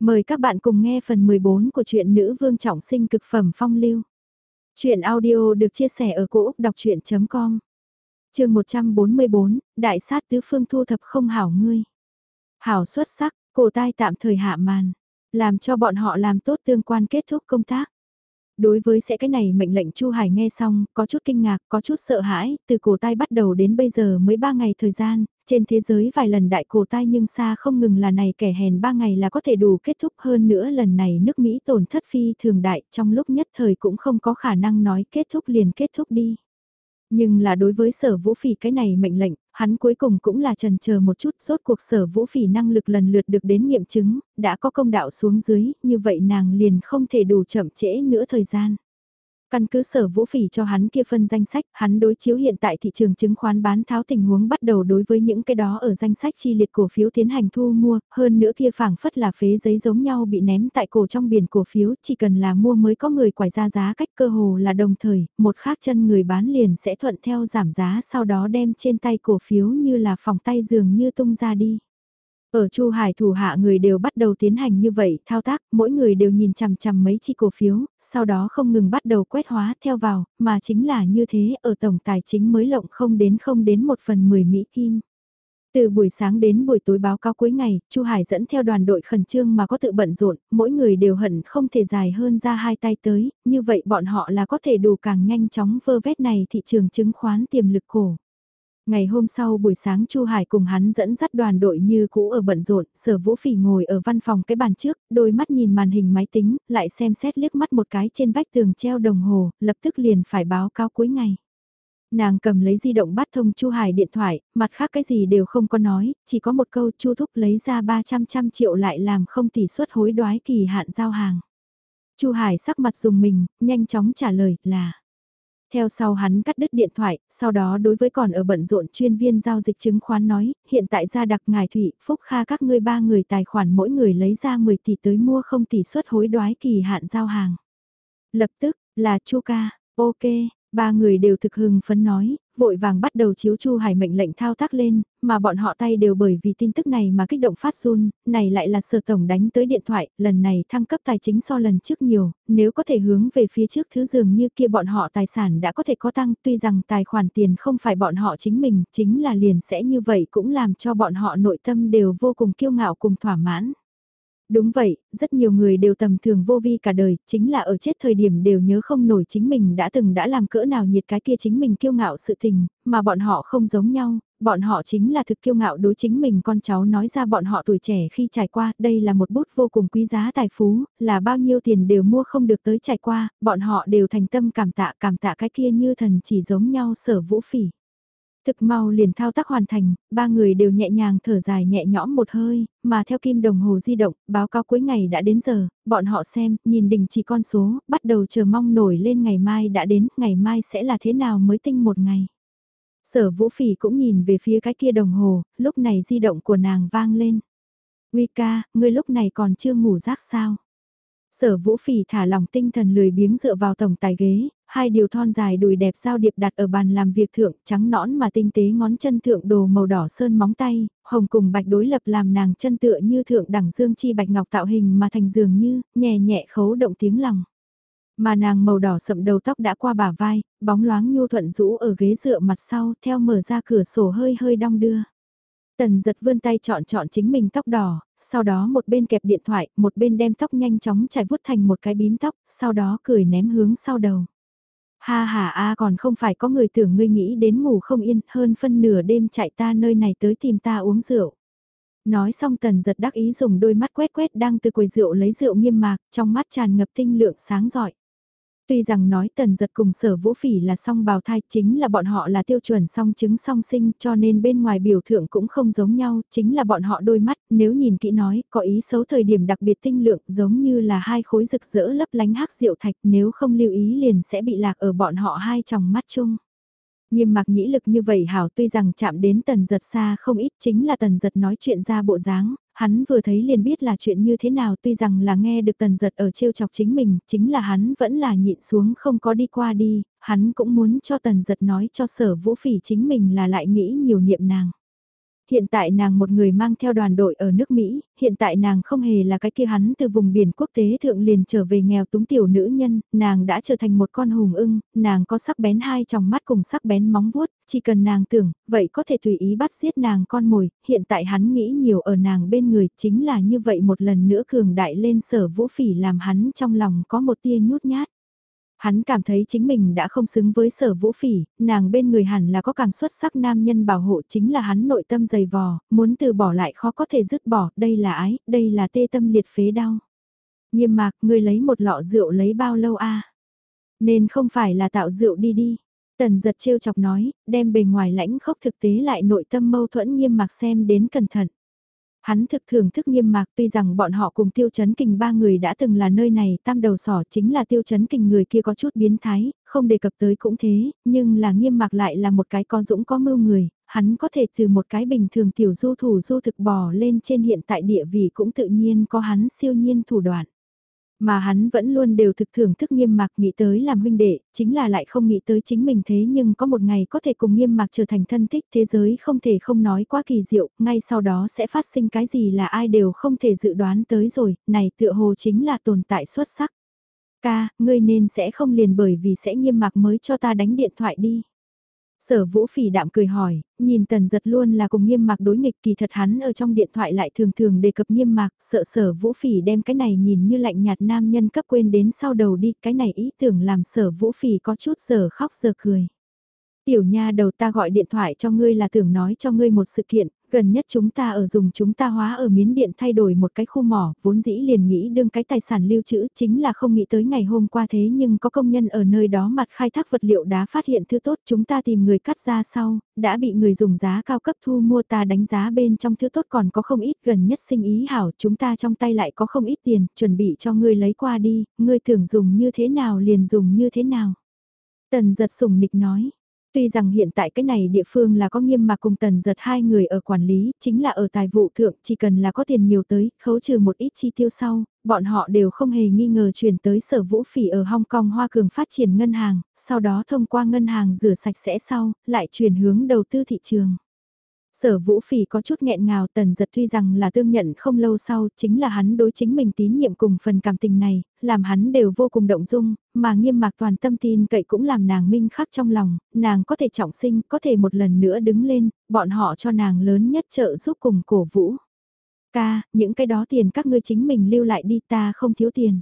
Mời các bạn cùng nghe phần 14 của truyện Nữ Vương Trọng Sinh Cực Phẩm Phong Lưu. Chuyện audio được chia sẻ ở cỗ đọc chuyện.com Trường 144, Đại sát tứ phương thu thập không hảo ngươi. Hảo xuất sắc, cổ tai tạm thời hạ màn, làm cho bọn họ làm tốt tương quan kết thúc công tác. Đối với sẽ cái này mệnh lệnh Chu Hải nghe xong, có chút kinh ngạc, có chút sợ hãi, từ cổ tai bắt đầu đến bây giờ mới 3 ngày thời gian, trên thế giới vài lần đại cổ tai nhưng xa không ngừng là này kẻ hèn ba ngày là có thể đủ kết thúc hơn nữa lần này nước Mỹ tổn thất phi thường đại trong lúc nhất thời cũng không có khả năng nói kết thúc liền kết thúc đi. Nhưng là đối với sở vũ phỉ cái này mệnh lệnh, hắn cuối cùng cũng là trần chờ một chút rốt cuộc sở vũ phỉ năng lực lần lượt được đến nghiệm chứng, đã có công đạo xuống dưới, như vậy nàng liền không thể đủ chậm trễ nữa thời gian. Căn cứ sở vũ phỉ cho hắn kia phân danh sách, hắn đối chiếu hiện tại thị trường chứng khoán bán tháo tình huống bắt đầu đối với những cái đó ở danh sách chi liệt cổ phiếu tiến hành thu mua, hơn nữa kia phảng phất là phế giấy giống nhau bị ném tại cổ trong biển cổ phiếu, chỉ cần là mua mới có người quải ra giá cách cơ hồ là đồng thời, một khác chân người bán liền sẽ thuận theo giảm giá sau đó đem trên tay cổ phiếu như là phòng tay dường như tung ra đi. Ở Chu Hải thủ hạ người đều bắt đầu tiến hành như vậy, thao tác, mỗi người đều nhìn chằm chằm mấy chi cổ phiếu, sau đó không ngừng bắt đầu quét hóa theo vào, mà chính là như thế, ở tổng tài chính mới lộng không đến không đến một phần 10 Mỹ Kim. Từ buổi sáng đến buổi tối báo cáo cuối ngày, Chu Hải dẫn theo đoàn đội khẩn trương mà có tự bận rộn, mỗi người đều hận không thể dài hơn ra hai tay tới, như vậy bọn họ là có thể đủ càng nhanh chóng vơ vét này thị trường chứng khoán tiềm lực cổ. Ngày hôm sau buổi sáng Chu Hải cùng hắn dẫn dắt đoàn đội như cũ ở bận rộn, sở vũ phỉ ngồi ở văn phòng cái bàn trước, đôi mắt nhìn màn hình máy tính, lại xem xét liếc mắt một cái trên vách tường treo đồng hồ, lập tức liền phải báo cáo cuối ngày. Nàng cầm lấy di động bắt thông Chu Hải điện thoại, mặt khác cái gì đều không có nói, chỉ có một câu Chu Thúc lấy ra 300 trăm triệu lại làm không tỷ suất hối đoái kỳ hạn giao hàng. Chu Hải sắc mặt dùng mình, nhanh chóng trả lời là theo sau hắn cắt đứt điện thoại, sau đó đối với còn ở bận rộn chuyên viên giao dịch chứng khoán nói, hiện tại ra đặc ngài Thụy, Phúc Kha các ngươi ba người tài khoản mỗi người lấy ra 10 tỷ tới mua không tỷ suất hối đoái kỳ hạn giao hàng. Lập tức, là Chu ca, ok, ba người đều thực hưng phấn nói, vội vàng bắt đầu chiếu Chu Hải mệnh lệnh thao tác lên, mà bọn họ tay đều bởi vì tin tức này mà kích động phát run, này lại là sở tổng đánh tới điện thoại, lần này thăng cấp tài chính so lần trước nhiều, nếu có thể hướng về phía trước thứ dường như kia bọn họ tài sản đã có thể có tăng, tuy rằng tài khoản tiền không phải bọn họ chính mình, chính là liền sẽ như vậy cũng làm cho bọn họ nội tâm đều vô cùng kiêu ngạo cùng thỏa mãn. Đúng vậy, rất nhiều người đều tầm thường vô vi cả đời, chính là ở chết thời điểm đều nhớ không nổi chính mình đã từng đã làm cỡ nào nhiệt cái kia chính mình kiêu ngạo sự tình, mà bọn họ không giống nhau, bọn họ chính là thực kiêu ngạo đối chính mình con cháu nói ra bọn họ tuổi trẻ khi trải qua, đây là một bút vô cùng quý giá tài phú, là bao nhiêu tiền đều mua không được tới trải qua, bọn họ đều thành tâm cảm tạ cảm tạ cái kia như thần chỉ giống nhau sở vũ phỉ. Thực mau liền thao tác hoàn thành, ba người đều nhẹ nhàng thở dài nhẹ nhõm một hơi, mà theo kim đồng hồ di động, báo cáo cuối ngày đã đến giờ, bọn họ xem, nhìn đình chỉ con số, bắt đầu chờ mong nổi lên ngày mai đã đến, ngày mai sẽ là thế nào mới tinh một ngày. Sở vũ phỉ cũng nhìn về phía cái kia đồng hồ, lúc này di động của nàng vang lên. Wika, ngươi lúc này còn chưa ngủ rác sao? Sở vũ phỉ thả lòng tinh thần lười biếng dựa vào tổng tài ghế, hai điều thon dài đùi đẹp giao điệp đặt ở bàn làm việc thượng, trắng nõn mà tinh tế ngón chân thượng đồ màu đỏ sơn móng tay, hồng cùng bạch đối lập làm nàng chân tựa như thượng đẳng dương chi bạch ngọc tạo hình mà thành dường như, nhẹ nhẹ khấu động tiếng lòng. Mà nàng màu đỏ sậm đầu tóc đã qua bả vai, bóng loáng nhu thuận rũ ở ghế dựa mặt sau theo mở ra cửa sổ hơi hơi đong đưa. Tần giật vươn tay chọn chọn chính mình tóc đỏ, sau đó một bên kẹp điện thoại, một bên đem tóc nhanh chóng chải vuốt thành một cái bím tóc, sau đó cười ném hướng sau đầu. Ha ha a còn không phải có người tưởng ngươi nghĩ đến ngủ không yên, hơn phân nửa đêm chạy ta nơi này tới tìm ta uống rượu. Nói xong tần giật đắc ý dùng đôi mắt quét quét đang từ quầy rượu lấy rượu nghiêm mạc, trong mắt tràn ngập tinh lượng sáng giỏi. Tuy rằng nói tần giật cùng sở vũ phỉ là song bào thai chính là bọn họ là tiêu chuẩn song chứng song sinh cho nên bên ngoài biểu thượng cũng không giống nhau, chính là bọn họ đôi mắt, nếu nhìn kỹ nói, có ý xấu thời điểm đặc biệt tinh lượng giống như là hai khối rực rỡ lấp lánh hắc rượu thạch nếu không lưu ý liền sẽ bị lạc ở bọn họ hai tròng mắt chung. Nghiêm mặc nhĩ lực như vậy hảo tuy rằng chạm đến tần giật xa không ít chính là tần giật nói chuyện ra bộ dáng, hắn vừa thấy liền biết là chuyện như thế nào tuy rằng là nghe được tần giật ở trêu chọc chính mình, chính là hắn vẫn là nhịn xuống không có đi qua đi, hắn cũng muốn cho tần giật nói cho sở vũ phỉ chính mình là lại nghĩ nhiều niệm nàng. Hiện tại nàng một người mang theo đoàn đội ở nước Mỹ, hiện tại nàng không hề là cái kia hắn từ vùng biển quốc tế thượng liền trở về nghèo túng tiểu nữ nhân, nàng đã trở thành một con hùng ưng, nàng có sắc bén hai tròng mắt cùng sắc bén móng vuốt, chỉ cần nàng tưởng, vậy có thể tùy ý bắt giết nàng con mồi, hiện tại hắn nghĩ nhiều ở nàng bên người chính là như vậy một lần nữa cường đại lên sở vũ phỉ làm hắn trong lòng có một tia nhút nhát. Hắn cảm thấy chính mình đã không xứng với sở vũ phỉ, nàng bên người hẳn là có càng xuất sắc nam nhân bảo hộ chính là hắn nội tâm dày vò, muốn từ bỏ lại khó có thể dứt bỏ, đây là ái, đây là tê tâm liệt phế đau. Nghiêm mạc, ngươi lấy một lọ rượu lấy bao lâu a Nên không phải là tạo rượu đi đi. Tần giật trêu chọc nói, đem bề ngoài lãnh khốc thực tế lại nội tâm mâu thuẫn nghiêm mạc xem đến cẩn thận. Hắn thực thưởng thức nghiêm mạc tuy rằng bọn họ cùng tiêu chấn kình ba người đã từng là nơi này tam đầu sỏ chính là tiêu chấn kình người kia có chút biến thái, không đề cập tới cũng thế, nhưng là nghiêm mạc lại là một cái có dũng có mưu người, hắn có thể từ một cái bình thường tiểu du thủ du thực bò lên trên hiện tại địa vị cũng tự nhiên có hắn siêu nhiên thủ đoạn. Mà hắn vẫn luôn đều thực thưởng thức nghiêm mạc nghĩ tới làm huynh đệ, chính là lại không nghĩ tới chính mình thế nhưng có một ngày có thể cùng nghiêm mạc trở thành thân thích thế giới không thể không nói quá kỳ diệu, ngay sau đó sẽ phát sinh cái gì là ai đều không thể dự đoán tới rồi, này tựa hồ chính là tồn tại xuất sắc. Ca, ngươi nên sẽ không liền bởi vì sẽ nghiêm mạc mới cho ta đánh điện thoại đi. Sở vũ phỉ đạm cười hỏi, nhìn tần giật luôn là cùng nghiêm mạc đối nghịch kỳ thật hắn ở trong điện thoại lại thường thường đề cập nghiêm mạc, sợ sở vũ phỉ đem cái này nhìn như lạnh nhạt nam nhân cấp quên đến sau đầu đi, cái này ý tưởng làm sở vũ phỉ có chút giờ khóc giờ cười. Tiểu nha đầu ta gọi điện thoại cho ngươi là tưởng nói cho ngươi một sự kiện, gần nhất chúng ta ở dùng chúng ta hóa ở miến điện thay đổi một cái khu mỏ, vốn dĩ liền nghĩ đương cái tài sản lưu trữ chính là không nghĩ tới ngày hôm qua thế nhưng có công nhân ở nơi đó mặt khai thác vật liệu đá phát hiện thứ tốt chúng ta tìm người cắt ra sau, đã bị người dùng giá cao cấp thu mua ta đánh giá bên trong thứ tốt còn có không ít gần nhất sinh ý hảo chúng ta trong tay lại có không ít tiền, chuẩn bị cho ngươi lấy qua đi, ngươi tưởng dùng như thế nào liền dùng như thế nào. Tần giật sủng nịch nói Tuy rằng hiện tại cái này địa phương là có nghiêm mà cùng tần giật hai người ở quản lý, chính là ở tài vụ thượng, chỉ cần là có tiền nhiều tới, khấu trừ một ít chi tiêu sau, bọn họ đều không hề nghi ngờ chuyển tới sở vũ phỉ ở Hong Kong Hoa Cường phát triển ngân hàng, sau đó thông qua ngân hàng rửa sạch sẽ sau, lại chuyển hướng đầu tư thị trường. Sở vũ phỉ có chút nghẹn ngào tần giật tuy rằng là tương nhận không lâu sau chính là hắn đối chính mình tín nhiệm cùng phần cảm tình này, làm hắn đều vô cùng động dung, mà nghiêm mạc toàn tâm tin cậy cũng làm nàng minh khắc trong lòng, nàng có thể trọng sinh, có thể một lần nữa đứng lên, bọn họ cho nàng lớn nhất trợ giúp cùng cổ vũ. Ca, những cái đó tiền các ngươi chính mình lưu lại đi ta không thiếu tiền.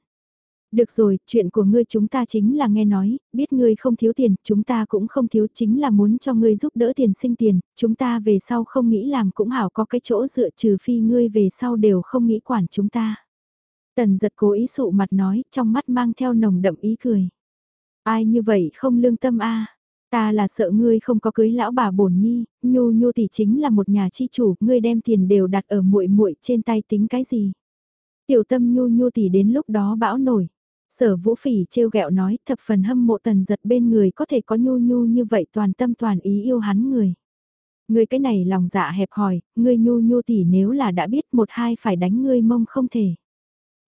Được rồi, chuyện của ngươi chúng ta chính là nghe nói, biết ngươi không thiếu tiền, chúng ta cũng không thiếu chính là muốn cho ngươi giúp đỡ tiền sinh tiền, chúng ta về sau không nghĩ làm cũng hảo có cái chỗ dựa trừ phi ngươi về sau đều không nghĩ quản chúng ta. Tần giật cố ý sụ mặt nói, trong mắt mang theo nồng đậm ý cười. Ai như vậy không lương tâm a Ta là sợ ngươi không có cưới lão bà bổn nhi, nhu nhu tỷ chính là một nhà chi chủ, ngươi đem tiền đều đặt ở muội muội trên tay tính cái gì. Tiểu tâm nhu nhu tỷ đến lúc đó bão nổi. Sở vũ phỉ trêu ghẹo nói thập phần hâm mộ tần giật bên người có thể có nhu nhu như vậy toàn tâm toàn ý yêu hắn người. người cái này lòng dạ hẹp hòi, ngươi nhu nhu tỉ nếu là đã biết một hai phải đánh ngươi mông không thể.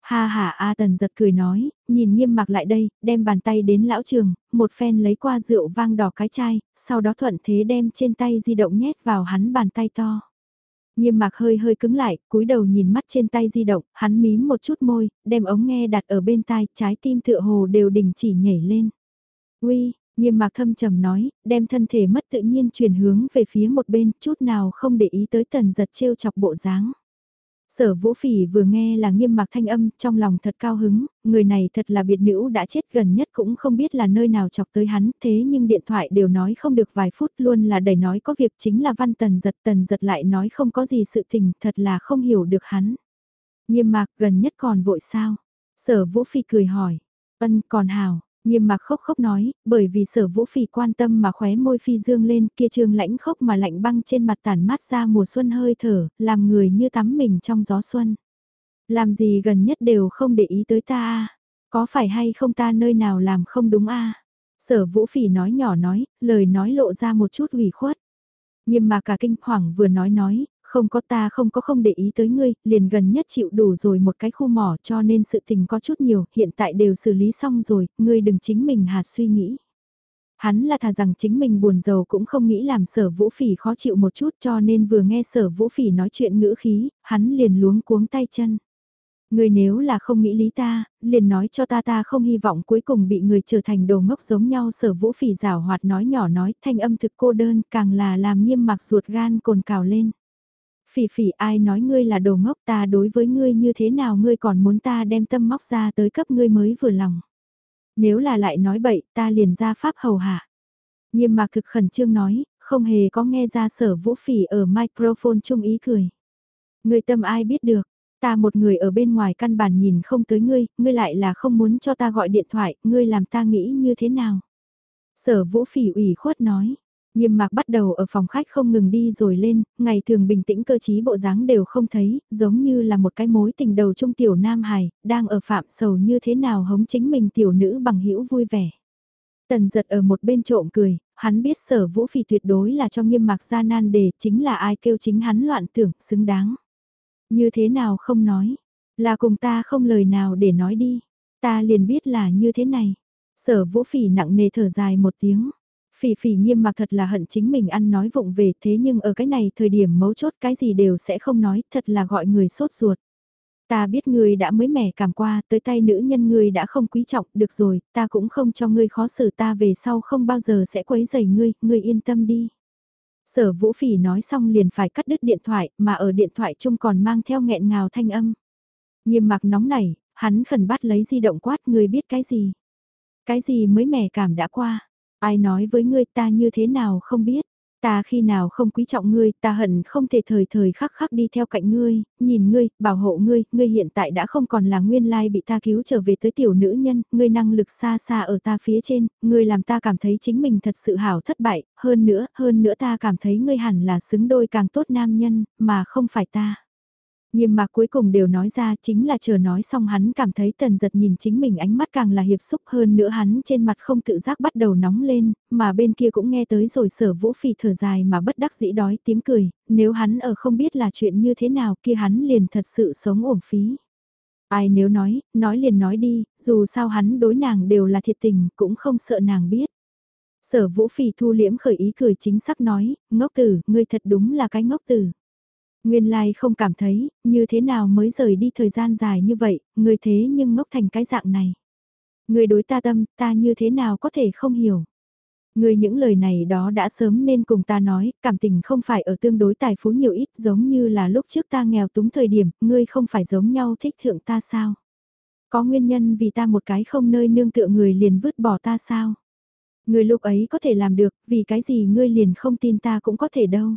Ha ha A tần giật cười nói, nhìn nghiêm mặc lại đây, đem bàn tay đến lão trường, một phen lấy qua rượu vang đỏ cái chai, sau đó thuận thế đem trên tay di động nhét vào hắn bàn tay to. Nghiêm mạc hơi hơi cứng lại, cúi đầu nhìn mắt trên tay di động, hắn mím một chút môi, đem ống nghe đặt ở bên tai, trái tim tựa hồ đều đình chỉ nhảy lên. Uy, nghiêm mạc thâm trầm nói, đem thân thể mất tự nhiên chuyển hướng về phía một bên, chút nào không để ý tới tần giật trêu chọc bộ dáng. Sở vũ phỉ vừa nghe là nghiêm mặc thanh âm, trong lòng thật cao hứng, người này thật là biệt nữ đã chết gần nhất cũng không biết là nơi nào chọc tới hắn, thế nhưng điện thoại đều nói không được vài phút luôn là đầy nói có việc chính là văn tần giật tần giật lại nói không có gì sự tình, thật là không hiểu được hắn. Nghiêm mạc gần nhất còn vội sao? Sở vũ phỉ cười hỏi, ân còn hào, Nghiêm mạc khóc khóc nói, bởi vì sở vũ phỉ quan tâm mà khóe môi phi dương lên kia trường lãnh khốc mà lạnh băng trên mặt tản mát ra mùa xuân hơi thở, làm người như tắm mình trong gió xuân. Làm gì gần nhất đều không để ý tới ta a có phải hay không ta nơi nào làm không đúng a Sở vũ phỉ nói nhỏ nói, lời nói lộ ra một chút ủy khuất. Nghiêm mà cả kinh hoàng vừa nói nói, không có ta không có không để ý tới ngươi, liền gần nhất chịu đủ rồi một cái khu mỏ cho nên sự tình có chút nhiều, hiện tại đều xử lý xong rồi, ngươi đừng chính mình hạt suy nghĩ. Hắn là thà rằng chính mình buồn giàu cũng không nghĩ làm sở vũ phỉ khó chịu một chút cho nên vừa nghe sở vũ phỉ nói chuyện ngữ khí, hắn liền luống cuống tay chân. Người nếu là không nghĩ lý ta, liền nói cho ta ta không hy vọng cuối cùng bị người trở thành đồ ngốc giống nhau sở vũ phỉ rào hoạt nói nhỏ nói thanh âm thực cô đơn càng là làm nghiêm mặc ruột gan cồn cào lên. Phỉ phỉ ai nói ngươi là đồ ngốc ta đối với ngươi như thế nào ngươi còn muốn ta đem tâm móc ra tới cấp ngươi mới vừa lòng. Nếu là lại nói bậy ta liền ra pháp hầu hạ. Nghiêm mạc thực khẩn trương nói, không hề có nghe ra sở vũ phỉ ở microphone chung ý cười. Ngươi tâm ai biết được, ta một người ở bên ngoài căn bản nhìn không tới ngươi, ngươi lại là không muốn cho ta gọi điện thoại, ngươi làm ta nghĩ như thế nào. Sở vũ phỉ ủy khuất nói, Nghiêm mạc bắt đầu ở phòng khách không ngừng đi rồi lên, ngày thường bình tĩnh cơ trí bộ dáng đều không thấy, giống như là một cái mối tình đầu trung tiểu nam hài, đang ở phạm sầu như thế nào hống chính mình tiểu nữ bằng hữu vui vẻ. Tần giật ở một bên trộm cười, hắn biết sở vũ phỉ tuyệt đối là cho nghiêm mạc gia nan đề chính là ai kêu chính hắn loạn tưởng, xứng đáng. Như thế nào không nói, là cùng ta không lời nào để nói đi, ta liền biết là như thế này. Sở vũ phỉ nặng nề thở dài một tiếng Phỉ phỉ nghiêm mặc thật là hận chính mình ăn nói vụng về thế nhưng ở cái này thời điểm mấu chốt cái gì đều sẽ không nói, thật là gọi người sốt ruột. Ta biết ngươi đã mới mẻ cảm qua, tới tay nữ nhân ngươi đã không quý trọng, được rồi, ta cũng không cho ngươi khó xử ta về sau không bao giờ sẽ quấy rầy ngươi, ngươi yên tâm đi. Sở vũ phỉ nói xong liền phải cắt đứt điện thoại, mà ở điện thoại chung còn mang theo nghẹn ngào thanh âm. Nghiêm mặc nóng nảy, hắn khẩn bắt lấy di động quát ngươi biết cái gì. Cái gì mới mẻ cảm đã qua. Ai nói với ngươi ta như thế nào không biết. Ta khi nào không quý trọng ngươi, ta hận không thể thời thời khắc khắc đi theo cạnh ngươi, nhìn ngươi, bảo hộ ngươi, ngươi hiện tại đã không còn là nguyên lai bị ta cứu trở về tới tiểu nữ nhân, ngươi năng lực xa xa ở ta phía trên, ngươi làm ta cảm thấy chính mình thật sự hảo thất bại, hơn nữa, hơn nữa ta cảm thấy ngươi hẳn là xứng đôi càng tốt nam nhân, mà không phải ta. Nghiêm mạc cuối cùng đều nói ra chính là chờ nói xong hắn cảm thấy tần giật nhìn chính mình ánh mắt càng là hiệp xúc hơn nữa hắn trên mặt không tự giác bắt đầu nóng lên, mà bên kia cũng nghe tới rồi sở vũ phỉ thở dài mà bất đắc dĩ đói tiếng cười, nếu hắn ở không biết là chuyện như thế nào kia hắn liền thật sự sống uổng phí. Ai nếu nói, nói liền nói đi, dù sao hắn đối nàng đều là thiệt tình, cũng không sợ nàng biết. Sở vũ phỉ thu liễm khởi ý cười chính xác nói, ngốc tử, ngươi thật đúng là cái ngốc tử. Nguyên lai like không cảm thấy, như thế nào mới rời đi thời gian dài như vậy, người thế nhưng ngốc thành cái dạng này. Người đối ta tâm, ta như thế nào có thể không hiểu. Người những lời này đó đã sớm nên cùng ta nói, cảm tình không phải ở tương đối tài phú nhiều ít giống như là lúc trước ta nghèo túng thời điểm, ngươi không phải giống nhau thích thượng ta sao? Có nguyên nhân vì ta một cái không nơi nương tựa người liền vứt bỏ ta sao? Người lúc ấy có thể làm được, vì cái gì ngươi liền không tin ta cũng có thể đâu.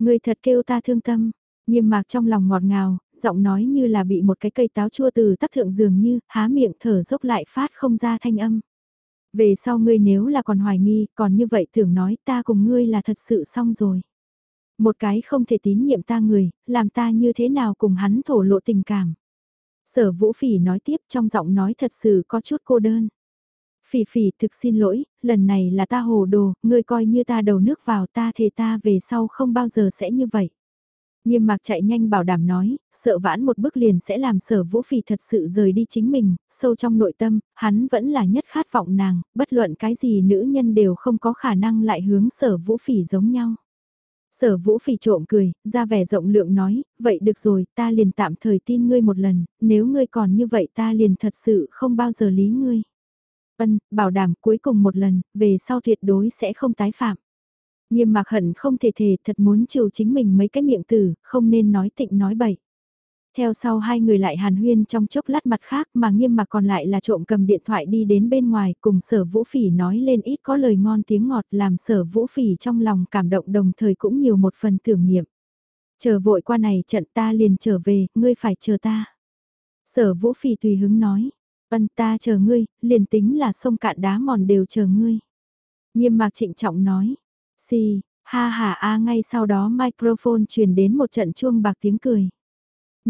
Ngươi thật kêu ta thương tâm, nghiêm mạc trong lòng ngọt ngào, giọng nói như là bị một cái cây táo chua từ tắc thượng dường như, há miệng thở dốc lại phát không ra thanh âm. Về sau ngươi nếu là còn hoài nghi, còn như vậy tưởng nói ta cùng ngươi là thật sự xong rồi. Một cái không thể tín nhiệm ta người, làm ta như thế nào cùng hắn thổ lộ tình cảm. Sở vũ phỉ nói tiếp trong giọng nói thật sự có chút cô đơn. Phỉ phỉ thực xin lỗi, lần này là ta hồ đồ, ngươi coi như ta đầu nước vào ta thề ta về sau không bao giờ sẽ như vậy. Nghiêm mạc chạy nhanh bảo đảm nói, sợ vãn một bước liền sẽ làm sở vũ phỉ thật sự rời đi chính mình, sâu trong nội tâm, hắn vẫn là nhất khát vọng nàng, bất luận cái gì nữ nhân đều không có khả năng lại hướng sở vũ phỉ giống nhau. Sở vũ phỉ trộm cười, ra vẻ rộng lượng nói, vậy được rồi, ta liền tạm thời tin ngươi một lần, nếu ngươi còn như vậy ta liền thật sự không bao giờ lý ngươi. Ân, bảo đảm cuối cùng một lần, về sau tuyệt đối sẽ không tái phạm. Nghiêm mạc hận không thể thể thật muốn chiều chính mình mấy cái miệng tử, không nên nói tịnh nói bậy. Theo sau hai người lại hàn huyên trong chốc lát mặt khác mà nghiêm mạc còn lại là trộm cầm điện thoại đi đến bên ngoài cùng sở vũ phỉ nói lên ít có lời ngon tiếng ngọt làm sở vũ phỉ trong lòng cảm động đồng thời cũng nhiều một phần tưởng niệm. Chờ vội qua này trận ta liền trở về, ngươi phải chờ ta. Sở vũ phỉ tùy hứng nói, Ân ta chờ ngươi, liền tính là sông cạn đá mòn đều chờ ngươi. Nghiêm mạc trịnh trọng nói. Xì, ha ha a ngay sau đó microphone truyền đến một trận chuông bạc tiếng cười.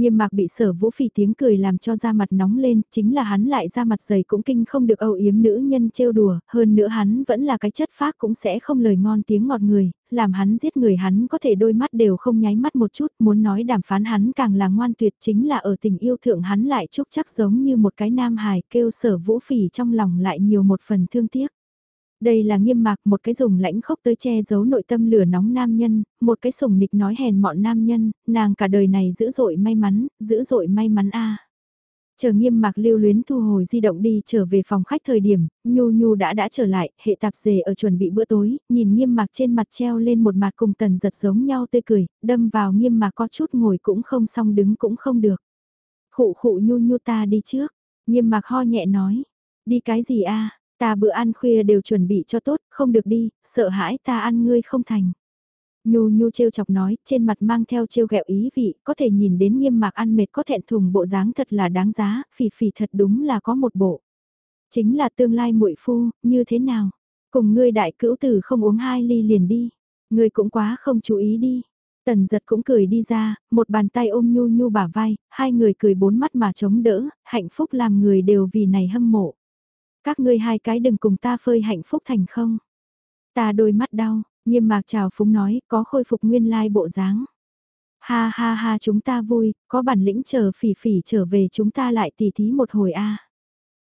Nghiêm mạc bị sở vũ phỉ tiếng cười làm cho da mặt nóng lên, chính là hắn lại da mặt dày cũng kinh không được âu yếm nữ nhân trêu đùa, hơn nữa hắn vẫn là cái chất phác cũng sẽ không lời ngon tiếng ngọt người, làm hắn giết người hắn có thể đôi mắt đều không nháy mắt một chút, muốn nói đàm phán hắn càng là ngoan tuyệt chính là ở tình yêu thượng hắn lại chúc chắc giống như một cái nam hài kêu sở vũ phỉ trong lòng lại nhiều một phần thương tiếc. Đây là nghiêm mạc một cái dùng lãnh khốc tới che giấu nội tâm lửa nóng nam nhân, một cái sùng nịch nói hèn mọn nam nhân, nàng cả đời này dữ dội may mắn, dữ dội may mắn a. Chờ nghiêm mạc lưu luyến thu hồi di động đi trở về phòng khách thời điểm, Nhu Nhu đã đã trở lại, hệ tạp dề ở chuẩn bị bữa tối, nhìn nghiêm mạc trên mặt treo lên một mặt cùng tần giật giống nhau tươi cười, đâm vào nghiêm mạc có chút ngồi cũng không xong đứng cũng không được. Khụ khụ Nhu Nhu ta đi trước, nghiêm mạc ho nhẹ nói, đi cái gì a ta bữa ăn khuya đều chuẩn bị cho tốt, không được đi, sợ hãi ta ăn ngươi không thành. Nhu Nhu trêu chọc nói, trên mặt mang theo trêu ghẹo ý vị, có thể nhìn đến nghiêm mạc ăn mệt có thẹn thùng bộ dáng thật là đáng giá, phỉ phỉ thật đúng là có một bộ. Chính là tương lai muội phu, như thế nào? Cùng ngươi đại cữu tử không uống hai ly liền đi. Ngươi cũng quá không chú ý đi. Tần giật cũng cười đi ra, một bàn tay ôm Nhu Nhu bả vai, hai người cười bốn mắt mà chống đỡ, hạnh phúc làm người đều vì này hâm mộ. Các ngươi hai cái đừng cùng ta phơi hạnh phúc thành không. Ta đôi mắt đau, Nghiêm mạc chào phúng nói, có khôi phục nguyên lai bộ dáng. Ha ha ha chúng ta vui, có bản lĩnh chờ phỉ phỉ trở về chúng ta lại tỉ thí một hồi a.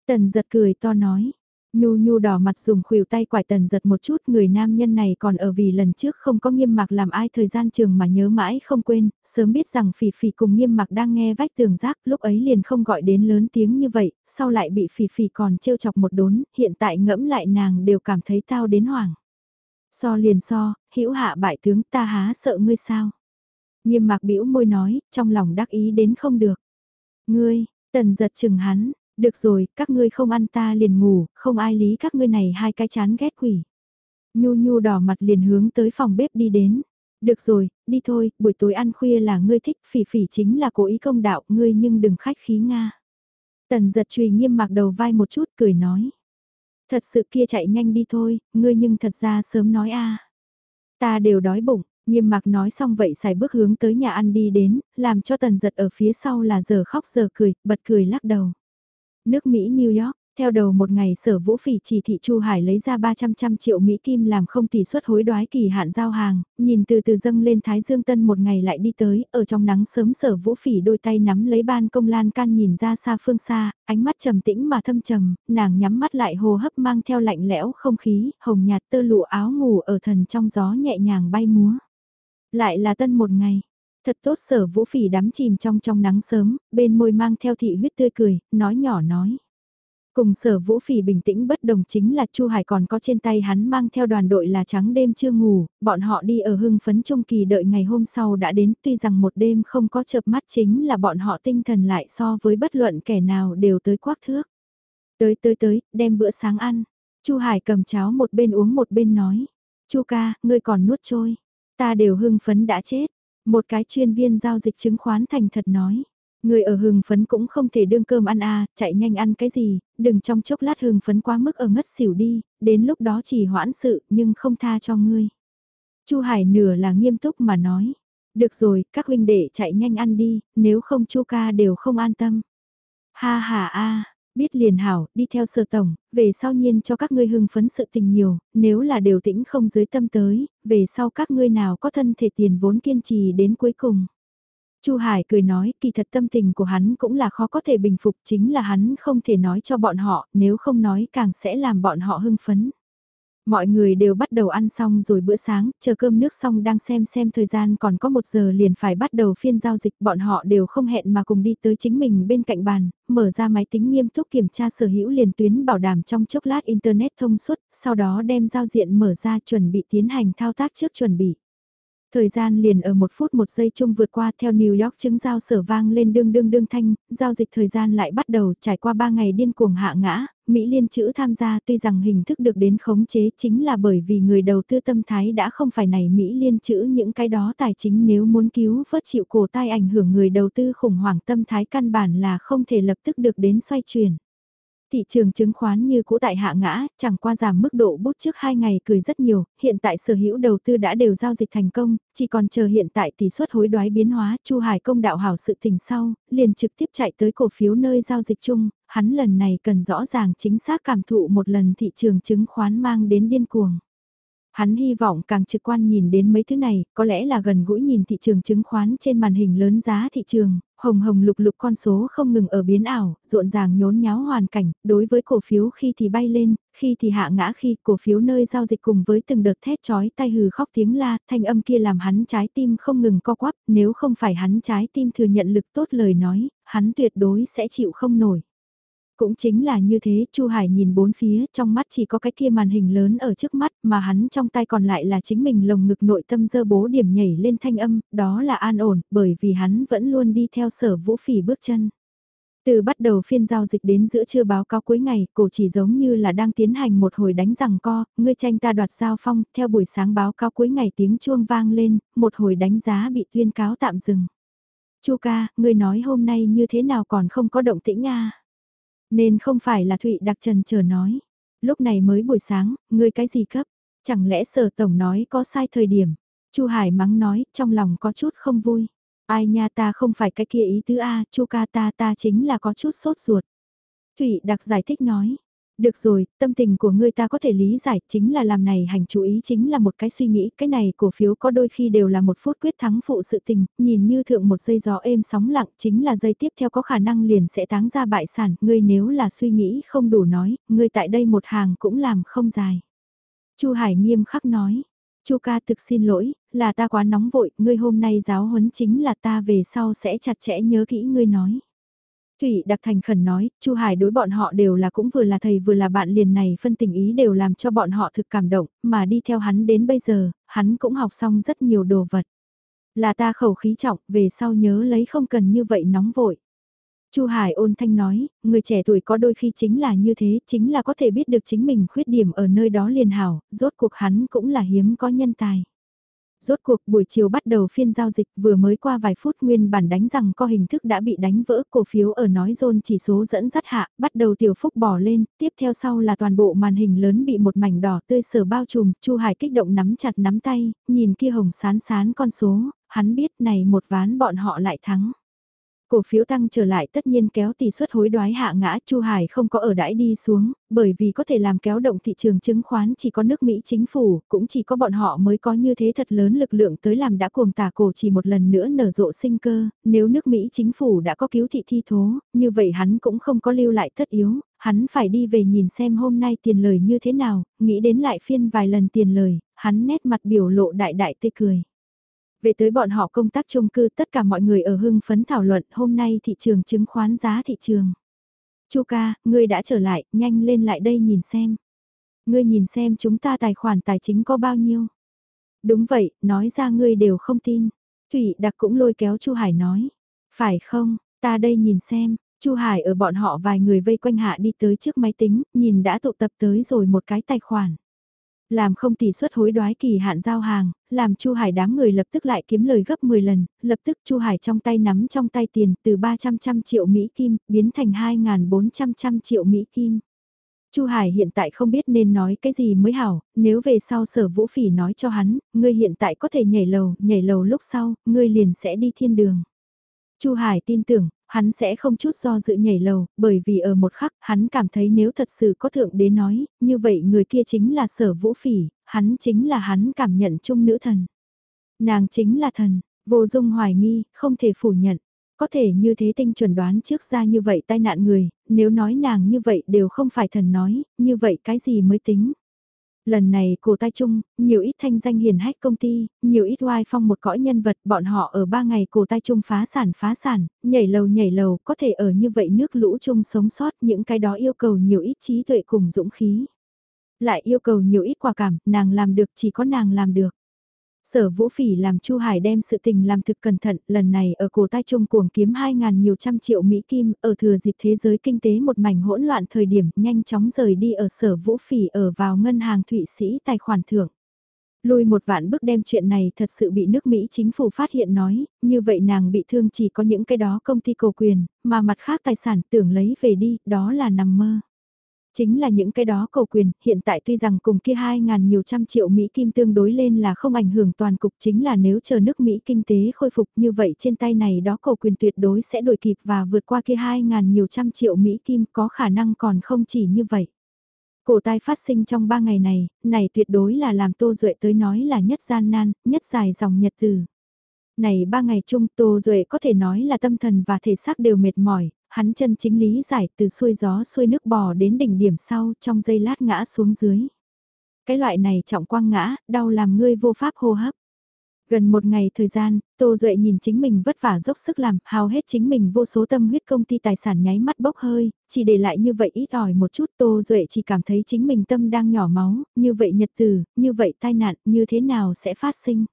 Tần giật cười to nói. Nhu nhu đỏ mặt dùng khuỷu tay quải tần giật một chút người nam nhân này còn ở vì lần trước không có nghiêm mạc làm ai thời gian trường mà nhớ mãi không quên, sớm biết rằng phỉ phỉ cùng nghiêm mạc đang nghe vách tường rác lúc ấy liền không gọi đến lớn tiếng như vậy, sau lại bị phỉ phỉ còn trêu chọc một đốn, hiện tại ngẫm lại nàng đều cảm thấy tao đến hoảng. So liền so, hữu hạ bại tướng ta há sợ ngươi sao? Nghiêm mạc bĩu môi nói, trong lòng đắc ý đến không được. Ngươi, tần giật chừng hắn, được rồi, các ngươi không ăn ta liền ngủ, không ai lý các ngươi này hai cái chán ghét quỷ. Nhu nhu đỏ mặt liền hướng tới phòng bếp đi đến. Được rồi, đi thôi, buổi tối ăn khuya là ngươi thích, phỉ phỉ chính là cố ý công đạo, ngươi nhưng đừng khách khí Nga. Tần giật trùy nghiêm mặc đầu vai một chút cười nói. Thật sự kia chạy nhanh đi thôi, ngươi nhưng thật ra sớm nói a. Ta đều đói bụng, nghiêm mặc nói xong vậy xài bước hướng tới nhà ăn đi đến, làm cho tần giật ở phía sau là giờ khóc giờ cười, bật cười lắc đầu. Nước Mỹ New York, theo đầu một ngày sở vũ phỉ chỉ thị Chu Hải lấy ra 300 trăm triệu Mỹ Kim làm không tỷ suất hối đoái kỳ hạn giao hàng, nhìn từ từ dâng lên Thái Dương Tân một ngày lại đi tới, ở trong nắng sớm sở vũ phỉ đôi tay nắm lấy ban công lan can nhìn ra xa phương xa, ánh mắt trầm tĩnh mà thâm trầm, nàng nhắm mắt lại hồ hấp mang theo lạnh lẽo không khí, hồng nhạt tơ lụa áo ngủ ở thần trong gió nhẹ nhàng bay múa. Lại là tân một ngày. Thật tốt sở vũ phỉ đắm chìm trong trong nắng sớm, bên môi mang theo thị huyết tươi cười, nói nhỏ nói. Cùng sở vũ phỉ bình tĩnh bất đồng chính là Chu Hải còn có trên tay hắn mang theo đoàn đội là trắng đêm chưa ngủ, bọn họ đi ở hưng phấn trung kỳ đợi ngày hôm sau đã đến tuy rằng một đêm không có chợp mắt chính là bọn họ tinh thần lại so với bất luận kẻ nào đều tới quắc thước. Tới tới tới, đem bữa sáng ăn. Chu Hải cầm cháo một bên uống một bên nói. Chu ca, ngươi còn nuốt trôi. Ta đều hưng phấn đã chết. Một cái chuyên viên giao dịch chứng khoán thành thật nói. Người ở hừng phấn cũng không thể đương cơm ăn à, chạy nhanh ăn cái gì, đừng trong chốc lát hừng phấn quá mức ở ngất xỉu đi, đến lúc đó chỉ hoãn sự nhưng không tha cho ngươi. Chu Hải nửa là nghiêm túc mà nói, được rồi, các huynh đệ chạy nhanh ăn đi, nếu không Chu ca đều không an tâm. Ha ha a, biết liền hảo, đi theo sở tổng, về sau nhiên cho các ngươi hưng phấn sự tình nhiều, nếu là đều tĩnh không dưới tâm tới, về sau các ngươi nào có thân thể tiền vốn kiên trì đến cuối cùng. Chu Hải cười nói, kỳ thật tâm tình của hắn cũng là khó có thể bình phục, chính là hắn không thể nói cho bọn họ, nếu không nói càng sẽ làm bọn họ hưng phấn. Mọi người đều bắt đầu ăn xong rồi bữa sáng, chờ cơm nước xong đang xem xem thời gian còn có một giờ liền phải bắt đầu phiên giao dịch, bọn họ đều không hẹn mà cùng đi tới chính mình bên cạnh bàn, mở ra máy tính nghiêm túc kiểm tra sở hữu liền tuyến bảo đảm trong chốc lát Internet thông suốt, sau đó đem giao diện mở ra chuẩn bị tiến hành thao tác trước chuẩn bị. Thời gian liền ở một phút một giây chung vượt qua theo New York chứng giao sở vang lên đương đương đương thanh, giao dịch thời gian lại bắt đầu trải qua 3 ngày điên cuồng hạ ngã, Mỹ liên chữ tham gia tuy rằng hình thức được đến khống chế chính là bởi vì người đầu tư tâm thái đã không phải này Mỹ liên chữ những cái đó tài chính nếu muốn cứu vớt chịu cổ tai ảnh hưởng người đầu tư khủng hoảng tâm thái căn bản là không thể lập tức được đến xoay chuyển. Thị trường chứng khoán như cũ tại hạ ngã, chẳng qua giảm mức độ bút trước 2 ngày cười rất nhiều, hiện tại sở hữu đầu tư đã đều giao dịch thành công, chỉ còn chờ hiện tại tỷ suất hối đoái biến hóa, Chu Hải công đạo hảo sự tình sau, liền trực tiếp chạy tới cổ phiếu nơi giao dịch chung, hắn lần này cần rõ ràng chính xác cảm thụ một lần thị trường chứng khoán mang đến điên cuồng. Hắn hy vọng càng trực quan nhìn đến mấy thứ này, có lẽ là gần gũi nhìn thị trường chứng khoán trên màn hình lớn giá thị trường, Hồng hồng lục lục con số không ngừng ở biến ảo, rộn ràng nhốn nháo hoàn cảnh, đối với cổ phiếu khi thì bay lên, khi thì hạ ngã khi cổ phiếu nơi giao dịch cùng với từng đợt thét chói tay hừ khóc tiếng la, thanh âm kia làm hắn trái tim không ngừng co quắp, nếu không phải hắn trái tim thừa nhận lực tốt lời nói, hắn tuyệt đối sẽ chịu không nổi. Cũng chính là như thế, Chu Hải nhìn bốn phía, trong mắt chỉ có cái kia màn hình lớn ở trước mắt, mà hắn trong tay còn lại là chính mình lồng ngực nội tâm dơ bố điểm nhảy lên thanh âm, đó là an ổn, bởi vì hắn vẫn luôn đi theo sở vũ phỉ bước chân. Từ bắt đầu phiên giao dịch đến giữa trưa báo cáo cuối ngày, cổ chỉ giống như là đang tiến hành một hồi đánh rằng co, ngươi tranh ta đoạt giao phong, theo buổi sáng báo cáo cuối ngày tiếng chuông vang lên, một hồi đánh giá bị tuyên cáo tạm dừng. Chu ca, ngươi nói hôm nay như thế nào còn không có động tĩnh a nên không phải là Thụy Đặc Trần chờ nói. Lúc này mới buổi sáng, ngươi cái gì cấp? Chẳng lẽ sở tổng nói có sai thời điểm? Chu Hải mắng nói, trong lòng có chút không vui. Ai nha ta không phải cái kia ý tứ A, Chu ca ta ta chính là có chút sốt ruột. Thụy Đặc giải thích nói, được rồi, tâm tình của ngươi ta có thể lý giải, chính là làm này hành chú ý chính là một cái suy nghĩ, cái này cổ phiếu có đôi khi đều là một phút quyết thắng phụ sự tình, nhìn như thượng một giây gió êm sóng lặng, chính là giây tiếp theo có khả năng liền sẽ táng ra bại sản, ngươi nếu là suy nghĩ không đủ nói, ngươi tại đây một hàng cũng làm không dài. Chu Hải nghiêm khắc nói, Chu ca thực xin lỗi, là ta quá nóng vội, ngươi hôm nay giáo huấn chính là ta về sau sẽ chặt chẽ nhớ kỹ ngươi nói. Thủy đặc thành khẩn nói, Chu Hải đối bọn họ đều là cũng vừa là thầy vừa là bạn liền này phân tình ý đều làm cho bọn họ thực cảm động, mà đi theo hắn đến bây giờ, hắn cũng học xong rất nhiều đồ vật. Là ta khẩu khí trọng, về sau nhớ lấy không cần như vậy nóng vội. Chu Hải ôn thanh nói, người trẻ tuổi có đôi khi chính là như thế, chính là có thể biết được chính mình khuyết điểm ở nơi đó liền hảo, rốt cuộc hắn cũng là hiếm có nhân tài. Rốt cuộc buổi chiều bắt đầu phiên giao dịch vừa mới qua vài phút nguyên bản đánh rằng co hình thức đã bị đánh vỡ cổ phiếu ở nói zone chỉ số dẫn dắt hạ, bắt đầu tiểu phúc bỏ lên, tiếp theo sau là toàn bộ màn hình lớn bị một mảnh đỏ tươi sờ bao trùm, Chu Hải kích động nắm chặt nắm tay, nhìn kia hồng sán sán con số, hắn biết này một ván bọn họ lại thắng. Cổ phiếu tăng trở lại tất nhiên kéo tỷ suất hối đoái hạ ngã Chu Hải không có ở đãi đi xuống, bởi vì có thể làm kéo động thị trường chứng khoán chỉ có nước Mỹ chính phủ, cũng chỉ có bọn họ mới có như thế thật lớn lực lượng tới làm đã cuồng tả cổ chỉ một lần nữa nở rộ sinh cơ, nếu nước Mỹ chính phủ đã có cứu thị thi thố, như vậy hắn cũng không có lưu lại tất yếu, hắn phải đi về nhìn xem hôm nay tiền lời như thế nào, nghĩ đến lại phiên vài lần tiền lời, hắn nét mặt biểu lộ đại đại tê cười. Về tới bọn họ công tác chung cư tất cả mọi người ở hưng phấn thảo luận hôm nay thị trường chứng khoán giá thị trường. Chu ca, ngươi đã trở lại, nhanh lên lại đây nhìn xem. Ngươi nhìn xem chúng ta tài khoản tài chính có bao nhiêu. Đúng vậy, nói ra ngươi đều không tin. Thủy đặc cũng lôi kéo Chu Hải nói. Phải không, ta đây nhìn xem, Chu Hải ở bọn họ vài người vây quanh hạ đi tới trước máy tính, nhìn đã tụ tập tới rồi một cái tài khoản. Làm không tỷ suất hối đoái kỳ hạn giao hàng, làm Chu Hải đám người lập tức lại kiếm lời gấp 10 lần, lập tức Chu Hải trong tay nắm trong tay tiền từ 300 trăm triệu Mỹ Kim, biến thành 2.400 trăm triệu Mỹ Kim. Chu Hải hiện tại không biết nên nói cái gì mới hảo, nếu về sau sở vũ phỉ nói cho hắn, ngươi hiện tại có thể nhảy lầu, nhảy lầu lúc sau, ngươi liền sẽ đi thiên đường. Chu Hải tin tưởng, hắn sẽ không chút do dự nhảy lầu, bởi vì ở một khắc hắn cảm thấy nếu thật sự có thượng đế nói, như vậy người kia chính là sở vũ phỉ, hắn chính là hắn cảm nhận chung nữ thần. Nàng chính là thần, vô dung hoài nghi, không thể phủ nhận. Có thể như thế tinh chuẩn đoán trước ra như vậy tai nạn người, nếu nói nàng như vậy đều không phải thần nói, như vậy cái gì mới tính. Lần này cổ tai chung, nhiều ít thanh danh hiền hách công ty, nhiều ít oai phong một cõi nhân vật, bọn họ ở ba ngày cổ tai chung phá sản phá sản, nhảy lầu nhảy lầu, có thể ở như vậy nước lũ chung sống sót, những cái đó yêu cầu nhiều ít trí tuệ cùng dũng khí. Lại yêu cầu nhiều ít quả cảm, nàng làm được chỉ có nàng làm được. Sở Vũ Phỉ làm Chu Hải đem sự tình làm thực cẩn thận, lần này ở cổ tay trung cuồng kiếm 2.000 nhiều trăm triệu Mỹ Kim, ở thừa dịp thế giới kinh tế một mảnh hỗn loạn thời điểm nhanh chóng rời đi ở sở Vũ Phỉ ở vào ngân hàng Thụy Sĩ tài khoản thưởng. Lùi một vạn bước đem chuyện này thật sự bị nước Mỹ chính phủ phát hiện nói, như vậy nàng bị thương chỉ có những cái đó công ty cổ quyền, mà mặt khác tài sản tưởng lấy về đi, đó là nằm mơ. Chính là những cái đó cầu quyền, hiện tại tuy rằng cùng kia 2.000 nhiều trăm triệu Mỹ Kim tương đối lên là không ảnh hưởng toàn cục chính là nếu chờ nước Mỹ kinh tế khôi phục như vậy trên tay này đó cầu quyền tuyệt đối sẽ đổi kịp và vượt qua kia 2.000 nhiều trăm triệu Mỹ Kim có khả năng còn không chỉ như vậy. Cổ tai phát sinh trong 3 ngày này, này tuyệt đối là làm Tô Duệ tới nói là nhất gian nan, nhất dài dòng nhật từ. Này ba ngày chung Tô Duệ có thể nói là tâm thần và thể xác đều mệt mỏi, hắn chân chính lý giải từ xuôi gió xuôi nước bò đến đỉnh điểm sau trong giây lát ngã xuống dưới. Cái loại này trọng quang ngã, đau làm ngươi vô pháp hô hấp. Gần một ngày thời gian, Tô Duệ nhìn chính mình vất vả dốc sức làm, hao hết chính mình vô số tâm huyết công ty tài sản nháy mắt bốc hơi, chỉ để lại như vậy ít ỏi một chút Tô Duệ chỉ cảm thấy chính mình tâm đang nhỏ máu, như vậy nhật từ, như vậy tai nạn, như thế nào sẽ phát sinh.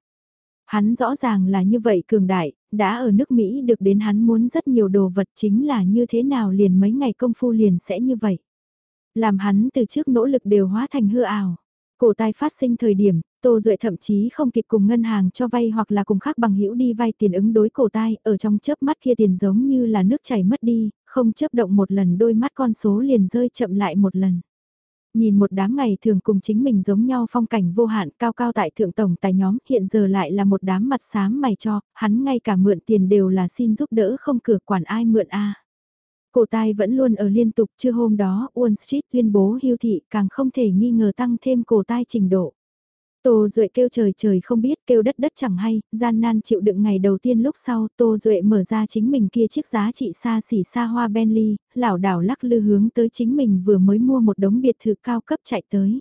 Hắn rõ ràng là như vậy cường đại, đã ở nước Mỹ được đến hắn muốn rất nhiều đồ vật chính là như thế nào liền mấy ngày công phu liền sẽ như vậy. Làm hắn từ trước nỗ lực đều hóa thành hư ảo. Cổ tai phát sinh thời điểm, Tô Duệ thậm chí không kịp cùng ngân hàng cho vay hoặc là cùng khác bằng hữu đi vay tiền ứng đối cổ tai, ở trong chớp mắt kia tiền giống như là nước chảy mất đi, không chớp động một lần đôi mắt con số liền rơi chậm lại một lần. Nhìn một đám ngày thường cùng chính mình giống nhau phong cảnh vô hạn cao cao tại thượng tổng tài nhóm hiện giờ lại là một đám mặt xám mày cho, hắn ngay cả mượn tiền đều là xin giúp đỡ không cửa quản ai mượn a Cổ tai vẫn luôn ở liên tục chưa hôm đó Wall Street tuyên bố hưu thị càng không thể nghi ngờ tăng thêm cổ tai trình độ. Tô Duệ kêu trời trời không biết, kêu đất đất chẳng hay, gian nan chịu đựng ngày đầu tiên lúc sau, Tô Duệ mở ra chính mình kia chiếc giá trị xa xỉ xa hoa Bentley, lảo đảo lắc lư hướng tới chính mình vừa mới mua một đống biệt thự cao cấp chạy tới.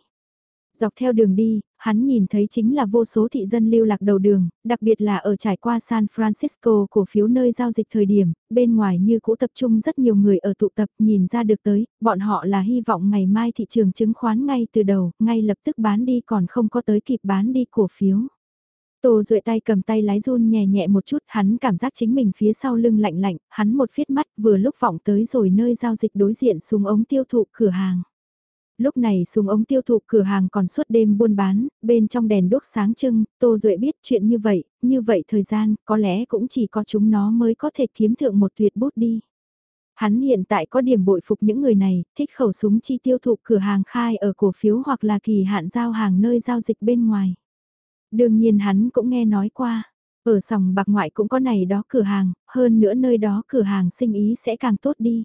Dọc theo đường đi, hắn nhìn thấy chính là vô số thị dân lưu lạc đầu đường, đặc biệt là ở trải qua San Francisco cổ phiếu nơi giao dịch thời điểm, bên ngoài như cũ tập trung rất nhiều người ở tụ tập nhìn ra được tới, bọn họ là hy vọng ngày mai thị trường chứng khoán ngay từ đầu, ngay lập tức bán đi còn không có tới kịp bán đi cổ phiếu. Tô duệ tay cầm tay lái run nhẹ nhẹ một chút, hắn cảm giác chính mình phía sau lưng lạnh lạnh, hắn một phiết mắt vừa lúc vọng tới rồi nơi giao dịch đối diện xuống ống tiêu thụ cửa hàng lúc này súng ống tiêu thụ cửa hàng còn suốt đêm buôn bán, bên trong đèn đốt sáng trưng, Tô Duệ biết chuyện như vậy, như vậy thời gian, có lẽ cũng chỉ có chúng nó mới có thể kiếm thượng một tuyệt bút đi. Hắn hiện tại có điểm bội phục những người này, thích khẩu súng chi tiêu thụ cửa hàng khai ở cổ phiếu hoặc là kỳ hạn giao hàng nơi giao dịch bên ngoài. Đương nhiên hắn cũng nghe nói qua, ở sòng bạc ngoại cũng có này đó cửa hàng, hơn nữa nơi đó cửa hàng sinh ý sẽ càng tốt đi.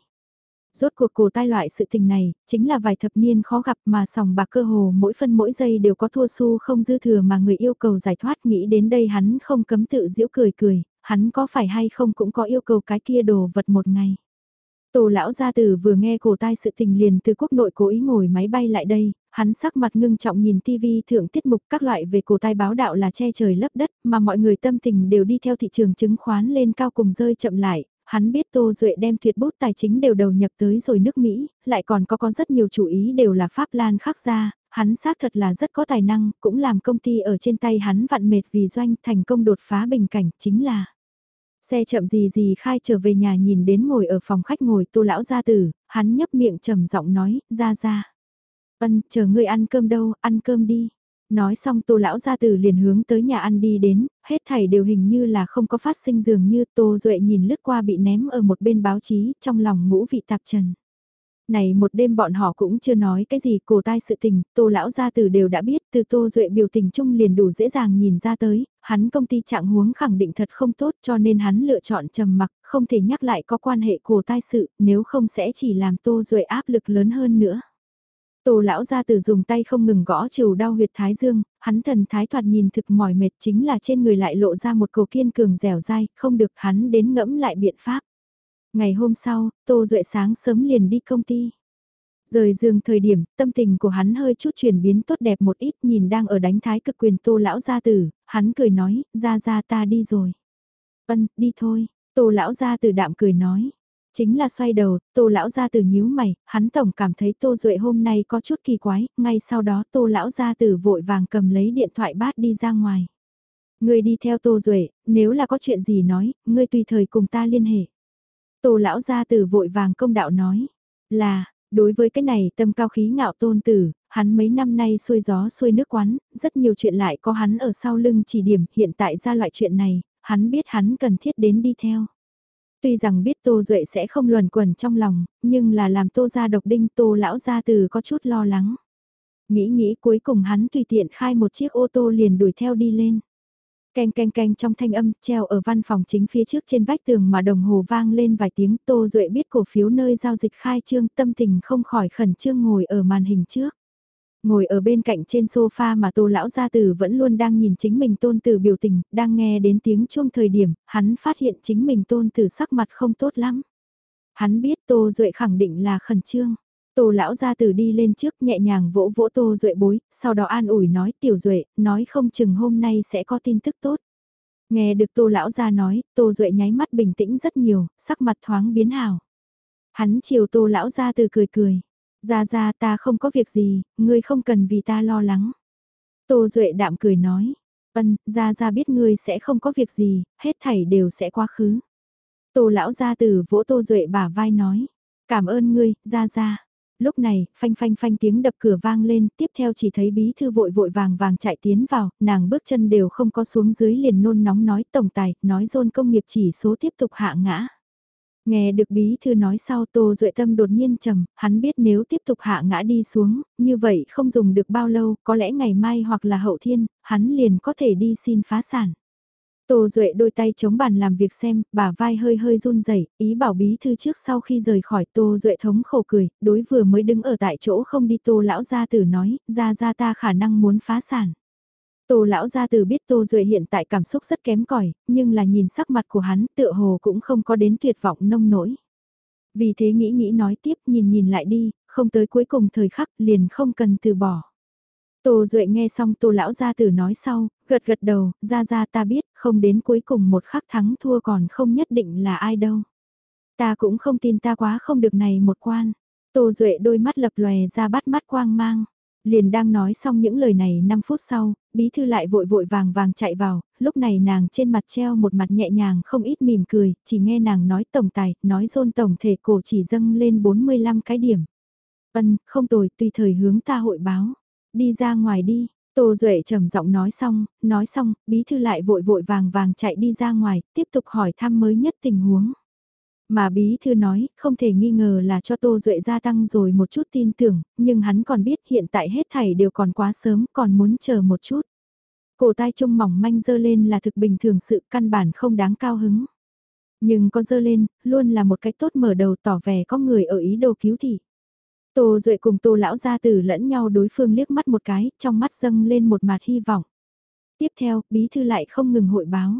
Rốt cuộc cổ tai loại sự tình này, chính là vài thập niên khó gặp mà sòng bạc cơ hồ mỗi phân mỗi giây đều có thua xu không dư thừa mà người yêu cầu giải thoát nghĩ đến đây hắn không cấm tự giễu cười cười, hắn có phải hay không cũng có yêu cầu cái kia đồ vật một ngày. Tổ lão gia tử vừa nghe cổ tai sự tình liền từ quốc nội cố ý ngồi máy bay lại đây, hắn sắc mặt ngưng trọng nhìn tivi thượng tiết mục các loại về cổ tai báo đạo là che trời lấp đất mà mọi người tâm tình đều đi theo thị trường chứng khoán lên cao cùng rơi chậm lại, hắn biết Tô Duệ đem tuyệt bút tài chính đều đầu nhập tới rồi nước Mỹ, lại còn có có rất nhiều chủ ý đều là Pháp Lan khắc ra, hắn xác thật là rất có tài năng, cũng làm công ty ở trên tay hắn vặn mệt vì doanh thành công đột phá bình cảnh chính là. Xe chậm gì gì khai trở về nhà nhìn đến ngồi ở phòng khách ngồi tô lão gia tử, hắn nhấp miệng trầm giọng nói, ra ra. Ân, chờ ngươi ăn cơm đâu, ăn cơm đi. Nói xong tô lão gia tử liền hướng tới nhà ăn đi đến, hết thảy đều hình như là không có phát sinh dường như tô duệ nhìn lướt qua bị ném ở một bên báo chí, trong lòng ngũ vị tạp trần. Này một đêm bọn họ cũng chưa nói cái gì cổ tai sự tình, tô lão gia tử đều đã biết từ tô duệ biểu tình chung liền đủ dễ dàng nhìn ra tới, hắn công ty trạng huống khẳng định thật không tốt cho nên hắn lựa chọn trầm mặc, không thể nhắc lại có quan hệ cổ tai sự, nếu không sẽ chỉ làm tô duệ áp lực lớn hơn nữa. Tô lão gia tử dùng tay không ngừng gõ trừ đau huyệt thái dương, hắn thần thái thoạt nhìn thực mỏi mệt chính là trên người lại lộ ra một cầu kiên cường dẻo dai, không được hắn đến ngẫm lại biện pháp. Ngày hôm sau, Tô Duệ sáng sớm liền đi công ty. Rời giường thời điểm, tâm tình của hắn hơi chút chuyển biến tốt đẹp một ít nhìn đang ở đánh thái cực quyền Tô lão gia tử, hắn cười nói, ra ra ta đi rồi. Ân, đi thôi, Tô lão gia tử đạm cười nói. Chính là xoay đầu, tô lão gia tử nhíu mày, hắn tổng cảm thấy tô duệ hôm nay có chút kỳ quái, ngay sau đó tô lão gia tử vội vàng cầm lấy điện thoại bát đi ra ngoài. Ngươi đi theo tô duệ, nếu là có chuyện gì nói, ngươi tùy thời cùng ta liên hệ. Tô lão gia tử vội vàng công đạo nói, là, đối với cái này tâm cao khí ngạo tôn tử, hắn mấy năm nay xuôi gió xuôi nước quán, rất nhiều chuyện lại có hắn ở sau lưng chỉ điểm hiện tại ra loại chuyện này, hắn biết hắn cần thiết đến đi theo. Tuy rằng biết Tô Duệ sẽ không luẩn quẩn trong lòng, nhưng là làm Tô ra độc đinh Tô lão gia từ có chút lo lắng. Nghĩ nghĩ cuối cùng hắn tùy tiện khai một chiếc ô tô liền đuổi theo đi lên. Canh canh canh trong thanh âm treo ở văn phòng chính phía trước trên vách tường mà đồng hồ vang lên vài tiếng Tô Duệ biết cổ phiếu nơi giao dịch khai trương tâm tình không khỏi khẩn trương ngồi ở màn hình trước. Ngồi ở bên cạnh trên sofa mà tô lão gia tử vẫn luôn đang nhìn chính mình tôn tử biểu tình, đang nghe đến tiếng chuông thời điểm, hắn phát hiện chính mình tôn tử sắc mặt không tốt lắm. Hắn biết tô duệ khẳng định là khẩn trương. Tô lão gia tử đi lên trước nhẹ nhàng vỗ vỗ tô duệ bối, sau đó an ủi nói tiểu duệ, nói không chừng hôm nay sẽ có tin tức tốt. Nghe được tô lão gia nói, tô duệ nháy mắt bình tĩnh rất nhiều, sắc mặt thoáng biến hào. Hắn chiều tô lão gia tử cười cười. Ra ra ta không có việc gì, ngươi không cần vì ta lo lắng. Tô Duệ đạm cười nói, ân, ra ra biết ngươi sẽ không có việc gì, hết thảy đều sẽ quá khứ. Tô lão gia tử vỗ Tô Duệ bả vai nói, cảm ơn ngươi, ra ra. Lúc này, phanh phanh phanh tiếng đập cửa vang lên, tiếp theo chỉ thấy bí thư vội vội vàng vàng chạy tiến vào, nàng bước chân đều không có xuống dưới liền nôn nóng nói tổng tài, nói dôn công nghiệp chỉ số tiếp tục hạ ngã. Nghe được bí thư nói sau Tô Duệ Tâm đột nhiên trầm, hắn biết nếu tiếp tục hạ ngã đi xuống, như vậy không dùng được bao lâu, có lẽ ngày mai hoặc là hậu thiên, hắn liền có thể đi xin phá sản. Tô Duệ đôi tay chống bàn làm việc xem, bà vai hơi hơi run rẩy ý bảo bí thư trước sau khi rời khỏi Tô Duệ thống khổ cười, đối vừa mới đứng ở tại chỗ không đi Tô lão gia tử nói, ra ra ta khả năng muốn phá sản. Tô lão gia từ biết Tô Duệ hiện tại cảm xúc rất kém cỏi, nhưng là nhìn sắc mặt của hắn tựa hồ cũng không có đến tuyệt vọng nông nỗi. Vì thế nghĩ nghĩ nói tiếp nhìn nhìn lại đi, không tới cuối cùng thời khắc liền không cần từ bỏ. Tô Duệ nghe xong Tô lão gia tử nói sau, gật gật đầu, ra ra ta biết, không đến cuối cùng một khắc thắng thua còn không nhất định là ai đâu. Ta cũng không tin ta quá không được này một quan. Tô Duệ đôi mắt lập lòe ra bắt mắt quang mang. Liền đang nói xong những lời này 5 phút sau, bí thư lại vội vội vàng vàng chạy vào, lúc này nàng trên mặt treo một mặt nhẹ nhàng không ít mỉm cười, chỉ nghe nàng nói tổng tài, nói dôn tổng thể cổ chỉ dâng lên 45 cái điểm. Ân, không tồi, tùy thời hướng ta hội báo. Đi ra ngoài đi, Tô Duệ trầm giọng nói xong, nói xong, bí thư lại vội vội vàng vàng chạy đi ra ngoài, tiếp tục hỏi thăm mới nhất tình huống. Mà bí thư nói, không thể nghi ngờ là cho Tô Duệ gia tăng rồi một chút tin tưởng, nhưng hắn còn biết hiện tại hết thảy đều còn quá sớm, còn muốn chờ một chút. Cổ tai trung mỏng manh dơ lên là thực bình thường sự căn bản không đáng cao hứng. Nhưng có dơ lên, luôn là một cách tốt mở đầu tỏ vẻ có người ở ý đồ cứu thị. Tô Duệ cùng Tô Lão gia tử lẫn nhau đối phương liếc mắt một cái, trong mắt dâng lên một mặt hy vọng. Tiếp theo, bí thư lại không ngừng hội báo.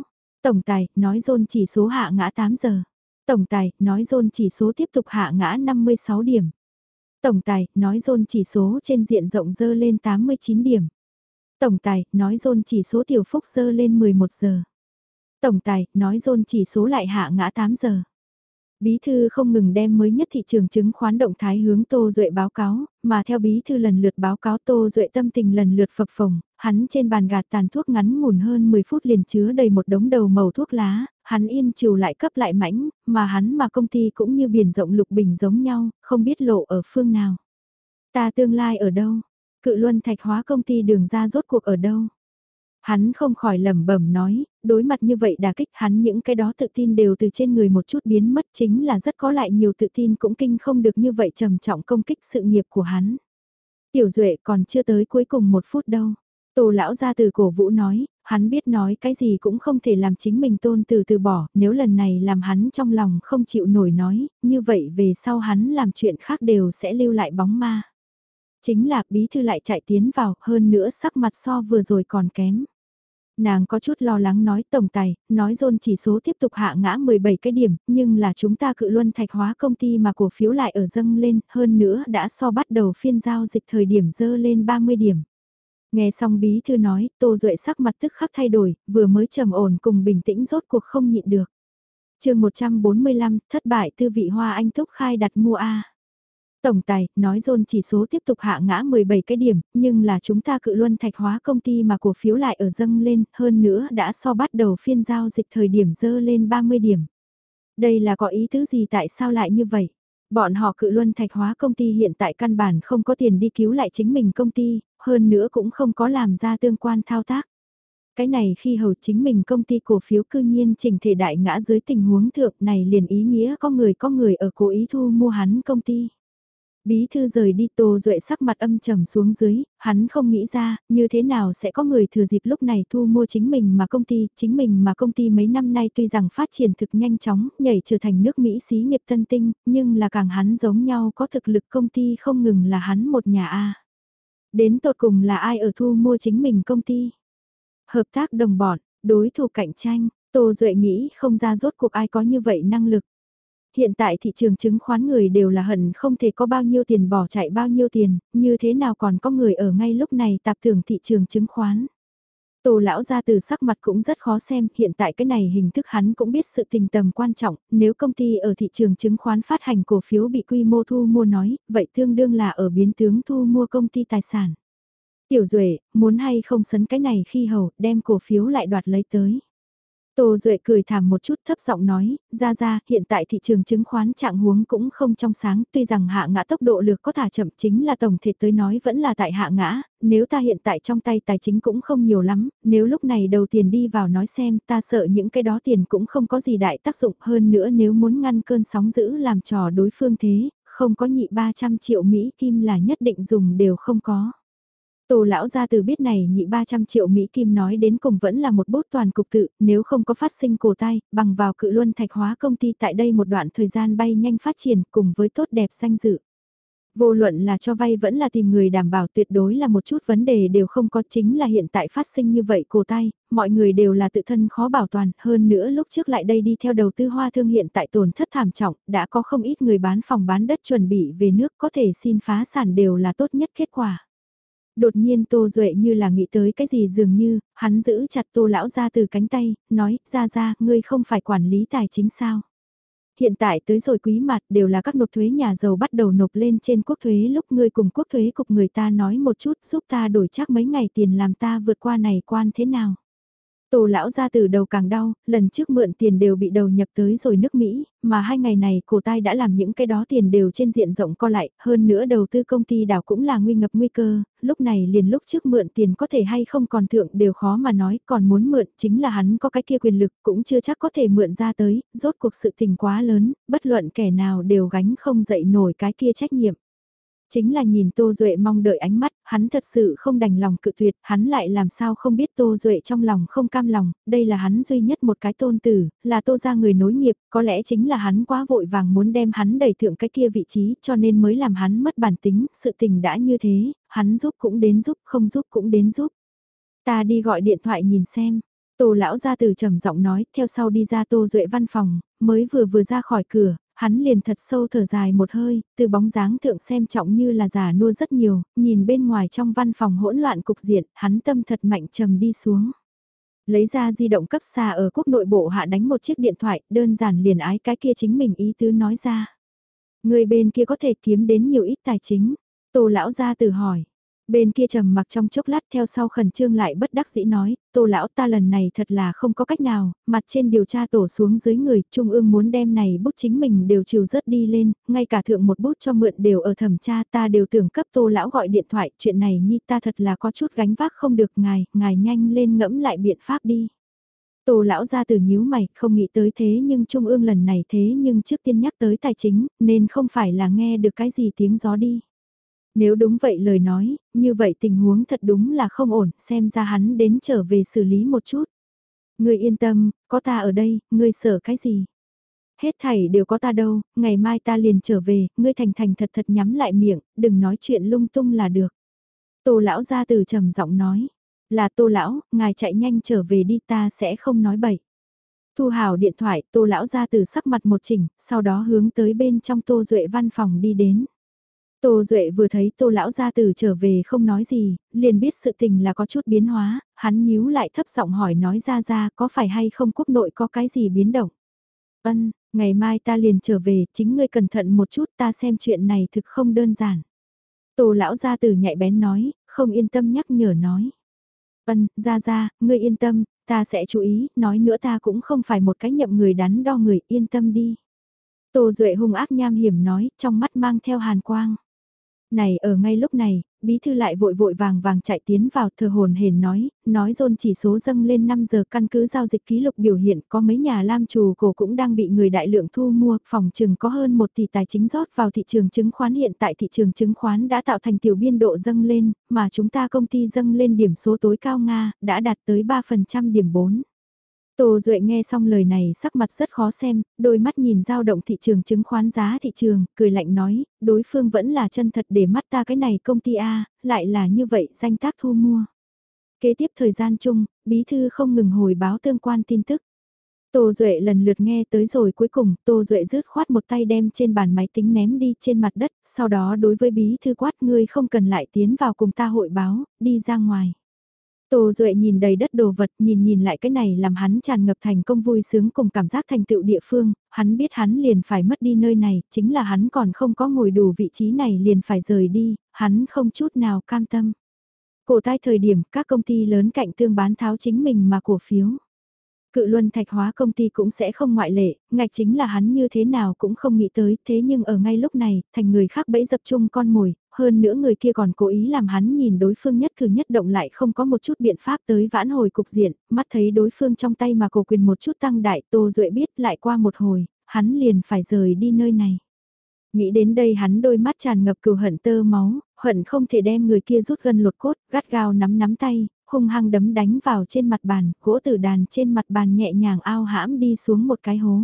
Tổng tài, nói dôn chỉ số hạ ngã 8 giờ. Tổng tài, nói dôn chỉ số tiếp tục hạ ngã 56 điểm. Tổng tài, nói dôn chỉ số trên diện rộng dơ lên 89 điểm. Tổng tài, nói dôn chỉ số tiểu phúc dơ lên 11 giờ. Tổng tài, nói dôn chỉ số lại hạ ngã 8 giờ. Bí thư không ngừng đem mới nhất thị trường chứng khoán động thái hướng Tô Duệ báo cáo, mà theo bí thư lần lượt báo cáo Tô Duệ tâm tình lần lượt phập phồng, hắn trên bàn gạt tàn thuốc ngắn mùn hơn 10 phút liền chứa đầy một đống đầu màu thuốc lá, hắn yên chiều lại cấp lại mãnh, mà hắn mà công ty cũng như biển rộng lục bình giống nhau, không biết lộ ở phương nào. Ta tương lai ở đâu? Cự luân thạch hóa công ty đường ra rốt cuộc ở đâu? Hắn không khỏi lẩm bẩm nói, đối mặt như vậy đà kích hắn những cái đó tự tin đều từ trên người một chút biến mất chính là rất có lại nhiều tự tin cũng kinh không được như vậy trầm trọng công kích sự nghiệp của hắn. Tiểu Duệ còn chưa tới cuối cùng một phút đâu. Tổ lão ra từ cổ vũ nói, hắn biết nói cái gì cũng không thể làm chính mình tôn từ từ bỏ, nếu lần này làm hắn trong lòng không chịu nổi nói, như vậy về sau hắn làm chuyện khác đều sẽ lưu lại bóng ma. Chính là bí thư lại chạy tiến vào, hơn nữa sắc mặt so vừa rồi còn kém. Nàng có chút lo lắng nói tổng tài, nói dôn chỉ số tiếp tục hạ ngã 17 cái điểm, nhưng là chúng ta cự luân thạch hóa công ty mà cổ phiếu lại ở dâng lên, hơn nữa đã so bắt đầu phiên giao dịch thời điểm dơ lên 30 điểm. Nghe xong bí thư nói, tô duệ sắc mặt tức khắc thay đổi, vừa mới trầm ổn cùng bình tĩnh rốt cuộc không nhịn được. chương 145, thất bại tư vị hoa anh thúc khai đặt mua A. Tổng tài, nói dôn chỉ số tiếp tục hạ ngã 17 cái điểm, nhưng là chúng ta cự luân thạch hóa công ty mà cổ phiếu lại ở dâng lên, hơn nữa đã so bắt đầu phiên giao dịch thời điểm dơ lên 30 điểm. Đây là có ý tứ gì tại sao lại như vậy? Bọn họ cự luân thạch hóa công ty hiện tại căn bản không có tiền đi cứu lại chính mình công ty, hơn nữa cũng không có làm ra tương quan thao tác. Cái này khi hầu chính mình công ty cổ phiếu cư nhiên chỉnh thể đại ngã dưới tình huống thượng này liền ý nghĩa có người có người ở cố ý thu mua hắn công ty. Bí thư rời đi Tô Duệ sắc mặt âm trầm xuống dưới, hắn không nghĩ ra, như thế nào sẽ có người thừa dịp lúc này thu mua chính mình mà công ty, chính mình mà công ty mấy năm nay tuy rằng phát triển thực nhanh chóng, nhảy trở thành nước Mỹ xí nghiệp tân tinh, nhưng là càng hắn giống nhau có thực lực công ty không ngừng là hắn một nhà A. Đến tột cùng là ai ở thu mua chính mình công ty? Hợp tác đồng bọn, đối thủ cạnh tranh, Tô Duệ nghĩ không ra rốt cuộc ai có như vậy năng lực. Hiện tại thị trường chứng khoán người đều là hận không thể có bao nhiêu tiền bỏ chạy bao nhiêu tiền, như thế nào còn có người ở ngay lúc này tạp tưởng thị trường chứng khoán. Tô lão ra từ sắc mặt cũng rất khó xem, hiện tại cái này hình thức hắn cũng biết sự tình tầm quan trọng, nếu công ty ở thị trường chứng khoán phát hành cổ phiếu bị quy mô thu mua nói, vậy tương đương là ở biến tướng thu mua công ty tài sản. Tiểu Duệ, muốn hay không sấn cái này khi hầu, đem cổ phiếu lại đoạt lấy tới. Tô Duệ cười thảm một chút thấp giọng nói, ra ra, hiện tại thị trường chứng khoán trạng huống cũng không trong sáng, tuy rằng hạ ngã tốc độ lược có thả chậm chính là tổng thể tới nói vẫn là tại hạ ngã, nếu ta hiện tại trong tay tài chính cũng không nhiều lắm, nếu lúc này đầu tiền đi vào nói xem, ta sợ những cái đó tiền cũng không có gì đại tác dụng hơn nữa nếu muốn ngăn cơn sóng giữ làm trò đối phương thế, không có nhị 300 triệu Mỹ Kim là nhất định dùng đều không có. Tô lão gia từ biết này nhị 300 triệu Mỹ Kim nói đến cùng vẫn là một bút toàn cục tự, nếu không có phát sinh cổ tay, bằng vào cự luân thạch hóa công ty tại đây một đoạn thời gian bay nhanh phát triển cùng với tốt đẹp danh dự. Vô luận là cho vay vẫn là tìm người đảm bảo tuyệt đối là một chút vấn đề đều không có chính là hiện tại phát sinh như vậy cổ tay, mọi người đều là tự thân khó bảo toàn, hơn nữa lúc trước lại đây đi theo đầu tư hoa thương hiện tại tổn thất thảm trọng, đã có không ít người bán phòng bán đất chuẩn bị về nước có thể xin phá sản đều là tốt nhất kết quả. Đột nhiên Tô Duệ như là nghĩ tới cái gì dường như, hắn giữ chặt Tô Lão ra từ cánh tay, nói, ra ra, ngươi không phải quản lý tài chính sao. Hiện tại tới rồi quý mặt đều là các nộp thuế nhà giàu bắt đầu nộp lên trên quốc thuế lúc ngươi cùng quốc thuế cục người ta nói một chút giúp ta đổi chắc mấy ngày tiền làm ta vượt qua này quan thế nào tô lão ra từ đầu càng đau, lần trước mượn tiền đều bị đầu nhập tới rồi nước Mỹ, mà hai ngày này cổ tai đã làm những cái đó tiền đều trên diện rộng co lại, hơn nữa đầu tư công ty đảo cũng là nguy ngập nguy cơ, lúc này liền lúc trước mượn tiền có thể hay không còn thượng đều khó mà nói, còn muốn mượn chính là hắn có cái kia quyền lực cũng chưa chắc có thể mượn ra tới, rốt cuộc sự tình quá lớn, bất luận kẻ nào đều gánh không dậy nổi cái kia trách nhiệm. Chính là nhìn Tô Duệ mong đợi ánh mắt, hắn thật sự không đành lòng cự tuyệt, hắn lại làm sao không biết Tô Duệ trong lòng không cam lòng, đây là hắn duy nhất một cái tôn tử, là Tô ra người nối nghiệp, có lẽ chính là hắn quá vội vàng muốn đem hắn đẩy thượng cái kia vị trí cho nên mới làm hắn mất bản tính, sự tình đã như thế, hắn giúp cũng đến giúp, không giúp cũng đến giúp. Ta đi gọi điện thoại nhìn xem. Tô lão ra từ trầm giọng nói, theo sau đi ra Tô Duệ văn phòng, mới vừa vừa ra khỏi cửa, hắn liền thật sâu thở dài một hơi, từ bóng dáng thượng xem trọng như là giả nua rất nhiều, nhìn bên ngoài trong văn phòng hỗn loạn cục diện, hắn tâm thật mạnh trầm đi xuống. Lấy ra di động cấp xa ở quốc nội bộ hạ đánh một chiếc điện thoại, đơn giản liền ái cái kia chính mình ý tứ nói ra. Người bên kia có thể kiếm đến nhiều ít tài chính. Tô lão ra từ hỏi, Bên kia trầm mặc trong chốc lát theo sau khẩn trương lại bất đắc dĩ nói, tô lão ta lần này thật là không có cách nào, mặt trên điều tra tổ xuống dưới người, trung ương muốn đem này bút chính mình đều chiều rớt đi lên, ngay cả thượng một bút cho mượn đều ở thẩm tra ta đều tưởng cấp tô lão gọi điện thoại, chuyện này nhi ta thật là có chút gánh vác không được ngài, ngài nhanh lên ngẫm lại biện pháp đi. Tô lão ra từ nhíu mày, không nghĩ tới thế nhưng trung ương lần này thế nhưng trước tiên nhắc tới tài chính, nên không phải là nghe được cái gì tiếng gió đi. Nếu đúng vậy lời nói, như vậy tình huống thật đúng là không ổn, xem ra hắn đến trở về xử lý một chút. Ngươi yên tâm, có ta ở đây, ngươi sợ cái gì? Hết thảy đều có ta đâu, ngày mai ta liền trở về, ngươi thành thành thật thật nhắm lại miệng, đừng nói chuyện lung tung là được. Tô lão ra từ trầm giọng nói, là tô lão, ngài chạy nhanh trở về đi ta sẽ không nói bậy. Thu hào điện thoại, tô lão ra từ sắc mặt một chỉnh, sau đó hướng tới bên trong tô duệ văn phòng đi đến. Tô Duệ vừa thấy Tô Lão Gia Tử trở về không nói gì, liền biết sự tình là có chút biến hóa, hắn nhíu lại thấp giọng hỏi nói ra ra có phải hay không quốc nội có cái gì biến động. Ân, ngày mai ta liền trở về, chính ngươi cẩn thận một chút ta xem chuyện này thực không đơn giản. Tô Lão Gia Tử nhạy bén nói, không yên tâm nhắc nhở nói. Ân, ra ra, ngươi yên tâm, ta sẽ chú ý, nói nữa ta cũng không phải một cái nhậm người đắn đo người, yên tâm đi. Tô Duệ hung ác nham hiểm nói, trong mắt mang theo hàn quang. Này ở ngay lúc này, bí thư lại vội vội vàng vàng chạy tiến vào thờ hồn hền nói, nói dôn chỉ số dâng lên 5 giờ căn cứ giao dịch ký lục biểu hiện có mấy nhà lam trù cổ cũng đang bị người đại lượng thu mua, phòng trừng có hơn 1 tỷ tài chính rót vào thị trường chứng khoán hiện tại thị trường chứng khoán đã tạo thành tiểu biên độ dâng lên, mà chúng ta công ty dâng lên điểm số tối cao Nga, đã đạt tới 3% điểm 4. Tô Duệ nghe xong lời này sắc mặt rất khó xem, đôi mắt nhìn dao động thị trường chứng khoán giá thị trường, cười lạnh nói, đối phương vẫn là chân thật để mắt ta cái này công ty A, lại là như vậy danh tác thu mua. Kế tiếp thời gian chung, bí thư không ngừng hồi báo tương quan tin tức. Tô Duệ lần lượt nghe tới rồi cuối cùng, Tô Duệ rứt khoát một tay đem trên bàn máy tính ném đi trên mặt đất, sau đó đối với bí thư quát ngươi không cần lại tiến vào cùng ta hội báo, đi ra ngoài. Tô Duệ nhìn đầy đất đồ vật, nhìn nhìn lại cái này làm hắn tràn ngập thành công vui sướng cùng cảm giác thành tựu địa phương, hắn biết hắn liền phải mất đi nơi này, chính là hắn còn không có ngồi đủ vị trí này liền phải rời đi, hắn không chút nào cam tâm. Cổ tai thời điểm các công ty lớn cạnh tương bán tháo chính mình mà cổ phiếu. Cự luân thạch hóa công ty cũng sẽ không ngoại lệ, ngạch chính là hắn như thế nào cũng không nghĩ tới, thế nhưng ở ngay lúc này, thành người khác bẫy dập chung con mồi, hơn nữa người kia còn cố ý làm hắn nhìn đối phương nhất cử nhất động lại không có một chút biện pháp tới vãn hồi cục diện, mắt thấy đối phương trong tay mà cổ quyền một chút tăng đại Tô Duệ biết lại qua một hồi, hắn liền phải rời đi nơi này. Nghĩ đến đây hắn đôi mắt tràn ngập cừu hận tơ máu, hận không thể đem người kia rút gần lột cốt, gắt gao nắm nắm tay, hung hăng đấm đánh vào trên mặt bàn, gỗ tử đàn trên mặt bàn nhẹ nhàng ao hãm đi xuống một cái hố.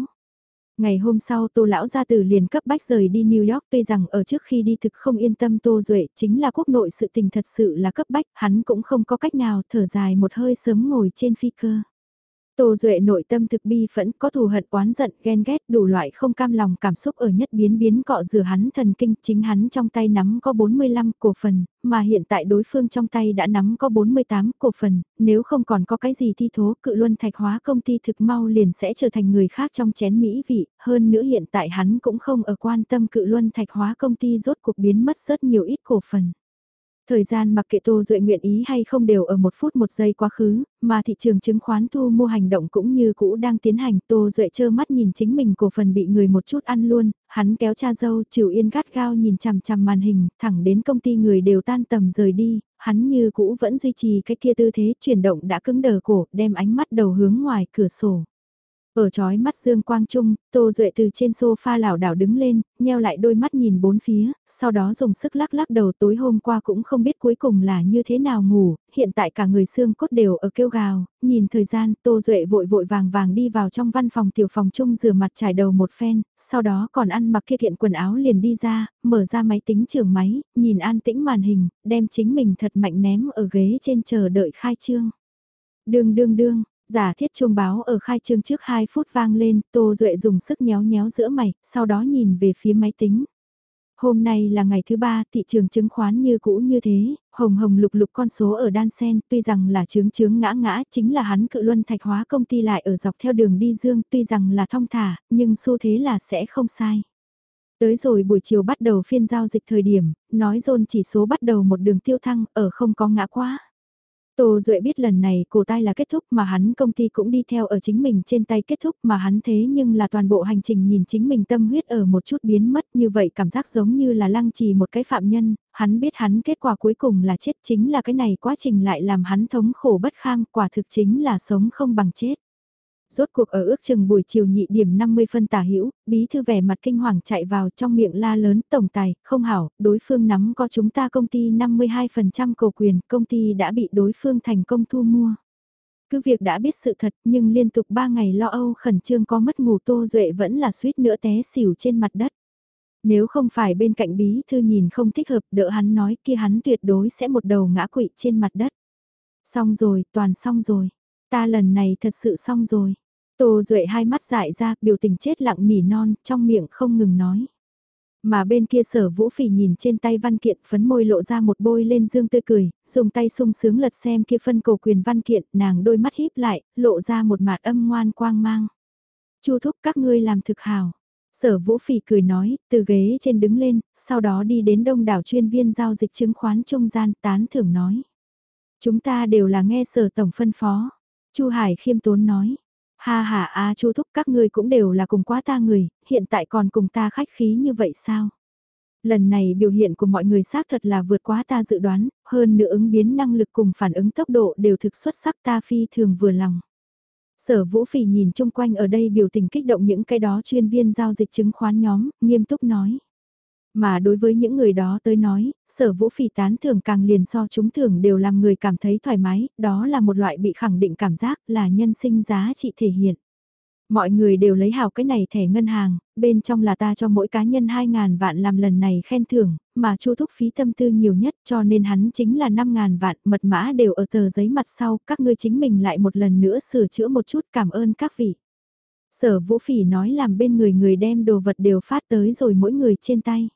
Ngày hôm sau Tô Lão Gia Tử liền cấp bách rời đi New York tuy rằng ở trước khi đi thực không yên tâm Tô Duệ chính là quốc nội sự tình thật sự là cấp bách, hắn cũng không có cách nào thở dài một hơi sớm ngồi trên phi cơ. Tô Duệ nội tâm thực bi phẫn có thù hận oán giận ghen ghét đủ loại không cam lòng cảm xúc ở nhất biến biến cọ rửa hắn thần kinh chính hắn trong tay nắm có 45 cổ phần, mà hiện tại đối phương trong tay đã nắm có 48 cổ phần, nếu không còn có cái gì thi thố cự luân thạch hóa công ty thực mau liền sẽ trở thành người khác trong chén mỹ vị, hơn nữa hiện tại hắn cũng không ở quan tâm cự luân thạch hóa công ty rốt cuộc biến mất rất nhiều ít cổ phần. Thời gian mặc kệ Tô Duệ nguyện ý hay không đều ở một phút một giây quá khứ, mà thị trường chứng khoán thu mua hành động cũng như cũ đang tiến hành. Tô Duệ trơ mắt nhìn chính mình cổ phần bị người một chút ăn luôn, hắn kéo cha dâu chịu yên gắt gao nhìn chằm chằm màn hình, thẳng đến công ty người đều tan tầm rời đi, hắn như cũ vẫn duy trì cái kia tư thế chuyển động đã cứng đờ cổ, đem ánh mắt đầu hướng ngoài cửa sổ. Ở chói mắt dương quang trung, Tô Duệ từ trên sofa lảo đảo đứng lên, nheo lại đôi mắt nhìn bốn phía, sau đó dùng sức lắc lắc đầu tối hôm qua cũng không biết cuối cùng là như thế nào ngủ, hiện tại cả người xương cốt đều ở kêu gào, nhìn thời gian, Tô Duệ vội vội vàng vàng đi vào trong văn phòng tiểu phòng chung rửa mặt trải đầu một phen, sau đó còn ăn mặc kia kiện quần áo liền đi ra, mở ra máy tính trường máy, nhìn an tĩnh màn hình, đem chính mình thật mạnh ném ở ghế trên chờ đợi khai trương. Đương đương đương, Giả thiết chuông báo ở khai trương trước 2 phút vang lên, Tô Duệ dùng sức nhéo nhéo giữa mày, sau đó nhìn về phía máy tính. Hôm nay là ngày thứ ba, thị trường chứng khoán như cũ như thế, hồng hồng lục lục con số ở đan sen, tuy rằng là chứng chứng ngã ngã, chính là hắn cự luân thạch hóa công ty lại ở dọc theo đường đi dương, tuy rằng là thong thả, nhưng xu thế là sẽ không sai. Tới rồi buổi chiều bắt đầu phiên giao dịch thời điểm, nói dồn chỉ số bắt đầu một đường tiêu thăng, ở không có ngã quá. Tô Duệ biết lần này cổ tai là kết thúc mà hắn công ty cũng đi theo ở chính mình trên tay kết thúc mà hắn thế nhưng là toàn bộ hành trình nhìn chính mình tâm huyết ở một chút biến mất như vậy cảm giác giống như là lăng trì một cái phạm nhân, hắn biết hắn kết quả cuối cùng là chết chính là cái này quá trình lại làm hắn thống khổ bất kham quả thực chính là sống không bằng chết. Rốt cuộc ở ước chừng buổi chiều nhị điểm 50 phân tả hữu bí thư vẻ mặt kinh hoàng chạy vào trong miệng la lớn tổng tài, không hảo, đối phương nắm có chúng ta công ty 52% cổ quyền, công ty đã bị đối phương thành công thu mua. Cứ việc đã biết sự thật nhưng liên tục 3 ngày lo âu khẩn trương có mất ngủ Tô Duệ vẫn là suýt nữa té xỉu trên mặt đất. Nếu không phải bên cạnh bí thư nhìn không thích hợp đỡ hắn nói kia hắn tuyệt đối sẽ một đầu ngã quỵ trên mặt đất. Xong rồi, toàn xong rồi. Ta lần này thật sự xong rồi. Tô Duệ hai mắt dại ra, biểu tình chết lặng nỉ non, trong miệng không ngừng nói. Mà bên kia sở vũ phỉ nhìn trên tay văn kiện phấn môi lộ ra một bôi lên dương tươi cười, dùng tay sung sướng lật xem kia phân cầu quyền văn kiện, nàng đôi mắt híp lại, lộ ra một mặt âm ngoan quang mang. Chu thúc các ngươi làm thực hào. Sở vũ phỉ cười nói, từ ghế trên đứng lên, sau đó đi đến đông đảo chuyên viên giao dịch chứng khoán trung gian tán thưởng nói. Chúng ta đều là nghe sở tổng phân phó. Chu Hải khiêm tốn nói. Ha ha a Chu thúc các ngươi cũng đều là cùng quá ta người, hiện tại còn cùng ta khách khí như vậy sao? Lần này biểu hiện của mọi người xác thật là vượt quá ta dự đoán, hơn nữa ứng biến năng lực cùng phản ứng tốc độ đều thực xuất sắc ta phi thường vừa lòng. Sở Vũ Phỉ nhìn chung quanh ở đây biểu tình kích động những cái đó chuyên viên giao dịch chứng khoán nhóm, nghiêm túc nói. Mà đối với những người đó tới nói, sở vũ phỉ tán thưởng càng liền so chúng thưởng đều làm người cảm thấy thoải mái, đó là một loại bị khẳng định cảm giác là nhân sinh giá trị thể hiện. Mọi người đều lấy hào cái này thẻ ngân hàng, bên trong là ta cho mỗi cá nhân 2.000 vạn làm lần này khen thưởng, mà chu thúc phí tâm tư nhiều nhất cho nên hắn chính là 5.000 vạn, mật mã đều ở tờ giấy mặt sau, các ngươi chính mình lại một lần nữa sửa chữa một chút cảm ơn các vị. Sở vũ phỉ nói làm bên người người đem đồ vật đều phát tới rồi mỗi người trên tay.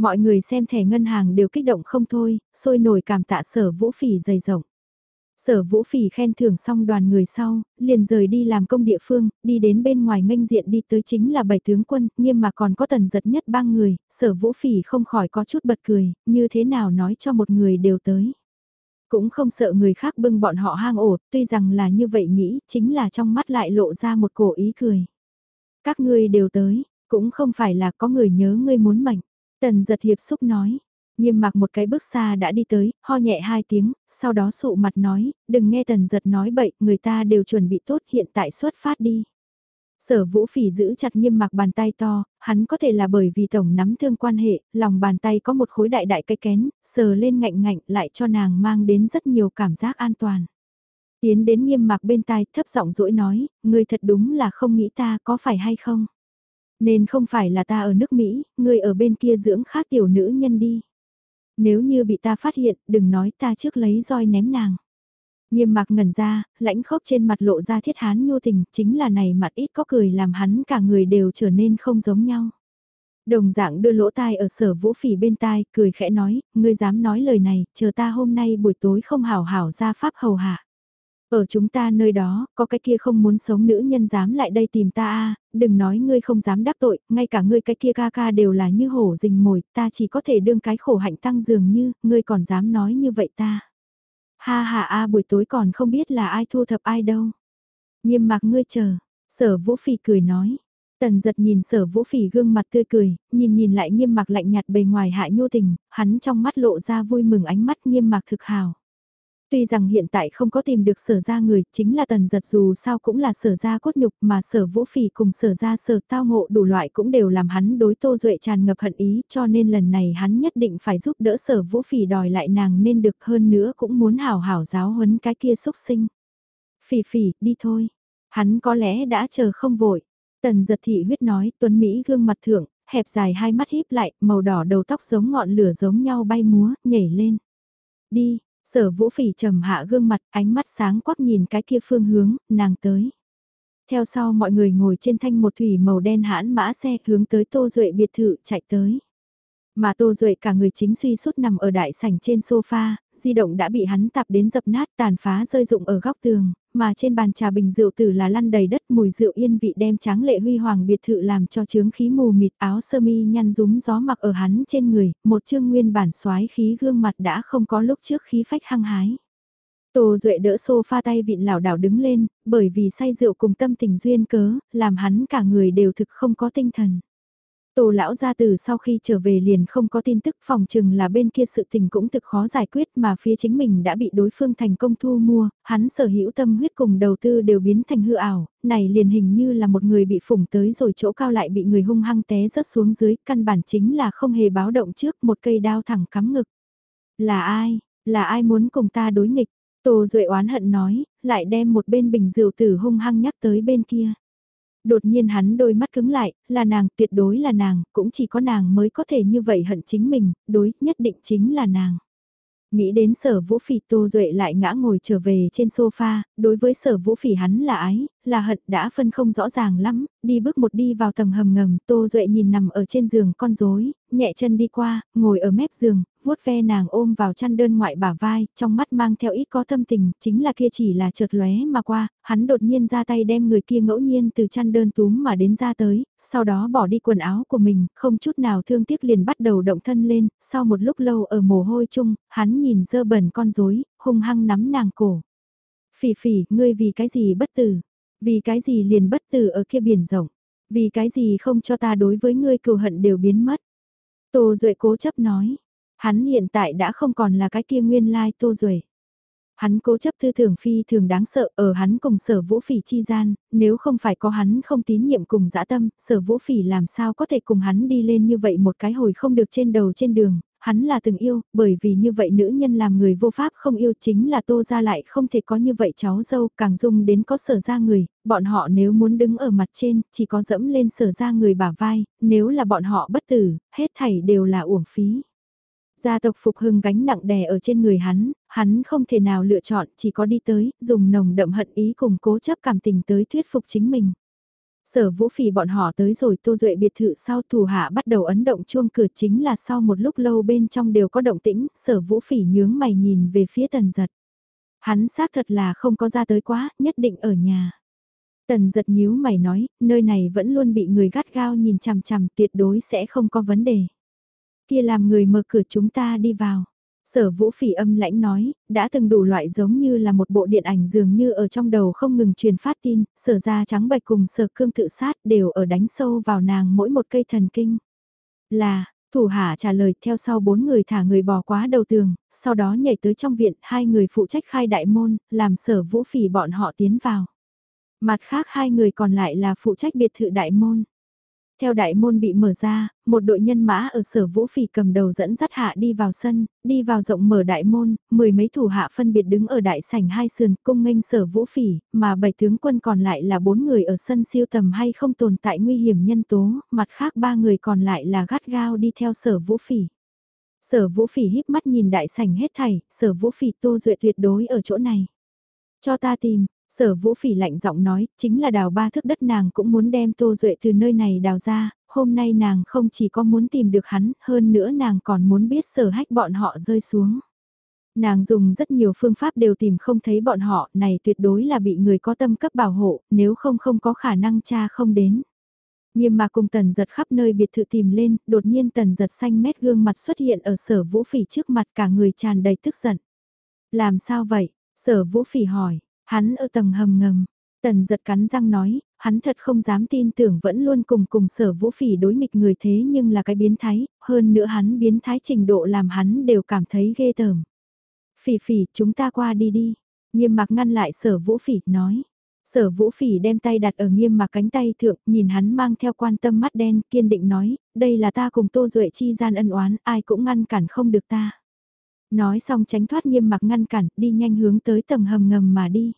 Mọi người xem thẻ ngân hàng đều kích động không thôi, sôi nổi cảm tạ sở vũ phỉ dày rộng. Sở vũ phỉ khen thưởng xong đoàn người sau, liền rời đi làm công địa phương, đi đến bên ngoài nganh diện đi tới chính là bảy tướng quân, nghiêm mà còn có tần giật nhất ba người, sở vũ phỉ không khỏi có chút bật cười, như thế nào nói cho một người đều tới. Cũng không sợ người khác bưng bọn họ hang ổ, tuy rằng là như vậy nghĩ, chính là trong mắt lại lộ ra một cổ ý cười. Các ngươi đều tới, cũng không phải là có người nhớ ngươi muốn mạnh. Tần giật hiệp xúc nói, nghiêm mặc một cái bước xa đã đi tới, ho nhẹ hai tiếng, sau đó sụ mặt nói, đừng nghe tần giật nói bậy, người ta đều chuẩn bị tốt hiện tại xuất phát đi. Sở vũ phỉ giữ chặt nghiêm mặc bàn tay to, hắn có thể là bởi vì tổng nắm thương quan hệ, lòng bàn tay có một khối đại đại cây kén, sờ lên ngạnh ngạnh lại cho nàng mang đến rất nhiều cảm giác an toàn. Tiến đến nghiêm mặc bên tai thấp giọng dỗi nói, người thật đúng là không nghĩ ta có phải hay không? Nên không phải là ta ở nước Mỹ, người ở bên kia dưỡng khác tiểu nữ nhân đi. Nếu như bị ta phát hiện, đừng nói ta trước lấy roi ném nàng. Nghiêm mặc ngẩn ra, lãnh khốc trên mặt lộ ra thiết hán nhu tình, chính là này mặt ít có cười làm hắn cả người đều trở nên không giống nhau. Đồng dạng đưa lỗ tai ở sở vũ phỉ bên tai, cười khẽ nói, ngươi dám nói lời này, chờ ta hôm nay buổi tối không hảo hảo ra pháp hầu hạ. Ở chúng ta nơi đó, có cái kia không muốn sống nữ nhân dám lại đây tìm ta a đừng nói ngươi không dám đắc tội, ngay cả ngươi cái kia ca ca đều là như hổ rình mồi, ta chỉ có thể đương cái khổ hạnh tăng dường như, ngươi còn dám nói như vậy ta. Ha ha a buổi tối còn không biết là ai thu thập ai đâu. Nghiêm mặc ngươi chờ, sở vũ phỉ cười nói. Tần giật nhìn sở vũ phỉ gương mặt tươi cười, nhìn nhìn lại nghiêm mặc lạnh nhạt bề ngoài hạ nhô tình, hắn trong mắt lộ ra vui mừng ánh mắt nghiêm mặc thực hào. Tuy rằng hiện tại không có tìm được sở ra người, chính là tần giật dù sao cũng là sở ra cốt nhục mà sở vũ phỉ cùng sở ra sở tao ngộ đủ loại cũng đều làm hắn đối tô duệ tràn ngập hận ý cho nên lần này hắn nhất định phải giúp đỡ sở vũ phỉ đòi lại nàng nên được hơn nữa cũng muốn hảo hảo giáo huấn cái kia xúc sinh. Phỉ phỉ, đi thôi. Hắn có lẽ đã chờ không vội. Tần giật thị huyết nói, tuấn Mỹ gương mặt thượng, hẹp dài hai mắt híp lại, màu đỏ đầu tóc giống ngọn lửa giống nhau bay múa, nhảy lên. Đi, Sở vũ phỉ trầm hạ gương mặt, ánh mắt sáng quắc nhìn cái kia phương hướng, nàng tới. Theo sau mọi người ngồi trên thanh một thủy màu đen hãn mã xe hướng tới Tô Duệ biệt thự chạy tới. Mà Tô Duệ cả người chính suy sút nằm ở đại sảnh trên sofa, di động đã bị hắn tạp đến dập nát tàn phá rơi rụng ở góc tường, mà trên bàn trà bình rượu tử là lăn đầy đất mùi rượu yên vị đem tráng lệ huy hoàng biệt thự làm cho chướng khí mù mịt áo sơ mi nhăn rúm gió mặc ở hắn trên người, một chương nguyên bản xoái khí gương mặt đã không có lúc trước khí phách hăng hái. Tô Duệ đỡ sofa tay vịn lảo đảo đứng lên, bởi vì say rượu cùng tâm tình duyên cớ, làm hắn cả người đều thực không có tinh thần. Tô lão gia từ sau khi trở về liền không có tin tức phòng chừng là bên kia sự tình cũng thực khó giải quyết mà phía chính mình đã bị đối phương thành công thu mua, hắn sở hữu tâm huyết cùng đầu tư đều biến thành hư ảo, này liền hình như là một người bị phủng tới rồi chỗ cao lại bị người hung hăng té rớt xuống dưới, căn bản chính là không hề báo động trước một cây đao thẳng cắm ngực. Là ai, là ai muốn cùng ta đối nghịch? Tô Duệ oán hận nói, lại đem một bên bình rượu tử hung hăng nhắc tới bên kia. Đột nhiên hắn đôi mắt cứng lại, là nàng, tuyệt đối là nàng, cũng chỉ có nàng mới có thể như vậy hận chính mình, đối, nhất định chính là nàng. Nghĩ đến sở vũ phỉ Tô Duệ lại ngã ngồi trở về trên sofa, đối với sở vũ phỉ hắn là ái, là hận đã phân không rõ ràng lắm, đi bước một đi vào tầng hầm ngầm, Tô Duệ nhìn nằm ở trên giường con rối nhẹ chân đi qua, ngồi ở mép giường, vuốt ve nàng ôm vào chăn đơn ngoại bả vai, trong mắt mang theo ít có tâm tình, chính là kia chỉ là chợt lóe mà qua, hắn đột nhiên ra tay đem người kia ngẫu nhiên từ chăn đơn túm mà đến ra tới, sau đó bỏ đi quần áo của mình, không chút nào thương tiếc liền bắt đầu động thân lên, sau một lúc lâu ở mồ hôi chung, hắn nhìn dơ bẩn con rối hung hăng nắm nàng cổ. Phỉ phỉ, ngươi vì cái gì bất tử? Vì cái gì liền bất tử ở kia biển rộng? Vì cái gì không cho ta đối với ngươi cừu hận đều biến mất? Tô Duệ cố chấp nói, hắn hiện tại đã không còn là cái kia nguyên lai Tô Duệ. Hắn cố chấp tư tưởng phi thường đáng sợ ở hắn cùng sở vũ phỉ chi gian, nếu không phải có hắn không tín nhiệm cùng dã tâm, sở vũ phỉ làm sao có thể cùng hắn đi lên như vậy một cái hồi không được trên đầu trên đường, hắn là từng yêu, bởi vì như vậy nữ nhân làm người vô pháp không yêu chính là tô ra lại không thể có như vậy cháu dâu càng dung đến có sở ra người, bọn họ nếu muốn đứng ở mặt trên, chỉ có dẫm lên sở ra người bả vai, nếu là bọn họ bất tử, hết thảy đều là uổng phí. Gia tộc Phục Hưng gánh nặng đè ở trên người hắn, hắn không thể nào lựa chọn chỉ có đi tới, dùng nồng đậm hận ý cùng cố chấp cảm tình tới thuyết phục chính mình. Sở vũ phỉ bọn họ tới rồi tô duệ biệt thự sau thủ hạ bắt đầu ấn động chuông cửa chính là sau một lúc lâu bên trong đều có động tĩnh, sở vũ phỉ nhướng mày nhìn về phía tần giật. Hắn xác thật là không có ra tới quá, nhất định ở nhà. Tần giật nhíu mày nói, nơi này vẫn luôn bị người gắt gao nhìn chằm chằm tuyệt đối sẽ không có vấn đề. Kia làm người mở cửa chúng ta đi vào. Sở vũ phỉ âm lãnh nói, đã từng đủ loại giống như là một bộ điện ảnh dường như ở trong đầu không ngừng truyền phát tin, sở da trắng bạch cùng sở cương tự sát đều ở đánh sâu vào nàng mỗi một cây thần kinh. Là, thủ hạ trả lời theo sau bốn người thả người bò quá đầu tường, sau đó nhảy tới trong viện, hai người phụ trách khai đại môn, làm sở vũ phỉ bọn họ tiến vào. Mặt khác hai người còn lại là phụ trách biệt thự đại môn. Theo đại môn bị mở ra, một đội nhân mã ở sở vũ phỉ cầm đầu dẫn dắt hạ đi vào sân, đi vào rộng mở đại môn, mười mấy thủ hạ phân biệt đứng ở đại sảnh hai sườn cung nghênh sở vũ phỉ, mà bảy tướng quân còn lại là bốn người ở sân siêu tầm hay không tồn tại nguy hiểm nhân tố, mặt khác ba người còn lại là gắt gao đi theo sở vũ phỉ. Sở vũ phỉ híp mắt nhìn đại sảnh hết thảy, sở vũ phỉ tô duệ tuyệt đối ở chỗ này. Cho ta tìm, Sở vũ phỉ lạnh giọng nói, chính là đào ba thước đất nàng cũng muốn đem Tô Duệ từ nơi này đào ra, hôm nay nàng không chỉ có muốn tìm được hắn, hơn nữa nàng còn muốn biết sở hách bọn họ rơi xuống. Nàng dùng rất nhiều phương pháp đều tìm không thấy bọn họ, này tuyệt đối là bị người có tâm cấp bảo hộ, nếu không không có khả năng cha không đến. Nghiêm mà cùng tần giật khắp nơi biệt thự tìm lên, đột nhiên tần giật xanh mét gương mặt xuất hiện ở sở vũ phỉ trước mặt cả người tràn đầy tức giận. Làm sao vậy? Sở vũ phỉ hỏi, Hắn ở tầng hầm ngầm, tần giật cắn răng nói, hắn thật không dám tin tưởng vẫn luôn cùng cùng sở vũ phỉ đối nghịch người thế nhưng là cái biến thái, hơn nữa hắn biến thái trình độ làm hắn đều cảm thấy ghê tởm. Phỉ phỉ chúng ta qua đi đi, nghiêm mặc ngăn lại sở vũ phỉ nói. Sở vũ phỉ đem tay đặt ở nghiêm mặc cánh tay thượng, nhìn hắn mang theo quan tâm mắt đen, kiên định nói, đây là ta cùng Tô Duệ chi gian ân oán, ai cũng ngăn cản không được ta. Nói xong tránh thoát nghiêm mặc ngăn cản, đi nhanh hướng tới tầng hầm ngầm mà đi.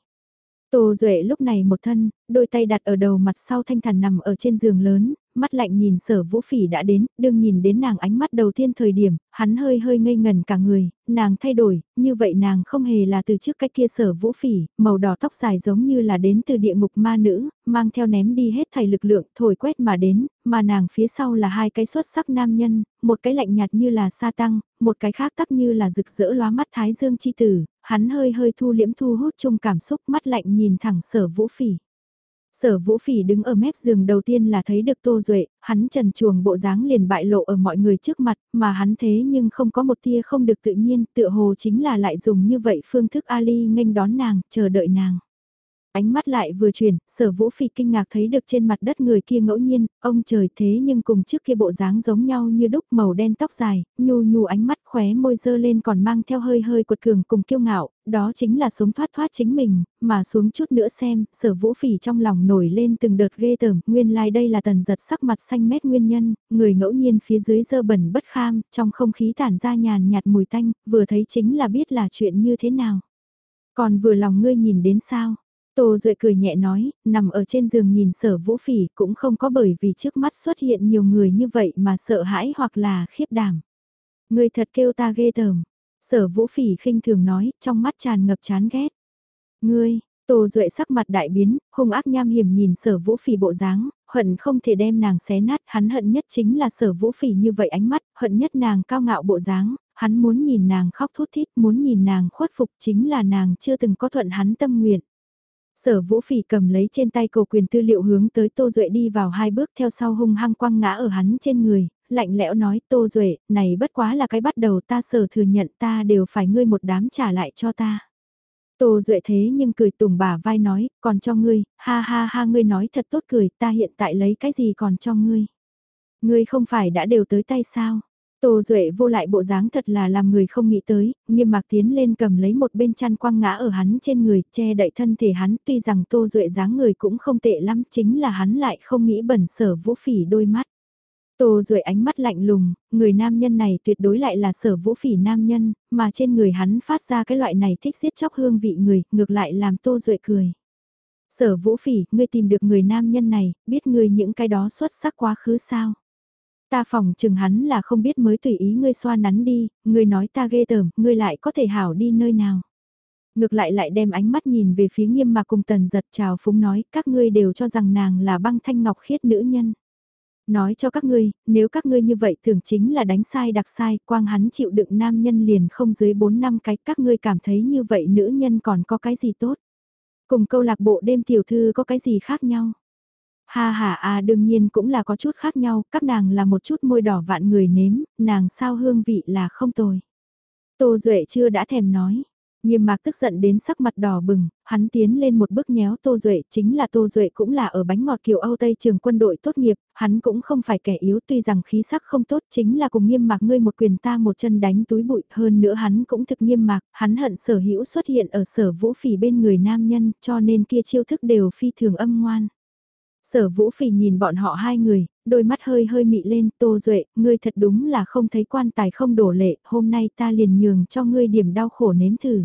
Tô Duệ lúc này một thân, đôi tay đặt ở đầu mặt sau thanh thản nằm ở trên giường lớn, mắt lạnh nhìn sở vũ phỉ đã đến, đương nhìn đến nàng ánh mắt đầu tiên thời điểm, hắn hơi hơi ngây ngần cả người, nàng thay đổi, như vậy nàng không hề là từ trước cách kia sở vũ phỉ, màu đỏ tóc dài giống như là đến từ địa ngục ma nữ, mang theo ném đi hết thầy lực lượng, thổi quét mà đến, mà nàng phía sau là hai cái xuất sắc nam nhân, một cái lạnh nhạt như là sa tăng, một cái khác tắc như là rực rỡ lóa mắt thái dương chi tử, hắn hơi hơi thu liễm thu hút chung cảm xúc mắt lạnh nhìn thẳng sở vũ phỉ. Sở vũ phỉ đứng ở mép giường đầu tiên là thấy được Tô Duệ, hắn trần chuồng bộ dáng liền bại lộ ở mọi người trước mặt, mà hắn thế nhưng không có một tia không được tự nhiên, tựa hồ chính là lại dùng như vậy phương thức Ali nghênh đón nàng, chờ đợi nàng. Ánh mắt lại vừa chuyển, sở vũ phi kinh ngạc thấy được trên mặt đất người kia ngẫu nhiên, ông trời thế nhưng cùng trước kia bộ dáng giống nhau như đúc màu đen tóc dài, nhu nhu ánh mắt khóe môi dơ lên còn mang theo hơi hơi cuột cường cùng kiêu ngạo, đó chính là sống thoát thoát chính mình, mà xuống chút nữa xem, sở vũ phỉ trong lòng nổi lên từng đợt ghê tởm, nguyên lai like đây là tần giật sắc mặt xanh mét nguyên nhân, người ngẫu nhiên phía dưới dơ bẩn bất kham, trong không khí tản ra nhàn nhạt mùi tanh, vừa thấy chính là biết là chuyện như thế nào. Còn vừa lòng ngươi nhìn đến sao? Tô Duệ cười nhẹ nói, nằm ở trên giường nhìn sở vũ phỉ cũng không có bởi vì trước mắt xuất hiện nhiều người như vậy mà sợ hãi hoặc là khiếp đảm. Người thật kêu ta ghê tởm. Sở vũ phỉ khinh thường nói, trong mắt tràn ngập chán ghét. Ngươi, Tô Duệ sắc mặt đại biến, hung ác nham hiểm nhìn sở vũ phỉ bộ dáng, hận không thể đem nàng xé nát, hắn hận nhất chính là sở vũ phỉ như vậy ánh mắt, hận nhất nàng cao ngạo bộ dáng, hắn muốn nhìn nàng khóc thút thít, muốn nhìn nàng khuất phục chính là nàng chưa từng có thuận hắn tâm nguyện. Sở Vũ Phỉ cầm lấy trên tay cầu quyền tư liệu hướng tới Tô Duệ đi vào hai bước theo sau hung hăng quăng ngã ở hắn trên người, lạnh lẽo nói Tô Duệ, này bất quá là cái bắt đầu ta sở thừa nhận ta đều phải ngươi một đám trả lại cho ta. Tô Duệ thế nhưng cười tùng bà vai nói, còn cho ngươi, ha ha ha ngươi nói thật tốt cười, ta hiện tại lấy cái gì còn cho ngươi. Ngươi không phải đã đều tới tay sao? Tô Duệ vô lại bộ dáng thật là làm người không nghĩ tới, nghiêm mạc tiến lên cầm lấy một bên chăn quăng ngã ở hắn trên người, che đậy thân thể hắn, tuy rằng Tô Duệ dáng người cũng không tệ lắm, chính là hắn lại không nghĩ bẩn sở vũ phỉ đôi mắt. Tô Duệ ánh mắt lạnh lùng, người nam nhân này tuyệt đối lại là sở vũ phỉ nam nhân, mà trên người hắn phát ra cái loại này thích giết chóc hương vị người, ngược lại làm Tô Duệ cười. Sở vũ phỉ, ngươi tìm được người nam nhân này, biết ngươi những cái đó xuất sắc quá khứ sao? Ta phòng chừng hắn là không biết mới tùy ý ngươi xoa nắn đi, ngươi nói ta ghê tởm, ngươi lại có thể hảo đi nơi nào. Ngược lại lại đem ánh mắt nhìn về phía nghiêm mà cùng tần giật chào phúng nói, các ngươi đều cho rằng nàng là băng thanh ngọc khiết nữ nhân. Nói cho các ngươi, nếu các ngươi như vậy thường chính là đánh sai đặc sai, quang hắn chịu đựng nam nhân liền không dưới 4 năm cái, các ngươi cảm thấy như vậy nữ nhân còn có cái gì tốt. Cùng câu lạc bộ đêm tiểu thư có cái gì khác nhau. Ha ha à đương nhiên cũng là có chút khác nhau, các nàng là một chút môi đỏ vạn người nếm, nàng sao hương vị là không tồi. Tô Duệ chưa đã thèm nói. Nghiêm mạc tức giận đến sắc mặt đỏ bừng, hắn tiến lên một bước nhéo Tô Duệ, chính là Tô Duệ cũng là ở bánh ngọt kiều Âu Tây trường quân đội tốt nghiệp, hắn cũng không phải kẻ yếu tuy rằng khí sắc không tốt chính là cùng nghiêm mạc ngươi một quyền ta một chân đánh túi bụi, hơn nữa hắn cũng thực nghiêm mạc, hắn hận sở hữu xuất hiện ở sở vũ phỉ bên người nam nhân, cho nên kia chiêu thức đều phi thường âm ngoan. Sở vũ phỉ nhìn bọn họ hai người, đôi mắt hơi hơi mị lên, tô duệ, ngươi thật đúng là không thấy quan tài không đổ lệ, hôm nay ta liền nhường cho ngươi điểm đau khổ nếm thử.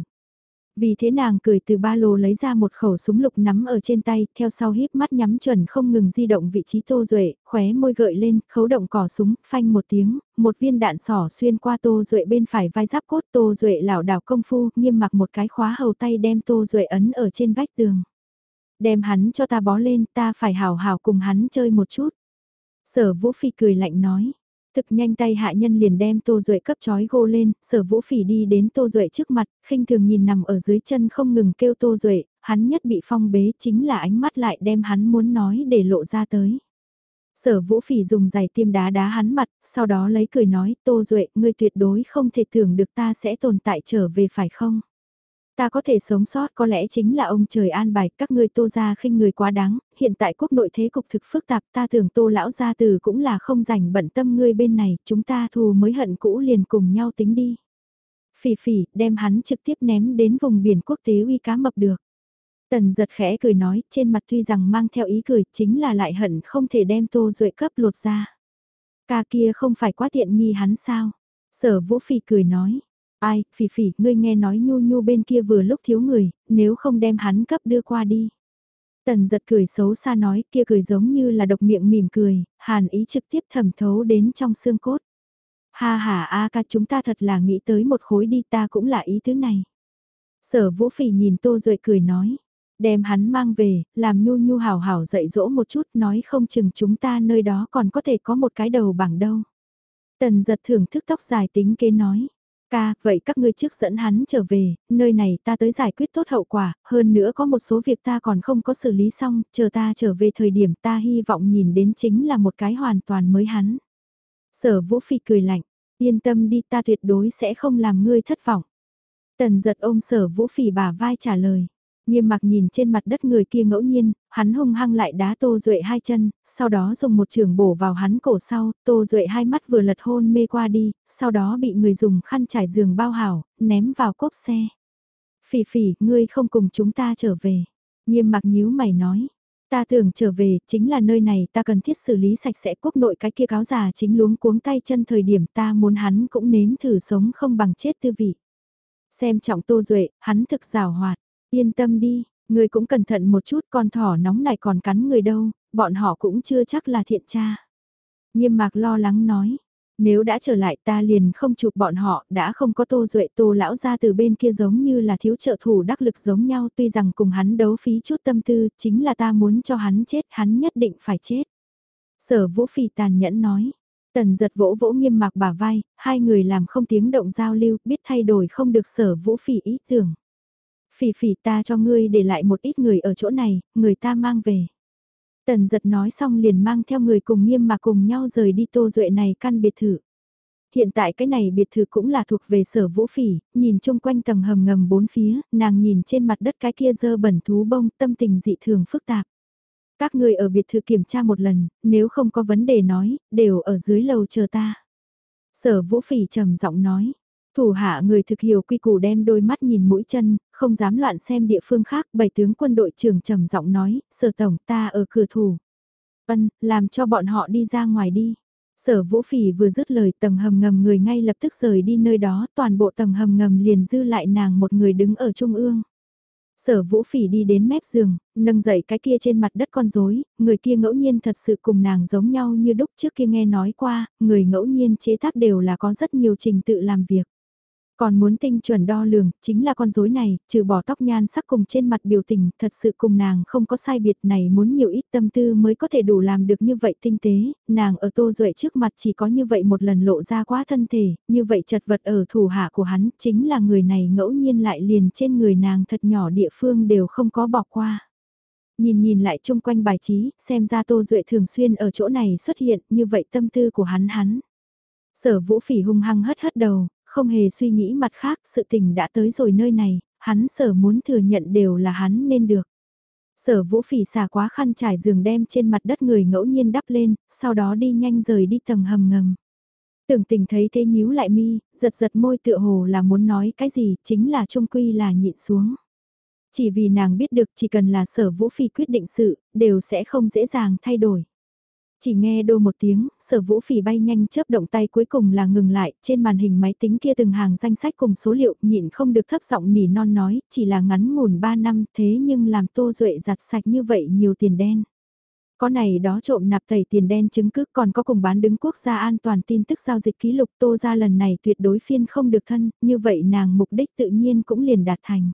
Vì thế nàng cười từ ba lô lấy ra một khẩu súng lục nắm ở trên tay, theo sau híp mắt nhắm chuẩn không ngừng di động vị trí tô duệ, khóe môi gợi lên, khấu động cỏ súng, phanh một tiếng, một viên đạn sỏ xuyên qua tô duệ bên phải vai giáp cốt tô duệ lảo đảo công phu, nghiêm mặc một cái khóa hầu tay đem tô duệ ấn ở trên vách tường. Đem hắn cho ta bó lên, ta phải hào hào cùng hắn chơi một chút. Sở Vũ Phỉ cười lạnh nói. Thực nhanh tay hạ nhân liền đem Tô Duệ cấp chói gô lên, sở Vũ Phỉ đi đến Tô Duệ trước mặt, khinh thường nhìn nằm ở dưới chân không ngừng kêu Tô Duệ, hắn nhất bị phong bế chính là ánh mắt lại đem hắn muốn nói để lộ ra tới. Sở Vũ Phỉ dùng giày tiêm đá đá hắn mặt, sau đó lấy cười nói, Tô Duệ, ngươi tuyệt đối không thể tưởng được ta sẽ tồn tại trở về phải không? Ta có thể sống sót có lẽ chính là ông trời an bài các ngươi tô ra khinh người quá đáng, hiện tại quốc nội thế cục thực phức tạp ta tưởng tô lão gia từ cũng là không rảnh bận tâm ngươi bên này, chúng ta thù mới hận cũ liền cùng nhau tính đi. Phỉ phỉ, đem hắn trực tiếp ném đến vùng biển quốc tế uy cá mập được. Tần giật khẽ cười nói, trên mặt tuy rằng mang theo ý cười, chính là lại hận không thể đem tô duệ cấp lột ra. Ca kia không phải quá tiện nghi hắn sao? Sở vũ phỉ cười nói, Ai, phỉ phỉ, ngươi nghe nói nhu nhu bên kia vừa lúc thiếu người, nếu không đem hắn cấp đưa qua đi. Tần giật cười xấu xa nói kia cười giống như là độc miệng mỉm cười, hàn ý trực tiếp thẩm thấu đến trong xương cốt. Ha ha a ca chúng ta thật là nghĩ tới một khối đi ta cũng là ý thứ này. Sở vũ phỉ nhìn tô rồi cười nói, đem hắn mang về, làm nhu nhu hảo hảo dạy dỗ một chút nói không chừng chúng ta nơi đó còn có thể có một cái đầu bảng đâu. Tần giật thưởng thức tóc dài tính kế nói, Ca, vậy các ngươi trước dẫn hắn trở về, nơi này ta tới giải quyết tốt hậu quả, hơn nữa có một số việc ta còn không có xử lý xong, chờ ta trở về thời điểm ta hy vọng nhìn đến chính là một cái hoàn toàn mới hắn. Sở Vũ Phi cười lạnh, yên tâm đi ta tuyệt đối sẽ không làm ngươi thất vọng. Tần giật ôm sở Vũ phi bà vai trả lời. Nghiêm mặc nhìn trên mặt đất người kia ngẫu nhiên, hắn hung hăng lại đá Tô Duệ hai chân, sau đó dùng một trường bổ vào hắn cổ sau, Tô Duệ hai mắt vừa lật hôn mê qua đi, sau đó bị người dùng khăn trải giường bao hảo, ném vào cốp xe. Phỉ phỉ, ngươi không cùng chúng ta trở về. Nghiêm mặc nhíu mày nói. Ta tưởng trở về, chính là nơi này ta cần thiết xử lý sạch sẽ quốc nội cái kia cáo già chính luống cuống tay chân thời điểm ta muốn hắn cũng nếm thử sống không bằng chết tư vị. Xem trọng Tô Duệ, hắn thực rào hoạt. Yên tâm đi, người cũng cẩn thận một chút con thỏ nóng này còn cắn người đâu, bọn họ cũng chưa chắc là thiện cha. Nghiêm mạc lo lắng nói, nếu đã trở lại ta liền không chụp bọn họ, đã không có tô duệ tô lão ra từ bên kia giống như là thiếu trợ thủ đắc lực giống nhau tuy rằng cùng hắn đấu phí chút tâm tư, chính là ta muốn cho hắn chết, hắn nhất định phải chết. Sở vũ phì tàn nhẫn nói, tần giật vỗ vỗ nghiêm mạc bả vai, hai người làm không tiếng động giao lưu, biết thay đổi không được sở vũ phì ý tưởng phỉ phỉ ta cho ngươi để lại một ít người ở chỗ này, người ta mang về. Tần giật nói xong liền mang theo người cùng nghiêm mà cùng nhau rời đi tô duệ này căn biệt thự. Hiện tại cái này biệt thự cũng là thuộc về sở vũ phỉ, nhìn chung quanh tầng hầm ngầm bốn phía, nàng nhìn trên mặt đất cái kia dơ bẩn thú bông, tâm tình dị thường phức tạp. Các người ở biệt thự kiểm tra một lần, nếu không có vấn đề nói, đều ở dưới lầu chờ ta. Sở vũ phỉ trầm giọng nói. Thủ hạ người thực hiểu quy củ đem đôi mắt nhìn mũi chân, không dám loạn xem địa phương khác. Bảy tướng quân đội trưởng trầm giọng nói, sở tổng ta ở cửa thủ. Ân, làm cho bọn họ đi ra ngoài đi. Sở vũ phỉ vừa dứt lời tầng hầm ngầm người ngay lập tức rời đi nơi đó, toàn bộ tầng hầm ngầm liền dư lại nàng một người đứng ở trung ương. Sở vũ phỉ đi đến mép giường, nâng dậy cái kia trên mặt đất con rối, người kia ngẫu nhiên thật sự cùng nàng giống nhau như đúc trước kia nghe nói qua, người ngẫu nhiên chế tác đều là có rất nhiều trình tự làm việc. Còn muốn tinh chuẩn đo lường, chính là con rối này, trừ bỏ tóc nhan sắc cùng trên mặt biểu tình, thật sự cùng nàng không có sai biệt này muốn nhiều ít tâm tư mới có thể đủ làm được như vậy tinh tế, nàng ở tô duệ trước mặt chỉ có như vậy một lần lộ ra quá thân thể, như vậy chật vật ở thủ hạ của hắn, chính là người này ngẫu nhiên lại liền trên người nàng thật nhỏ địa phương đều không có bỏ qua. Nhìn nhìn lại chung quanh bài trí, xem ra Tô Duệ thường xuyên ở chỗ này xuất hiện, như vậy tâm tư của hắn hắn. Sở vũ phỉ hung hăng hất hất đầu, không hề suy nghĩ mặt khác, sự tình đã tới rồi nơi này, hắn sở muốn thừa nhận đều là hắn nên được. Sở vũ phỉ xả quá khăn trải giường đem trên mặt đất người ngẫu nhiên đắp lên, sau đó đi nhanh rời đi tầng hầm ngầm. Tưởng tình thấy thế nhíu lại mi, giật giật môi tựa hồ là muốn nói cái gì, chính là trung quy là nhịn xuống. Chỉ vì nàng biết được chỉ cần là sở vũ phỉ quyết định sự, đều sẽ không dễ dàng thay đổi. Chỉ nghe đô một tiếng, sở vũ phỉ bay nhanh chớp động tay cuối cùng là ngừng lại, trên màn hình máy tính kia từng hàng danh sách cùng số liệu nhịn không được thấp giọng nỉ non nói, chỉ là ngắn ngủn 3 năm thế nhưng làm tô duệ giặt sạch như vậy nhiều tiền đen. Có này đó trộm nạp tẩy tiền đen chứng cứ còn có cùng bán đứng quốc gia an toàn tin tức giao dịch ký lục tô ra lần này tuyệt đối phiên không được thân, như vậy nàng mục đích tự nhiên cũng liền đạt thành.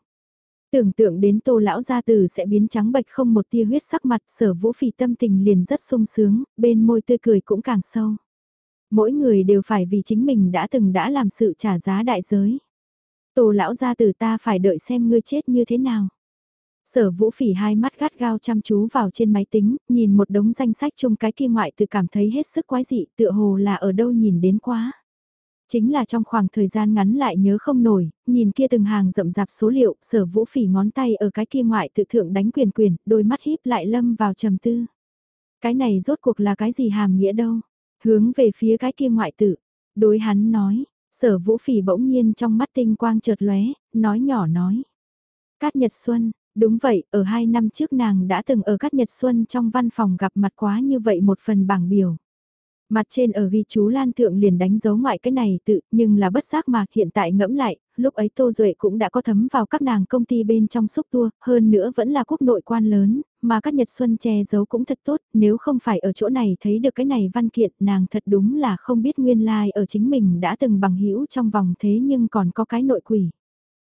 Tưởng tượng đến tô lão gia tử sẽ biến trắng bệch không một tia huyết sắc mặt sở vũ phỉ tâm tình liền rất sung sướng, bên môi tươi cười cũng càng sâu. Mỗi người đều phải vì chính mình đã từng đã làm sự trả giá đại giới. Tô lão gia tử ta phải đợi xem ngươi chết như thế nào. Sở vũ phỉ hai mắt gắt gao chăm chú vào trên máy tính, nhìn một đống danh sách chung cái kia ngoại tự cảm thấy hết sức quái dị, tựa hồ là ở đâu nhìn đến quá. Chính là trong khoảng thời gian ngắn lại nhớ không nổi, nhìn kia từng hàng rậm rạp số liệu, sở vũ phỉ ngón tay ở cái kia ngoại tự thượng đánh quyền quyền, đôi mắt híp lại lâm vào trầm tư. Cái này rốt cuộc là cái gì hàm nghĩa đâu? Hướng về phía cái kia ngoại tự, đối hắn nói, sở vũ phỉ bỗng nhiên trong mắt tinh quang chợt lóe, nói nhỏ nói. Cát Nhật Xuân, đúng vậy, ở hai năm trước nàng đã từng ở Cát Nhật Xuân trong văn phòng gặp mặt quá như vậy một phần bảng biểu. Mặt trên ở ghi chú Lan Thượng liền đánh dấu ngoại cái này tự, nhưng là bất giác mà hiện tại ngẫm lại, lúc ấy Tô Duệ cũng đã có thấm vào các nàng công ty bên trong xúc tua, hơn nữa vẫn là quốc nội quan lớn, mà các Nhật Xuân che giấu cũng thật tốt, nếu không phải ở chỗ này thấy được cái này văn kiện nàng thật đúng là không biết nguyên lai like ở chính mình đã từng bằng hữu trong vòng thế nhưng còn có cái nội quỷ.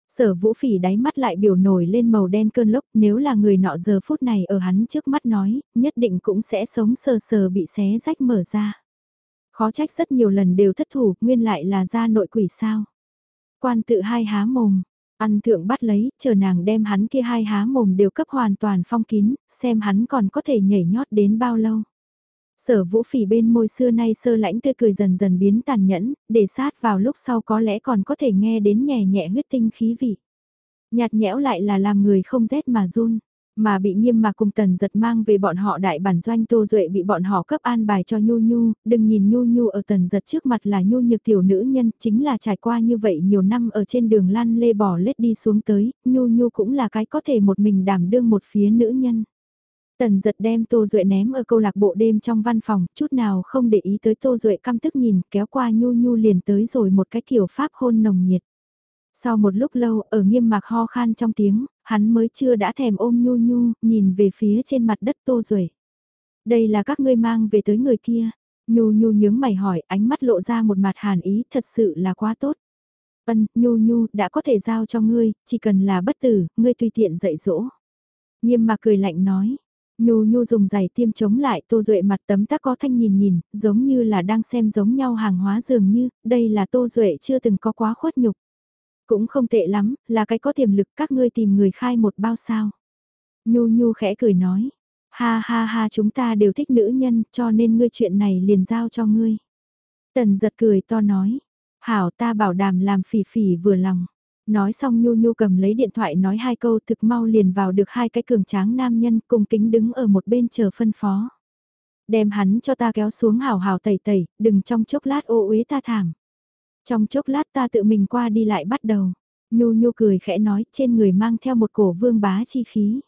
Sở vũ phỉ đáy mắt lại biểu nổi lên màu đen cơn lốc nếu là người nọ giờ phút này ở hắn trước mắt nói, nhất định cũng sẽ sống sờ sờ bị xé rách mở ra. Khó trách rất nhiều lần đều thất thủ, nguyên lại là ra nội quỷ sao. Quan tự hai há mồm, ăn thượng bắt lấy, chờ nàng đem hắn kia hai há mồm đều cấp hoàn toàn phong kín, xem hắn còn có thể nhảy nhót đến bao lâu. Sở vũ phỉ bên môi xưa nay sơ lãnh tươi cười dần dần biến tàn nhẫn, để sát vào lúc sau có lẽ còn có thể nghe đến nhẹ nhẹ huyết tinh khí vị. Nhạt nhẽo lại là làm người không rét mà run. Mà bị nghiêm mà cùng tần giật mang về bọn họ đại bản doanh Tô Duệ bị bọn họ cấp an bài cho Nhu Nhu, đừng nhìn Nhu Nhu ở tần giật trước mặt là Nhu nhược tiểu nữ nhân, chính là trải qua như vậy nhiều năm ở trên đường lăn lê bỏ lết đi xuống tới, Nhu Nhu cũng là cái có thể một mình đảm đương một phía nữ nhân. Tần giật đem Tô Duệ ném ở câu lạc bộ đêm trong văn phòng, chút nào không để ý tới Tô Duệ căm tức nhìn, kéo qua Nhu Nhu liền tới rồi một cái kiểu pháp hôn nồng nhiệt. Sau một lúc lâu, ở nghiêm mạc ho khan trong tiếng, hắn mới chưa đã thèm ôm nhu nhu, nhìn về phía trên mặt đất tô rồi. Đây là các ngươi mang về tới người kia. Nhu nhu nhướng mày hỏi, ánh mắt lộ ra một mặt hàn ý, thật sự là quá tốt. Ân, nhu nhu, đã có thể giao cho ngươi, chỉ cần là bất tử, ngươi tùy tiện dạy dỗ. Nghiêm mạc cười lạnh nói. Nhu nhu dùng giày tiêm chống lại tô duệ mặt tấm tắc có thanh nhìn nhìn, giống như là đang xem giống nhau hàng hóa dường như, đây là tô duệ chưa từng có quá khuất nhục. Cũng không tệ lắm, là cái có tiềm lực các ngươi tìm người khai một bao sao. Nhu Nhu khẽ cười nói, ha ha ha chúng ta đều thích nữ nhân cho nên ngươi chuyện này liền giao cho ngươi. Tần giật cười to nói, hảo ta bảo đảm làm phỉ phỉ vừa lòng. Nói xong Nhu Nhu cầm lấy điện thoại nói hai câu thực mau liền vào được hai cái cường tráng nam nhân cùng kính đứng ở một bên chờ phân phó. Đem hắn cho ta kéo xuống hào hào tẩy tẩy, đừng trong chốc lát ô uế ta thảm. Trong chốc lát ta tự mình qua đi lại bắt đầu. Nhu nhu cười khẽ nói trên người mang theo một cổ vương bá chi khí.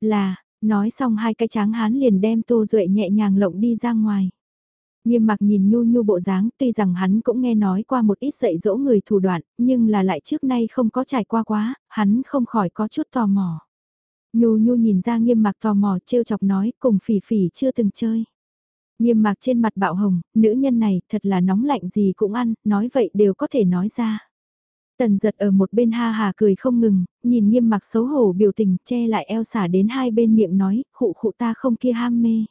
Là, nói xong hai cái tráng hán liền đem tô duệ nhẹ nhàng lộng đi ra ngoài. Nghiêm mặc nhìn nhu nhu bộ dáng tuy rằng hắn cũng nghe nói qua một ít dạy dỗ người thủ đoạn, nhưng là lại trước nay không có trải qua quá, hắn không khỏi có chút tò mò. Nhu nhu nhìn ra nghiêm mặc tò mò trêu chọc nói cùng phỉ phỉ chưa từng chơi. Nghiêm mạc trên mặt bạo hồng, nữ nhân này thật là nóng lạnh gì cũng ăn, nói vậy đều có thể nói ra. Tần giật ở một bên ha hà cười không ngừng, nhìn nghiêm mạc xấu hổ biểu tình che lại eo xả đến hai bên miệng nói, khụ khụ ta không kia ham mê.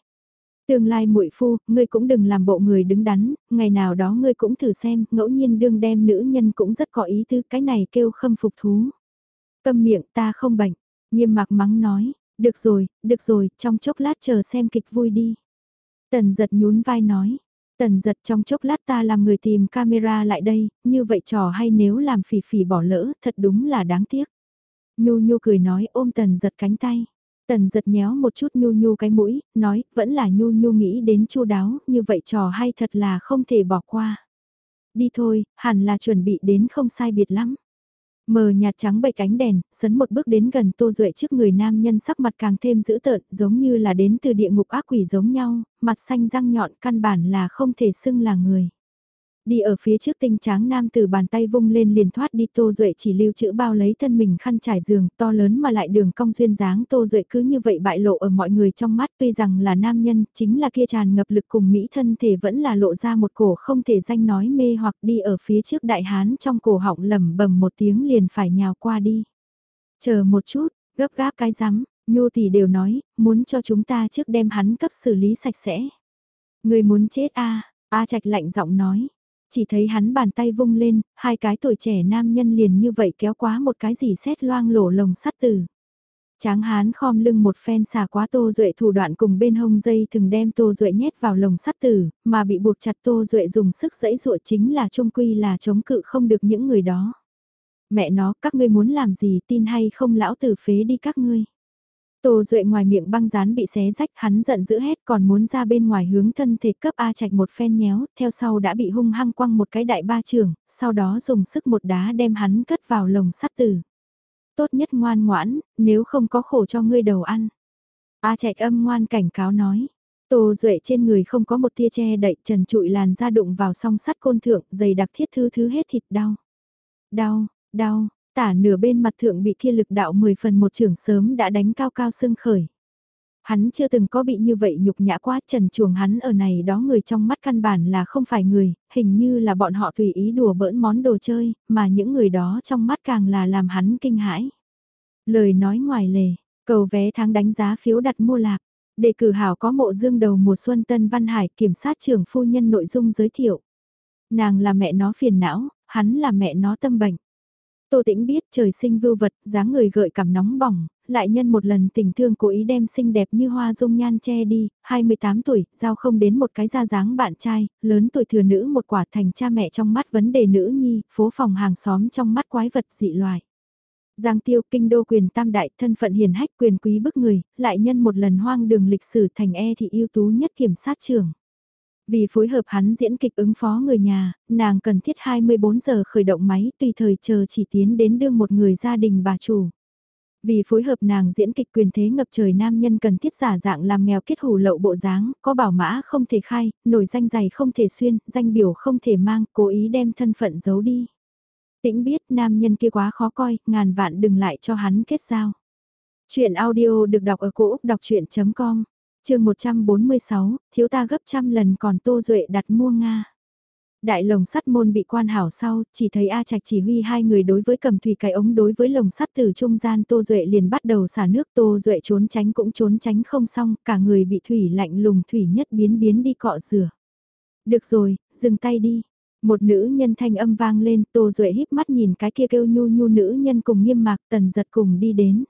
Tương lai muội phu, ngươi cũng đừng làm bộ người đứng đắn, ngày nào đó ngươi cũng thử xem, ngẫu nhiên đương đem nữ nhân cũng rất có ý tứ, cái này kêu khâm phục thú. Câm miệng ta không bệnh, nghiêm mạc mắng nói, được rồi, được rồi, trong chốc lát chờ xem kịch vui đi. Tần giật nhún vai nói, tần giật trong chốc lát ta làm người tìm camera lại đây, như vậy trò hay nếu làm phỉ phỉ bỏ lỡ, thật đúng là đáng tiếc. Nhu nhu cười nói ôm tần giật cánh tay. Tần giật nhéo một chút nhu nhu cái mũi, nói, vẫn là nhu nhu nghĩ đến chu đáo, như vậy trò hay thật là không thể bỏ qua. Đi thôi, hẳn là chuẩn bị đến không sai biệt lắm. Mờ nhạt trắng bậy cánh đèn, sấn một bước đến gần Tô Duệ trước người nam nhân sắc mặt càng thêm dữ tợn, giống như là đến từ địa ngục ác quỷ giống nhau, mặt xanh răng nhọn căn bản là không thể xưng là người. Đi ở phía trước tinh tráng nam từ bàn tay vung lên liền thoát đi Tô Duệ chỉ lưu chữ bao lấy thân mình khăn trải giường to lớn mà lại đường cong duyên dáng Tô Duệ cứ như vậy bại lộ ở mọi người trong mắt tuy rằng là nam nhân chính là kia tràn ngập lực cùng Mỹ thân thể vẫn là lộ ra một cổ không thể danh nói mê hoặc đi ở phía trước đại hán trong cổ họng lầm bầm một tiếng liền phải nhào qua đi. Chờ một chút, gấp gáp cái rắm Nhu tỷ đều nói, muốn cho chúng ta trước đem hắn cấp xử lý sạch sẽ. Người muốn chết a A Trạch lạnh giọng nói, chỉ thấy hắn bàn tay vung lên, hai cái tuổi trẻ nam nhân liền như vậy kéo quá một cái gì xét loang lổ lồng sắt tử. Tráng hán khom lưng một phen xả quá tô duệ thủ đoạn cùng bên hông dây thường đem tô duệ nhét vào lồng sắt tử, mà bị buộc chặt tô duệ dùng sức dẫy dụa chính là trung quy là chống cự không được những người đó. Mẹ nó, các ngươi muốn làm gì tin hay không lão tử phế đi các ngươi. Tô Duệ ngoài miệng băng dán bị xé rách hắn giận dữ hết còn muốn ra bên ngoài hướng thân thể cấp A Trạch một phen nhéo, theo sau đã bị hung hăng quăng một cái đại ba trường, sau đó dùng sức một đá đem hắn cất vào lồng sắt tử. Tốt nhất ngoan ngoãn, nếu không có khổ cho ngươi đầu ăn. A Trạch âm ngoan cảnh cáo nói. Tô Duệ trên người không có một tia che đậy trần trụi làn da đụng vào song sắt côn thượng, dày đặc thiết thứ thứ hết thịt đau. Đau, đau, Tả nửa bên mặt thượng bị kia lực đạo 10 phần một trưởng sớm đã đánh cao cao sưng khởi. Hắn chưa từng có bị như vậy nhục nhã quá trần chuồng hắn ở này đó người trong mắt căn bản là không phải người, hình như là bọn họ tùy ý đùa bỡn món đồ chơi, mà những người đó trong mắt càng là làm hắn kinh hãi. Lời nói ngoài lề, cầu vé tháng đánh giá phiếu đặt mua lạc, đề cử hảo có mộ dương đầu mùa xuân Tân Văn Hải kiểm sát trưởng phu nhân nội dung giới thiệu. Nàng là mẹ nó phiền não, hắn là mẹ nó tâm bệnh. Tô Tĩnh biết trời sinh vưu vật, dáng người gợi cảm nóng bỏng, lại nhân một lần tình thương cố ý đem xinh đẹp như hoa dung nhan che đi, 28 tuổi, giao không đến một cái ra dáng bạn trai, lớn tuổi thừa nữ một quả thành cha mẹ trong mắt vấn đề nữ nhi, phố phòng hàng xóm trong mắt quái vật dị loài. Giang tiêu kinh đô quyền tam đại thân phận hiền hách quyền quý bức người, lại nhân một lần hoang đường lịch sử thành e thị ưu tú nhất kiểm sát trưởng. Vì phối hợp hắn diễn kịch ứng phó người nhà, nàng cần thiết 24 giờ khởi động máy tùy thời chờ chỉ tiến đến đưa một người gia đình bà chủ. Vì phối hợp nàng diễn kịch quyền thế ngập trời nam nhân cần thiết giả dạng làm nghèo kết hủ lậu bộ dáng, có bảo mã không thể khai, nổi danh giày không thể xuyên, danh biểu không thể mang, cố ý đem thân phận giấu đi. Tĩnh biết nam nhân kia quá khó coi, ngàn vạn đừng lại cho hắn kết giao. Chuyện audio được đọc ở cổ Úc đọc chuyện.com chương 146, thiếu ta gấp trăm lần còn Tô Duệ đặt mua Nga. Đại lồng sắt môn bị quan hảo sau, chỉ thấy A Trạch chỉ huy hai người đối với cầm thủy cái ống đối với lồng sắt từ trung gian Tô Duệ liền bắt đầu xả nước Tô Duệ trốn tránh cũng trốn tránh không xong, cả người bị thủy lạnh lùng thủy nhất biến biến đi cọ rửa. Được rồi, dừng tay đi. Một nữ nhân thanh âm vang lên, Tô Duệ híp mắt nhìn cái kia kêu nhu nhu nữ nhân cùng nghiêm mạc tần giật cùng đi đến.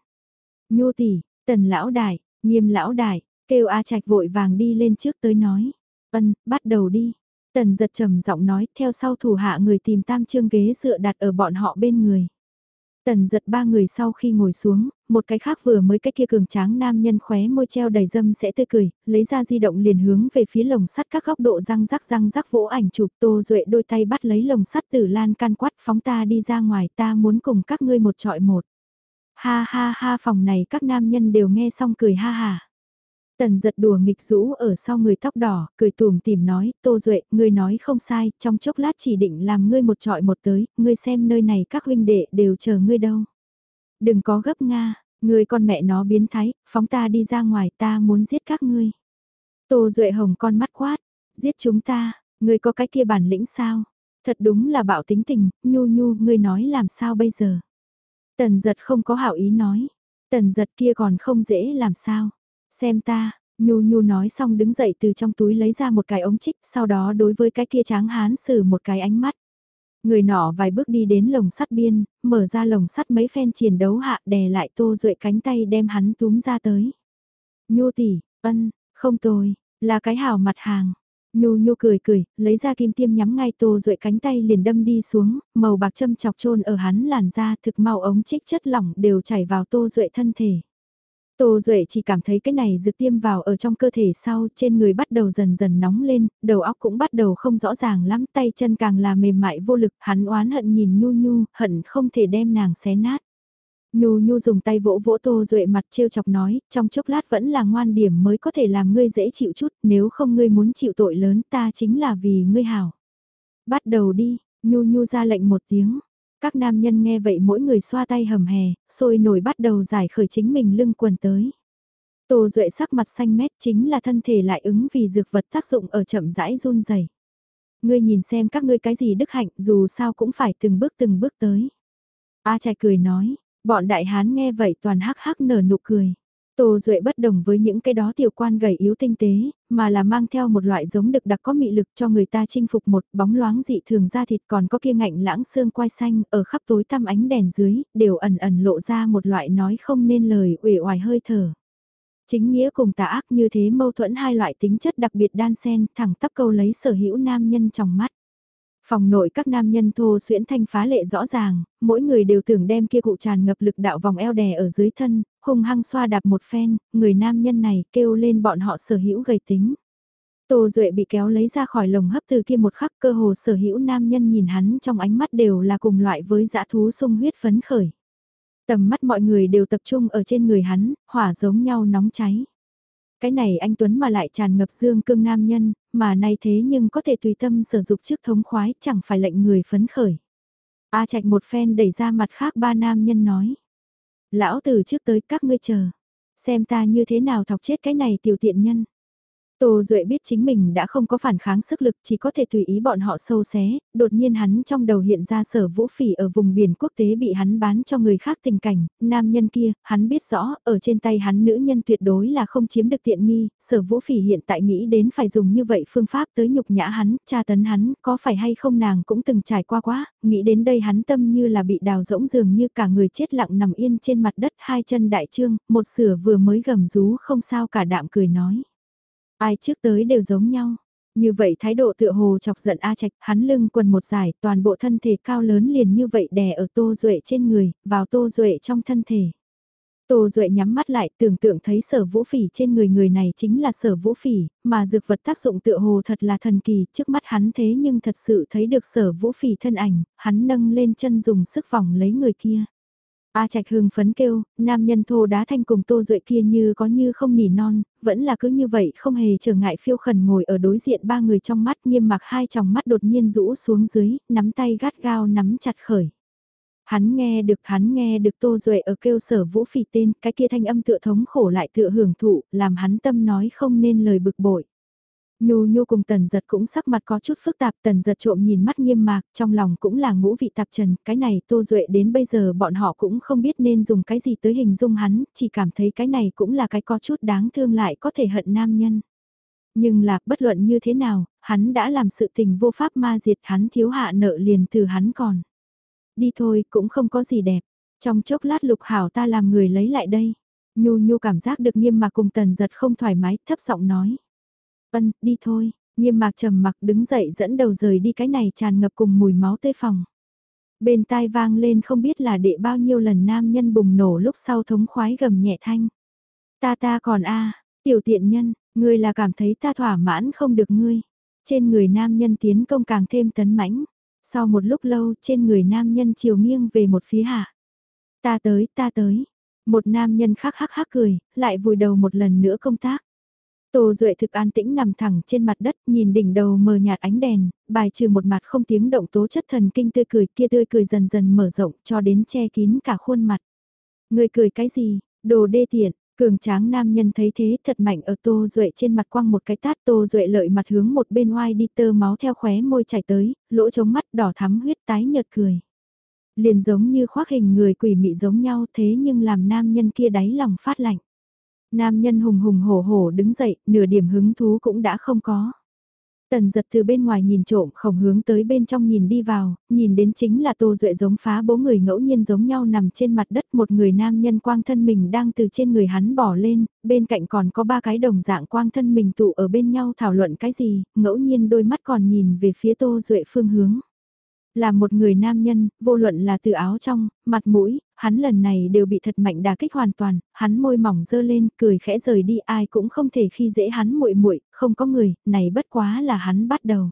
Nhu tỷ, tần lão đại, nghiêm lão đại, Kêu A Trạch vội vàng đi lên trước tới nói. Vân, bắt đầu đi. Tần giật trầm giọng nói theo sau thủ hạ người tìm tam trương ghế dựa đặt ở bọn họ bên người. Tần giật ba người sau khi ngồi xuống, một cái khác vừa mới cái kia cường tráng nam nhân khóe môi treo đầy dâm sẽ tươi cười, lấy ra di động liền hướng về phía lồng sắt các góc độ răng rắc răng rắc vỗ ảnh chụp tô duệ đôi tay bắt lấy lồng sắt tử lan can quát phóng ta đi ra ngoài ta muốn cùng các ngươi một trọi một. Ha ha ha phòng này các nam nhân đều nghe xong cười ha ha. Tần giật đùa nghịch rũ ở sau người tóc đỏ, cười tùm tìm nói, Tô Duệ, ngươi nói không sai, trong chốc lát chỉ định làm ngươi một trọi một tới, ngươi xem nơi này các huynh đệ đều chờ ngươi đâu. Đừng có gấp Nga, ngươi con mẹ nó biến thái, phóng ta đi ra ngoài ta muốn giết các ngươi. Tô Duệ hồng con mắt quát, giết chúng ta, ngươi có cái kia bản lĩnh sao? Thật đúng là bạo tính tình, nhu nhu, ngươi nói làm sao bây giờ? Tần giật không có hảo ý nói, tần giật kia còn không dễ làm sao? Xem ta, Nhu Nhu nói xong đứng dậy từ trong túi lấy ra một cái ống trích, sau đó đối với cái kia tráng hán sử một cái ánh mắt. Người nọ vài bước đi đến lồng sắt biên, mở ra lồng sắt mấy phen chiến đấu hạ đè lại tô duệ cánh tay đem hắn túm ra tới. Nhu tỷ, ân, không tồi, là cái hảo mặt hàng. Nhu Nhu cười cười, lấy ra kim tiêm nhắm ngay tô duệ cánh tay liền đâm đi xuống, màu bạc châm chọc trôn ở hắn làn da thực màu ống trích chất lỏng đều chảy vào tô duệ thân thể. Tô Duệ chỉ cảm thấy cái này dược tiêm vào ở trong cơ thể sau, trên người bắt đầu dần dần nóng lên, đầu óc cũng bắt đầu không rõ ràng lắm, tay chân càng là mềm mại vô lực, hắn oán hận nhìn Nhu Nhu, hận không thể đem nàng xé nát. Nhu Nhu dùng tay vỗ vỗ Tô Duệ mặt trêu chọc nói, trong chốc lát vẫn là ngoan điểm mới có thể làm ngươi dễ chịu chút, nếu không ngươi muốn chịu tội lớn ta chính là vì ngươi hảo. Bắt đầu đi, Nhu Nhu ra lệnh một tiếng. Các nam nhân nghe vậy mỗi người xoa tay hầm hè, sôi nổi bắt đầu giải khởi chính mình lưng quần tới. Tô Duệ sắc mặt xanh mét chính là thân thể lại ứng vì dược vật tác dụng ở chậm rãi run dày. Ngươi nhìn xem các ngươi cái gì đức hạnh dù sao cũng phải từng bước từng bước tới. A trai cười nói, bọn đại hán nghe vậy toàn hắc hắc nở nụ cười. Tô Duệ bất đồng với những cái đó tiểu quan gầy yếu tinh tế, mà là mang theo một loại giống đực đặc có mị lực cho người ta chinh phục một bóng loáng dị thường ra thịt còn có kia ngạnh lãng xương quai xanh ở khắp tối tăm ánh đèn dưới, đều ẩn ẩn lộ ra một loại nói không nên lời uể oải hơi thở. Chính nghĩa cùng tà ác như thế mâu thuẫn hai loại tính chất đặc biệt đan xen thẳng tắp câu lấy sở hữu nam nhân trong mắt. Phòng nội các nam nhân thô xuyễn thanh phá lệ rõ ràng, mỗi người đều tưởng đem kia cụ tràn ngập lực đạo vòng eo đè ở dưới thân, hung hăng xoa đạp một phen, người nam nhân này kêu lên bọn họ sở hữu gầy tính. Tô Duệ bị kéo lấy ra khỏi lồng hấp từ kia một khắc cơ hồ sở hữu nam nhân nhìn hắn trong ánh mắt đều là cùng loại với dã thú sung huyết phấn khởi. Tầm mắt mọi người đều tập trung ở trên người hắn, hỏa giống nhau nóng cháy. Cái này anh Tuấn mà lại tràn ngập dương cương nam nhân, mà nay thế nhưng có thể tùy tâm sử dụng trước thống khoái chẳng phải lệnh người phấn khởi. A Trạch một phen đẩy ra mặt khác ba nam nhân nói. Lão từ trước tới các ngươi chờ. Xem ta như thế nào thọc chết cái này tiểu tiện nhân. Tô Duệ biết chính mình đã không có phản kháng sức lực chỉ có thể tùy ý bọn họ sâu xé, đột nhiên hắn trong đầu hiện ra sở vũ phỉ ở vùng biển quốc tế bị hắn bán cho người khác tình cảnh, nam nhân kia, hắn biết rõ, ở trên tay hắn nữ nhân tuyệt đối là không chiếm được tiện nghi, sở vũ phỉ hiện tại nghĩ đến phải dùng như vậy phương pháp tới nhục nhã hắn, tra tấn hắn, có phải hay không nàng cũng từng trải qua quá, nghĩ đến đây hắn tâm như là bị đào rỗng dường như cả người chết lặng nằm yên trên mặt đất hai chân đại trương, một sửa vừa mới gầm rú không sao cả đạm cười nói. Ai trước tới đều giống nhau. Như vậy thái độ tựa hồ chọc giận A Trạch, hắn lưng quần một giải, toàn bộ thân thể cao lớn liền như vậy đè ở Tô Duệ trên người, vào Tô Duệ trong thân thể. Tô Duệ nhắm mắt lại tưởng tượng thấy sở vũ phỉ trên người người này chính là sở vũ phỉ, mà dược vật tác dụng tựa hồ thật là thần kỳ, trước mắt hắn thế nhưng thật sự thấy được sở vũ phỉ thân ảnh, hắn nâng lên chân dùng sức vòng lấy người kia. A Trạch hưng phấn kêu, nam nhân thô đá thanh cùng tô duệ kia như có như không nỉ non, vẫn là cứ như vậy không hề trở ngại phiêu khẩn ngồi ở đối diện ba người trong mắt nghiêm mặc hai tròng mắt đột nhiên rũ xuống dưới, nắm tay gắt gao nắm chặt khởi. Hắn nghe được hắn nghe được tô duệ ở kêu sở vũ phỉ tên, cái kia thanh âm tựa thống khổ lại tựa hưởng thụ, làm hắn tâm nói không nên lời bực bội. Nhu Nhu cùng Tần Giật cũng sắc mặt có chút phức tạp, Tần Giật trộm nhìn mắt nghiêm mạc, trong lòng cũng là ngũ vị tạp trần, cái này Tô Duệ đến bây giờ bọn họ cũng không biết nên dùng cái gì tới hình dung hắn, chỉ cảm thấy cái này cũng là cái có chút đáng thương lại có thể hận nam nhân. Nhưng là, bất luận như thế nào, hắn đã làm sự tình vô pháp ma diệt hắn thiếu hạ nợ liền từ hắn còn. Đi thôi, cũng không có gì đẹp. Trong chốc lát lục hảo ta làm người lấy lại đây. Nhu Nhu cảm giác được nghiêm mạc cùng Tần Giật không thoải mái, thấp giọng nói. Ân, đi thôi, nghiêm mạc trầm mặc đứng dậy dẫn đầu rời đi cái này tràn ngập cùng mùi máu tươi phòng. Bên tai vang lên không biết là đệ bao nhiêu lần nam nhân bùng nổ lúc sau thống khoái gầm nhẹ thanh. Ta ta còn a tiểu tiện nhân, ngươi là cảm thấy ta thỏa mãn không được ngươi. Trên người nam nhân tiến công càng thêm tấn mãnh. Sau một lúc lâu trên người nam nhân chiều nghiêng về một phía hạ. Ta tới, ta tới. Một nam nhân khắc hắc hắc cười, lại vùi đầu một lần nữa công tác. Tô Duệ thực an tĩnh nằm thẳng trên mặt đất, nhìn đỉnh đầu mờ nhạt ánh đèn, bài trừ một mặt không tiếng động tố chất thần kinh tươi cười kia tươi cười dần dần mở rộng cho đến che kín cả khuôn mặt. Người cười cái gì, đồ đê tiện, cường tráng nam nhân thấy thế thật mạnh ở Tô Duệ trên mặt quăng một cái tát Tô Duệ lợi mặt hướng một bên oai đi tơ máu theo khóe môi chảy tới, lỗ trống mắt đỏ thắm huyết tái nhợt cười. Liền giống như khoác hình người quỷ mị giống nhau thế nhưng làm nam nhân kia đáy lòng phát lạnh. Nam nhân hùng hùng hổ hổ đứng dậy, nửa điểm hứng thú cũng đã không có. Tần giật từ bên ngoài nhìn trộm khổng hướng tới bên trong nhìn đi vào, nhìn đến chính là tô duệ giống phá bố người ngẫu nhiên giống nhau nằm trên mặt đất một người nam nhân quang thân mình đang từ trên người hắn bỏ lên, bên cạnh còn có ba cái đồng dạng quang thân mình tụ ở bên nhau thảo luận cái gì, ngẫu nhiên đôi mắt còn nhìn về phía tô duệ phương hướng. Là một người nam nhân, vô luận là từ áo trong, mặt mũi, hắn lần này đều bị thật mạnh đả kích hoàn toàn, hắn môi mỏng dơ lên, cười khẽ rời đi ai cũng không thể khi dễ hắn muội muội không có người, này bất quá là hắn bắt đầu.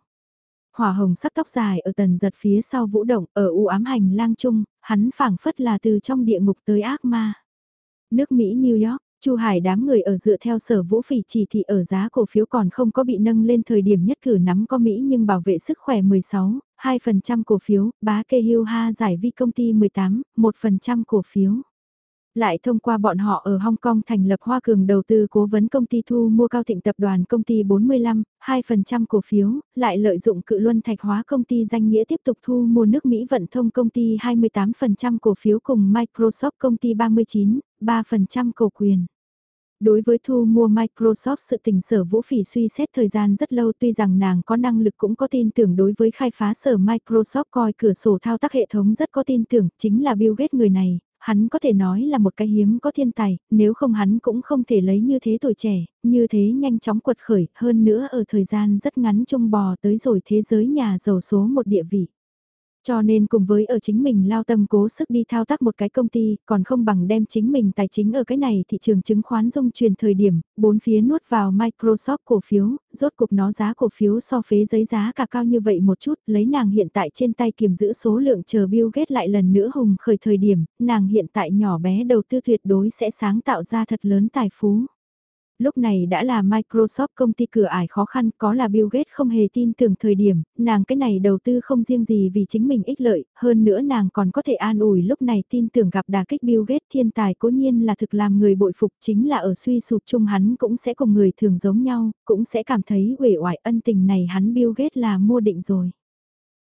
Hỏa hồng sắc tóc dài ở tần giật phía sau vũ động, ở u ám hành lang chung, hắn phảng phất là từ trong địa ngục tới ác ma. Nước Mỹ New York, Chu Hải đám người ở dựa theo sở vũ phỉ chỉ thị ở giá cổ phiếu còn không có bị nâng lên thời điểm nhất cử nắm có Mỹ nhưng bảo vệ sức khỏe 16, 2% cổ phiếu, bá kê hưu ha giải vi công ty 18, 1% cổ phiếu. Lại thông qua bọn họ ở Hong Kong thành lập Hoa Cường đầu tư cố vấn công ty thu mua cao thịnh tập đoàn công ty 45, 2% cổ phiếu, lại lợi dụng cự luân thạch hóa công ty danh nghĩa tiếp tục thu mua nước Mỹ vận thông công ty 28% cổ phiếu cùng Microsoft công ty 39, 3% cổ quyền. Đối với thu mua Microsoft sự tình sở vũ phỉ suy xét thời gian rất lâu tuy rằng nàng có năng lực cũng có tin tưởng đối với khai phá sở Microsoft coi cửa sổ thao tác hệ thống rất có tin tưởng chính là Bill Gates người này, hắn có thể nói là một cái hiếm có thiên tài, nếu không hắn cũng không thể lấy như thế tuổi trẻ, như thế nhanh chóng quật khởi, hơn nữa ở thời gian rất ngắn trung bò tới rồi thế giới nhà giàu số một địa vị. Cho nên cùng với ở chính mình lao tâm cố sức đi thao tác một cái công ty, còn không bằng đem chính mình tài chính ở cái này thị trường chứng khoán dung truyền thời điểm, bốn phía nuốt vào Microsoft cổ phiếu, rốt cục nó giá cổ phiếu so phế giấy giá cả cao như vậy một chút, lấy nàng hiện tại trên tay kiềm giữ số lượng chờ Bill Gates lại lần nữa hùng khởi thời điểm, nàng hiện tại nhỏ bé đầu tư tuyệt đối sẽ sáng tạo ra thật lớn tài phú lúc này đã là Microsoft công ty cửa ải khó khăn, có là Bill Gates không hề tin tưởng thời điểm, nàng cái này đầu tư không riêng gì vì chính mình ích lợi, hơn nữa nàng còn có thể an ủi lúc này tin tưởng gặp đà kích Bill Gates thiên tài cố nhiên là thực làm người bội phục chính là ở suy sụp chung hắn cũng sẽ cùng người thường giống nhau, cũng sẽ cảm thấy uể oải ân tình này hắn Bill Gates là mua định rồi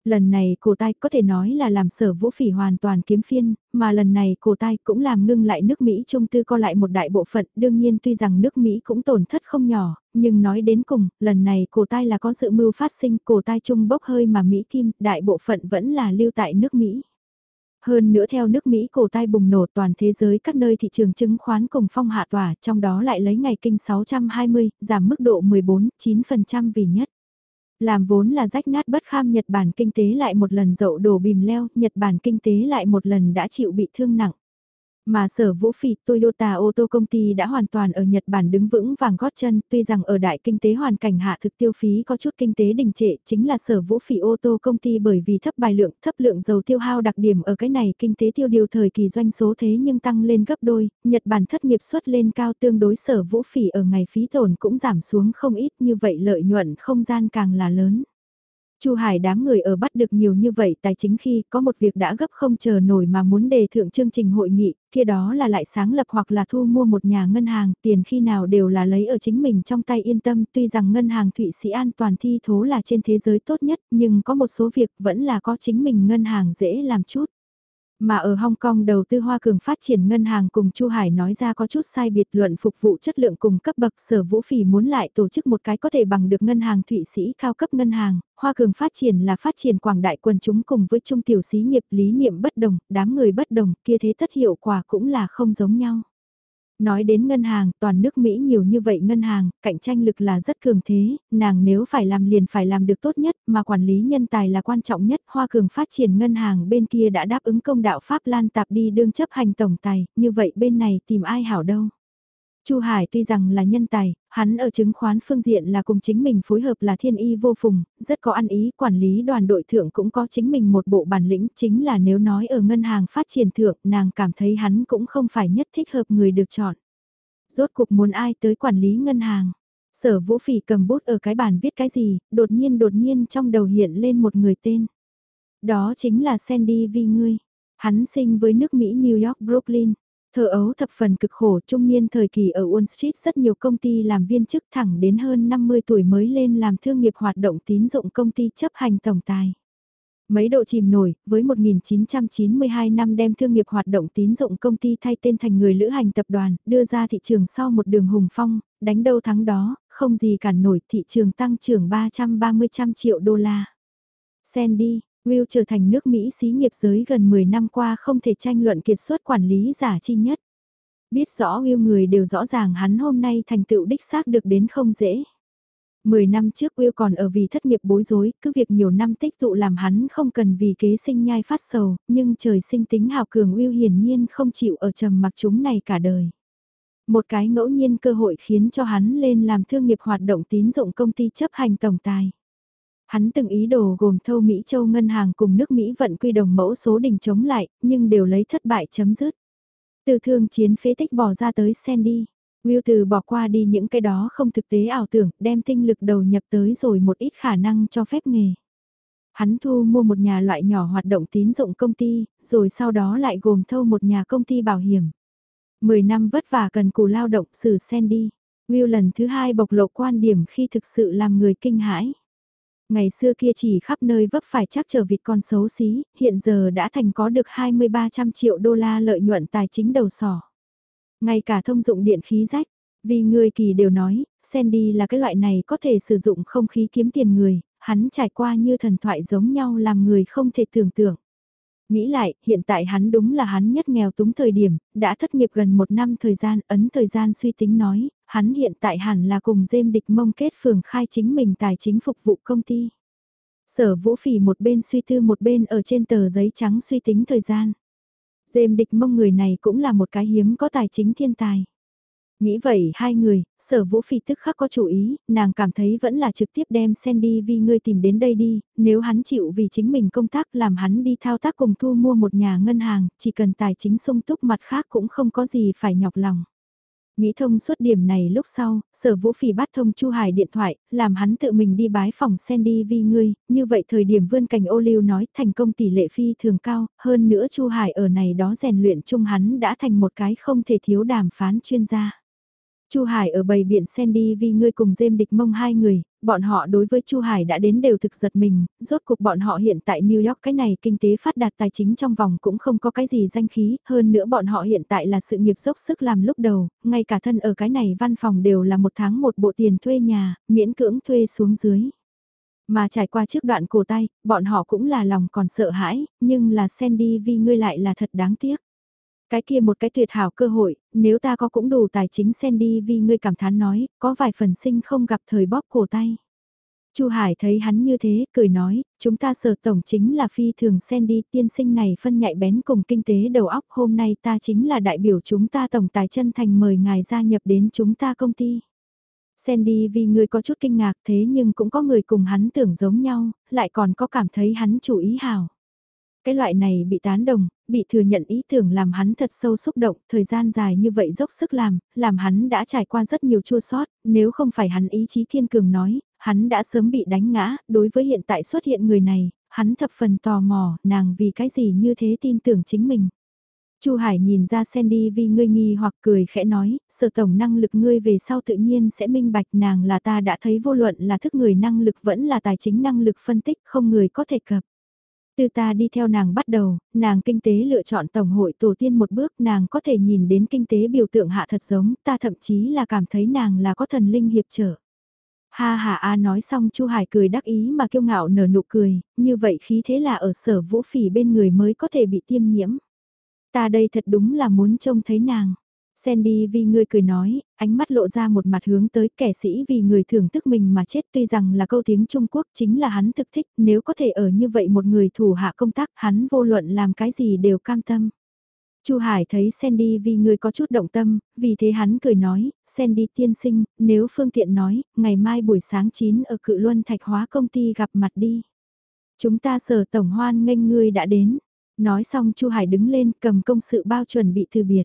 lần này cổ tai có thể nói là làm sở vũ phỉ hoàn toàn kiếm phiên, mà lần này cổ tai cũng làm ngưng lại nước Mỹ trung tư co lại một đại bộ phận, đương nhiên tuy rằng nước Mỹ cũng tổn thất không nhỏ, nhưng nói đến cùng, lần này cổ tai là có sự mưu phát sinh cổ tai trung bốc hơi mà Mỹ kim, đại bộ phận vẫn là lưu tại nước Mỹ. Hơn nữa theo nước Mỹ cổ tai bùng nổ toàn thế giới các nơi thị trường chứng khoán cùng phong hạ tỏa, trong đó lại lấy ngày kinh 620, giảm mức độ 14, 9% vì nhất. Làm vốn là rách nát bất kham Nhật Bản kinh tế lại một lần dậu đổ bìm leo, Nhật Bản kinh tế lại một lần đã chịu bị thương nặng. Mà sở vũ phỉ Toyota ô tô công ty đã hoàn toàn ở Nhật Bản đứng vững vàng gót chân, tuy rằng ở đại kinh tế hoàn cảnh hạ thực tiêu phí có chút kinh tế đình trệ, chính là sở vũ phỉ ô tô công ty bởi vì thấp bài lượng, thấp lượng dầu tiêu hao đặc điểm ở cái này kinh tế tiêu điều thời kỳ doanh số thế nhưng tăng lên gấp đôi, Nhật Bản thất nghiệp suất lên cao tương đối sở vũ phỉ ở ngày phí tổn cũng giảm xuống không ít như vậy lợi nhuận không gian càng là lớn. Chu Hải đám người ở bắt được nhiều như vậy tài chính khi có một việc đã gấp không chờ nổi mà muốn đề thượng chương trình hội nghị, kia đó là lại sáng lập hoặc là thu mua một nhà ngân hàng, tiền khi nào đều là lấy ở chính mình trong tay yên tâm, tuy rằng ngân hàng Thụy Sĩ an toàn thi thố là trên thế giới tốt nhất, nhưng có một số việc vẫn là có chính mình ngân hàng dễ làm chút. Mà ở Hong Kong đầu tư Hoa Cường phát triển ngân hàng cùng Chu Hải nói ra có chút sai biệt luận phục vụ chất lượng cùng cấp bậc sở vũ phỉ muốn lại tổ chức một cái có thể bằng được ngân hàng Thụy Sĩ cao cấp ngân hàng, Hoa Cường phát triển là phát triển quảng đại quần chúng cùng với trung tiểu xí nghiệp lý niệm bất đồng, đám người bất đồng kia thế tất hiệu quả cũng là không giống nhau. Nói đến ngân hàng, toàn nước Mỹ nhiều như vậy ngân hàng, cạnh tranh lực là rất cường thế, nàng nếu phải làm liền phải làm được tốt nhất, mà quản lý nhân tài là quan trọng nhất. Hoa cường phát triển ngân hàng bên kia đã đáp ứng công đạo Pháp Lan tạp đi đương chấp hành tổng tài, như vậy bên này tìm ai hảo đâu. Chu Hải tuy rằng là nhân tài, hắn ở chứng khoán phương diện là cùng chính mình phối hợp là thiên y vô phùng, rất có ăn ý, quản lý đoàn đội thượng cũng có chính mình một bộ bản lĩnh, chính là nếu nói ở ngân hàng phát triển thượng, nàng cảm thấy hắn cũng không phải nhất thích hợp người được chọn. Rốt cuộc muốn ai tới quản lý ngân hàng? Sở vũ phỉ cầm bút ở cái bàn viết cái gì, đột nhiên đột nhiên trong đầu hiện lên một người tên. Đó chính là Sandy Vi ngươi. Hắn sinh với nước Mỹ New York Brooklyn thờ ấu thập phần cực khổ trung niên thời kỳ ở Wall Street rất nhiều công ty làm viên chức thẳng đến hơn 50 tuổi mới lên làm thương nghiệp hoạt động tín dụng công ty chấp hành tổng tài. Mấy độ chìm nổi, với 1992 năm đem thương nghiệp hoạt động tín dụng công ty thay tên thành người lữ hành tập đoàn, đưa ra thị trường sau một đường hùng phong, đánh đâu thắng đó, không gì cản nổi thị trường tăng trưởng 330 trăm triệu đô la. Sandy, Will trở thành nước Mỹ xí nghiệp giới gần 10 năm qua không thể tranh luận kiệt xuất quản lý giả chi nhất. Biết rõ Will người đều rõ ràng hắn hôm nay thành tựu đích xác được đến không dễ. 10 năm trước Will còn ở vì thất nghiệp bối rối, cứ việc nhiều năm tích tụ làm hắn không cần vì kế sinh nhai phát sầu, nhưng trời sinh tính hào cường Will hiển nhiên không chịu ở trầm mặc chúng này cả đời. Một cái ngẫu nhiên cơ hội khiến cho hắn lên làm thương nghiệp hoạt động tín dụng công ty chấp hành tổng tài. Hắn từng ý đồ gồm thâu Mỹ châu ngân hàng cùng nước Mỹ vận quy đồng mẫu số đình chống lại, nhưng đều lấy thất bại chấm dứt. Từ thương chiến phế tích bỏ ra tới Sandy. Will từ bỏ qua đi những cái đó không thực tế ảo tưởng, đem tinh lực đầu nhập tới rồi một ít khả năng cho phép nghề. Hắn thu mua một nhà loại nhỏ hoạt động tín dụng công ty, rồi sau đó lại gồm thâu một nhà công ty bảo hiểm. Mười năm vất vả cần cù lao động xử Sandy. Will lần thứ hai bộc lộ quan điểm khi thực sự làm người kinh hãi. Ngày xưa kia chỉ khắp nơi vấp phải chắc trở vịt con xấu xí, hiện giờ đã thành có được 2300 triệu đô la lợi nhuận tài chính đầu sỏ. Ngay cả thông dụng điện khí rách, vì người kỳ đều nói, Sandy là cái loại này có thể sử dụng không khí kiếm tiền người, hắn trải qua như thần thoại giống nhau làm người không thể tưởng tượng. Nghĩ lại, hiện tại hắn đúng là hắn nhất nghèo túng thời điểm, đã thất nghiệp gần một năm thời gian, ấn thời gian suy tính nói, hắn hiện tại hẳn là cùng dêm địch mông kết phường khai chính mình tài chính phục vụ công ty. Sở vũ phỉ một bên suy tư một bên ở trên tờ giấy trắng suy tính thời gian. Dêm địch mông người này cũng là một cái hiếm có tài chính thiên tài. Nghĩ vậy hai người, sở vũ phỉ tức khắc có chủ ý, nàng cảm thấy vẫn là trực tiếp đem Sandy vì ngươi tìm đến đây đi, nếu hắn chịu vì chính mình công tác làm hắn đi thao tác cùng thu mua một nhà ngân hàng, chỉ cần tài chính sung túc mặt khác cũng không có gì phải nhọc lòng. Nghĩ thông suốt điểm này lúc sau, sở vũ phỉ bắt thông Chu Hải điện thoại, làm hắn tự mình đi bái phòng Sandy vì ngươi, như vậy thời điểm vươn cảnh ô liu nói thành công tỷ lệ phi thường cao, hơn nữa Chu Hải ở này đó rèn luyện chung hắn đã thành một cái không thể thiếu đàm phán chuyên gia. Chu Hải ở bầy biển Sandy vì ngươi cùng dêm địch mông hai người, bọn họ đối với Chu Hải đã đến đều thực giật mình, rốt cuộc bọn họ hiện tại New York cái này kinh tế phát đạt tài chính trong vòng cũng không có cái gì danh khí, hơn nữa bọn họ hiện tại là sự nghiệp dốc sức làm lúc đầu, ngay cả thân ở cái này văn phòng đều là một tháng một bộ tiền thuê nhà, miễn cưỡng thuê xuống dưới. Mà trải qua trước đoạn cổ tay, bọn họ cũng là lòng còn sợ hãi, nhưng là Sandy vì ngươi lại là thật đáng tiếc. Cái kia một cái tuyệt hảo cơ hội, nếu ta có cũng đủ tài chính sen đi vì ngươi cảm thán nói, có vài phần sinh không gặp thời bóp cổ tay. Chu Hải thấy hắn như thế, cười nói, chúng ta sở tổng chính là phi thường sen đi tiên sinh này phân nhạy bén cùng kinh tế đầu óc hôm nay ta chính là đại biểu chúng ta tổng tài chân thành mời ngài gia nhập đến chúng ta công ty. Sandy vì người có chút kinh ngạc thế nhưng cũng có người cùng hắn tưởng giống nhau, lại còn có cảm thấy hắn chủ ý hào. Cái loại này bị tán đồng, bị thừa nhận ý tưởng làm hắn thật sâu xúc động, thời gian dài như vậy dốc sức làm, làm hắn đã trải qua rất nhiều chua sót, nếu không phải hắn ý chí thiên cường nói, hắn đã sớm bị đánh ngã, đối với hiện tại xuất hiện người này, hắn thập phần tò mò, nàng vì cái gì như thế tin tưởng chính mình. Chu Hải nhìn ra Sandy vì ngươi nghi hoặc cười khẽ nói, sở tổng năng lực ngươi về sau tự nhiên sẽ minh bạch nàng là ta đã thấy vô luận là thức người năng lực vẫn là tài chính năng lực phân tích không người có thể cập. Từ ta đi theo nàng bắt đầu, nàng kinh tế lựa chọn tổng hội tổ tiên một bước nàng có thể nhìn đến kinh tế biểu tượng hạ thật giống, ta thậm chí là cảm thấy nàng là có thần linh hiệp trở. Ha ha a nói xong Chu Hải cười đắc ý mà kiêu ngạo nở nụ cười, như vậy khí thế là ở sở vũ phỉ bên người mới có thể bị tiêm nhiễm. Ta đây thật đúng là muốn trông thấy nàng. Sandy vì người cười nói, ánh mắt lộ ra một mặt hướng tới kẻ sĩ vì người thưởng thức mình mà chết tuy rằng là câu tiếng Trung Quốc chính là hắn thực thích nếu có thể ở như vậy một người thủ hạ công tác hắn vô luận làm cái gì đều cam tâm. Chu Hải thấy Sandy vì người có chút động tâm, vì thế hắn cười nói, Sandy tiên sinh, nếu phương tiện nói, ngày mai buổi sáng 9 ở cự luân thạch hóa công ty gặp mặt đi. Chúng ta sở tổng hoan nghênh ngươi đã đến. Nói xong Chu Hải đứng lên cầm công sự bao chuẩn bị từ biệt.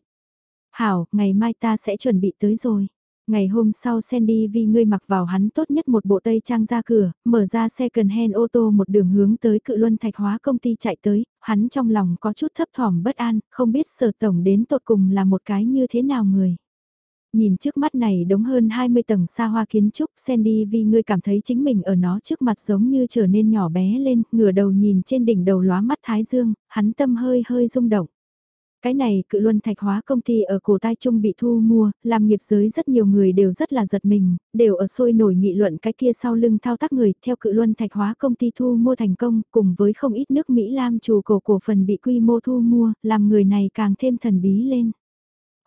Hảo, ngày mai ta sẽ chuẩn bị tới rồi. Ngày hôm sau Sandy vì ngươi mặc vào hắn tốt nhất một bộ tây trang ra cửa, mở ra xe cần hen ô tô một đường hướng tới cự luân thạch hóa công ty chạy tới, hắn trong lòng có chút thấp thỏm bất an, không biết sở tổng đến tột cùng là một cái như thế nào người. Nhìn trước mắt này đống hơn 20 tầng xa hoa kiến trúc, Sandy vì ngươi cảm thấy chính mình ở nó trước mặt giống như trở nên nhỏ bé lên, ngửa đầu nhìn trên đỉnh đầu lóa mắt thái dương, hắn tâm hơi hơi rung động. Cái này cự luân thạch hóa công ty ở cổ tai trung bị thu mua, làm nghiệp giới rất nhiều người đều rất là giật mình, đều ở sôi nổi nghị luận cái kia sau lưng thao tác người, theo cự luân thạch hóa công ty thu mua thành công, cùng với không ít nước Mỹ Lam chủ cổ cổ phần bị quy mô thu mua, làm người này càng thêm thần bí lên.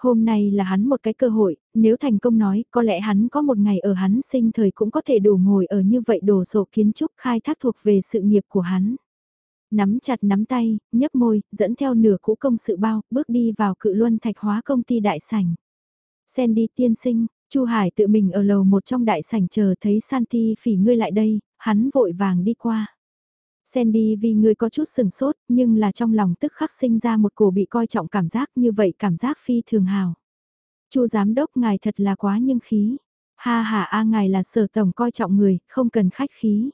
Hôm nay là hắn một cái cơ hội, nếu thành công nói, có lẽ hắn có một ngày ở hắn sinh thời cũng có thể đủ ngồi ở như vậy đồ sổ kiến trúc khai thác thuộc về sự nghiệp của hắn nắm chặt nắm tay, nhấp môi, dẫn theo nửa cũ công sự bao, bước đi vào cự luân thạch hóa công ty đại sảnh. Sandy tiên sinh, Chu Hải tự mình ở lầu một trong đại sảnh chờ thấy Santi phỉ ngươi lại đây, hắn vội vàng đi qua. Sandy vì ngươi có chút sừng sốt, nhưng là trong lòng tức khắc sinh ra một cổ bị coi trọng cảm giác như vậy cảm giác phi thường hào. Chu giám đốc ngài thật là quá nhưng khí. Ha ha a ngài là sở tổng coi trọng người, không cần khách khí.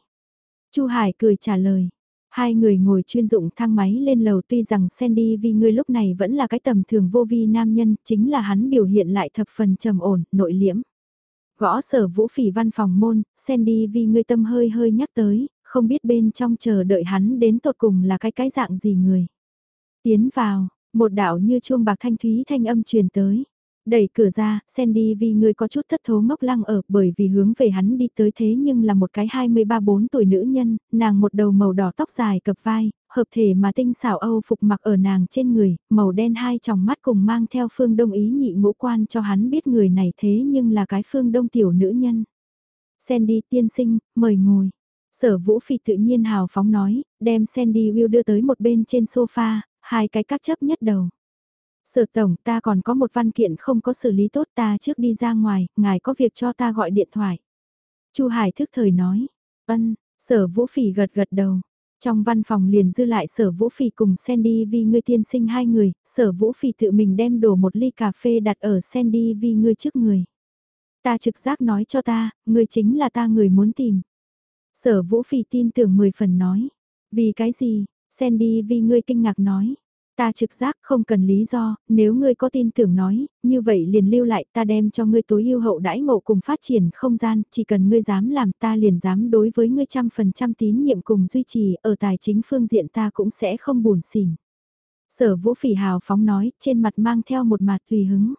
Chu Hải cười trả lời. Hai người ngồi chuyên dụng thang máy lên lầu tuy rằng Sandy vì người lúc này vẫn là cái tầm thường vô vi nam nhân, chính là hắn biểu hiện lại thập phần trầm ổn, nội liễm. Gõ sở vũ phỉ văn phòng môn, Sandy vì người tâm hơi hơi nhắc tới, không biết bên trong chờ đợi hắn đến tột cùng là cái cái dạng gì người. Tiến vào, một đạo như chuông bạc thanh thúy thanh âm truyền tới. Đẩy cửa ra, Sandy vì người có chút thất thố ngốc lăng ở bởi vì hướng về hắn đi tới thế nhưng là một cái 23-4 tuổi nữ nhân, nàng một đầu màu đỏ tóc dài cập vai, hợp thể mà tinh xảo Âu phục mặc ở nàng trên người, màu đen hai tròng mắt cùng mang theo phương đông ý nhị ngũ quan cho hắn biết người này thế nhưng là cái phương đông tiểu nữ nhân. Sandy tiên sinh, mời ngồi. Sở vũ phi tự nhiên hào phóng nói, đem Sandy Will đưa tới một bên trên sofa, hai cái các chấp nhất đầu. Sở tổng ta còn có một văn kiện không có xử lý tốt ta trước đi ra ngoài, ngài có việc cho ta gọi điện thoại. Chu Hải thức thời nói, ân, sở vũ phỉ gật gật đầu. Trong văn phòng liền dư lại sở vũ phỉ cùng Sandy vì ngươi tiên sinh hai người, sở vũ phỉ tự mình đem đổ một ly cà phê đặt ở Sandy vì ngươi trước người. Ta trực giác nói cho ta, ngươi chính là ta người muốn tìm. Sở vũ phỉ tin tưởng 10 phần nói. Vì cái gì? Sandy vì ngươi kinh ngạc nói. Ta trực giác không cần lý do, nếu ngươi có tin tưởng nói, như vậy liền lưu lại ta đem cho ngươi tối ưu hậu đãi ngộ cùng phát triển không gian, chỉ cần ngươi dám làm ta liền dám đối với ngươi trăm phần trăm tín nhiệm cùng duy trì, ở tài chính phương diện ta cũng sẽ không buồn xỉn. Sở vũ phỉ hào phóng nói, trên mặt mang theo một mặt tùy hứng.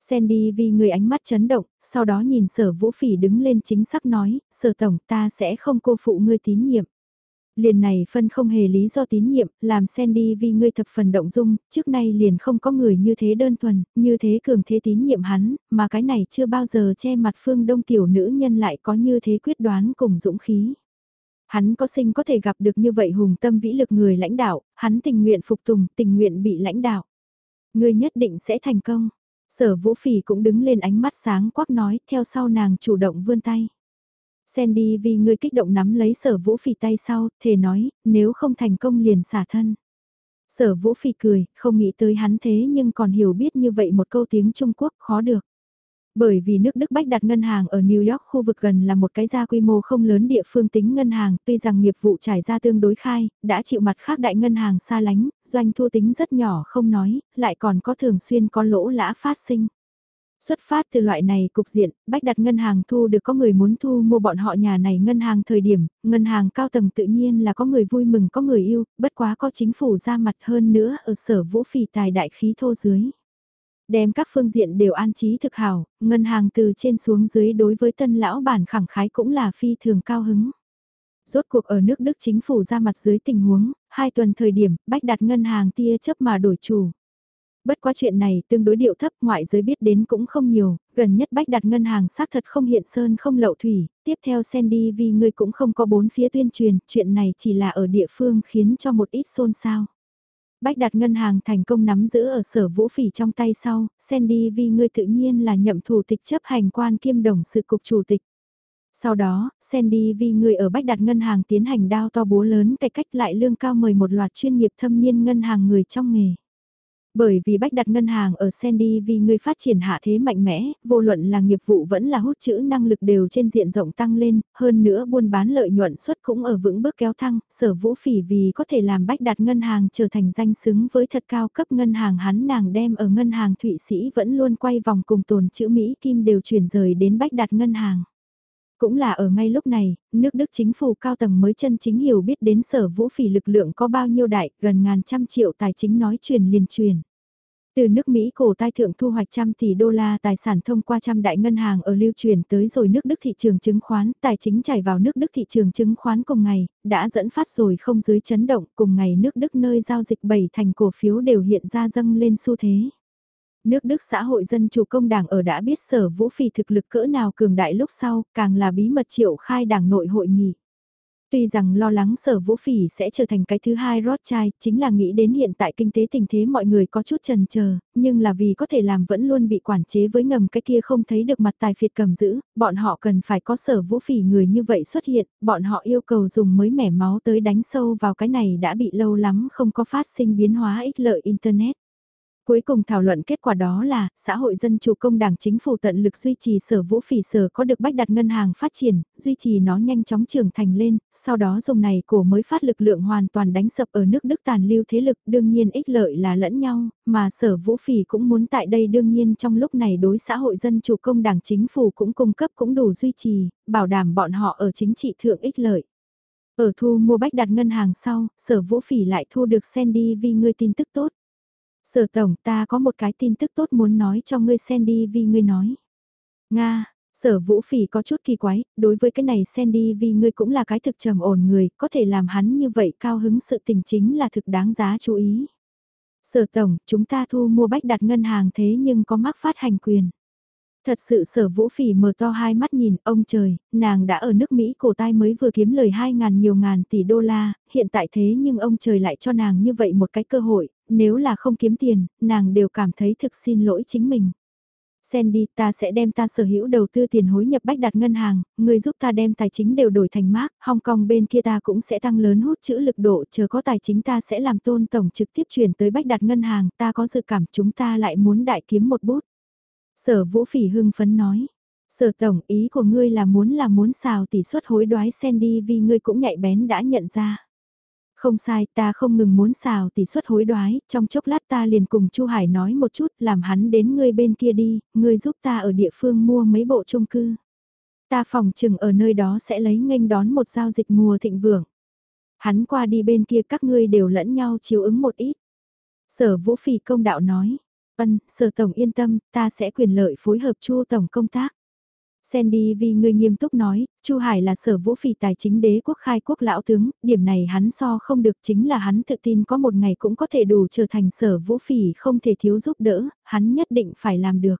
Sandy vì người ánh mắt chấn động, sau đó nhìn sở vũ phỉ đứng lên chính xác nói, sở tổng ta sẽ không cô phụ ngươi tín nhiệm. Liền này phân không hề lý do tín nhiệm, làm Sandy vì ngươi thập phần động dung, trước nay liền không có người như thế đơn thuần, như thế cường thế tín nhiệm hắn, mà cái này chưa bao giờ che mặt phương đông tiểu nữ nhân lại có như thế quyết đoán cùng dũng khí. Hắn có sinh có thể gặp được như vậy hùng tâm vĩ lực người lãnh đạo, hắn tình nguyện phục tùng, tình nguyện bị lãnh đạo. Ngươi nhất định sẽ thành công. Sở vũ phỉ cũng đứng lên ánh mắt sáng quắc nói, theo sau nàng chủ động vươn tay. Sandy vì người kích động nắm lấy sở vũ phỉ tay sau, thề nói, nếu không thành công liền xả thân. Sở vũ phỉ cười, không nghĩ tới hắn thế nhưng còn hiểu biết như vậy một câu tiếng Trung Quốc khó được. Bởi vì nước Đức Bách đặt ngân hàng ở New York khu vực gần là một cái gia quy mô không lớn địa phương tính ngân hàng, tuy rằng nghiệp vụ trải ra tương đối khai, đã chịu mặt khác đại ngân hàng xa lánh, doanh thu tính rất nhỏ không nói, lại còn có thường xuyên có lỗ lã phát sinh. Xuất phát từ loại này cục diện, bách đặt ngân hàng thu được có người muốn thu mua bọn họ nhà này ngân hàng thời điểm, ngân hàng cao tầng tự nhiên là có người vui mừng có người yêu, bất quá có chính phủ ra mặt hơn nữa ở sở vũ phỉ tài đại khí thô dưới. Đem các phương diện đều an trí thực hảo, ngân hàng từ trên xuống dưới đối với tân lão bản khẳng khái cũng là phi thường cao hứng. Rốt cuộc ở nước Đức chính phủ ra mặt dưới tình huống, hai tuần thời điểm, bách đặt ngân hàng tia chấp mà đổi chủ. Bất quá chuyện này tương đối điệu thấp ngoại giới biết đến cũng không nhiều, gần nhất bách đặt ngân hàng xác thật không hiện sơn không lậu thủy, tiếp theo Sandy vì người cũng không có bốn phía tuyên truyền, chuyện này chỉ là ở địa phương khiến cho một ít xôn xao. Bách đặt ngân hàng thành công nắm giữ ở sở vũ phỉ trong tay sau, Sandy vì người tự nhiên là nhậm thủ tịch chấp hành quan kiêm đồng sự cục chủ tịch. Sau đó, Sandy vì người ở Bách Đạt Ngân hàng tiến hành đao to búa lớn cải cách lại lương cao mời một loạt chuyên nghiệp thâm niên ngân hàng người trong nghề. Bởi vì Bách Đặt Ngân hàng ở Sandy vì người phát triển hạ thế mạnh mẽ, vô luận là nghiệp vụ vẫn là hút chữ năng lực đều trên diện rộng tăng lên, hơn nữa buôn bán lợi nhuận suất cũng ở vững bước kéo thăng, sở vũ phỉ vì có thể làm Bách Đặt Ngân hàng trở thành danh xứng với thật cao cấp ngân hàng hắn nàng đem ở ngân hàng Thụy Sĩ vẫn luôn quay vòng cùng tồn chữ Mỹ Kim đều chuyển rời đến Bách Đặt Ngân hàng. Cũng là ở ngay lúc này, nước Đức chính phủ cao tầng mới chân chính hiểu biết đến sở vũ phỉ lực lượng có bao nhiêu đại, gần ngàn trăm triệu tài chính nói truyền liền truyền. Từ nước Mỹ cổ tai thượng thu hoạch trăm tỷ đô la tài sản thông qua trăm đại ngân hàng ở lưu truyền tới rồi nước Đức thị trường chứng khoán, tài chính chảy vào nước Đức thị trường chứng khoán cùng ngày, đã dẫn phát rồi không dưới chấn động, cùng ngày nước Đức nơi giao dịch bảy thành cổ phiếu đều hiện ra dâng lên xu thế. Nước Đức xã hội dân chủ công đảng ở đã biết sở vũ phỉ thực lực cỡ nào cường đại lúc sau, càng là bí mật triệu khai đảng nội hội nghị. Tuy rằng lo lắng sở vũ phỉ sẽ trở thành cái thứ hai Rothschild, chính là nghĩ đến hiện tại kinh tế tình thế mọi người có chút trần chờ nhưng là vì có thể làm vẫn luôn bị quản chế với ngầm cái kia không thấy được mặt tài phiệt cầm giữ, bọn họ cần phải có sở vũ phỉ người như vậy xuất hiện, bọn họ yêu cầu dùng mới mẻ máu tới đánh sâu vào cái này đã bị lâu lắm không có phát sinh biến hóa ích lợi Internet. Cuối cùng thảo luận kết quả đó là, xã hội dân chủ công đảng chính phủ tận lực duy trì sở vũ phỉ sở có được bách đặt ngân hàng phát triển, duy trì nó nhanh chóng trưởng thành lên, sau đó dùng này cổ mới phát lực lượng hoàn toàn đánh sập ở nước Đức tàn lưu thế lực đương nhiên ích lợi là lẫn nhau, mà sở vũ phỉ cũng muốn tại đây đương nhiên trong lúc này đối xã hội dân chủ công đảng chính phủ cũng cung cấp cũng đủ duy trì, bảo đảm bọn họ ở chính trị thượng ích lợi. Ở thu mua bách đặt ngân hàng sau, sở vũ phỉ lại thu được Sandy vì người tin tức tốt. Sở tổng ta có một cái tin tức tốt muốn nói cho ngươi Sandy vì ngươi nói. Nga, sở vũ phỉ có chút kỳ quái, đối với cái này Sandy vì ngươi cũng là cái thực trầm ổn người, có thể làm hắn như vậy cao hứng sự tình chính là thực đáng giá chú ý. Sở tổng, chúng ta thu mua bách đặt ngân hàng thế nhưng có mắc phát hành quyền. Thật sự sở vũ phỉ mở to hai mắt nhìn, ông trời, nàng đã ở nước Mỹ cổ tai mới vừa kiếm lời hai ngàn nhiều ngàn tỷ đô la, hiện tại thế nhưng ông trời lại cho nàng như vậy một cái cơ hội, nếu là không kiếm tiền, nàng đều cảm thấy thực xin lỗi chính mình. Sandy, ta sẽ đem ta sở hữu đầu tư tiền hối nhập bách đặt ngân hàng, người giúp ta đem tài chính đều đổi thành mark, Hong Kong bên kia ta cũng sẽ tăng lớn hút chữ lực độ, chờ có tài chính ta sẽ làm tôn tổng trực tiếp chuyển tới bách đặt ngân hàng, ta có dự cảm chúng ta lại muốn đại kiếm một bút. Sở vũ phỉ hưng phấn nói, sở tổng ý của ngươi là muốn là muốn xào tỷ suất hối đoái sen đi, vì ngươi cũng nhạy bén đã nhận ra. Không sai, ta không ngừng muốn xào tỷ suất hối đoái, trong chốc lát ta liền cùng Chu Hải nói một chút, làm hắn đến ngươi bên kia đi, ngươi giúp ta ở địa phương mua mấy bộ chung cư. Ta phòng chừng ở nơi đó sẽ lấy nghênh đón một giao dịch mùa thịnh vượng. Hắn qua đi bên kia các ngươi đều lẫn nhau chiếu ứng một ít. Sở Vũ Phỉ công đạo nói, ân, sở tổng yên tâm, ta sẽ quyền lợi phối hợp Chu tổng công tác. Sandy vì người nghiêm túc nói, Chu Hải là sở vũ phỉ tài chính đế quốc khai quốc lão tướng, điểm này hắn so không được chính là hắn tự tin có một ngày cũng có thể đủ trở thành sở vũ phỉ không thể thiếu giúp đỡ, hắn nhất định phải làm được.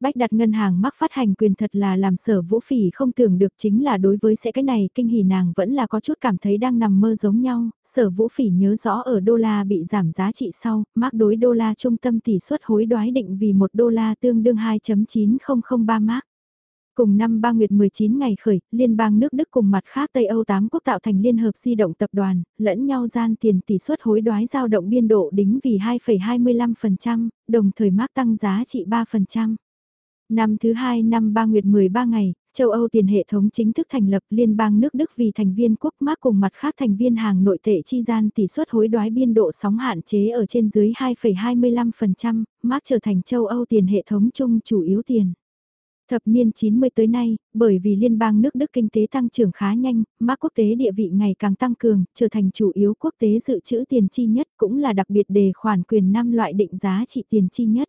Bách đặt ngân hàng mắc phát hành quyền thật là làm sở vũ phỉ không tưởng được chính là đối với sẽ cái này kinh hỉ nàng vẫn là có chút cảm thấy đang nằm mơ giống nhau, sở vũ phỉ nhớ rõ ở đô la bị giảm giá trị sau, mắc đối đô la trung tâm tỷ suất hối đoái định vì một đô la tương đương 2.9003 mác. Cùng năm 3 nguyệt 19 ngày khởi, liên bang nước Đức cùng mặt khác Tây Âu 8 quốc tạo thành liên hợp di động tập đoàn, lẫn nhau gian tiền tỷ suất hối đoái giao động biên độ đính vì 2,25%, đồng thời mác tăng giá trị 3%. Năm thứ hai năm ba nguyệt 13 ngày, châu Âu tiền hệ thống chính thức thành lập liên bang nước Đức vì thành viên quốc mác cùng mặt khác thành viên hàng nội tệ chi gian tỷ suất hối đoái biên độ sóng hạn chế ở trên dưới 2,25%, mác trở thành châu Âu tiền hệ thống chung chủ yếu tiền. Thập niên 90 tới nay, bởi vì liên bang nước Đức kinh tế tăng trưởng khá nhanh, mác quốc tế địa vị ngày càng tăng cường, trở thành chủ yếu quốc tế dự trữ tiền chi nhất cũng là đặc biệt đề khoản quyền năm loại định giá trị tiền chi nhất.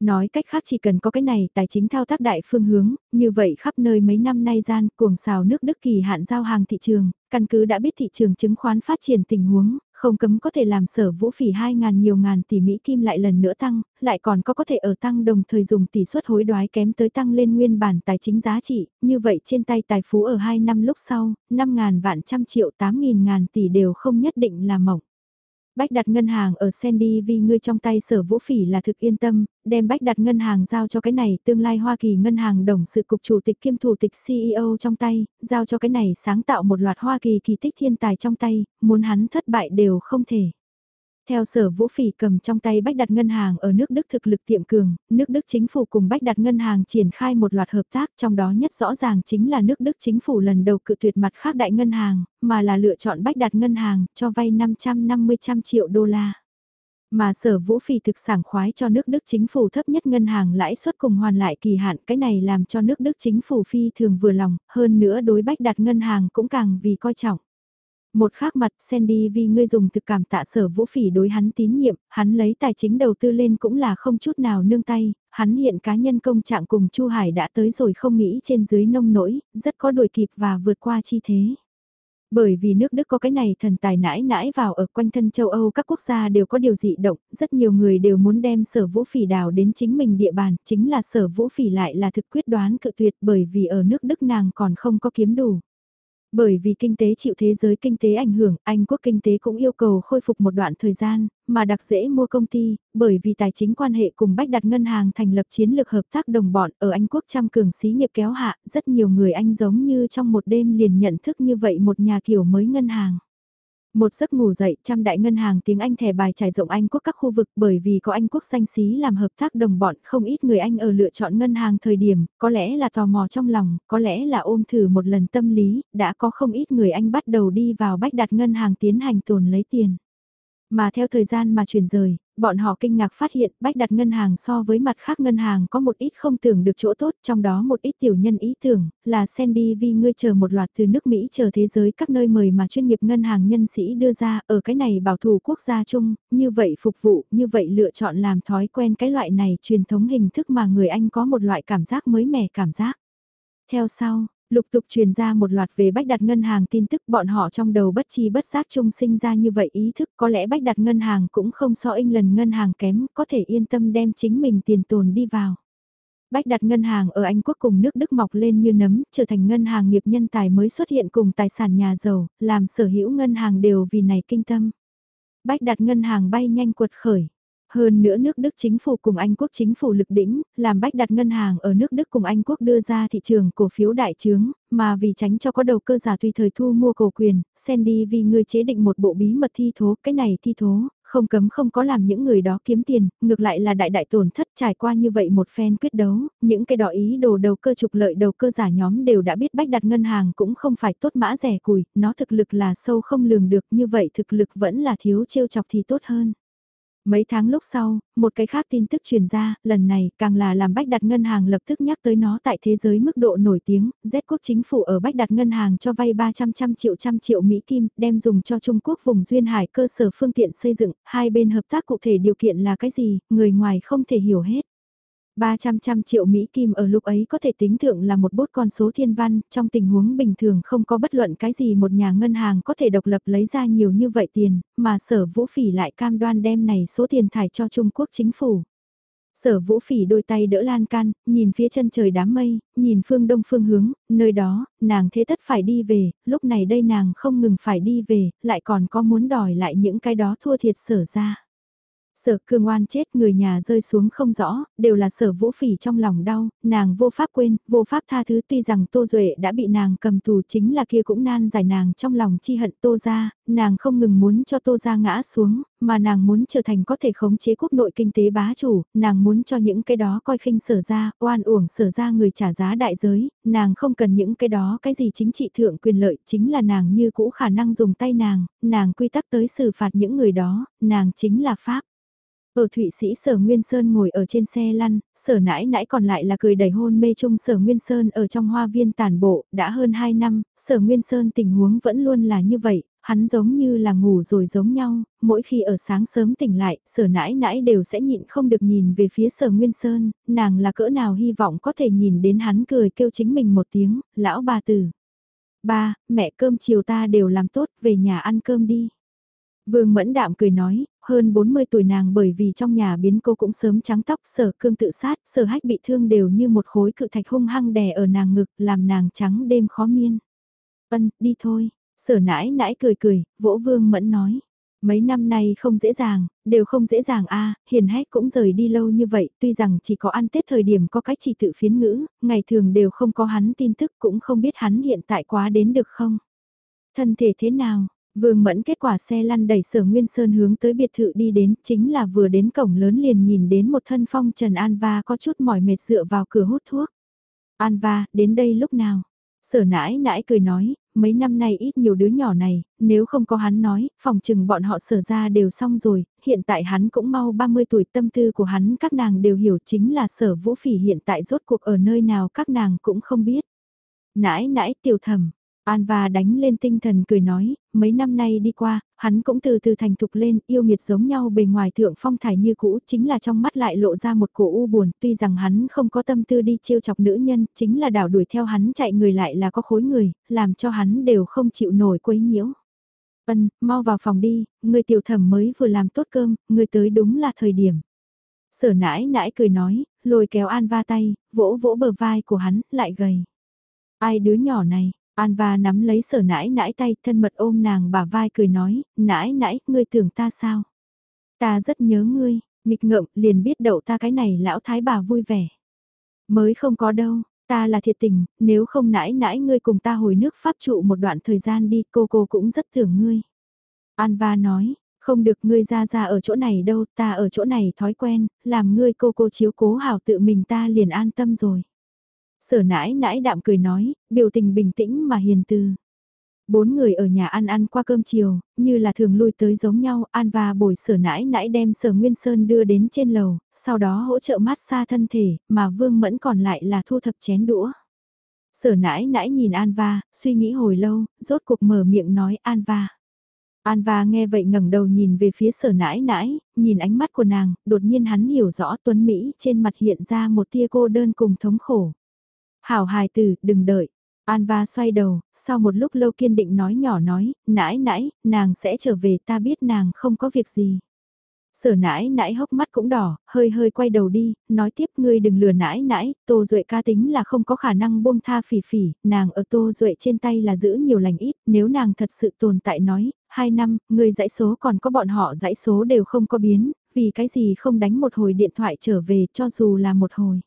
Nói cách khác chỉ cần có cái này tài chính thao tác đại phương hướng, như vậy khắp nơi mấy năm nay gian cuồng xào nước Đức kỳ hạn giao hàng thị trường, căn cứ đã biết thị trường chứng khoán phát triển tình huống, không cấm có thể làm sở vũ phỉ 2.000 nhiều ngàn tỷ Mỹ Kim lại lần nữa tăng, lại còn có có thể ở tăng đồng thời dùng tỷ suất hối đoái kém tới tăng lên nguyên bản tài chính giá trị, như vậy trên tay tài phú ở 2 năm lúc sau, 5.000 vạn trăm triệu 8.000 ngàn tỷ đều không nhất định là mỏng. Bách đặt ngân hàng ở Sandy vì ngươi trong tay sở vũ phỉ là thực yên tâm, đem bách đặt ngân hàng giao cho cái này tương lai Hoa Kỳ ngân hàng đồng sự cục chủ tịch kiêm thủ tịch CEO trong tay, giao cho cái này sáng tạo một loạt Hoa Kỳ kỳ tích thiên tài trong tay, muốn hắn thất bại đều không thể. Theo sở vũ phỉ cầm trong tay bách đặt ngân hàng ở nước Đức thực lực tiệm cường, nước Đức chính phủ cùng bách đặt ngân hàng triển khai một loạt hợp tác trong đó nhất rõ ràng chính là nước Đức chính phủ lần đầu cự tuyệt mặt khác đại ngân hàng, mà là lựa chọn bách đặt ngân hàng cho vay 550 trăm triệu đô la. Mà sở vũ phỉ thực sảng khoái cho nước Đức chính phủ thấp nhất ngân hàng lãi suất cùng hoàn lại kỳ hạn cái này làm cho nước Đức chính phủ phi thường vừa lòng, hơn nữa đối bách đặt ngân hàng cũng càng vì coi trọng. Một khác mặt, Sandy vì ngươi dùng thực cảm tạ sở vũ phỉ đối hắn tín nhiệm, hắn lấy tài chính đầu tư lên cũng là không chút nào nương tay, hắn hiện cá nhân công trạng cùng Chu Hải đã tới rồi không nghĩ trên dưới nông nỗi, rất có đuổi kịp và vượt qua chi thế. Bởi vì nước Đức có cái này thần tài nãi nãi vào ở quanh thân châu Âu các quốc gia đều có điều dị động, rất nhiều người đều muốn đem sở vũ phỉ đào đến chính mình địa bàn, chính là sở vũ phỉ lại là thực quyết đoán cự tuyệt bởi vì ở nước Đức nàng còn không có kiếm đủ. Bởi vì kinh tế chịu thế giới kinh tế ảnh hưởng, Anh quốc kinh tế cũng yêu cầu khôi phục một đoạn thời gian, mà đặc dễ mua công ty, bởi vì tài chính quan hệ cùng bách đặt ngân hàng thành lập chiến lược hợp tác đồng bọn ở Anh quốc trăm cường xí nghiệp kéo hạ, rất nhiều người Anh giống như trong một đêm liền nhận thức như vậy một nhà kiểu mới ngân hàng. Một giấc ngủ dậy, trăm đại ngân hàng tiếng Anh thẻ bài trải rộng Anh quốc các khu vực bởi vì có Anh quốc danh xí làm hợp tác đồng bọn không ít người Anh ở lựa chọn ngân hàng thời điểm, có lẽ là tò mò trong lòng, có lẽ là ôm thử một lần tâm lý, đã có không ít người Anh bắt đầu đi vào bách đặt ngân hàng tiến hành tồn lấy tiền. Mà theo thời gian mà chuyển rời, bọn họ kinh ngạc phát hiện bách đặt ngân hàng so với mặt khác ngân hàng có một ít không tưởng được chỗ tốt, trong đó một ít tiểu nhân ý tưởng là Sandy vì ngươi chờ một loạt từ nước Mỹ chờ thế giới các nơi mời mà chuyên nghiệp ngân hàng nhân sĩ đưa ra ở cái này bảo thủ quốc gia chung, như vậy phục vụ, như vậy lựa chọn làm thói quen cái loại này truyền thống hình thức mà người Anh có một loại cảm giác mới mẻ cảm giác. Theo sau, Lục tục truyền ra một loạt về bách đặt ngân hàng tin tức bọn họ trong đầu bất chi bất giác chung sinh ra như vậy ý thức có lẽ bách đặt ngân hàng cũng không so in lần ngân hàng kém có thể yên tâm đem chính mình tiền tồn đi vào. Bách đặt ngân hàng ở Anh quốc cùng nước Đức mọc lên như nấm, trở thành ngân hàng nghiệp nhân tài mới xuất hiện cùng tài sản nhà giàu, làm sở hữu ngân hàng đều vì này kinh tâm. Bách đặt ngân hàng bay nhanh quật khởi. Hơn nữa nước Đức chính phủ cùng Anh quốc chính phủ lực đỉnh, làm bách đặt ngân hàng ở nước Đức cùng Anh quốc đưa ra thị trường cổ phiếu đại trướng, mà vì tránh cho có đầu cơ giả tùy thời thu mua cổ quyền, Sandy vì người chế định một bộ bí mật thi thố, cái này thi thố, không cấm không có làm những người đó kiếm tiền, ngược lại là đại đại tổn thất trải qua như vậy một phen quyết đấu, những cái đó ý đồ đầu cơ trục lợi đầu cơ giả nhóm đều đã biết bách đặt ngân hàng cũng không phải tốt mã rẻ cùi, nó thực lực là sâu không lường được như vậy thực lực vẫn là thiếu trêu chọc thì tốt hơn. Mấy tháng lúc sau, một cái khác tin tức truyền ra, lần này càng là làm Bách Đặt Ngân hàng lập tức nhắc tới nó tại thế giới mức độ nổi tiếng, Z quốc chính phủ ở Bách Đặt Ngân hàng cho vay 300 trăm triệu trăm triệu Mỹ Kim, đem dùng cho Trung Quốc vùng Duyên Hải cơ sở phương tiện xây dựng, hai bên hợp tác cụ thể điều kiện là cái gì, người ngoài không thể hiểu hết. 300 trăm triệu Mỹ Kim ở lúc ấy có thể tính thượng là một bút con số thiên văn, trong tình huống bình thường không có bất luận cái gì một nhà ngân hàng có thể độc lập lấy ra nhiều như vậy tiền, mà sở vũ phỉ lại cam đoan đem này số tiền thải cho Trung Quốc chính phủ. Sở vũ phỉ đôi tay đỡ lan can, nhìn phía chân trời đám mây, nhìn phương đông phương hướng, nơi đó, nàng thế tất phải đi về, lúc này đây nàng không ngừng phải đi về, lại còn có muốn đòi lại những cái đó thua thiệt sở ra. Sở cương oan chết người nhà rơi xuống không rõ, đều là sở vũ phỉ trong lòng đau, nàng vô pháp quên, vô pháp tha thứ tuy rằng Tô Duệ đã bị nàng cầm tù chính là kia cũng nan giải nàng trong lòng chi hận Tô ra, nàng không ngừng muốn cho Tô ra ngã xuống, mà nàng muốn trở thành có thể khống chế quốc nội kinh tế bá chủ, nàng muốn cho những cái đó coi khinh sở ra, oan uổng sở ra người trả giá đại giới, nàng không cần những cái đó cái gì chính trị thượng quyền lợi, chính là nàng như cũ khả năng dùng tay nàng, nàng quy tắc tới xử phạt những người đó, nàng chính là Pháp. Ở Thụy Sĩ Sở Nguyên Sơn ngồi ở trên xe lăn, sở nãi nãi còn lại là cười đầy hôn mê chung Sở Nguyên Sơn ở trong hoa viên tàn bộ, đã hơn 2 năm, Sở Nguyên Sơn tình huống vẫn luôn là như vậy, hắn giống như là ngủ rồi giống nhau, mỗi khi ở sáng sớm tỉnh lại, sở nãi nãi đều sẽ nhịn không được nhìn về phía Sở Nguyên Sơn, nàng là cỡ nào hy vọng có thể nhìn đến hắn cười kêu chính mình một tiếng, lão bà tử. Ba, mẹ cơm chiều ta đều làm tốt, về nhà ăn cơm đi. Vương Mẫn Đạm cười nói, hơn 40 tuổi nàng bởi vì trong nhà biến cô cũng sớm trắng tóc sở cương tự sát, sở hách bị thương đều như một khối cự thạch hung hăng đè ở nàng ngực làm nàng trắng đêm khó miên. Ân, đi thôi, sở nãi nãi cười cười, vỗ Vương Mẫn nói. Mấy năm nay không dễ dàng, đều không dễ dàng a hiền hách cũng rời đi lâu như vậy, tuy rằng chỉ có ăn Tết thời điểm có cách chỉ tự phiến ngữ, ngày thường đều không có hắn tin tức cũng không biết hắn hiện tại quá đến được không. Thân thể thế nào, Vương Mẫn kết quả xe lăn đẩy sở Nguyên Sơn hướng tới biệt thự đi đến, chính là vừa đến cổng lớn liền nhìn đến một thân phong Trần An Va có chút mỏi mệt dựa vào cửa hút thuốc. An Va, đến đây lúc nào? Sở nãi nãi cười nói, mấy năm nay ít nhiều đứa nhỏ này, nếu không có hắn nói, phòng trừng bọn họ sở ra đều xong rồi, hiện tại hắn cũng mau 30 tuổi tâm tư của hắn các nàng đều hiểu chính là sở vũ phỉ hiện tại rốt cuộc ở nơi nào các nàng cũng không biết. Nãi nãi tiểu thầm, An và đánh lên tinh thần cười nói, mấy năm nay đi qua, hắn cũng từ từ thành thục lên, yêu nghiệt giống nhau bề ngoài thượng phong thải như cũ, chính là trong mắt lại lộ ra một cổ u buồn, tuy rằng hắn không có tâm tư đi trêu chọc nữ nhân, chính là đảo đuổi theo hắn chạy người lại là có khối người, làm cho hắn đều không chịu nổi quấy nhiễu. Ân, mau vào phòng đi, người tiểu thẩm mới vừa làm tốt cơm, người tới đúng là thời điểm. Sở nãi nãi cười nói, lôi kéo An va tay, vỗ vỗ bờ vai của hắn, lại gầy. Ai đứa nhỏ này, Anva nắm lấy sở nãi nãi tay thân mật ôm nàng bả vai cười nói, nãi nãi, ngươi tưởng ta sao? Ta rất nhớ ngươi, nghịch ngợm liền biết đậu ta cái này lão thái bà vui vẻ. Mới không có đâu, ta là thiệt tình, nếu không nãi nãi ngươi cùng ta hồi nước pháp trụ một đoạn thời gian đi cô cô cũng rất tưởng ngươi. Anva nói, không được ngươi ra ra ở chỗ này đâu, ta ở chỗ này thói quen, làm ngươi cô cô chiếu cố hảo tự mình ta liền an tâm rồi. Sở nãi nãi đạm cười nói, biểu tình bình tĩnh mà hiền từ. Bốn người ở nhà ăn ăn qua cơm chiều, như là thường lui tới giống nhau, An và bồi sở nãi nãi đem sở Nguyên Sơn đưa đến trên lầu, sau đó hỗ trợ mát xa thân thể, mà Vương Mẫn còn lại là thu thập chén đũa. Sở nãi nãi nhìn An Va, suy nghĩ hồi lâu, rốt cuộc mở miệng nói An Va. An Va nghe vậy ngẩng đầu nhìn về phía sở nãi nãi, nhìn ánh mắt của nàng, đột nhiên hắn hiểu rõ Tuấn Mỹ trên mặt hiện ra một tia cô đơn cùng thống khổ. Hảo hài tử, đừng đợi. Anva xoay đầu, sau một lúc lâu kiên định nói nhỏ nói, nãi nãi, nàng sẽ trở về ta biết nàng không có việc gì. Sở nãi nãi hốc mắt cũng đỏ, hơi hơi quay đầu đi, nói tiếp ngươi đừng lừa nãi nãi, tô duệ ca tính là không có khả năng buông tha phỉ phỉ, nàng ở tô duệ trên tay là giữ nhiều lành ít, nếu nàng thật sự tồn tại nói, hai năm, ngươi dãy số còn có bọn họ dãy số đều không có biến, vì cái gì không đánh một hồi điện thoại trở về cho dù là một hồi.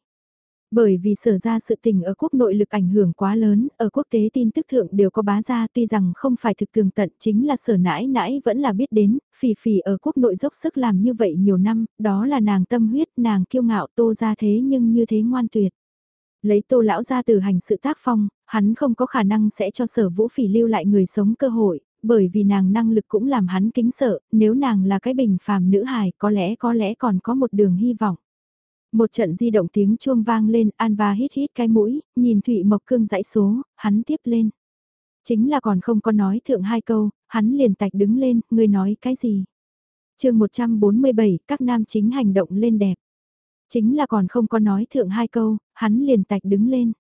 Bởi vì sở ra sự tình ở quốc nội lực ảnh hưởng quá lớn, ở quốc tế tin tức thượng đều có bá ra tuy rằng không phải thực tường tận chính là sở nãi nãi vẫn là biết đến, phì phì ở quốc nội dốc sức làm như vậy nhiều năm, đó là nàng tâm huyết, nàng kiêu ngạo tô ra thế nhưng như thế ngoan tuyệt. Lấy tô lão ra từ hành sự tác phong, hắn không có khả năng sẽ cho sở vũ phỉ lưu lại người sống cơ hội, bởi vì nàng năng lực cũng làm hắn kính sợ, nếu nàng là cái bình phàm nữ hài có lẽ có lẽ còn có một đường hy vọng. Một trận di động tiếng chuông vang lên, An Va hít hít cái mũi, nhìn Thụy Mộc Cương dãy số, hắn tiếp lên. Chính là còn không có nói thượng hai câu, hắn liền tạch đứng lên, ngươi nói cái gì? chương 147, các nam chính hành động lên đẹp. Chính là còn không có nói thượng hai câu, hắn liền tạch đứng lên.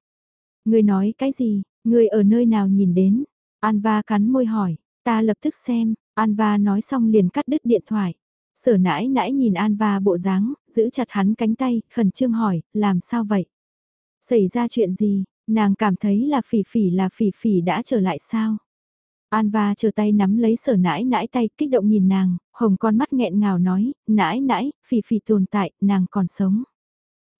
Ngươi nói cái gì, ngươi ở nơi nào nhìn đến? An Va cắn môi hỏi, ta lập tức xem, An Va nói xong liền cắt đứt điện thoại. Sở nãi nãi nhìn An Va bộ dáng, giữ chặt hắn cánh tay, khẩn trương hỏi, làm sao vậy? Xảy ra chuyện gì, nàng cảm thấy là phỉ phỉ là phỉ phỉ đã trở lại sao? An Va chờ tay nắm lấy sở nãi nãi tay, kích động nhìn nàng, hồng con mắt nghẹn ngào nói, nãi nãi, phỉ phỉ tồn tại, nàng còn sống.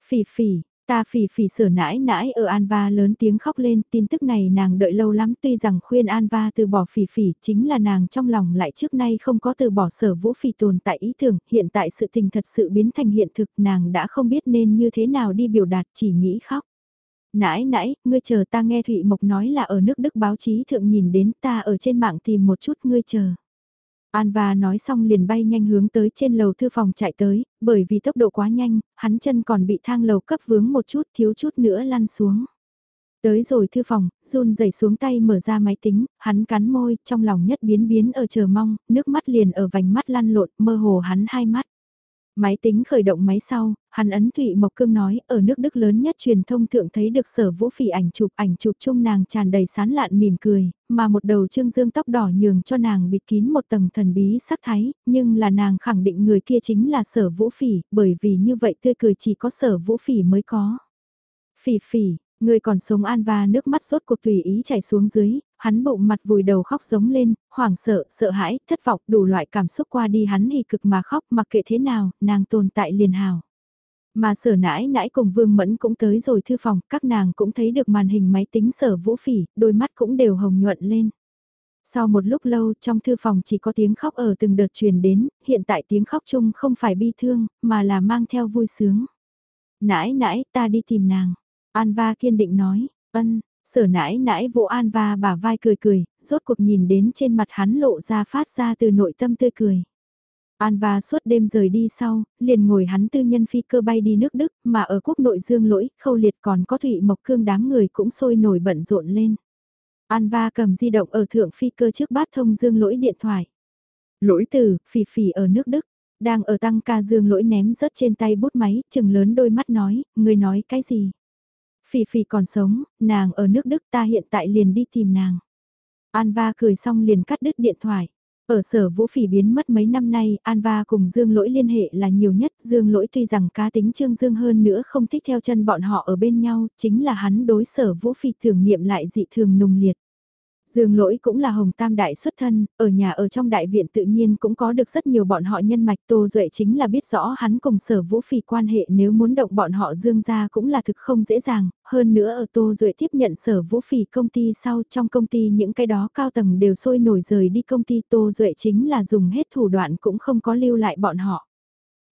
Phỉ phỉ, Ta phỉ phỉ sở nãi nãi ở Anva lớn tiếng khóc lên, tin tức này nàng đợi lâu lắm tuy rằng khuyên Anva từ bỏ phỉ phỉ, chính là nàng trong lòng lại trước nay không có từ bỏ sở vũ phỉ tồn tại ý tưởng, hiện tại sự tình thật sự biến thành hiện thực, nàng đã không biết nên như thế nào đi biểu đạt, chỉ nghĩ khóc. Nãi nãi, ngươi chờ ta nghe Thụy Mộc nói là ở nước Đức báo chí thượng nhìn đến ta ở trên mạng tìm một chút ngươi chờ. An và nói xong liền bay nhanh hướng tới trên lầu thư phòng chạy tới, bởi vì tốc độ quá nhanh, hắn chân còn bị thang lầu cấp vướng một chút thiếu chút nữa lăn xuống. Tới rồi thư phòng, run rẩy xuống tay mở ra máy tính, hắn cắn môi, trong lòng nhất biến biến ở chờ mong, nước mắt liền ở vành mắt lăn lộn, mơ hồ hắn hai mắt. Máy tính khởi động máy sau, hắn ấn Thụy Mộc Cương nói, ở nước Đức lớn nhất truyền thông thượng thấy được sở vũ phỉ ảnh chụp ảnh chụp chung nàng tràn đầy sán lạn mỉm cười, mà một đầu trương dương tóc đỏ nhường cho nàng bịt kín một tầng thần bí sắc thái, nhưng là nàng khẳng định người kia chính là sở vũ phỉ, bởi vì như vậy tươi cười chỉ có sở vũ phỉ mới có. Phỉ phỉ, Người còn sống an và nước mắt sốt cuộc tùy ý chảy xuống dưới, hắn bụng mặt vùi đầu khóc giống lên, hoảng sợ, sợ hãi, thất vọng, đủ loại cảm xúc qua đi hắn hì cực mà khóc mặc kệ thế nào, nàng tồn tại liền hào. Mà sở nãi nãi cùng Vương Mẫn cũng tới rồi thư phòng, các nàng cũng thấy được màn hình máy tính sở vũ phỉ, đôi mắt cũng đều hồng nhuận lên. Sau một lúc lâu trong thư phòng chỉ có tiếng khóc ở từng đợt truyền đến, hiện tại tiếng khóc chung không phải bi thương, mà là mang theo vui sướng. Nãi nãi ta đi tìm nàng. Anva kiên định nói, ân, sở nãi nãi vỗ Anva bả vai cười cười, rốt cuộc nhìn đến trên mặt hắn lộ ra phát ra từ nội tâm tươi cười. Anva suốt đêm rời đi sau, liền ngồi hắn tư nhân phi cơ bay đi nước Đức, mà ở quốc nội dương lỗi, khâu liệt còn có thụy mộc cương đám người cũng sôi nổi bận rộn lên. Anva cầm di động ở thượng phi cơ trước bát thông dương lỗi điện thoại. Lỗi từ, phỉ phỉ ở nước Đức, đang ở tăng ca dương lỗi ném rớt trên tay bút máy, chừng lớn đôi mắt nói, người nói cái gì? Phỉ phỉ còn sống, nàng ở nước Đức ta hiện tại liền đi tìm nàng. Anva cười xong liền cắt đứt điện thoại. Ở sở vũ phỉ biến mất mấy năm nay, Anva cùng Dương Lỗi liên hệ là nhiều nhất. Dương Lỗi tuy rằng cá tính Trương Dương hơn nữa không thích theo chân bọn họ ở bên nhau, chính là hắn đối sở vũ phỉ thường nghiệm lại dị thường nùng liệt. Dương lỗi cũng là hồng tam đại xuất thân, ở nhà ở trong đại viện tự nhiên cũng có được rất nhiều bọn họ nhân mạch Tô Duệ chính là biết rõ hắn cùng sở vũ phì quan hệ nếu muốn động bọn họ Dương ra cũng là thực không dễ dàng, hơn nữa ở Tô Duệ tiếp nhận sở vũ phì công ty sau trong công ty những cái đó cao tầng đều sôi nổi rời đi công ty Tô Duệ chính là dùng hết thủ đoạn cũng không có lưu lại bọn họ.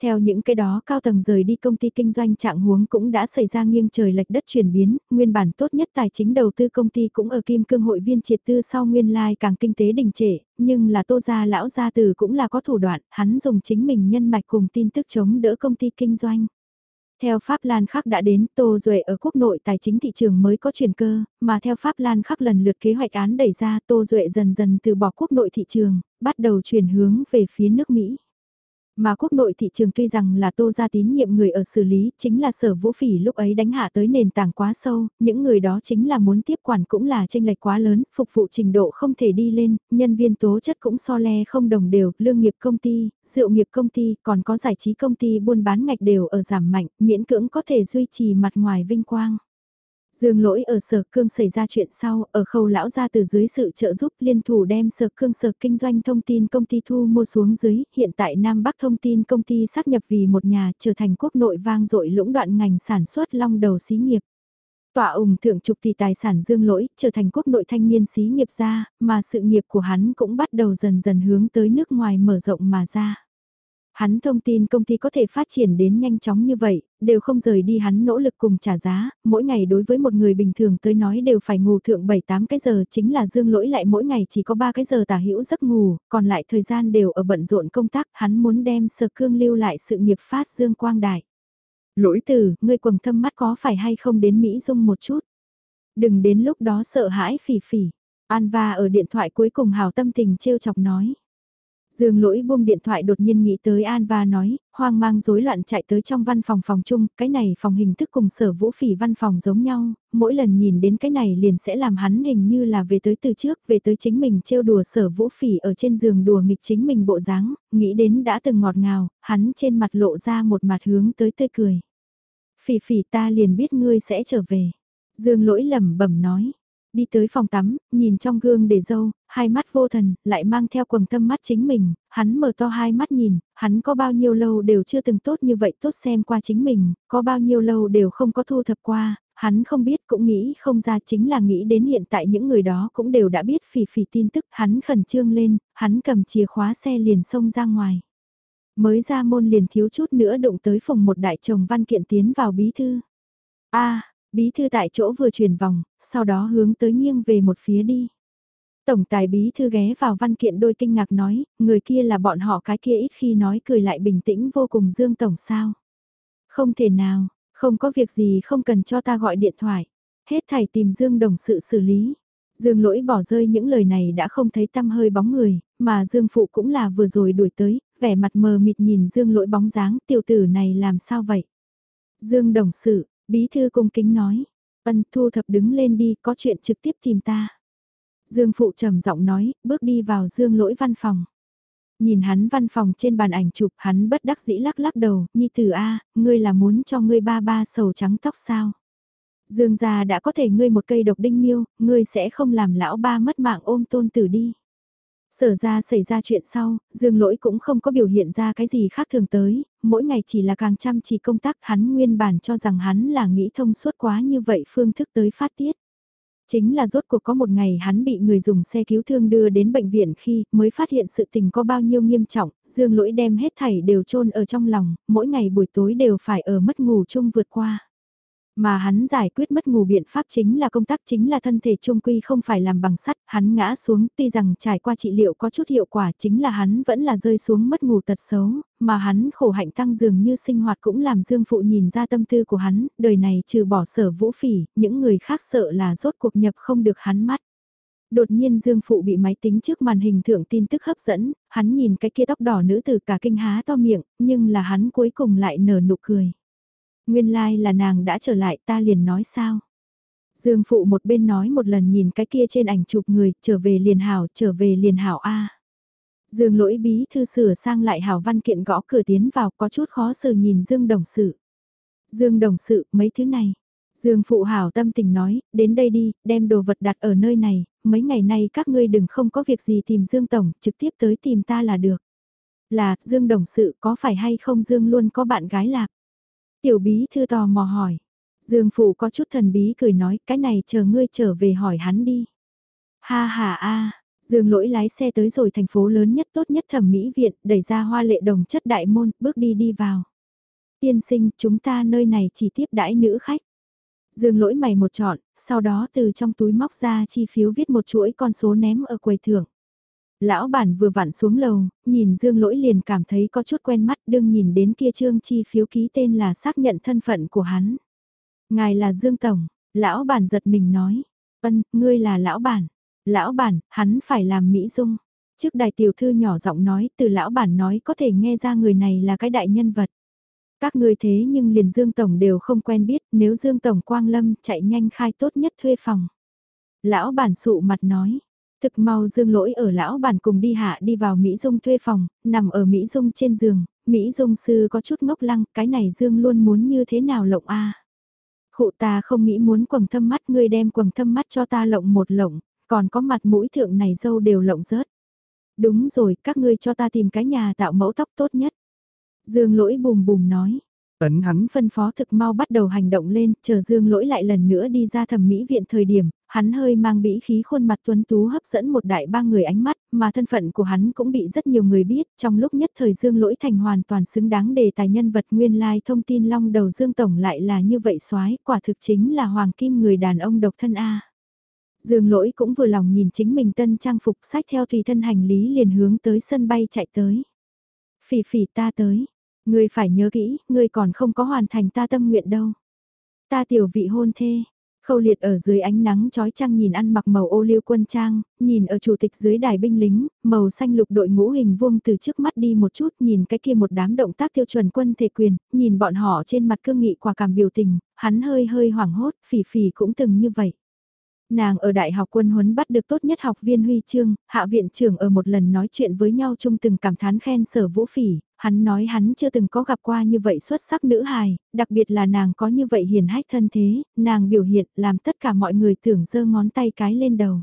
Theo những cái đó cao tầng rời đi công ty kinh doanh trạng huống cũng đã xảy ra nghiêng trời lệch đất chuyển biến, nguyên bản tốt nhất tài chính đầu tư công ty cũng ở kim cương hội viên triệt tư sau nguyên lai like càng kinh tế đình trệ, nhưng là tô gia lão gia tử cũng là có thủ đoạn, hắn dùng chính mình nhân mạch cùng tin tức chống đỡ công ty kinh doanh. Theo Pháp Lan khắc đã đến, Tô Duệ ở quốc nội tài chính thị trường mới có chuyển cơ, mà theo Pháp Lan khắc lần lượt kế hoạch án đẩy ra Tô Duệ dần dần từ bỏ quốc nội thị trường, bắt đầu chuyển hướng về phía nước Mỹ. Mà quốc nội thị trường tuy rằng là tô ra tín nhiệm người ở xử lý, chính là sở vũ phỉ lúc ấy đánh hạ tới nền tảng quá sâu, những người đó chính là muốn tiếp quản cũng là tranh lệch quá lớn, phục vụ trình độ không thể đi lên, nhân viên tố chất cũng so le không đồng đều, lương nghiệp công ty, rượu nghiệp công ty, còn có giải trí công ty buôn bán ngạch đều ở giảm mạnh, miễn cưỡng có thể duy trì mặt ngoài vinh quang. Dương lỗi ở sở cương xảy ra chuyện sau, ở khâu lão ra từ dưới sự trợ giúp liên thủ đem sở cương sở kinh doanh thông tin công ty thu mua xuống dưới, hiện tại Nam Bắc thông tin công ty xác nhập vì một nhà trở thành quốc nội vang dội lũng đoạn ngành sản xuất long đầu xí nghiệp. Tọa ủng thượng trục thì tài sản dương lỗi trở thành quốc nội thanh niên xí nghiệp ra, mà sự nghiệp của hắn cũng bắt đầu dần dần hướng tới nước ngoài mở rộng mà ra. Hắn thông tin công ty có thể phát triển đến nhanh chóng như vậy, đều không rời đi hắn nỗ lực cùng trả giá, mỗi ngày đối với một người bình thường tới nói đều phải ngủ thượng 7-8 cái giờ, chính là dương lỗi lại mỗi ngày chỉ có 3 cái giờ tả hữu giấc ngủ, còn lại thời gian đều ở bận rộn công tác, hắn muốn đem sơ cương lưu lại sự nghiệp phát dương quang đại. Lỗi từ, ngươi quầng thâm mắt có phải hay không đến Mỹ Dung một chút? Đừng đến lúc đó sợ hãi phỉ phỉ. an và ở điện thoại cuối cùng hào tâm tình trêu chọc nói. Dương lỗi buông điện thoại đột nhiên nghĩ tới An và nói, hoang mang rối loạn chạy tới trong văn phòng phòng chung, cái này phòng hình thức cùng sở vũ phỉ văn phòng giống nhau, mỗi lần nhìn đến cái này liền sẽ làm hắn hình như là về tới từ trước, về tới chính mình trêu đùa sở vũ phỉ ở trên giường đùa nghịch chính mình bộ dáng, nghĩ đến đã từng ngọt ngào, hắn trên mặt lộ ra một mặt hướng tới tươi cười. Phỉ phỉ ta liền biết ngươi sẽ trở về. Dương lỗi lẩm bẩm nói, Đi tới phòng tắm, nhìn trong gương để dâu, hai mắt vô thần, lại mang theo quầng tâm mắt chính mình, hắn mở to hai mắt nhìn, hắn có bao nhiêu lâu đều chưa từng tốt như vậy tốt xem qua chính mình, có bao nhiêu lâu đều không có thu thập qua, hắn không biết cũng nghĩ không ra chính là nghĩ đến hiện tại những người đó cũng đều đã biết phỉ phỉ tin tức, hắn khẩn trương lên, hắn cầm chìa khóa xe liền xông ra ngoài. Mới ra môn liền thiếu chút nữa đụng tới phòng một đại chồng văn kiện tiến vào bí thư. a Bí thư tại chỗ vừa chuyển vòng, sau đó hướng tới nghiêng về một phía đi. Tổng tài bí thư ghé vào văn kiện đôi kinh ngạc nói, người kia là bọn họ cái kia ít khi nói cười lại bình tĩnh vô cùng Dương Tổng sao. Không thể nào, không có việc gì không cần cho ta gọi điện thoại. Hết thảy tìm Dương Đồng sự xử lý. Dương lỗi bỏ rơi những lời này đã không thấy tâm hơi bóng người, mà Dương Phụ cũng là vừa rồi đuổi tới, vẻ mặt mờ mịt nhìn Dương lỗi bóng dáng tiểu tử này làm sao vậy. Dương đồng sự, bí thư cung kính nói, ân thu thập đứng lên đi có chuyện trực tiếp tìm ta. Dương phụ trầm giọng nói, bước đi vào Dương lỗi văn phòng. Nhìn hắn văn phòng trên bàn ảnh chụp hắn bất đắc dĩ lắc lắc đầu, nhi tử A, ngươi là muốn cho ngươi ba ba sầu trắng tóc sao? Dương gia đã có thể ngươi một cây độc đinh miêu, ngươi sẽ không làm lão ba mất mạng ôm tôn tử đi. Sở ra xảy ra chuyện sau, Dương lỗi cũng không có biểu hiện ra cái gì khác thường tới, mỗi ngày chỉ là càng chăm chỉ công tác hắn nguyên bản cho rằng hắn là nghĩ thông suốt quá như vậy phương thức tới phát tiết. Chính là rốt cuộc có một ngày hắn bị người dùng xe cứu thương đưa đến bệnh viện khi mới phát hiện sự tình có bao nhiêu nghiêm trọng, dương lỗi đem hết thảy đều chôn ở trong lòng, mỗi ngày buổi tối đều phải ở mất ngủ chung vượt qua. Mà hắn giải quyết mất ngủ biện pháp chính là công tác chính là thân thể trung quy không phải làm bằng sắt, hắn ngã xuống tuy rằng trải qua trị liệu có chút hiệu quả chính là hắn vẫn là rơi xuống mất ngủ tật xấu, mà hắn khổ hạnh tăng dường như sinh hoạt cũng làm dương phụ nhìn ra tâm tư của hắn, đời này trừ bỏ sở vũ phỉ, những người khác sợ là rốt cuộc nhập không được hắn mắt. Đột nhiên Dương Phụ bị máy tính trước màn hình thượng tin tức hấp dẫn, hắn nhìn cái kia tóc đỏ nữ từ cả kinh há to miệng, nhưng là hắn cuối cùng lại nở nụ cười. Nguyên lai like là nàng đã trở lại ta liền nói sao. Dương phụ một bên nói một lần nhìn cái kia trên ảnh chụp người, trở về liền hảo, trở về liền hảo A. Dương lỗi bí thư sửa sang lại hảo văn kiện gõ cửa tiến vào có chút khó xử nhìn Dương đồng sự. Dương đồng sự, mấy thứ này. Dương phụ hảo tâm tình nói, đến đây đi, đem đồ vật đặt ở nơi này, mấy ngày nay các ngươi đừng không có việc gì tìm Dương Tổng, trực tiếp tới tìm ta là được. Là, Dương đồng sự có phải hay không Dương luôn có bạn gái lạc? Tiểu bí thư tò mò hỏi. Dương phụ có chút thần bí cười nói cái này chờ ngươi trở về hỏi hắn đi. Ha ha a, Dương lỗi lái xe tới rồi thành phố lớn nhất tốt nhất thẩm mỹ viện, đẩy ra hoa lệ đồng chất đại môn, bước đi đi vào. Tiên sinh, chúng ta nơi này chỉ tiếp đãi nữ khách. Dương lỗi mày một chọn, sau đó từ trong túi móc ra chi phiếu viết một chuỗi con số ném ở quầy thưởng. Lão bản vừa vặn xuống lầu, nhìn Dương Lỗi liền cảm thấy có chút quen mắt đương nhìn đến kia trương chi phiếu ký tên là xác nhận thân phận của hắn. Ngài là Dương Tổng, lão bản giật mình nói, ân, ngươi là lão bản. Lão bản, hắn phải làm Mỹ Dung. Trước đài tiểu thư nhỏ giọng nói, từ lão bản nói có thể nghe ra người này là cái đại nhân vật. Các ngươi thế nhưng liền Dương Tổng đều không quen biết, nếu Dương Tổng Quang Lâm chạy nhanh khai tốt nhất thuê phòng. Lão bản sụ mặt nói, Thực mau dương lỗi ở lão bản cùng đi hạ đi vào Mỹ Dung thuê phòng, nằm ở Mỹ Dung trên giường, Mỹ Dung sư có chút ngốc lăng, cái này dương luôn muốn như thế nào lộng a à. Khụ ta không nghĩ muốn quầng thâm mắt ngươi đem quầng thâm mắt cho ta lộng một lộng, còn có mặt mũi thượng này dâu đều lộng rớt. Đúng rồi, các ngươi cho ta tìm cái nhà tạo mẫu tóc tốt nhất. Dương lỗi bùm bùm nói, Ấn hắn phân phó thực mau bắt đầu hành động lên, chờ Dương lỗi lại lần nữa đi ra thẩm mỹ viện thời điểm, hắn hơi mang bĩ khí khuôn mặt tuấn tú hấp dẫn một đại ba người ánh mắt, mà thân phận của hắn cũng bị rất nhiều người biết, trong lúc nhất thời Dương lỗi thành hoàn toàn xứng đáng đề tài nhân vật nguyên lai thông tin long đầu Dương Tổng lại là như vậy soái quả thực chính là hoàng kim người đàn ông độc thân A. Dương lỗi cũng vừa lòng nhìn chính mình tân trang phục sách theo tùy thân hành lý liền hướng tới sân bay chạy tới. Phỉ phỉ ta tới, Ngươi phải nhớ kỹ, ngươi còn không có hoàn thành ta tâm nguyện đâu. Ta tiểu vị hôn thê, khâu liệt ở dưới ánh nắng trói trăng nhìn ăn mặc màu ô liu quân trang, nhìn ở chủ tịch dưới đài binh lính, màu xanh lục đội ngũ hình vuông từ trước mắt đi một chút, nhìn cái kia một đám động tác tiêu chuẩn quân thể quyền, nhìn bọn họ trên mặt cương nghị quả cảm biểu tình, hắn hơi hơi hoảng hốt, phỉ phỉ cũng từng như vậy. Nàng ở đại học quân huấn bắt được tốt nhất học viên huy chương, hạ viện trưởng ở một lần nói chuyện với nhau chung từng cảm thán khen sở vũ phỉ, hắn nói hắn chưa từng có gặp qua như vậy xuất sắc nữ hài, đặc biệt là nàng có như vậy hiền hách thân thế, nàng biểu hiện làm tất cả mọi người tưởng giơ ngón tay cái lên đầu.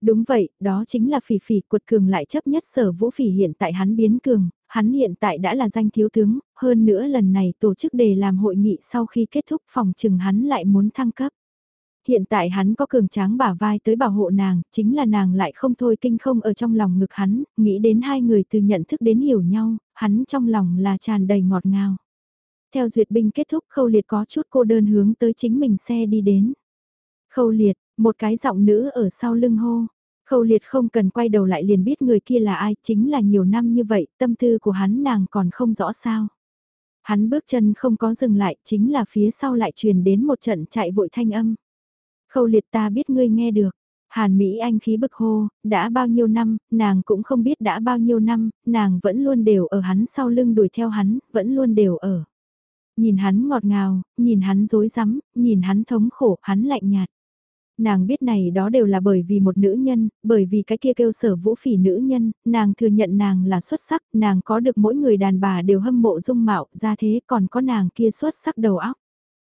Đúng vậy, đó chính là phỉ phỉ cuột cường lại chấp nhất sở vũ phỉ hiện tại hắn biến cường, hắn hiện tại đã là danh thiếu tướng, hơn nữa lần này tổ chức để làm hội nghị sau khi kết thúc phòng trừng hắn lại muốn thăng cấp hiện tại hắn có cường tráng bả vai tới bảo hộ nàng, chính là nàng lại không thôi kinh không ở trong lòng ngực hắn, nghĩ đến hai người từ nhận thức đến hiểu nhau, hắn trong lòng là tràn đầy ngọt ngào. Theo duyệt binh kết thúc khâu liệt có chút cô đơn hướng tới chính mình xe đi đến. Khâu liệt, một cái giọng nữ ở sau lưng hô. Khâu liệt không cần quay đầu lại liền biết người kia là ai, chính là nhiều năm như vậy, tâm tư của hắn nàng còn không rõ sao. Hắn bước chân không có dừng lại, chính là phía sau lại truyền đến một trận chạy vội thanh âm. Khâu liệt ta biết ngươi nghe được. Hàn Mỹ Anh khí bực hô, đã bao nhiêu năm, nàng cũng không biết đã bao nhiêu năm, nàng vẫn luôn đều ở hắn sau lưng đuổi theo hắn, vẫn luôn đều ở. Nhìn hắn ngọt ngào, nhìn hắn dối rắm nhìn hắn thống khổ, hắn lạnh nhạt. Nàng biết này đó đều là bởi vì một nữ nhân, bởi vì cái kia kêu sở vũ phỉ nữ nhân, nàng thừa nhận nàng là xuất sắc, nàng có được mỗi người đàn bà đều hâm mộ dung mạo, ra thế còn có nàng kia xuất sắc đầu óc.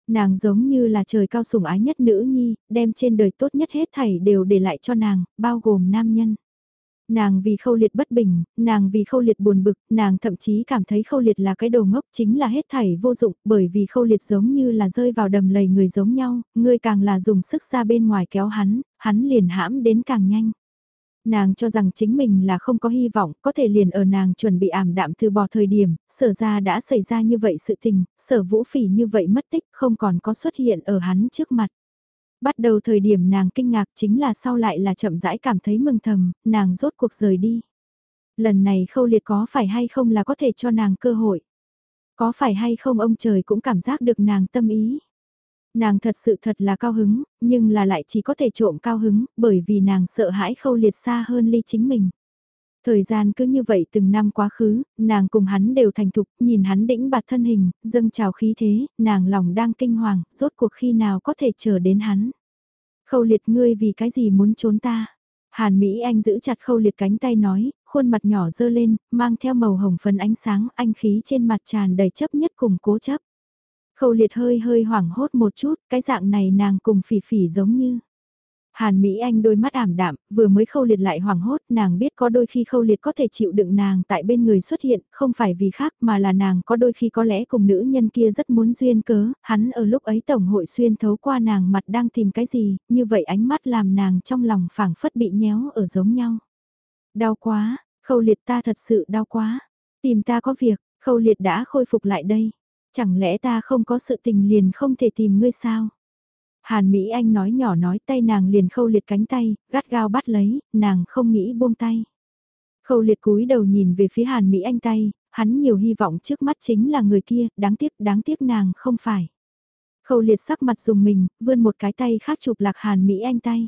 Nàng giống như là trời cao sủng ái nhất nữ nhi, đem trên đời tốt nhất hết thảy đều để lại cho nàng, bao gồm nam nhân. Nàng vì khâu liệt bất bình, nàng vì khâu liệt buồn bực, nàng thậm chí cảm thấy khâu liệt là cái đồ ngốc chính là hết thảy vô dụng bởi vì khâu liệt giống như là rơi vào đầm lầy người giống nhau, người càng là dùng sức ra bên ngoài kéo hắn, hắn liền hãm đến càng nhanh. Nàng cho rằng chính mình là không có hy vọng, có thể liền ở nàng chuẩn bị ảm đạm từ bỏ thời điểm, sở ra đã xảy ra như vậy sự tình, sở vũ phỉ như vậy mất tích không còn có xuất hiện ở hắn trước mặt. Bắt đầu thời điểm nàng kinh ngạc chính là sau lại là chậm rãi cảm thấy mừng thầm, nàng rốt cuộc rời đi. Lần này khâu liệt có phải hay không là có thể cho nàng cơ hội. Có phải hay không ông trời cũng cảm giác được nàng tâm ý. Nàng thật sự thật là cao hứng, nhưng là lại chỉ có thể trộm cao hứng, bởi vì nàng sợ hãi khâu liệt xa hơn ly chính mình. Thời gian cứ như vậy từng năm quá khứ, nàng cùng hắn đều thành thục, nhìn hắn đĩnh bạt thân hình, dâng trào khí thế, nàng lòng đang kinh hoàng, rốt cuộc khi nào có thể chờ đến hắn. Khâu liệt ngươi vì cái gì muốn trốn ta? Hàn Mỹ Anh giữ chặt khâu liệt cánh tay nói, khuôn mặt nhỏ dơ lên, mang theo màu hồng phấn ánh sáng, anh khí trên mặt tràn đầy chấp nhất cùng cố chấp. Khâu liệt hơi hơi hoảng hốt một chút, cái dạng này nàng cùng phỉ phỉ giống như. Hàn Mỹ Anh đôi mắt ảm đạm, vừa mới khâu liệt lại hoảng hốt, nàng biết có đôi khi khâu liệt có thể chịu đựng nàng tại bên người xuất hiện, không phải vì khác mà là nàng có đôi khi có lẽ cùng nữ nhân kia rất muốn duyên cớ, hắn ở lúc ấy tổng hội xuyên thấu qua nàng mặt đang tìm cái gì, như vậy ánh mắt làm nàng trong lòng phảng phất bị nhéo ở giống nhau. Đau quá, khâu liệt ta thật sự đau quá, tìm ta có việc, khâu liệt đã khôi phục lại đây, chẳng lẽ ta không có sự tình liền không thể tìm ngươi sao? Hàn Mỹ Anh nói nhỏ nói tay nàng liền khâu liệt cánh tay, gắt gao bắt lấy, nàng không nghĩ buông tay. Khâu liệt cúi đầu nhìn về phía Hàn Mỹ Anh tay, hắn nhiều hy vọng trước mắt chính là người kia, đáng tiếc, đáng tiếc nàng không phải. Khâu liệt sắc mặt dùng mình, vươn một cái tay khác chụp lạc Hàn Mỹ Anh tay.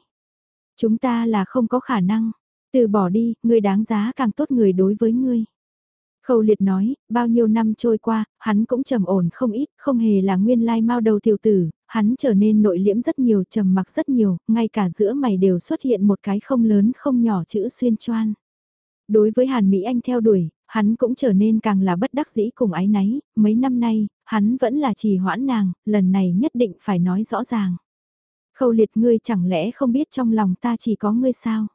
Chúng ta là không có khả năng, từ bỏ đi, người đáng giá càng tốt người đối với ngươi. Khâu liệt nói, bao nhiêu năm trôi qua, hắn cũng trầm ổn không ít, không hề là nguyên lai mau đầu tiểu tử, hắn trở nên nội liễm rất nhiều, trầm mặc rất nhiều, ngay cả giữa mày đều xuất hiện một cái không lớn không nhỏ chữ xuyên choan. Đối với Hàn Mỹ Anh theo đuổi, hắn cũng trở nên càng là bất đắc dĩ cùng ái náy, mấy năm nay, hắn vẫn là trì hoãn nàng, lần này nhất định phải nói rõ ràng. Khâu liệt ngươi chẳng lẽ không biết trong lòng ta chỉ có ngươi sao?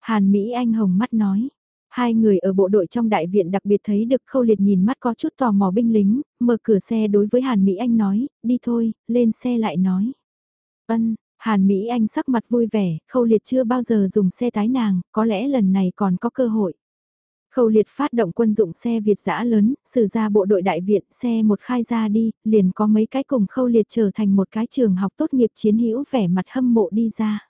Hàn Mỹ Anh hồng mắt nói, Hai người ở bộ đội trong đại viện đặc biệt thấy được khâu liệt nhìn mắt có chút tò mò binh lính, mở cửa xe đối với Hàn Mỹ Anh nói, đi thôi, lên xe lại nói. Ân, Hàn Mỹ Anh sắc mặt vui vẻ, khâu liệt chưa bao giờ dùng xe tái nàng, có lẽ lần này còn có cơ hội. Khâu liệt phát động quân dụng xe Việt giã lớn, xử ra bộ đội đại viện, xe một khai ra đi, liền có mấy cái cùng khâu liệt trở thành một cái trường học tốt nghiệp chiến hữu vẻ mặt hâm mộ đi ra.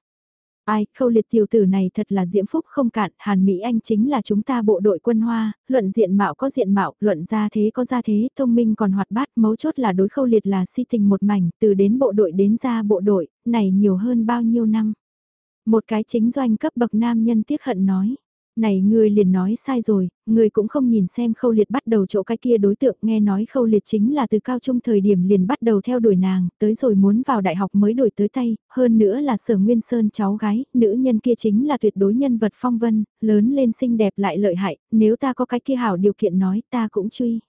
Ai, khâu liệt tiểu tử này thật là diễm phúc không cạn, Hàn Mỹ Anh chính là chúng ta bộ đội quân hoa, luận diện mạo có diện mạo, luận ra thế có ra thế, thông minh còn hoạt bát, mấu chốt là đối khâu liệt là si tình một mảnh, từ đến bộ đội đến ra bộ đội, này nhiều hơn bao nhiêu năm. Một cái chính doanh cấp bậc nam nhân tiếc hận nói. Này người liền nói sai rồi, người cũng không nhìn xem khâu liệt bắt đầu chỗ cái kia đối tượng nghe nói khâu liệt chính là từ cao trung thời điểm liền bắt đầu theo đuổi nàng, tới rồi muốn vào đại học mới đổi tới tay, hơn nữa là sở nguyên sơn cháu gái, nữ nhân kia chính là tuyệt đối nhân vật phong vân, lớn lên xinh đẹp lại lợi hại, nếu ta có cái kia hảo điều kiện nói ta cũng truy.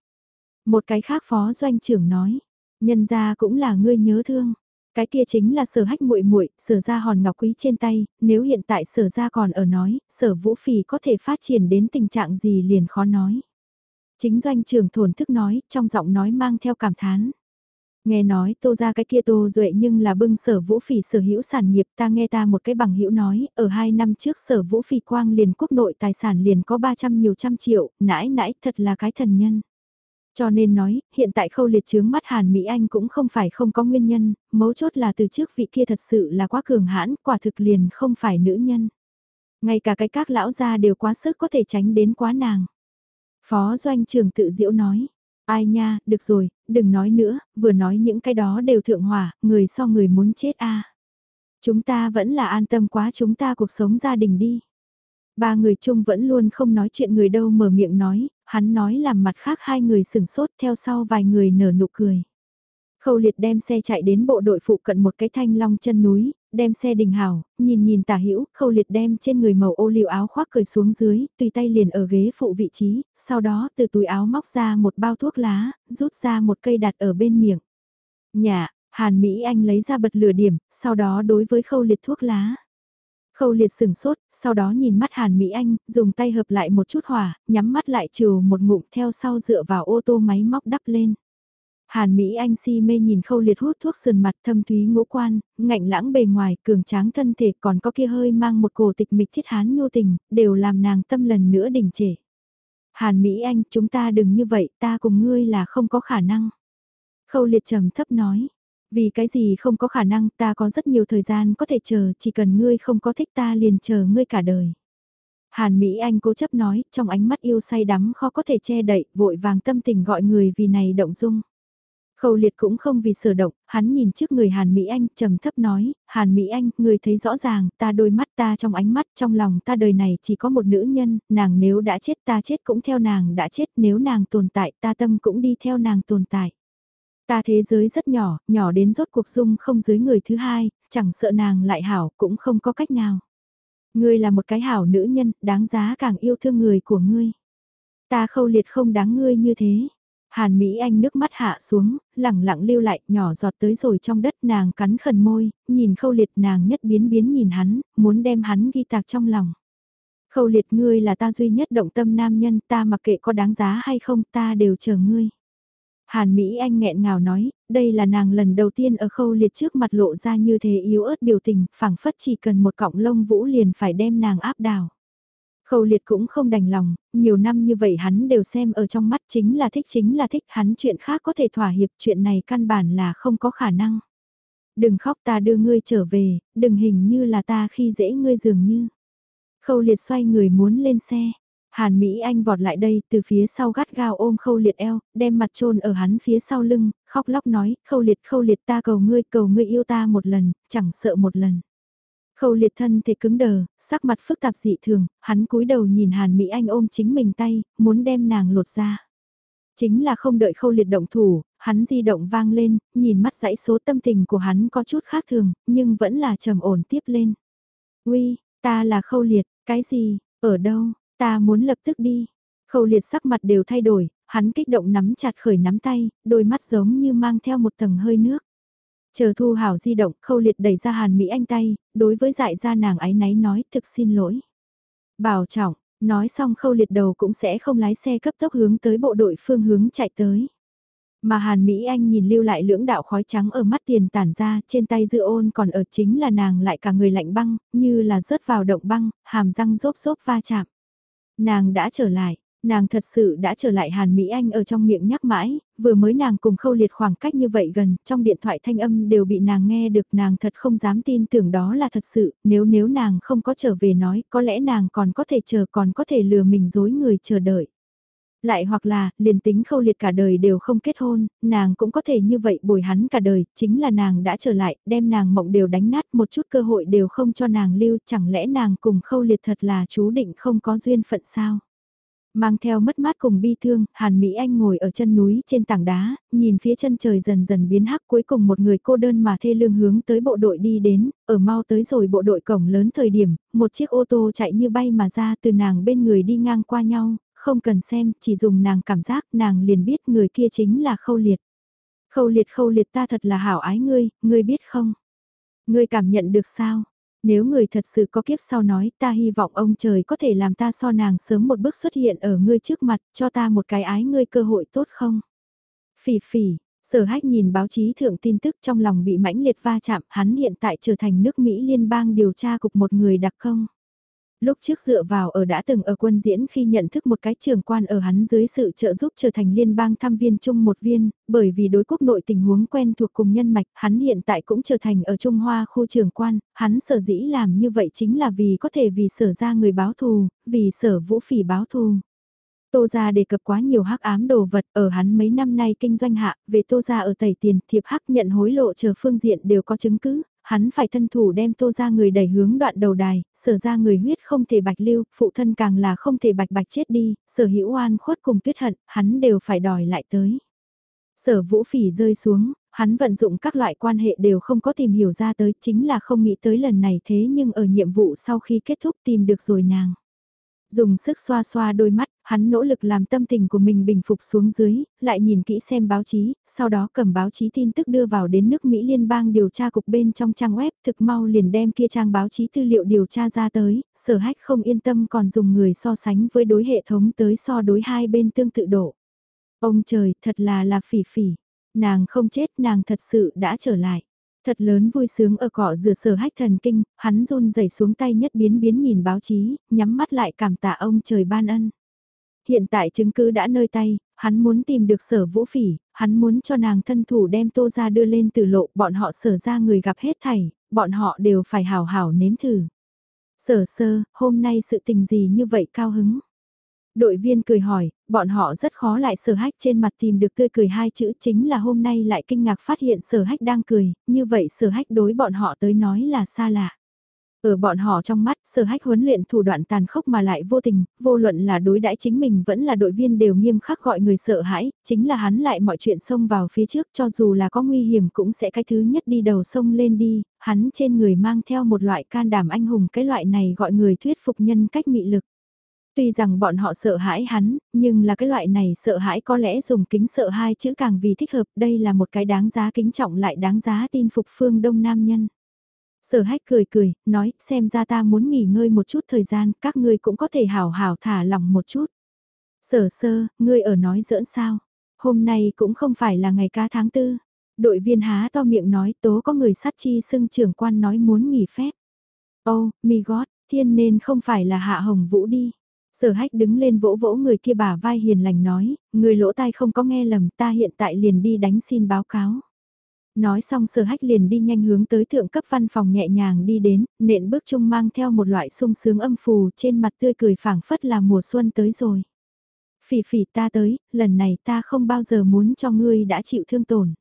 Một cái khác phó doanh trưởng nói, nhân ra cũng là ngươi nhớ thương. Cái kia chính là sở hách muội muội, sở ra hòn ngọc quý trên tay, nếu hiện tại sở ra còn ở nói, sở vũ phì có thể phát triển đến tình trạng gì liền khó nói. Chính doanh trưởng thổn thức nói, trong giọng nói mang theo cảm thán. Nghe nói tô ra cái kia tô duệ nhưng là bưng sở vũ phỉ sở hữu sản nghiệp ta nghe ta một cái bằng hữu nói, ở hai năm trước sở vũ phỉ quang liền quốc nội tài sản liền có 300 nhiều trăm triệu, nãi nãi thật là cái thần nhân. Cho nên nói, hiện tại khâu liệt chướng mắt Hàn Mỹ Anh cũng không phải không có nguyên nhân, mấu chốt là từ trước vị kia thật sự là quá cường hãn, quả thực liền không phải nữ nhân. Ngay cả cái các lão gia đều quá sức có thể tránh đến quá nàng. Phó doanh trường tự diễu nói, ai nha, được rồi, đừng nói nữa, vừa nói những cái đó đều thượng hỏa, người so người muốn chết a Chúng ta vẫn là an tâm quá chúng ta cuộc sống gia đình đi. Ba người chung vẫn luôn không nói chuyện người đâu mở miệng nói, hắn nói làm mặt khác hai người sừng sốt theo sau vài người nở nụ cười. Khâu liệt đem xe chạy đến bộ đội phụ cận một cái thanh long chân núi, đem xe đình hảo, nhìn nhìn tả hữu khâu liệt đem trên người màu ô liu áo khoác cởi xuống dưới, tùy tay liền ở ghế phụ vị trí, sau đó từ túi áo móc ra một bao thuốc lá, rút ra một cây đặt ở bên miệng. Nhà, Hàn Mỹ Anh lấy ra bật lửa điểm, sau đó đối với khâu liệt thuốc lá. Khâu liệt sừng sốt, sau đó nhìn mắt Hàn Mỹ Anh, dùng tay hợp lại một chút hỏa, nhắm mắt lại trừ một ngụm theo sau dựa vào ô tô máy móc đắp lên. Hàn Mỹ Anh si mê nhìn khâu liệt hút thuốc sườn mặt thâm thúy ngũ quan, ngạnh lãng bề ngoài, cường tráng thân thể còn có kia hơi mang một cổ tịch mịch thiết hán nhu tình, đều làm nàng tâm lần nữa đình trệ. Hàn Mỹ Anh, chúng ta đừng như vậy, ta cùng ngươi là không có khả năng. Khâu liệt trầm thấp nói, vì cái gì không có khả năng ta có rất nhiều thời gian có thể chờ, chỉ cần ngươi không có thích ta liền chờ ngươi cả đời. Hàn Mỹ Anh cố chấp nói, trong ánh mắt yêu say đắm khó có thể che đậy, vội vàng tâm tình gọi người vì này động dung. Khâu liệt cũng không vì sở động, hắn nhìn trước người Hàn Mỹ Anh trầm thấp nói, Hàn Mỹ Anh, người thấy rõ ràng, ta đôi mắt ta trong ánh mắt, trong lòng ta đời này chỉ có một nữ nhân, nàng nếu đã chết ta chết cũng theo nàng đã chết, nếu nàng tồn tại ta tâm cũng đi theo nàng tồn tại. Ta thế giới rất nhỏ, nhỏ đến rốt cuộc dung không dưới người thứ hai, chẳng sợ nàng lại hảo cũng không có cách nào. Ngươi là một cái hảo nữ nhân, đáng giá càng yêu thương người của ngươi. Ta khâu liệt không đáng ngươi như thế. Hàn Mỹ Anh nước mắt hạ xuống, lẳng lặng lưu lại, nhỏ giọt tới rồi trong đất nàng cắn khẩn môi, nhìn khâu liệt nàng nhất biến biến nhìn hắn, muốn đem hắn ghi tạc trong lòng. Khâu liệt ngươi là ta duy nhất động tâm nam nhân, ta mặc kệ có đáng giá hay không, ta đều chờ ngươi. Hàn Mỹ Anh nghẹn ngào nói, đây là nàng lần đầu tiên ở khâu liệt trước mặt lộ ra như thế yếu ớt biểu tình, phảng phất chỉ cần một cọng lông vũ liền phải đem nàng áp đảo. Khâu liệt cũng không đành lòng, nhiều năm như vậy hắn đều xem ở trong mắt chính là thích chính là thích hắn chuyện khác có thể thỏa hiệp chuyện này căn bản là không có khả năng. Đừng khóc ta đưa ngươi trở về, đừng hình như là ta khi dễ ngươi dường như. Khâu liệt xoay người muốn lên xe, Hàn Mỹ Anh vọt lại đây từ phía sau gắt gao ôm khâu liệt eo, đem mặt trôn ở hắn phía sau lưng, khóc lóc nói, khâu liệt khâu liệt ta cầu ngươi cầu ngươi yêu ta một lần, chẳng sợ một lần. Khâu liệt thân thể cứng đờ, sắc mặt phức tạp dị thường, hắn cúi đầu nhìn Hàn Mỹ Anh ôm chính mình tay, muốn đem nàng lột ra. Chính là không đợi khâu liệt động thủ, hắn di động vang lên, nhìn mắt dãy số tâm tình của hắn có chút khác thường, nhưng vẫn là trầm ổn tiếp lên. Uy, ta là khâu liệt, cái gì, ở đâu, ta muốn lập tức đi. Khâu liệt sắc mặt đều thay đổi, hắn kích động nắm chặt khởi nắm tay, đôi mắt giống như mang theo một tầng hơi nước. Chờ thu hảo di động, khâu liệt đẩy ra Hàn Mỹ Anh tay, đối với dại ra nàng ái náy nói thực xin lỗi. Bảo trọng, nói xong khâu liệt đầu cũng sẽ không lái xe cấp tốc hướng tới bộ đội phương hướng chạy tới. Mà Hàn Mỹ Anh nhìn lưu lại lưỡng đạo khói trắng ở mắt tiền tản ra, trên tay dư ôn còn ở chính là nàng lại cả người lạnh băng, như là rớt vào động băng, hàm răng rốp rốp va chạm. Nàng đã trở lại, Nàng thật sự đã trở lại Hàn Mỹ Anh ở trong miệng nhắc mãi, vừa mới nàng cùng khâu liệt khoảng cách như vậy gần, trong điện thoại thanh âm đều bị nàng nghe được nàng thật không dám tin tưởng đó là thật sự, nếu nếu nàng không có trở về nói, có lẽ nàng còn có thể chờ còn có thể lừa mình dối người chờ đợi. Lại hoặc là, liền tính khâu liệt cả đời đều không kết hôn, nàng cũng có thể như vậy bồi hắn cả đời, chính là nàng đã trở lại, đem nàng mộng đều đánh nát một chút cơ hội đều không cho nàng lưu, chẳng lẽ nàng cùng khâu liệt thật là chú định không có duyên phận sao? Mang theo mất mát cùng bi thương, Hàn Mỹ Anh ngồi ở chân núi trên tảng đá, nhìn phía chân trời dần dần biến hắc cuối cùng một người cô đơn mà thê lương hướng tới bộ đội đi đến, ở mau tới rồi bộ đội cổng lớn thời điểm, một chiếc ô tô chạy như bay mà ra từ nàng bên người đi ngang qua nhau, không cần xem, chỉ dùng nàng cảm giác nàng liền biết người kia chính là khâu liệt. Khâu liệt khâu liệt ta thật là hảo ái ngươi, ngươi biết không? Ngươi cảm nhận được sao? Nếu người thật sự có kiếp sau nói ta hy vọng ông trời có thể làm ta so nàng sớm một bước xuất hiện ở ngươi trước mặt cho ta một cái ái ngươi cơ hội tốt không? Phỉ phỉ, sở hách nhìn báo chí thượng tin tức trong lòng bị mãnh liệt va chạm hắn hiện tại trở thành nước Mỹ liên bang điều tra cục một người đặc công. Lúc trước dựa vào ở đã từng ở quân diễn khi nhận thức một cái trường quan ở hắn dưới sự trợ giúp trở thành liên bang thăm viên chung một viên, bởi vì đối quốc nội tình huống quen thuộc cùng nhân mạch, hắn hiện tại cũng trở thành ở Trung Hoa khu trường quan, hắn sở dĩ làm như vậy chính là vì có thể vì sở ra người báo thù, vì sở vũ phỉ báo thù. Tô Gia đề cập quá nhiều hắc ám đồ vật ở hắn mấy năm nay kinh doanh hạ, về Tô Gia ở tẩy tiền, thiệp hắc nhận hối lộ chờ phương diện đều có chứng cứ, hắn phải thân thủ đem tô ra người đẩy hướng đoạn đầu đài, sở ra người huyết không thể bạch lưu, phụ thân càng là không thể bạch bạch chết đi, sở hữu oan khuất cùng tuyết hận, hắn đều phải đòi lại tới. Sở vũ phỉ rơi xuống, hắn vận dụng các loại quan hệ đều không có tìm hiểu ra tới, chính là không nghĩ tới lần này thế nhưng ở nhiệm vụ sau khi kết thúc tìm được rồi nàng. Dùng sức xoa xoa đôi mắt, hắn nỗ lực làm tâm tình của mình bình phục xuống dưới, lại nhìn kỹ xem báo chí, sau đó cầm báo chí tin tức đưa vào đến nước Mỹ liên bang điều tra cục bên trong trang web thực mau liền đem kia trang báo chí tư liệu điều tra ra tới, sở hách không yên tâm còn dùng người so sánh với đối hệ thống tới so đối hai bên tương tự độ. Ông trời, thật là là phỉ phỉ, nàng không chết nàng thật sự đã trở lại. Thật lớn vui sướng ở cọ rửa sở hách thần kinh, hắn run rẩy xuống tay nhất biến biến nhìn báo chí, nhắm mắt lại cảm tạ ông trời ban ân. Hiện tại chứng cứ đã nơi tay, hắn muốn tìm được sở vũ phỉ, hắn muốn cho nàng thân thủ đem tô ra đưa lên từ lộ, bọn họ sở ra người gặp hết thảy, bọn họ đều phải hào hảo nếm thử. Sở sơ, hôm nay sự tình gì như vậy cao hứng? Đội viên cười hỏi, bọn họ rất khó lại sở hách trên mặt tìm được tươi cười hai chữ chính là hôm nay lại kinh ngạc phát hiện sở hách đang cười, như vậy sở hách đối bọn họ tới nói là xa lạ. Ở bọn họ trong mắt, sở hách huấn luyện thủ đoạn tàn khốc mà lại vô tình, vô luận là đối đãi chính mình vẫn là đội viên đều nghiêm khắc gọi người sợ hãi, chính là hắn lại mọi chuyện xông vào phía trước cho dù là có nguy hiểm cũng sẽ cái thứ nhất đi đầu sông lên đi, hắn trên người mang theo một loại can đảm anh hùng cái loại này gọi người thuyết phục nhân cách mị lực. Tuy rằng bọn họ sợ hãi hắn, nhưng là cái loại này sợ hãi có lẽ dùng kính sợ hai chữ càng vì thích hợp, đây là một cái đáng giá kính trọng lại đáng giá tin phục phương Đông Nam Nhân. Sở hách cười cười, nói, xem ra ta muốn nghỉ ngơi một chút thời gian, các ngươi cũng có thể hảo hảo thả lỏng một chút. Sở sơ, ngươi ở nói giỡn sao? Hôm nay cũng không phải là ngày ca tháng tư. Đội viên há to miệng nói tố có người sát chi xưng trưởng quan nói muốn nghỉ phép. Oh, mi gót, thiên nên không phải là hạ hồng vũ đi. Sở hách đứng lên vỗ vỗ người kia bà vai hiền lành nói, người lỗ tai không có nghe lầm ta hiện tại liền đi đánh xin báo cáo. Nói xong sở hách liền đi nhanh hướng tới thượng cấp văn phòng nhẹ nhàng đi đến, nện bước chung mang theo một loại sung sướng âm phù trên mặt tươi cười phảng phất là mùa xuân tới rồi. Phỉ phỉ ta tới, lần này ta không bao giờ muốn cho ngươi đã chịu thương tổn.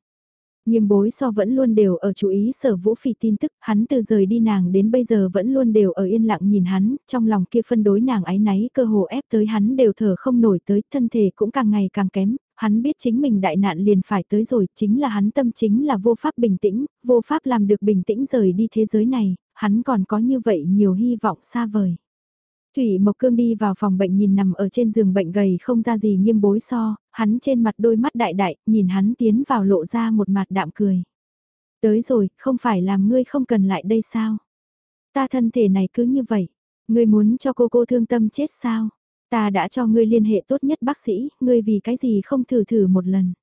Nghiêm bối so vẫn luôn đều ở chú ý sở vũ phỉ tin tức, hắn từ rời đi nàng đến bây giờ vẫn luôn đều ở yên lặng nhìn hắn, trong lòng kia phân đối nàng ái náy cơ hồ ép tới hắn đều thở không nổi tới, thân thể cũng càng ngày càng kém, hắn biết chính mình đại nạn liền phải tới rồi, chính là hắn tâm chính là vô pháp bình tĩnh, vô pháp làm được bình tĩnh rời đi thế giới này, hắn còn có như vậy nhiều hy vọng xa vời. Thủy Mộc Cương đi vào phòng bệnh nhìn nằm ở trên giường bệnh gầy không ra gì nghiêm bối so, hắn trên mặt đôi mắt đại đại, nhìn hắn tiến vào lộ ra một mặt đạm cười. Tới rồi, không phải làm ngươi không cần lại đây sao? Ta thân thể này cứ như vậy, ngươi muốn cho cô cô thương tâm chết sao? Ta đã cho ngươi liên hệ tốt nhất bác sĩ, ngươi vì cái gì không thử thử một lần.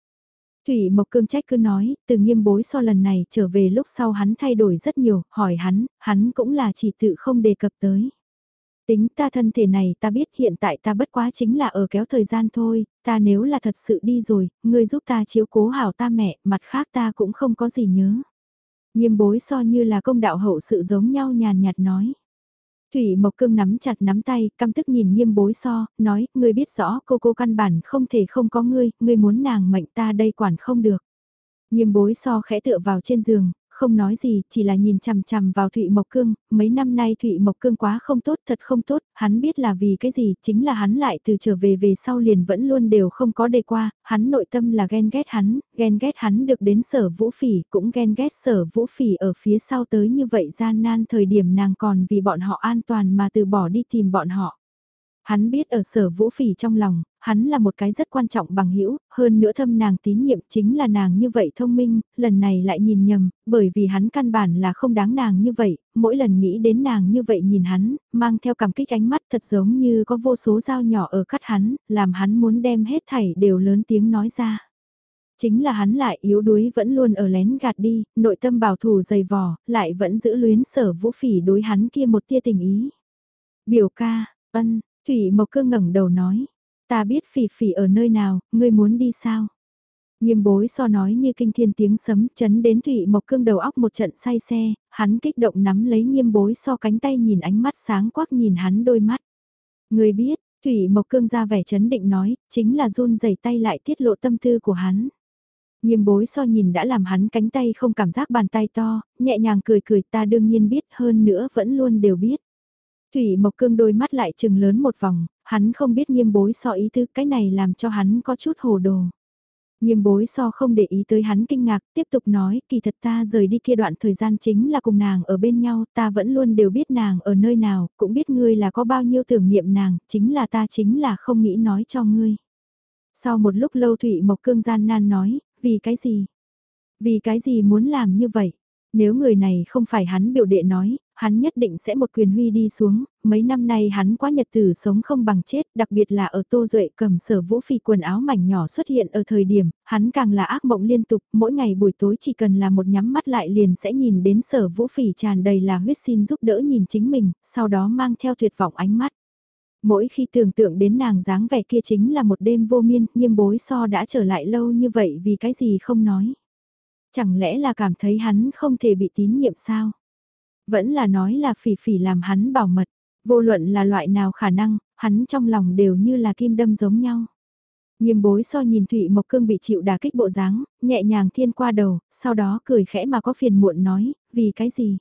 Thủy Mộc Cương trách cứ nói, từ nghiêm bối so lần này trở về lúc sau hắn thay đổi rất nhiều, hỏi hắn, hắn cũng là chỉ tự không đề cập tới. Tính ta thân thể này ta biết hiện tại ta bất quá chính là ở kéo thời gian thôi, ta nếu là thật sự đi rồi, ngươi giúp ta chiếu cố hảo ta mẹ, mặt khác ta cũng không có gì nhớ. Nghiêm bối so như là công đạo hậu sự giống nhau nhàn nhạt nói. Thủy Mộc Cương nắm chặt nắm tay, căm tức nhìn nghiêm bối so, nói, ngươi biết rõ cô cô căn bản không thể không có ngươi, ngươi muốn nàng mệnh ta đây quản không được. Nghiêm bối so khẽ tựa vào trên giường, không nói gì, chỉ là nhìn chằm chằm vào Thụy Mộc Cương, mấy năm nay Thụy Mộc Cương quá không tốt, thật không tốt, hắn biết là vì cái gì, chính là hắn lại từ trở về về sau liền vẫn luôn đều không có đề qua, hắn nội tâm là ghen ghét hắn, ghen ghét hắn được đến sở vũ phỉ, cũng ghen ghét sở vũ phỉ ở phía sau tới như vậy gian nan thời điểm nàng còn vì bọn họ an toàn mà từ bỏ đi tìm bọn họ. Hắn biết ở sở vũ phỉ trong lòng, hắn là một cái rất quan trọng bằng hữu hơn nữa thâm nàng tín nhiệm chính là nàng như vậy thông minh, lần này lại nhìn nhầm, bởi vì hắn căn bản là không đáng nàng như vậy, mỗi lần nghĩ đến nàng như vậy nhìn hắn, mang theo cảm kích ánh mắt thật giống như có vô số dao nhỏ ở cắt hắn, làm hắn muốn đem hết thảy đều lớn tiếng nói ra. Chính là hắn lại yếu đuối vẫn luôn ở lén gạt đi, nội tâm bảo thủ dày vò, lại vẫn giữ luyến sở vũ phỉ đối hắn kia một tia tình ý. Biểu ca, ân, Thủy Mộc Cương ngẩng đầu nói, ta biết phỉ phỉ ở nơi nào, ngươi muốn đi sao? Nghiêm bối so nói như kinh thiên tiếng sấm chấn đến Thủy Mộc Cương đầu óc một trận say xe, hắn kích động nắm lấy nghiêm bối so cánh tay nhìn ánh mắt sáng quắc nhìn hắn đôi mắt. Ngươi biết, Thủy Mộc Cương ra vẻ chấn định nói, chính là run rẩy tay lại tiết lộ tâm tư của hắn. Nghiêm bối so nhìn đã làm hắn cánh tay không cảm giác bàn tay to, nhẹ nhàng cười cười ta đương nhiên biết hơn nữa vẫn luôn đều biết. Thủy Mộc Cương đôi mắt lại trừng lớn một vòng, hắn không biết nghiêm bối so ý tứ cái này làm cho hắn có chút hồ đồ. Nghiêm bối so không để ý tới hắn kinh ngạc, tiếp tục nói, kỳ thật ta rời đi kia đoạn thời gian chính là cùng nàng ở bên nhau, ta vẫn luôn đều biết nàng ở nơi nào, cũng biết ngươi là có bao nhiêu tưởng niệm nàng, chính là ta chính là không nghĩ nói cho ngươi. Sau một lúc lâu Thụy Mộc Cương gian nan nói, vì cái gì? Vì cái gì muốn làm như vậy? Nếu người này không phải hắn biểu đệ nói, hắn nhất định sẽ một quyền huy đi xuống, mấy năm nay hắn quá nhật tử sống không bằng chết, đặc biệt là ở Tô Duệ cầm sở vũ phi quần áo mảnh nhỏ xuất hiện ở thời điểm, hắn càng là ác mộng liên tục, mỗi ngày buổi tối chỉ cần là một nhắm mắt lại liền sẽ nhìn đến sở vũ phỉ tràn đầy là huyết xin giúp đỡ nhìn chính mình, sau đó mang theo tuyệt vọng ánh mắt. Mỗi khi tưởng tượng đến nàng dáng vẻ kia chính là một đêm vô miên, nghiêm bối so đã trở lại lâu như vậy vì cái gì không nói. Chẳng lẽ là cảm thấy hắn không thể bị tín nhiệm sao? Vẫn là nói là phỉ phỉ làm hắn bảo mật, vô luận là loại nào khả năng, hắn trong lòng đều như là kim đâm giống nhau. Nghiêm bối so nhìn Thụy Mộc Cương bị chịu đả kích bộ dáng, nhẹ nhàng thiên qua đầu, sau đó cười khẽ mà có phiền muộn nói, vì cái gì?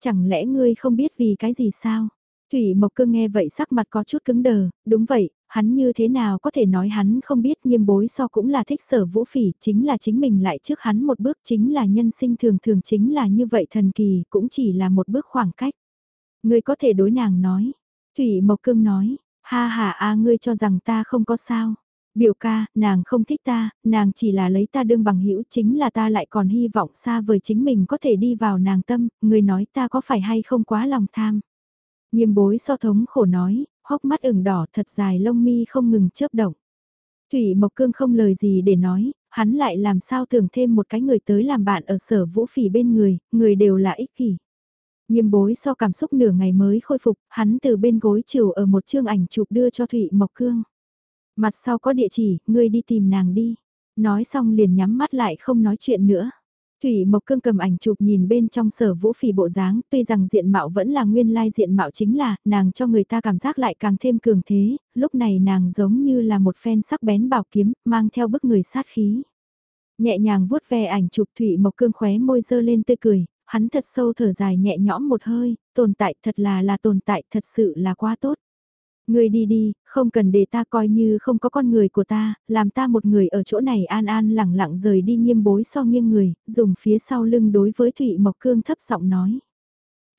Chẳng lẽ ngươi không biết vì cái gì sao? Thủy Mộc Cương nghe vậy sắc mặt có chút cứng đờ, đúng vậy, hắn như thế nào có thể nói hắn không biết nghiêm bối so cũng là thích sở vũ phỉ, chính là chính mình lại trước hắn một bước chính là nhân sinh thường thường chính là như vậy thần kỳ, cũng chỉ là một bước khoảng cách. Ngươi có thể đối nàng nói. Thủy Mộc Cương nói, ha ha a ngươi cho rằng ta không có sao. Biểu ca, nàng không thích ta, nàng chỉ là lấy ta đương bằng hữu chính là ta lại còn hy vọng xa vời chính mình có thể đi vào nàng tâm, người nói ta có phải hay không quá lòng tham. Nghiêm bối so thống khổ nói, hốc mắt ửng đỏ thật dài lông mi không ngừng chớp động. Thủy Mộc Cương không lời gì để nói, hắn lại làm sao tưởng thêm một cái người tới làm bạn ở sở vũ phỉ bên người, người đều là ích kỷ. Nghiêm bối so cảm xúc nửa ngày mới khôi phục, hắn từ bên gối chiều ở một chương ảnh chụp đưa cho Thụy Mộc Cương. Mặt sau có địa chỉ, ngươi đi tìm nàng đi. Nói xong liền nhắm mắt lại không nói chuyện nữa. Thủy Mộc Cương cầm ảnh chụp nhìn bên trong sở vũ phỉ bộ dáng, tuy rằng diện mạo vẫn là nguyên lai diện mạo chính là, nàng cho người ta cảm giác lại càng thêm cường thế, lúc này nàng giống như là một phen sắc bén bảo kiếm, mang theo bức người sát khí. Nhẹ nhàng vuốt ve ảnh chụp Thủy Mộc Cương khóe môi dơ lên tươi cười, hắn thật sâu thở dài nhẹ nhõm một hơi, tồn tại thật là là tồn tại thật sự là quá tốt. Người đi đi, không cần để ta coi như không có con người của ta, làm ta một người ở chỗ này an an lẳng lặng rời đi nghiêm bối so nghiêng người, dùng phía sau lưng đối với Thụy Mộc Cương thấp giọng nói.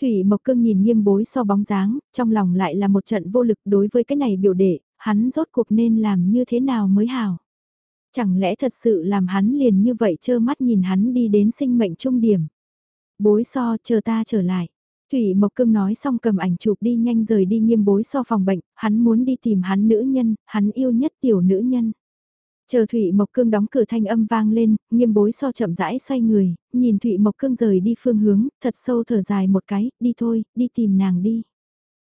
Thủy Mộc Cương nhìn nghiêm bối so bóng dáng, trong lòng lại là một trận vô lực đối với cái này biểu đệ, hắn rốt cuộc nên làm như thế nào mới hào. Chẳng lẽ thật sự làm hắn liền như vậy trơ mắt nhìn hắn đi đến sinh mệnh trung điểm. Bối so chờ ta trở lại. Thủy Mộc Cương nói xong cầm ảnh chụp đi nhanh rời đi nghiêm bối so phòng bệnh, hắn muốn đi tìm hắn nữ nhân, hắn yêu nhất tiểu nữ nhân. Chờ Thụy Mộc Cương đóng cửa thanh âm vang lên, nghiêm bối so chậm rãi xoay người, nhìn Thụy Mộc Cương rời đi phương hướng, thật sâu thở dài một cái, đi thôi, đi tìm nàng đi.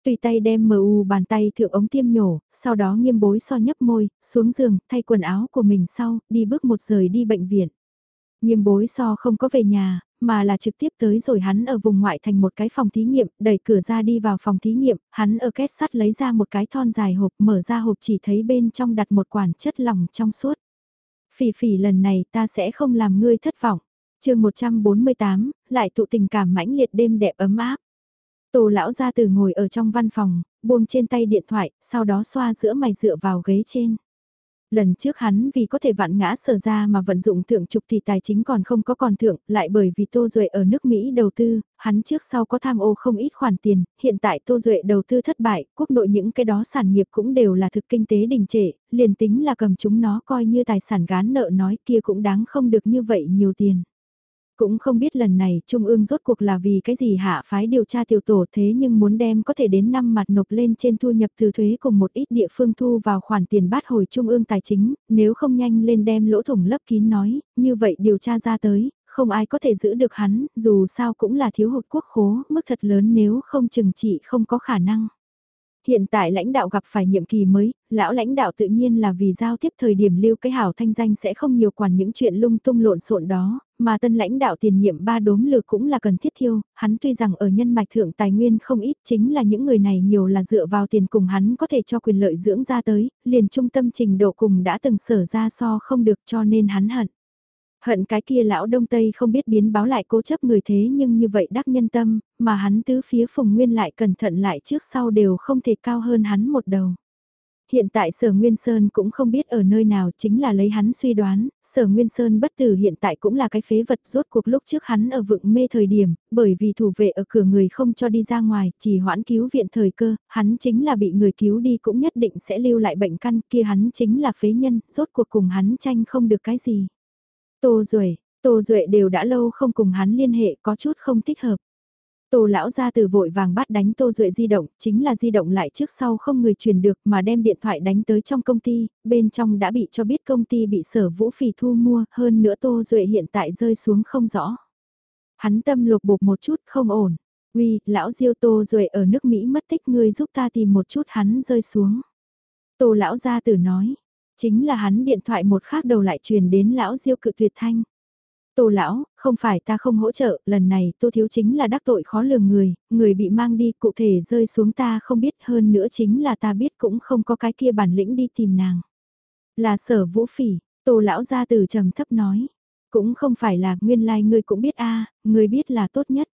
Tùy tay đem mờ u bàn tay thượng ống tiêm nhổ, sau đó nghiêm bối so nhấp môi, xuống giường, thay quần áo của mình sau, đi bước một rời đi bệnh viện. Nghiêm bối so không có về nhà, mà là trực tiếp tới rồi hắn ở vùng ngoại thành một cái phòng thí nghiệm, đẩy cửa ra đi vào phòng thí nghiệm, hắn ở két sắt lấy ra một cái thon dài hộp, mở ra hộp chỉ thấy bên trong đặt một quản chất lỏng trong suốt. Phỉ phỉ lần này ta sẽ không làm ngươi thất vọng. chương 148, lại tụ tình cảm mãnh liệt đêm đẹp ấm áp. Tổ lão ra từ ngồi ở trong văn phòng, buông trên tay điện thoại, sau đó xoa giữa mày dựa vào ghế trên. Lần trước hắn vì có thể vạn ngã sở ra mà vận dụng thượng trục thì tài chính còn không có còn thượng, lại bởi vì Tô Duệ ở nước Mỹ đầu tư, hắn trước sau có tham ô không ít khoản tiền, hiện tại Tô Duệ đầu tư thất bại, quốc nội những cái đó sản nghiệp cũng đều là thực kinh tế đình trệ, liền tính là cầm chúng nó coi như tài sản gán nợ nói kia cũng đáng không được như vậy nhiều tiền. Cũng không biết lần này Trung ương rốt cuộc là vì cái gì hạ phái điều tra tiểu tổ thế nhưng muốn đem có thể đến năm mặt nộp lên trên thu nhập từ thuế cùng một ít địa phương thu vào khoản tiền bát hồi Trung ương tài chính, nếu không nhanh lên đem lỗ thủng lấp kín nói, như vậy điều tra ra tới, không ai có thể giữ được hắn, dù sao cũng là thiếu hụt quốc khố, mức thật lớn nếu không chừng trị không có khả năng. Hiện tại lãnh đạo gặp phải nhiệm kỳ mới, lão lãnh đạo tự nhiên là vì giao tiếp thời điểm lưu cái hảo thanh danh sẽ không nhiều quản những chuyện lung tung lộn xộn đó, mà tân lãnh đạo tiền nhiệm ba đốm lược cũng là cần thiết thiêu, hắn tuy rằng ở nhân mạch thượng tài nguyên không ít chính là những người này nhiều là dựa vào tiền cùng hắn có thể cho quyền lợi dưỡng ra tới, liền trung tâm trình độ cùng đã từng sở ra so không được cho nên hắn hận. Hận cái kia lão đông tây không biết biến báo lại cố chấp người thế nhưng như vậy đắc nhân tâm, mà hắn tứ phía phùng nguyên lại cẩn thận lại trước sau đều không thể cao hơn hắn một đầu. Hiện tại Sở Nguyên Sơn cũng không biết ở nơi nào chính là lấy hắn suy đoán, Sở Nguyên Sơn bất tử hiện tại cũng là cái phế vật rốt cuộc lúc trước hắn ở vựng mê thời điểm, bởi vì thủ vệ ở cửa người không cho đi ra ngoài, chỉ hoãn cứu viện thời cơ, hắn chính là bị người cứu đi cũng nhất định sẽ lưu lại bệnh căn kia hắn chính là phế nhân, rốt cuộc cùng hắn tranh không được cái gì. Tô Duệ, Tô Duệ đều đã lâu không cùng hắn liên hệ có chút không thích hợp. Tô lão ra từ vội vàng bắt đánh Tô Duệ di động, chính là di động lại trước sau không người truyền được mà đem điện thoại đánh tới trong công ty, bên trong đã bị cho biết công ty bị sở vũ phỉ thu mua, hơn nữa Tô Duệ hiện tại rơi xuống không rõ. Hắn tâm lục bục một chút không ổn. Uy, lão diêu Tô Duệ ở nước Mỹ mất tích ngươi giúp ta tìm một chút hắn rơi xuống. Tô lão gia tử nói, chính là hắn điện thoại một khác đầu lại truyền đến lão diêu cự tuyệt thanh. Tô lão, không phải ta không hỗ trợ, lần này tô thiếu chính là đắc tội khó lường người, người bị mang đi cụ thể rơi xuống ta không biết hơn nữa chính là ta biết cũng không có cái kia bản lĩnh đi tìm nàng. Là sở vũ phỉ, tô lão ra từ trầm thấp nói, cũng không phải là nguyên lai like ngươi cũng biết a à, ngươi biết là tốt nhất.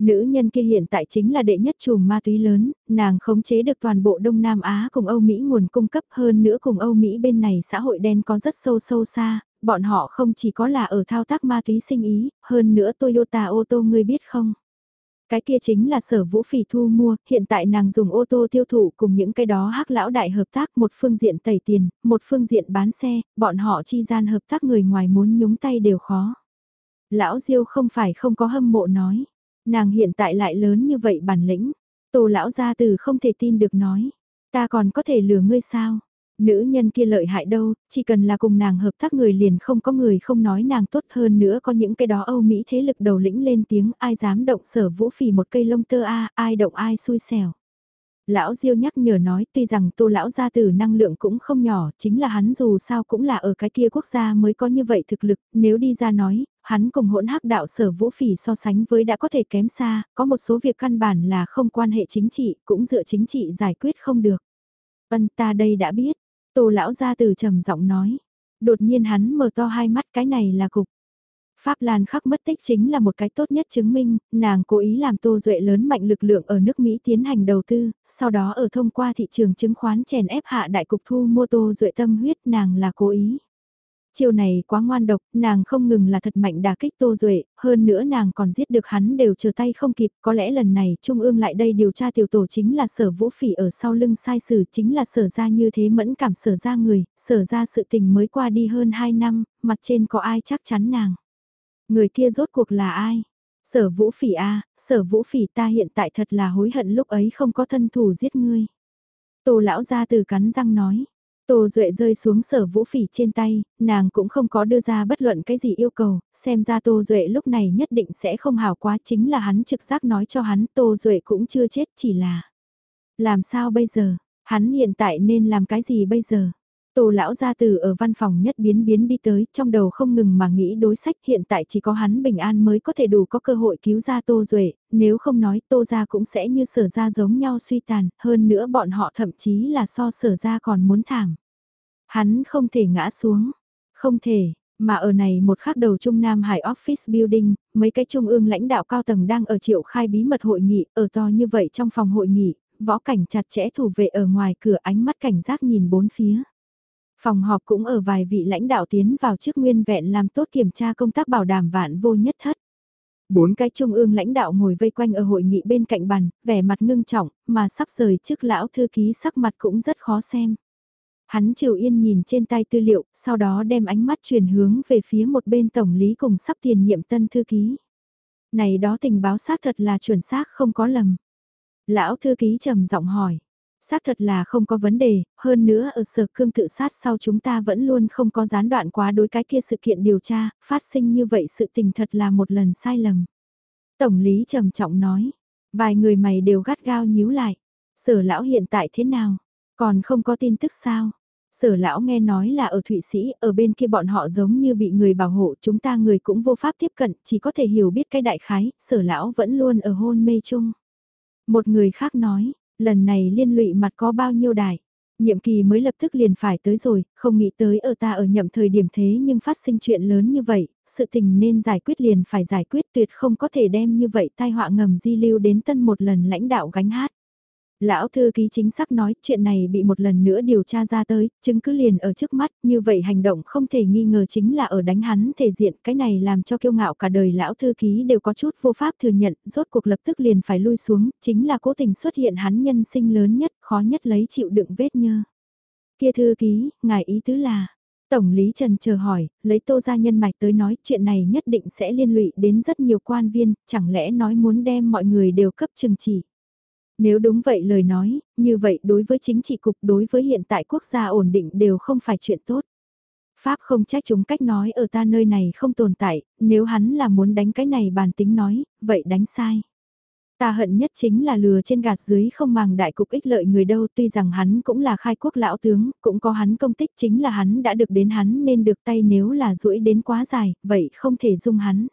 Nữ nhân kia hiện tại chính là đệ nhất chùm ma túy lớn, nàng khống chế được toàn bộ Đông Nam Á cùng Âu Mỹ nguồn cung cấp hơn nữa cùng Âu Mỹ bên này xã hội đen có rất sâu sâu xa, bọn họ không chỉ có là ở thao tác ma túy sinh ý, hơn nữa Toyota ô tô ngươi biết không? Cái kia chính là sở vũ phỉ thu mua, hiện tại nàng dùng ô tô tiêu thụ cùng những cái đó hắc lão đại hợp tác một phương diện tẩy tiền, một phương diện bán xe, bọn họ chi gian hợp tác người ngoài muốn nhúng tay đều khó. Lão Diêu không phải không có hâm mộ nói, nàng hiện tại lại lớn như vậy bản lĩnh, tô lão gia từ không thể tin được nói, ta còn có thể lừa ngươi sao? Nữ nhân kia lợi hại đâu, chỉ cần là cùng nàng hợp tác người liền không có người không nói nàng tốt hơn nữa có những cái đó Âu Mỹ thế lực đầu lĩnh lên tiếng ai dám động sở vũ phỉ một cây lông tơ a ai động ai xui xẻo. Lão Diêu nhắc nhở nói tuy rằng tô lão gia tử năng lượng cũng không nhỏ, chính là hắn dù sao cũng là ở cái kia quốc gia mới có như vậy thực lực, nếu đi ra nói, hắn cùng hỗn hắc đạo sở vũ phỉ so sánh với đã có thể kém xa, có một số việc căn bản là không quan hệ chính trị, cũng dựa chính trị giải quyết không được. Vân ta đây đã biết, Tô lão ra từ trầm giọng nói. Đột nhiên hắn mở to hai mắt cái này là cục. Pháp Lan khắc mất tích chính là một cái tốt nhất chứng minh, nàng cố ý làm Tô Duệ lớn mạnh lực lượng ở nước Mỹ tiến hành đầu tư, sau đó ở thông qua thị trường chứng khoán chèn ép hạ đại cục thu mua Tô Duệ tâm huyết nàng là cố ý. Chiều này quá ngoan độc, nàng không ngừng là thật mạnh đả kích Tô Duệ, hơn nữa nàng còn giết được hắn đều chờ tay không kịp, có lẽ lần này Trung ương lại đây điều tra tiểu tổ chính là sở vũ phỉ ở sau lưng sai sử chính là sở ra như thế mẫn cảm sở ra người, sở ra sự tình mới qua đi hơn 2 năm, mặt trên có ai chắc chắn nàng. Người kia rốt cuộc là ai? Sở vũ phỉ a sở vũ phỉ ta hiện tại thật là hối hận lúc ấy không có thân thủ giết ngươi. Tô lão ra từ cắn răng nói, Tô Duệ rơi xuống sở vũ phỉ trên tay, nàng cũng không có đưa ra bất luận cái gì yêu cầu, xem ra Tô Duệ lúc này nhất định sẽ không hảo quá chính là hắn trực giác nói cho hắn Tô Duệ cũng chưa chết chỉ là. Làm sao bây giờ, hắn hiện tại nên làm cái gì bây giờ? Tô lão gia từ ở văn phòng nhất biến biến đi tới, trong đầu không ngừng mà nghĩ đối sách hiện tại chỉ có hắn bình an mới có thể đủ có cơ hội cứu ra Tô Duệ, nếu không nói Tô gia cũng sẽ như sở gia giống nhau suy tàn, hơn nữa bọn họ thậm chí là so sở gia còn muốn thảm. Hắn không thể ngã xuống, không thể, mà ở này một khắc đầu Trung Nam Hải Office Building, mấy cái trung ương lãnh đạo cao tầng đang ở triệu khai bí mật hội nghị, ở to như vậy trong phòng hội nghị, võ cảnh chặt chẽ thủ vệ ở ngoài cửa ánh mắt cảnh giác nhìn bốn phía. Phòng họp cũng ở vài vị lãnh đạo tiến vào trước nguyên vẹn làm tốt kiểm tra công tác bảo đảm vạn vô nhất thất. Bốn cái trung ương lãnh đạo ngồi vây quanh ở hội nghị bên cạnh bàn, vẻ mặt ngưng trọng, mà sắp rời trước lão thư ký sắc mặt cũng rất khó xem. Hắn Triều Yên nhìn trên tay tư liệu, sau đó đem ánh mắt chuyển hướng về phía một bên tổng lý cùng sắp tiền nhiệm tân thư ký. Này đó tình báo xác thật là chuẩn xác không có lầm. Lão thư ký trầm giọng hỏi. Xác thật là không có vấn đề, hơn nữa ở sở cương tự sát sau chúng ta vẫn luôn không có gián đoạn quá đối cái kia sự kiện điều tra, phát sinh như vậy sự tình thật là một lần sai lầm. Tổng lý trầm trọng nói, vài người mày đều gắt gao nhíu lại. Sở lão hiện tại thế nào? Còn không có tin tức sao? Sở lão nghe nói là ở Thụy Sĩ, ở bên kia bọn họ giống như bị người bảo hộ, chúng ta người cũng vô pháp tiếp cận, chỉ có thể hiểu biết cái đại khái, sở lão vẫn luôn ở hôn mê chung. Một người khác nói, lần này liên lụy mặt có bao nhiêu đại, Nhiệm kỳ mới lập tức liền phải tới rồi, không nghĩ tới ở ta ở nhậm thời điểm thế nhưng phát sinh chuyện lớn như vậy, sự tình nên giải quyết liền phải giải quyết tuyệt không có thể đem như vậy tai họa ngầm di lưu đến tân một lần lãnh đạo gánh hát. Lão thư ký chính xác nói chuyện này bị một lần nữa điều tra ra tới, chứng cứ liền ở trước mắt, như vậy hành động không thể nghi ngờ chính là ở đánh hắn thể diện, cái này làm cho kiêu ngạo cả đời lão thư ký đều có chút vô pháp thừa nhận, rốt cuộc lập tức liền phải lui xuống, chính là cố tình xuất hiện hắn nhân sinh lớn nhất, khó nhất lấy chịu đựng vết nhơ. Kia thư ký, ngài ý tứ là, Tổng lý Trần chờ hỏi, lấy tô gia nhân mạch tới nói chuyện này nhất định sẽ liên lụy đến rất nhiều quan viên, chẳng lẽ nói muốn đem mọi người đều cấp trừng chỉ. Nếu đúng vậy lời nói, như vậy đối với chính trị cục đối với hiện tại quốc gia ổn định đều không phải chuyện tốt. Pháp không trách chúng cách nói ở ta nơi này không tồn tại, nếu hắn là muốn đánh cái này bàn tính nói, vậy đánh sai. Ta hận nhất chính là lừa trên gạt dưới không màng đại cục ích lợi người đâu tuy rằng hắn cũng là khai quốc lão tướng, cũng có hắn công tích chính là hắn đã được đến hắn nên được tay nếu là duỗi đến quá dài, vậy không thể dung hắn.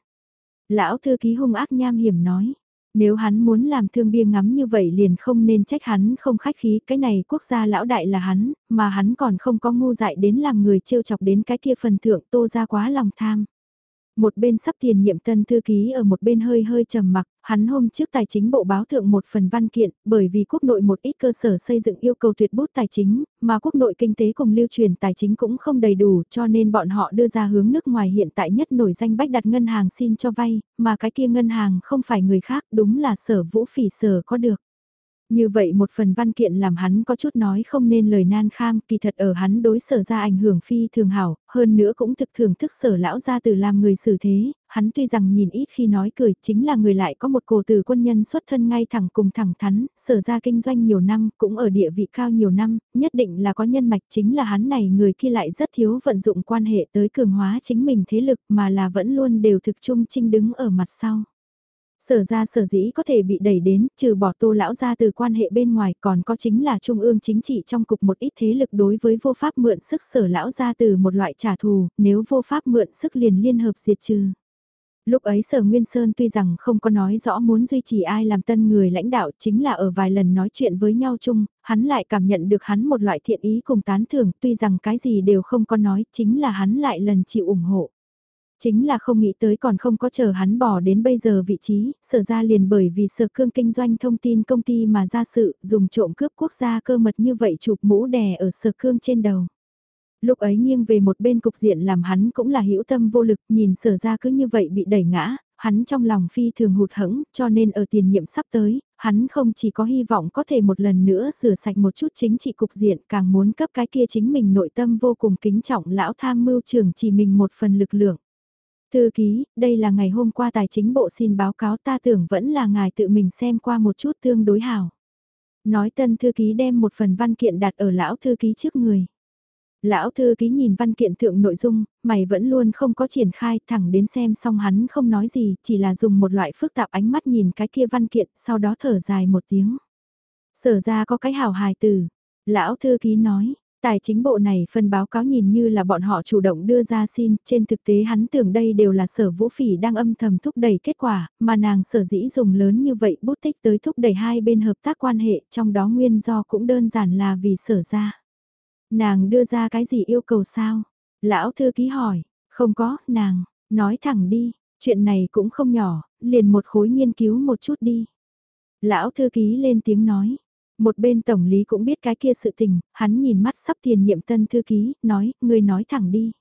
Lão thư ký hung ác nham hiểm nói, nếu hắn muốn làm thương bia ngắm như vậy liền không nên trách hắn không khách khí, cái này quốc gia lão đại là hắn, mà hắn còn không có ngu dại đến làm người trêu chọc đến cái kia phần thượng tô ra quá lòng tham. Một bên sắp tiền nhiệm tân thư ký ở một bên hơi hơi trầm mặc, hắn hôm trước tài chính bộ báo thượng một phần văn kiện, bởi vì quốc nội một ít cơ sở xây dựng yêu cầu tuyệt bút tài chính, mà quốc nội kinh tế cùng lưu truyền tài chính cũng không đầy đủ cho nên bọn họ đưa ra hướng nước ngoài hiện tại nhất nổi danh bách đặt ngân hàng xin cho vay, mà cái kia ngân hàng không phải người khác đúng là sở vũ phỉ sở có được. Như vậy một phần văn kiện làm hắn có chút nói không nên lời nan kham, kỳ thật ở hắn đối sở ra ảnh hưởng phi thường hảo, hơn nữa cũng thực thường thức sở lão ra từ làm người xử thế, hắn tuy rằng nhìn ít khi nói cười, chính là người lại có một cổ từ quân nhân xuất thân ngay thẳng cùng thẳng thắn, sở ra kinh doanh nhiều năm, cũng ở địa vị cao nhiều năm, nhất định là có nhân mạch chính là hắn này người kia lại rất thiếu vận dụng quan hệ tới cường hóa chính mình thế lực mà là vẫn luôn đều thực trung trinh đứng ở mặt sau. Sở ra sở dĩ có thể bị đẩy đến, trừ bỏ tô lão ra từ quan hệ bên ngoài còn có chính là trung ương chính trị trong cục một ít thế lực đối với vô pháp mượn sức sở lão ra từ một loại trả thù, nếu vô pháp mượn sức liền liên hợp diệt trừ. Lúc ấy Sở Nguyên Sơn tuy rằng không có nói rõ muốn duy trì ai làm tân người lãnh đạo chính là ở vài lần nói chuyện với nhau chung, hắn lại cảm nhận được hắn một loại thiện ý cùng tán thưởng tuy rằng cái gì đều không có nói chính là hắn lại lần chịu ủng hộ. Chính là không nghĩ tới còn không có chờ hắn bỏ đến bây giờ vị trí, sở ra liền bởi vì sở cương kinh doanh thông tin công ty mà ra sự, dùng trộm cướp quốc gia cơ mật như vậy chụp mũ đè ở sở cương trên đầu. Lúc ấy nghiêng về một bên cục diện làm hắn cũng là hữu tâm vô lực, nhìn sở ra cứ như vậy bị đẩy ngã, hắn trong lòng phi thường hụt hẫng, cho nên ở tiền nhiệm sắp tới, hắn không chỉ có hy vọng có thể một lần nữa sửa sạch một chút chính trị cục diện, càng muốn cấp cái kia chính mình nội tâm vô cùng kính trọng lão tham mưu trưởng chỉ mình một phần lực lượng. Thư ký, đây là ngày hôm qua tài chính bộ xin báo cáo ta tưởng vẫn là ngài tự mình xem qua một chút tương đối hảo. Nói tân thư ký đem một phần văn kiện đặt ở lão thư ký trước người. Lão thư ký nhìn văn kiện thượng nội dung, mày vẫn luôn không có triển khai, thẳng đến xem xong hắn không nói gì, chỉ là dùng một loại phức tạp ánh mắt nhìn cái kia văn kiện, sau đó thở dài một tiếng. Sở ra có cái hào hài từ. Lão thư ký nói, Tài chính bộ này phân báo cáo nhìn như là bọn họ chủ động đưa ra xin, trên thực tế hắn tưởng đây đều là sở vũ phỉ đang âm thầm thúc đẩy kết quả, mà nàng sở dĩ dùng lớn như vậy bút tích tới thúc đẩy hai bên hợp tác quan hệ, trong đó nguyên do cũng đơn giản là vì sở ra. Nàng đưa ra cái gì yêu cầu sao? Lão thư ký hỏi, không có, nàng, nói thẳng đi, chuyện này cũng không nhỏ, liền một khối nghiên cứu một chút đi. Lão thư ký lên tiếng nói, một bên tổng lý cũng biết cái kia sự tình, hắn nhìn mắt sắp tiền nhiệm tân thư ký, nói, ngươi nói thẳng đi.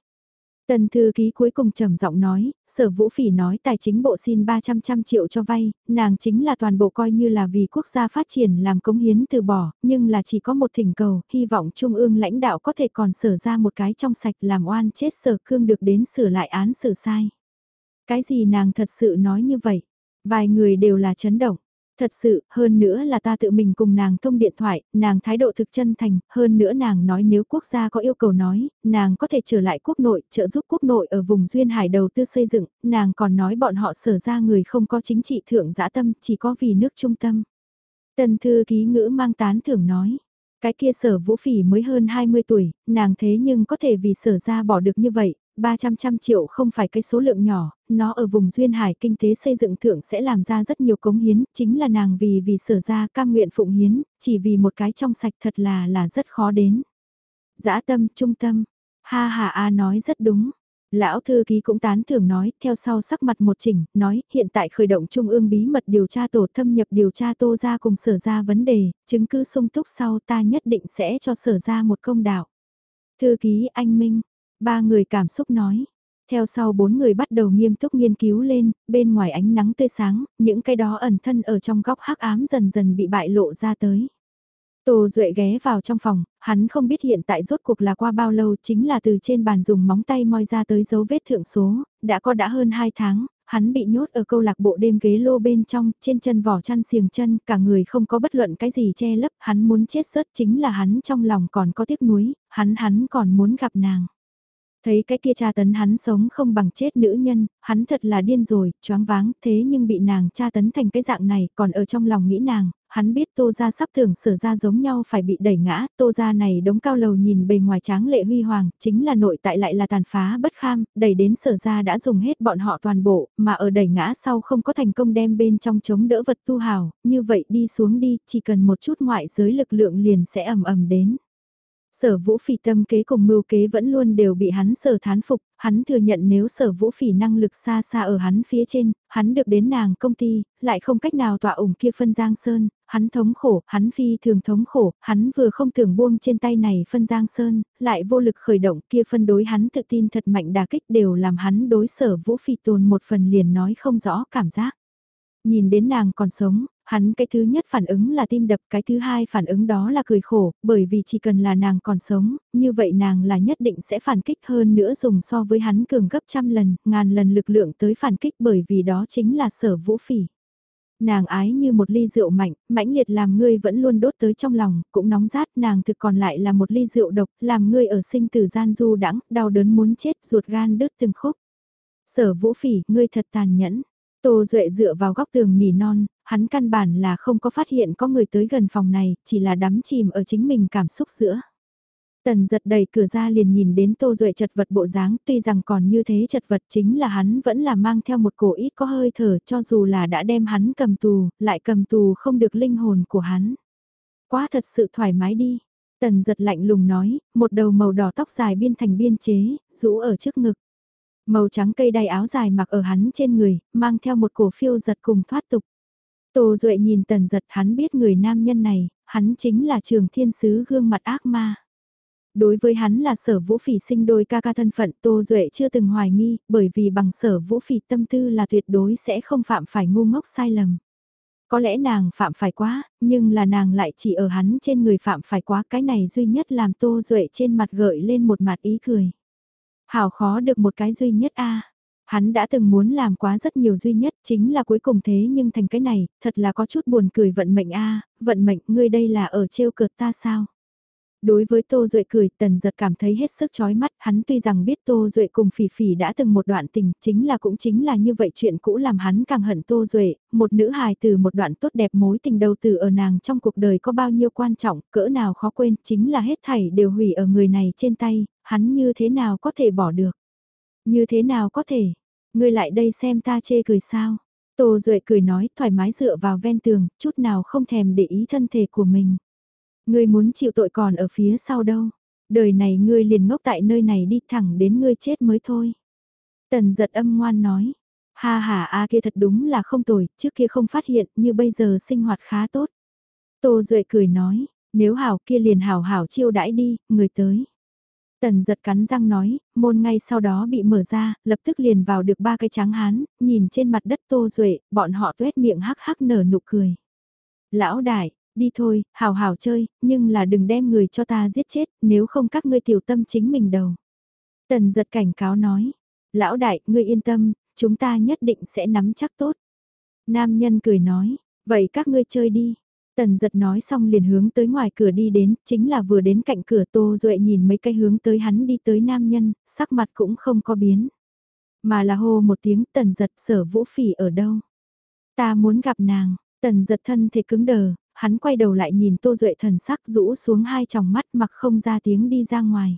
Tân thư ký cuối cùng trầm giọng nói, sở vũ phỉ nói tài chính bộ xin 300 trăm triệu cho vay, nàng chính là toàn bộ coi như là vì quốc gia phát triển làm cống hiến từ bỏ, nhưng là chỉ có một thỉnh cầu, hy vọng trung ương lãnh đạo có thể còn sở ra một cái trong sạch làm oan chết sở cương được đến sửa lại án xử sai. Cái gì nàng thật sự nói như vậy? Vài người đều là chấn động. Thật sự, hơn nữa là ta tự mình cùng nàng thông điện thoại, nàng thái độ thực chân thành, hơn nữa nàng nói nếu quốc gia có yêu cầu nói, nàng có thể trở lại quốc nội, trợ giúp quốc nội ở vùng duyên hải đầu tư xây dựng, nàng còn nói bọn họ sở ra người không có chính trị thượng dã tâm, chỉ có vì nước trung tâm. Tần thư ký ngữ mang tán thưởng nói, cái kia sở vũ phỉ mới hơn 20 tuổi, nàng thế nhưng có thể vì sở ra bỏ được như vậy, 300 trăm triệu không phải cái số lượng nhỏ, nó ở vùng duyên hải kinh tế xây dựng thượng sẽ làm ra rất nhiều cống hiến, chính là nàng vì vì sở ra cam nguyện phụng hiến, chỉ vì một cái trong sạch thật là là rất khó đến. Dã tâm, trung tâm, ha ha a nói rất đúng. Lão thư ký cũng tán thưởng nói, theo sau sắc mặt một chỉnh, nói, hiện tại khởi động trung ương bí mật điều tra tổ thâm nhập điều tra tô ra cùng sở ra vấn đề, chứng cứ sung túc sau ta nhất định sẽ cho sở ra một công đạo. Thư ký anh Minh, ba người cảm xúc nói. Theo sau bốn người bắt đầu nghiêm túc nghiên cứu lên, bên ngoài ánh nắng tươi sáng, những cái đó ẩn thân ở trong góc hắc ám dần dần bị bại lộ ra tới. Tô Duệ ghé vào trong phòng, hắn không biết hiện tại rốt cuộc là qua bao lâu chính là từ trên bàn dùng móng tay moi ra tới dấu vết thượng số, đã có đã hơn 2 tháng, hắn bị nhốt ở câu lạc bộ đêm ghế lô bên trong, trên chân vỏ chăn xiềng chân, cả người không có bất luận cái gì che lấp, hắn muốn chết sớt chính là hắn trong lòng còn có tiếc nuối, hắn hắn còn muốn gặp nàng. Thấy cái kia cha tấn hắn sống không bằng chết nữ nhân, hắn thật là điên rồi, choáng váng, thế nhưng bị nàng cha tấn thành cái dạng này, còn ở trong lòng nghĩ nàng, hắn biết tô gia sắp tưởng sở ra giống nhau phải bị đẩy ngã, tô gia này đống cao lầu nhìn bề ngoài tráng lệ huy hoàng, chính là nội tại lại là tàn phá bất kham, đẩy đến sở ra đã dùng hết bọn họ toàn bộ, mà ở đẩy ngã sau không có thành công đem bên trong chống đỡ vật tu hào, như vậy đi xuống đi, chỉ cần một chút ngoại giới lực lượng liền sẽ ầm ầm đến. Sở vũ phỉ tâm kế cùng mưu kế vẫn luôn đều bị hắn sở thán phục, hắn thừa nhận nếu sở vũ phỉ năng lực xa xa ở hắn phía trên, hắn được đến nàng công ty, lại không cách nào tọa ủng kia phân giang sơn, hắn thống khổ, hắn phi thường thống khổ, hắn vừa không thường buông trên tay này phân giang sơn, lại vô lực khởi động kia phân đối hắn tự tin thật mạnh đà kích đều làm hắn đối sở vũ phỉ tồn một phần liền nói không rõ cảm giác. Nhìn đến nàng còn sống, hắn cái thứ nhất phản ứng là tim đập, cái thứ hai phản ứng đó là cười khổ, bởi vì chỉ cần là nàng còn sống, như vậy nàng là nhất định sẽ phản kích hơn nữa dùng so với hắn cường gấp trăm lần, ngàn lần lực lượng tới phản kích bởi vì đó chính là sở vũ phỉ. Nàng ái như một ly rượu mạnh, mãnh liệt làm ngươi vẫn luôn đốt tới trong lòng, cũng nóng rát nàng thực còn lại là một ly rượu độc, làm ngươi ở sinh tử gian du đãng đau đớn muốn chết, ruột gan đứt từng khúc. Sở vũ phỉ, ngươi thật tàn nhẫn. Tô Duệ dựa vào góc tường nỉ non, hắn căn bản là không có phát hiện có người tới gần phòng này, chỉ là đắm chìm ở chính mình cảm xúc giữa. Tần giật đẩy cửa ra liền nhìn đến Tô Duệ chật vật bộ dáng, tuy rằng còn như thế chật vật chính là hắn vẫn là mang theo một cổ ít có hơi thở cho dù là đã đem hắn cầm tù, lại cầm tù không được linh hồn của hắn. Quá thật sự thoải mái đi. Tần giật lạnh lùng nói, một đầu màu đỏ tóc dài biên thành biên chế, rũ ở trước ngực. Màu trắng cây đai áo dài mặc ở hắn trên người, mang theo một cổ phiêu giật cùng thoát tục. Tô Duệ nhìn tần giật hắn biết người nam nhân này, hắn chính là trường thiên sứ gương mặt ác ma. Đối với hắn là sở vũ phỉ sinh đôi ca ca thân phận Tô Duệ chưa từng hoài nghi, bởi vì bằng sở vũ phỉ tâm tư là tuyệt đối sẽ không phạm phải ngu ngốc sai lầm. Có lẽ nàng phạm phải quá, nhưng là nàng lại chỉ ở hắn trên người phạm phải quá cái này duy nhất làm Tô Duệ trên mặt gợi lên một mặt ý cười. Hảo khó được một cái duy nhất a. Hắn đã từng muốn làm quá rất nhiều duy nhất chính là cuối cùng thế nhưng thành cái này, thật là có chút buồn cười vận mệnh a. Vận mệnh ngươi đây là ở trêu cợt ta sao? Đối với Tô Duệ cười, Tần giật cảm thấy hết sức chói mắt, hắn tuy rằng biết Tô Duệ cùng Phỉ Phỉ đã từng một đoạn tình, chính là cũng chính là như vậy chuyện cũ làm hắn càng hận Tô Duệ, một nữ hài từ một đoạn tốt đẹp mối tình đầu từ ở nàng trong cuộc đời có bao nhiêu quan trọng, cỡ nào khó quên, chính là hết thảy đều hủy ở người này trên tay, hắn như thế nào có thể bỏ được. Như thế nào có thể, ngươi lại đây xem ta chê cười sao. Tô Duệ cười nói thoải mái dựa vào ven tường, chút nào không thèm để ý thân thể của mình. Ngươi muốn chịu tội còn ở phía sau đâu. Đời này ngươi liền ngốc tại nơi này đi thẳng đến ngươi chết mới thôi. Tần giật âm ngoan nói. Ha ha a kia thật đúng là không tồi, trước kia không phát hiện như bây giờ sinh hoạt khá tốt. Tô Duệ cười nói, nếu hảo kia liền hảo hảo chiêu đãi đi, người tới. Tần giật cắn răng nói, môn ngay sau đó bị mở ra, lập tức liền vào được ba cái tráng hán, nhìn trên mặt đất Tô Duệ, bọn họ tuét miệng hắc hắc nở nụ cười. Lão đại, đi thôi, hào hào chơi, nhưng là đừng đem người cho ta giết chết, nếu không các ngươi tiểu tâm chính mình đầu. Tần giật cảnh cáo nói, lão đại, ngươi yên tâm, chúng ta nhất định sẽ nắm chắc tốt. Nam nhân cười nói, vậy các ngươi chơi đi. Tần giật nói xong liền hướng tới ngoài cửa đi đến, chính là vừa đến cạnh cửa Tô Duệ nhìn mấy cái hướng tới hắn đi tới nam nhân, sắc mặt cũng không có biến. Mà là hô một tiếng tần giật sở vũ phỉ ở đâu. Ta muốn gặp nàng, tần giật thân thể cứng đờ, hắn quay đầu lại nhìn Tô Duệ thần sắc rũ xuống hai tròng mắt mặc không ra tiếng đi ra ngoài.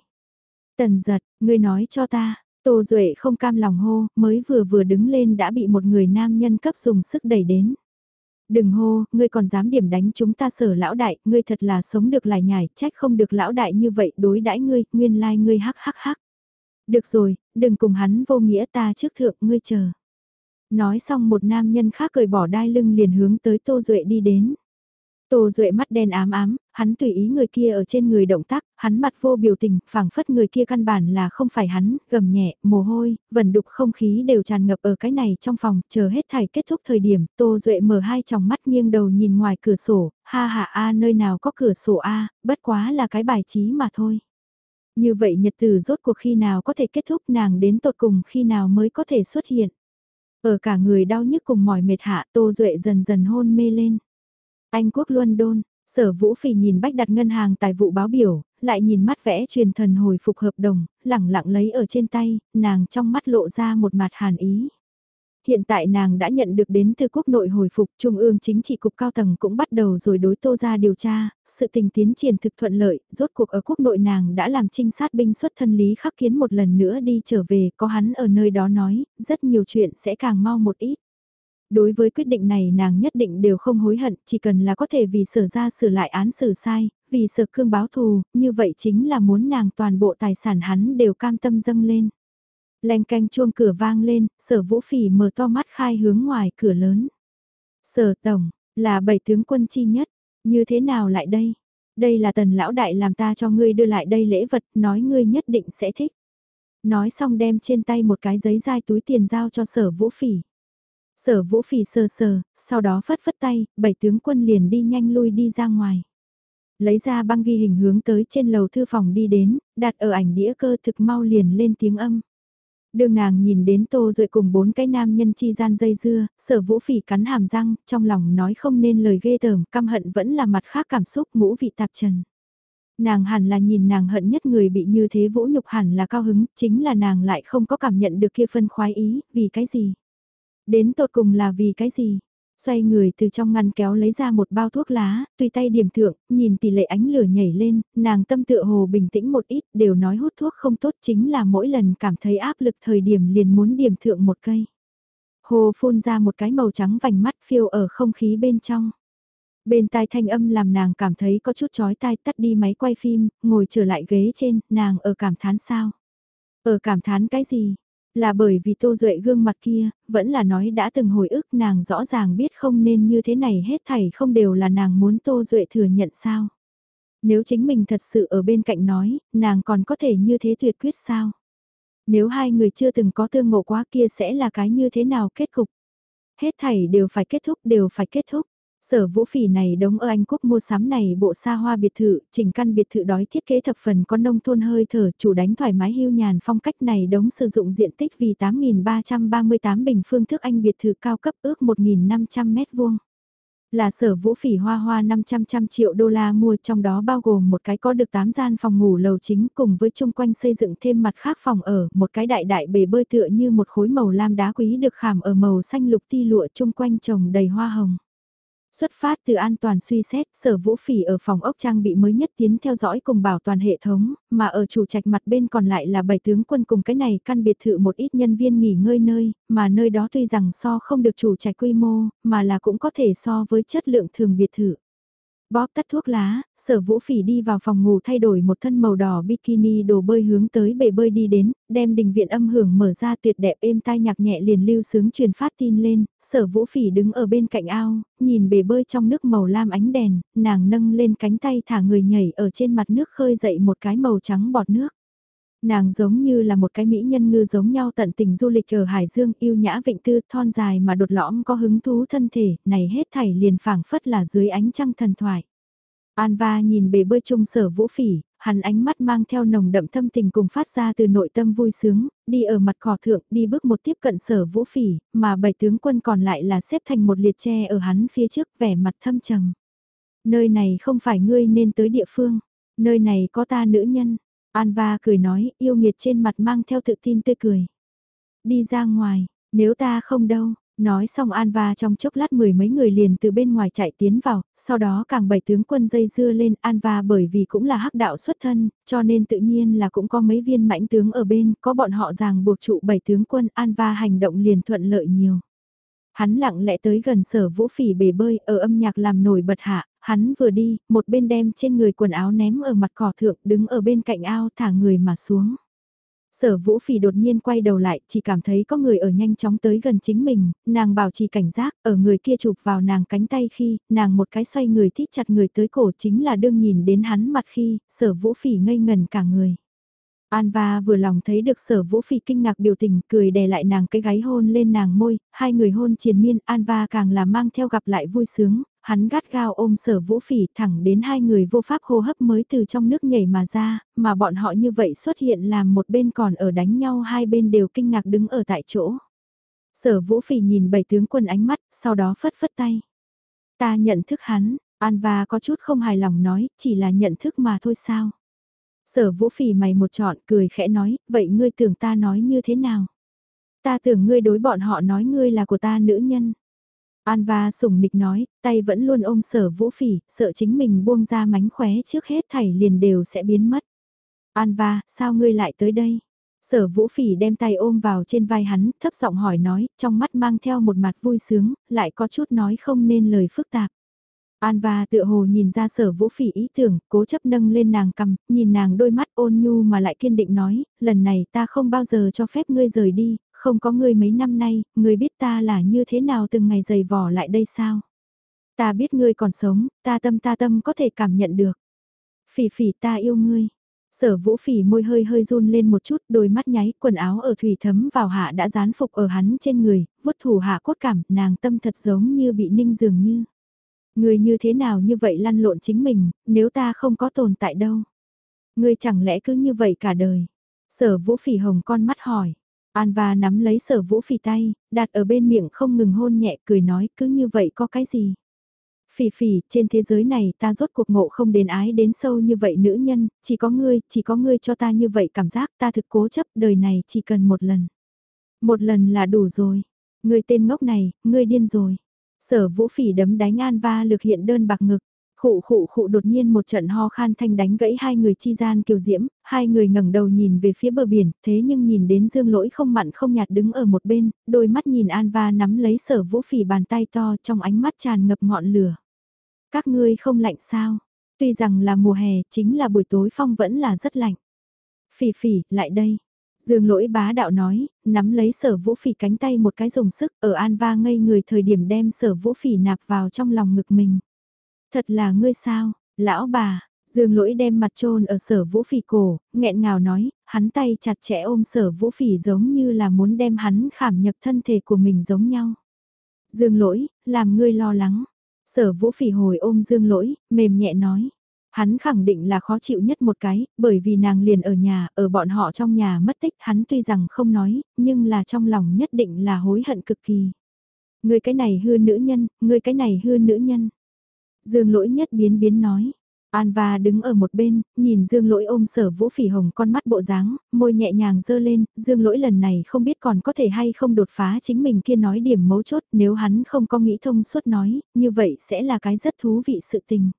Tần giật, ngươi nói cho ta, Tô Duệ không cam lòng hô, mới vừa vừa đứng lên đã bị một người nam nhân cấp dùng sức đẩy đến. Đừng hô, ngươi còn dám điểm đánh chúng ta sở lão đại, ngươi thật là sống được lại nhải, trách không được lão đại như vậy đối đãi ngươi, nguyên lai like ngươi hắc hắc hắc. Được rồi, đừng cùng hắn vô nghĩa ta trước thượng, ngươi chờ. Nói xong một nam nhân khác cười bỏ đai lưng liền hướng tới Tô Duệ đi đến. Tô Duệ mắt đen ám ám, hắn tùy ý người kia ở trên người động tác, hắn mặt vô biểu tình, phảng phất người kia căn bản là không phải hắn, gầm nhẹ, mồ hôi, vần đục không khí đều tràn ngập ở cái này trong phòng, chờ hết thảy kết thúc thời điểm, Tô Duệ mở hai tròng mắt nghiêng đầu nhìn ngoài cửa sổ, ha ha a nơi nào có cửa sổ a bất quá là cái bài trí mà thôi. Như vậy nhật tử rốt cuộc khi nào có thể kết thúc nàng đến tột cùng khi nào mới có thể xuất hiện. Ở cả người đau nhức cùng mỏi mệt hạ Tô Duệ dần dần hôn mê lên. Anh quốc London, sở vũ phỉ nhìn bách đặt ngân hàng tài vụ báo biểu, lại nhìn mắt vẽ truyền thần hồi phục hợp đồng, lẳng lặng lấy ở trên tay, nàng trong mắt lộ ra một mặt hàn ý. Hiện tại nàng đã nhận được đến từ quốc nội hồi phục, Trung ương chính trị cục cao tầng cũng bắt đầu rồi đối tô ra điều tra, sự tình tiến triển thực thuận lợi, rốt cuộc ở quốc nội nàng đã làm trinh sát binh xuất thân lý khắc kiến một lần nữa đi trở về, có hắn ở nơi đó nói, rất nhiều chuyện sẽ càng mau một ít. Đối với quyết định này nàng nhất định đều không hối hận, chỉ cần là có thể vì sở ra sửa lại án xử sai, vì sở cương báo thù, như vậy chính là muốn nàng toàn bộ tài sản hắn đều cam tâm dâng lên. Leng canh chuông cửa vang lên, sở vũ phỉ mở to mắt khai hướng ngoài cửa lớn. Sở tổng, là bảy tướng quân chi nhất, như thế nào lại đây? Đây là tần lão đại làm ta cho ngươi đưa lại đây lễ vật, nói ngươi nhất định sẽ thích. Nói xong đem trên tay một cái giấy dai túi tiền giao cho sở vũ phỉ. Sở vũ phỉ sờ sờ, sau đó phất phất tay, bảy tướng quân liền đi nhanh lui đi ra ngoài. Lấy ra băng ghi hình hướng tới trên lầu thư phòng đi đến, đặt ở ảnh đĩa cơ thực mau liền lên tiếng âm. Đường nàng nhìn đến tô rồi cùng bốn cái nam nhân chi gian dây dưa, sở vũ phỉ cắn hàm răng, trong lòng nói không nên lời ghê tởm, căm hận vẫn là mặt khác cảm xúc ngũ vị tạp trần. Nàng hẳn là nhìn nàng hận nhất người bị như thế vũ nhục hẳn là cao hứng, chính là nàng lại không có cảm nhận được kia phân khoái ý, vì cái gì? Đến tột cùng là vì cái gì? Xoay người từ trong ngăn kéo lấy ra một bao thuốc lá, tùy tay điểm thượng, nhìn tỷ lệ ánh lửa nhảy lên, nàng tâm tựa hồ bình tĩnh một ít, đều nói hút thuốc không tốt chính là mỗi lần cảm thấy áp lực thời điểm liền muốn điểm thượng một cây. Hồ phun ra một cái màu trắng vành mắt phiêu ở không khí bên trong. Bên tai thanh âm làm nàng cảm thấy có chút chói tai tắt đi máy quay phim, ngồi trở lại ghế trên, nàng ở cảm thán sao? Ở cảm thán cái gì? Là bởi vì Tô Duệ gương mặt kia, vẫn là nói đã từng hồi ức nàng rõ ràng biết không nên như thế này hết thảy không đều là nàng muốn Tô Duệ thừa nhận sao. Nếu chính mình thật sự ở bên cạnh nói, nàng còn có thể như thế tuyệt quyết sao? Nếu hai người chưa từng có tương ngộ quá kia sẽ là cái như thế nào kết cục? Hết thảy đều phải kết thúc đều phải kết thúc. Sở vũ phỉ này đống ở Anh Quốc mua sắm này bộ xa hoa biệt thự, chỉnh căn biệt thự đói thiết kế thập phần có nông thôn hơi thở, chủ đánh thoải mái hưu nhàn phong cách này đống sử dụng diện tích vì 8.338 bình phương thức Anh biệt thự cao cấp ước 1.500 mét vuông. Là sở vũ phỉ hoa hoa 500 trăm triệu đô la mua trong đó bao gồm một cái có được 8 gian phòng ngủ lầu chính cùng với chung quanh xây dựng thêm mặt khác phòng ở, một cái đại đại bể bơi tựa như một khối màu lam đá quý được khảm ở màu xanh lục ti lụa chung quanh trồng đầy hoa hồng. Xuất phát từ an toàn suy xét, sở vũ phỉ ở phòng ốc trang bị mới nhất tiến theo dõi cùng bảo toàn hệ thống, mà ở chủ trạch mặt bên còn lại là bảy tướng quân cùng cái này căn biệt thự một ít nhân viên nghỉ ngơi nơi, mà nơi đó tuy rằng so không được chủ trạch quy mô, mà là cũng có thể so với chất lượng thường biệt thự. Bóp tắt thuốc lá, sở vũ phỉ đi vào phòng ngủ thay đổi một thân màu đỏ bikini đồ bơi hướng tới bể bơi đi đến, đem đình viện âm hưởng mở ra tuyệt đẹp êm tai nhạc nhẹ liền lưu sướng truyền phát tin lên, sở vũ phỉ đứng ở bên cạnh ao, nhìn bể bơi trong nước màu lam ánh đèn, nàng nâng lên cánh tay thả người nhảy ở trên mặt nước khơi dậy một cái màu trắng bọt nước. Nàng giống như là một cái mỹ nhân ngư giống nhau tận tình du lịch ở Hải Dương yêu nhã vịnh tư thon dài mà đột lõm có hứng thú thân thể, này hết thảy liền phảng phất là dưới ánh trăng thần thoại. Anva nhìn bể bơi trung sở vũ phỉ, hắn ánh mắt mang theo nồng đậm thâm tình cùng phát ra từ nội tâm vui sướng, đi ở mặt cỏ thượng đi bước một tiếp cận sở vũ phỉ, mà bảy tướng quân còn lại là xếp thành một liệt tre ở hắn phía trước vẻ mặt thâm trầm. Nơi này không phải ngươi nên tới địa phương, nơi này có ta nữ nhân, Anva cười nói, yêu nghiệt trên mặt mang theo tự tin tươi cười. Đi ra ngoài, nếu ta không đâu, Nói xong Anva trong chốc lát mười mấy người liền từ bên ngoài chạy tiến vào, sau đó càng bảy tướng quân dây dưa lên Anva bởi vì cũng là hắc đạo xuất thân, cho nên tự nhiên là cũng có mấy viên mãnh tướng ở bên, có bọn họ ràng buộc trụ bảy tướng quân Anva hành động liền thuận lợi nhiều. Hắn lặng lẽ tới gần sở vũ phỉ bể bơi ở âm nhạc làm nổi bật hạ, hắn vừa đi, một bên đem trên người quần áo ném ở mặt cỏ thượng đứng ở bên cạnh ao thả người mà xuống. Sở vũ phỉ đột nhiên quay đầu lại, chỉ cảm thấy có người ở nhanh chóng tới gần chính mình, nàng bảo trì cảnh giác, ở người kia chụp vào nàng cánh tay khi, nàng một cái xoay người thít chặt người tới cổ chính là đương nhìn đến hắn mặt khi, sở vũ phỉ ngây ngần cả người. Anva vừa lòng thấy được sở vũ phỉ kinh ngạc biểu tình cười đè lại nàng cái gáy hôn lên nàng môi, hai người hôn triền miên Anva càng là mang theo gặp lại vui sướng, hắn gắt gao ôm sở vũ phỉ thẳng đến hai người vô pháp hô hấp mới từ trong nước nhảy mà ra, mà bọn họ như vậy xuất hiện làm một bên còn ở đánh nhau hai bên đều kinh ngạc đứng ở tại chỗ. Sở vũ phỉ nhìn bảy tướng quân ánh mắt, sau đó phất phất tay. Ta nhận thức hắn, an và có chút không hài lòng nói, chỉ là nhận thức mà thôi sao. Sở vũ phỉ mày một trọn cười khẽ nói, vậy ngươi tưởng ta nói như thế nào? Ta tưởng ngươi đối bọn họ nói ngươi là của ta nữ nhân. Anva sủng nịch nói, tay vẫn luôn ôm sở vũ phỉ, sợ chính mình buông ra mánh khóe trước hết thảy liền đều sẽ biến mất. Anva, sao ngươi lại tới đây? Sở vũ phỉ đem tay ôm vào trên vai hắn, thấp giọng hỏi nói, trong mắt mang theo một mặt vui sướng, lại có chút nói không nên lời phức tạp. Anva tựa hồ nhìn ra sở vũ phỉ ý tưởng, cố chấp nâng lên nàng cầm, nhìn nàng đôi mắt ôn nhu mà lại kiên định nói, lần này ta không bao giờ cho phép ngươi rời đi, không có ngươi mấy năm nay, ngươi biết ta là như thế nào từng ngày dày vò lại đây sao? Ta biết ngươi còn sống, ta tâm ta tâm có thể cảm nhận được. Phỉ phỉ ta yêu ngươi. Sở vũ phỉ môi hơi hơi run lên một chút, đôi mắt nháy, quần áo ở thủy thấm vào hạ đã dán phục ở hắn trên người, vuốt thủ hạ cốt cảm, nàng tâm thật giống như bị ninh dường như. Ngươi như thế nào như vậy lăn lộn chính mình, nếu ta không có tồn tại đâu. Ngươi chẳng lẽ cứ như vậy cả đời. Sở vũ phỉ hồng con mắt hỏi. Anva nắm lấy sở vũ phỉ tay, đặt ở bên miệng không ngừng hôn nhẹ cười nói cứ như vậy có cái gì. Phỉ phỉ, trên thế giới này ta rốt cuộc ngộ không đến ái đến sâu như vậy nữ nhân, chỉ có ngươi, chỉ có ngươi cho ta như vậy cảm giác ta thực cố chấp đời này chỉ cần một lần. Một lần là đủ rồi. Ngươi tên ngốc này, ngươi điên rồi. Sở vũ phỉ đấm đánh Anva lực hiện đơn bạc ngực. Khụ khụ khụ đột nhiên một trận ho khan thanh đánh gãy hai người chi gian kiều diễm, hai người ngẩng đầu nhìn về phía bờ biển, thế nhưng nhìn đến dương lỗi không mặn không nhạt đứng ở một bên, đôi mắt nhìn An Va nắm lấy sở vũ phỉ bàn tay to trong ánh mắt tràn ngập ngọn lửa. Các ngươi không lạnh sao? Tuy rằng là mùa hè, chính là buổi tối phong vẫn là rất lạnh. Phỉ phỉ, lại đây. Dương lỗi bá đạo nói, nắm lấy sở vũ phỉ cánh tay một cái dùng sức ở an va ngây người thời điểm đem sở vũ phỉ nạp vào trong lòng ngực mình. Thật là ngươi sao, lão bà, dương lỗi đem mặt trôn ở sở vũ phỉ cổ, nghẹn ngào nói, hắn tay chặt chẽ ôm sở vũ phỉ giống như là muốn đem hắn khảm nhập thân thể của mình giống nhau. Dương lỗi, làm ngươi lo lắng. Sở vũ phỉ hồi ôm dương lỗi, mềm nhẹ nói. Hắn khẳng định là khó chịu nhất một cái, bởi vì nàng liền ở nhà, ở bọn họ trong nhà mất tích, hắn tuy rằng không nói, nhưng là trong lòng nhất định là hối hận cực kỳ. Người cái này hư nữ nhân, người cái này hư nữ nhân. Dương lỗi nhất biến biến nói. An và đứng ở một bên, nhìn Dương Lỗi ôm sở vũ phỉ hồng con mắt bộ dáng, môi nhẹ nhàng dơ lên, Dương Lỗi lần này không biết còn có thể hay không đột phá chính mình kia nói điểm mấu chốt nếu hắn không có nghĩ thông suốt nói, như vậy sẽ là cái rất thú vị sự tình.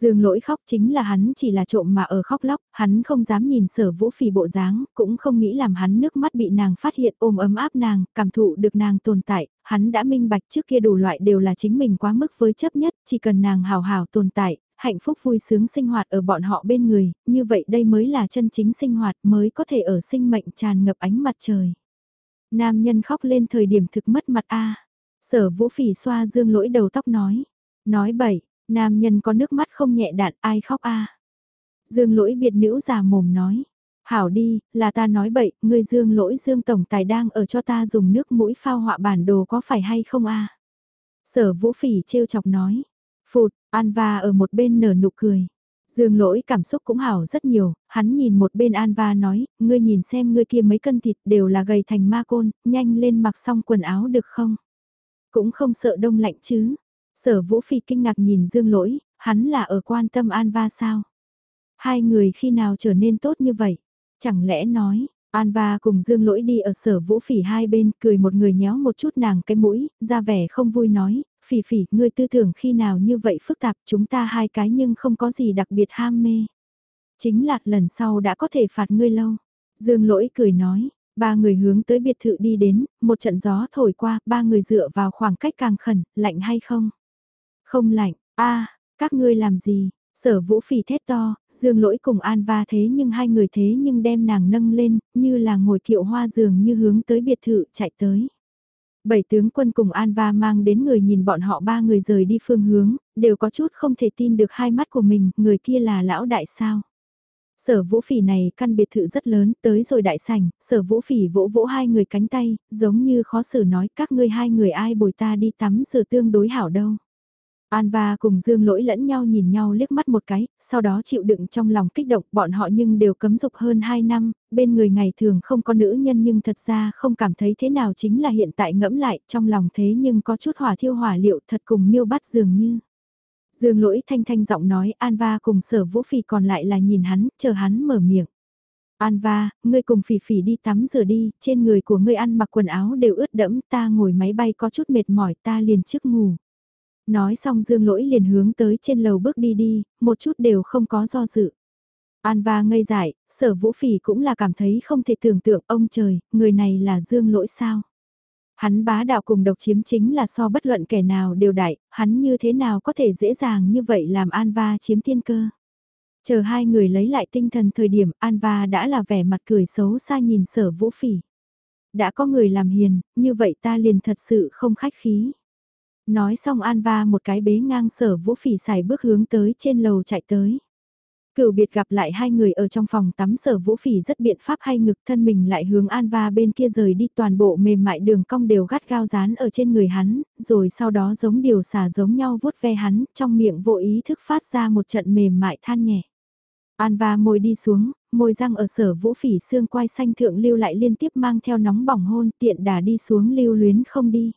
Dương lỗi khóc chính là hắn chỉ là trộm mà ở khóc lóc, hắn không dám nhìn sở vũ phì bộ dáng, cũng không nghĩ làm hắn nước mắt bị nàng phát hiện ôm ấm áp nàng, cảm thụ được nàng tồn tại, hắn đã minh bạch trước kia đủ loại đều là chính mình quá mức với chấp nhất, chỉ cần nàng hào hào tồn tại, hạnh phúc vui sướng sinh hoạt ở bọn họ bên người, như vậy đây mới là chân chính sinh hoạt mới có thể ở sinh mệnh tràn ngập ánh mặt trời. Nam nhân khóc lên thời điểm thực mất mặt a Sở vũ phỉ xoa dương lỗi đầu tóc nói. Nói bậy, Nam nhân có nước mắt không nhẹ đạn ai khóc a Dương lỗi biệt nữ già mồm nói. Hảo đi, là ta nói bậy, ngươi dương lỗi dương tổng tài đang ở cho ta dùng nước mũi phao họa bản đồ có phải hay không a Sở vũ phỉ trêu chọc nói. Phụt, An Va ở một bên nở nụ cười. Dương lỗi cảm xúc cũng hảo rất nhiều, hắn nhìn một bên An Va nói, ngươi nhìn xem ngươi kia mấy cân thịt đều là gầy thành ma côn, nhanh lên mặc xong quần áo được không? Cũng không sợ đông lạnh chứ, Sở Vũ Phi kinh ngạc nhìn Dương Lỗi, hắn là ở quan tâm An Va sao? Hai người khi nào trở nên tốt như vậy? Chẳng lẽ nói, An va cùng Dương Lỗi đi ở sở vũ phỉ hai bên, cười một người nhéo một chút nàng cái mũi, ra vẻ không vui nói, phỉ phỉ, ngươi tư tưởng khi nào như vậy phức tạp, chúng ta hai cái nhưng không có gì đặc biệt ham mê. Chính là lần sau đã có thể phạt ngươi lâu. Dương Lỗi cười nói, ba người hướng tới biệt thự đi đến, một trận gió thổi qua, ba người dựa vào khoảng cách càng khẩn, lạnh hay không? Không lạnh, a các ngươi làm gì? Sở vũ phỉ thét to, dương lỗi cùng an va thế nhưng hai người thế nhưng đem nàng nâng lên, như là ngồi kiệu hoa giường như hướng tới biệt thự chạy tới. Bảy tướng quân cùng An Va mang đến người nhìn bọn họ ba người rời đi phương hướng, đều có chút không thể tin được hai mắt của mình, người kia là lão đại sao. Sở vũ phỉ này căn biệt thự rất lớn, tới rồi đại sảnh, sở vũ phỉ vỗ vỗ hai người cánh tay, giống như khó xử nói các ngươi hai người ai bồi ta đi tắm rửa tương đối hảo đâu. An và cùng Dương lỗi lẫn nhau nhìn nhau liếc mắt một cái, sau đó chịu đựng trong lòng kích động bọn họ nhưng đều cấm dục hơn 2 năm, bên người ngày thường không có nữ nhân nhưng thật ra không cảm thấy thế nào chính là hiện tại ngẫm lại trong lòng thế nhưng có chút hỏa thiêu hỏa liệu thật cùng miêu bắt dường như. Dương lỗi thanh thanh giọng nói An va cùng sở vũ phì còn lại là nhìn hắn, chờ hắn mở miệng. An va, ngươi cùng phỉ phỉ đi tắm rửa đi, trên người của ngươi ăn mặc quần áo đều ướt đẫm, ta ngồi máy bay có chút mệt mỏi ta liền trước ngủ. Nói xong dương lỗi liền hướng tới trên lầu bước đi đi, một chút đều không có do dự. An va ngây dại, sở vũ phỉ cũng là cảm thấy không thể tưởng tượng ông trời, người này là dương lỗi sao. Hắn bá đạo cùng độc chiếm chính là so bất luận kẻ nào đều đại, hắn như thế nào có thể dễ dàng như vậy làm An va chiếm tiên cơ. Chờ hai người lấy lại tinh thần thời điểm An va đã là vẻ mặt cười xấu xa nhìn sở vũ phỉ. Đã có người làm hiền, như vậy ta liền thật sự không khách khí. Nói xong An va một cái bế ngang sở vũ phỉ xài bước hướng tới trên lầu chạy tới. cựu biệt gặp lại hai người ở trong phòng tắm sở vũ phỉ rất biện pháp hay ngực thân mình lại hướng An va bên kia rời đi toàn bộ mềm mại đường cong đều gắt gao dán ở trên người hắn, rồi sau đó giống điều xả giống nhau vuốt ve hắn, trong miệng vô ý thức phát ra một trận mềm mại than nhẹ. An va môi đi xuống, môi răng ở sở vũ phỉ xương quai xanh thượng lưu lại liên tiếp mang theo nóng bỏng hôn tiện đà đi xuống lưu luyến không đi.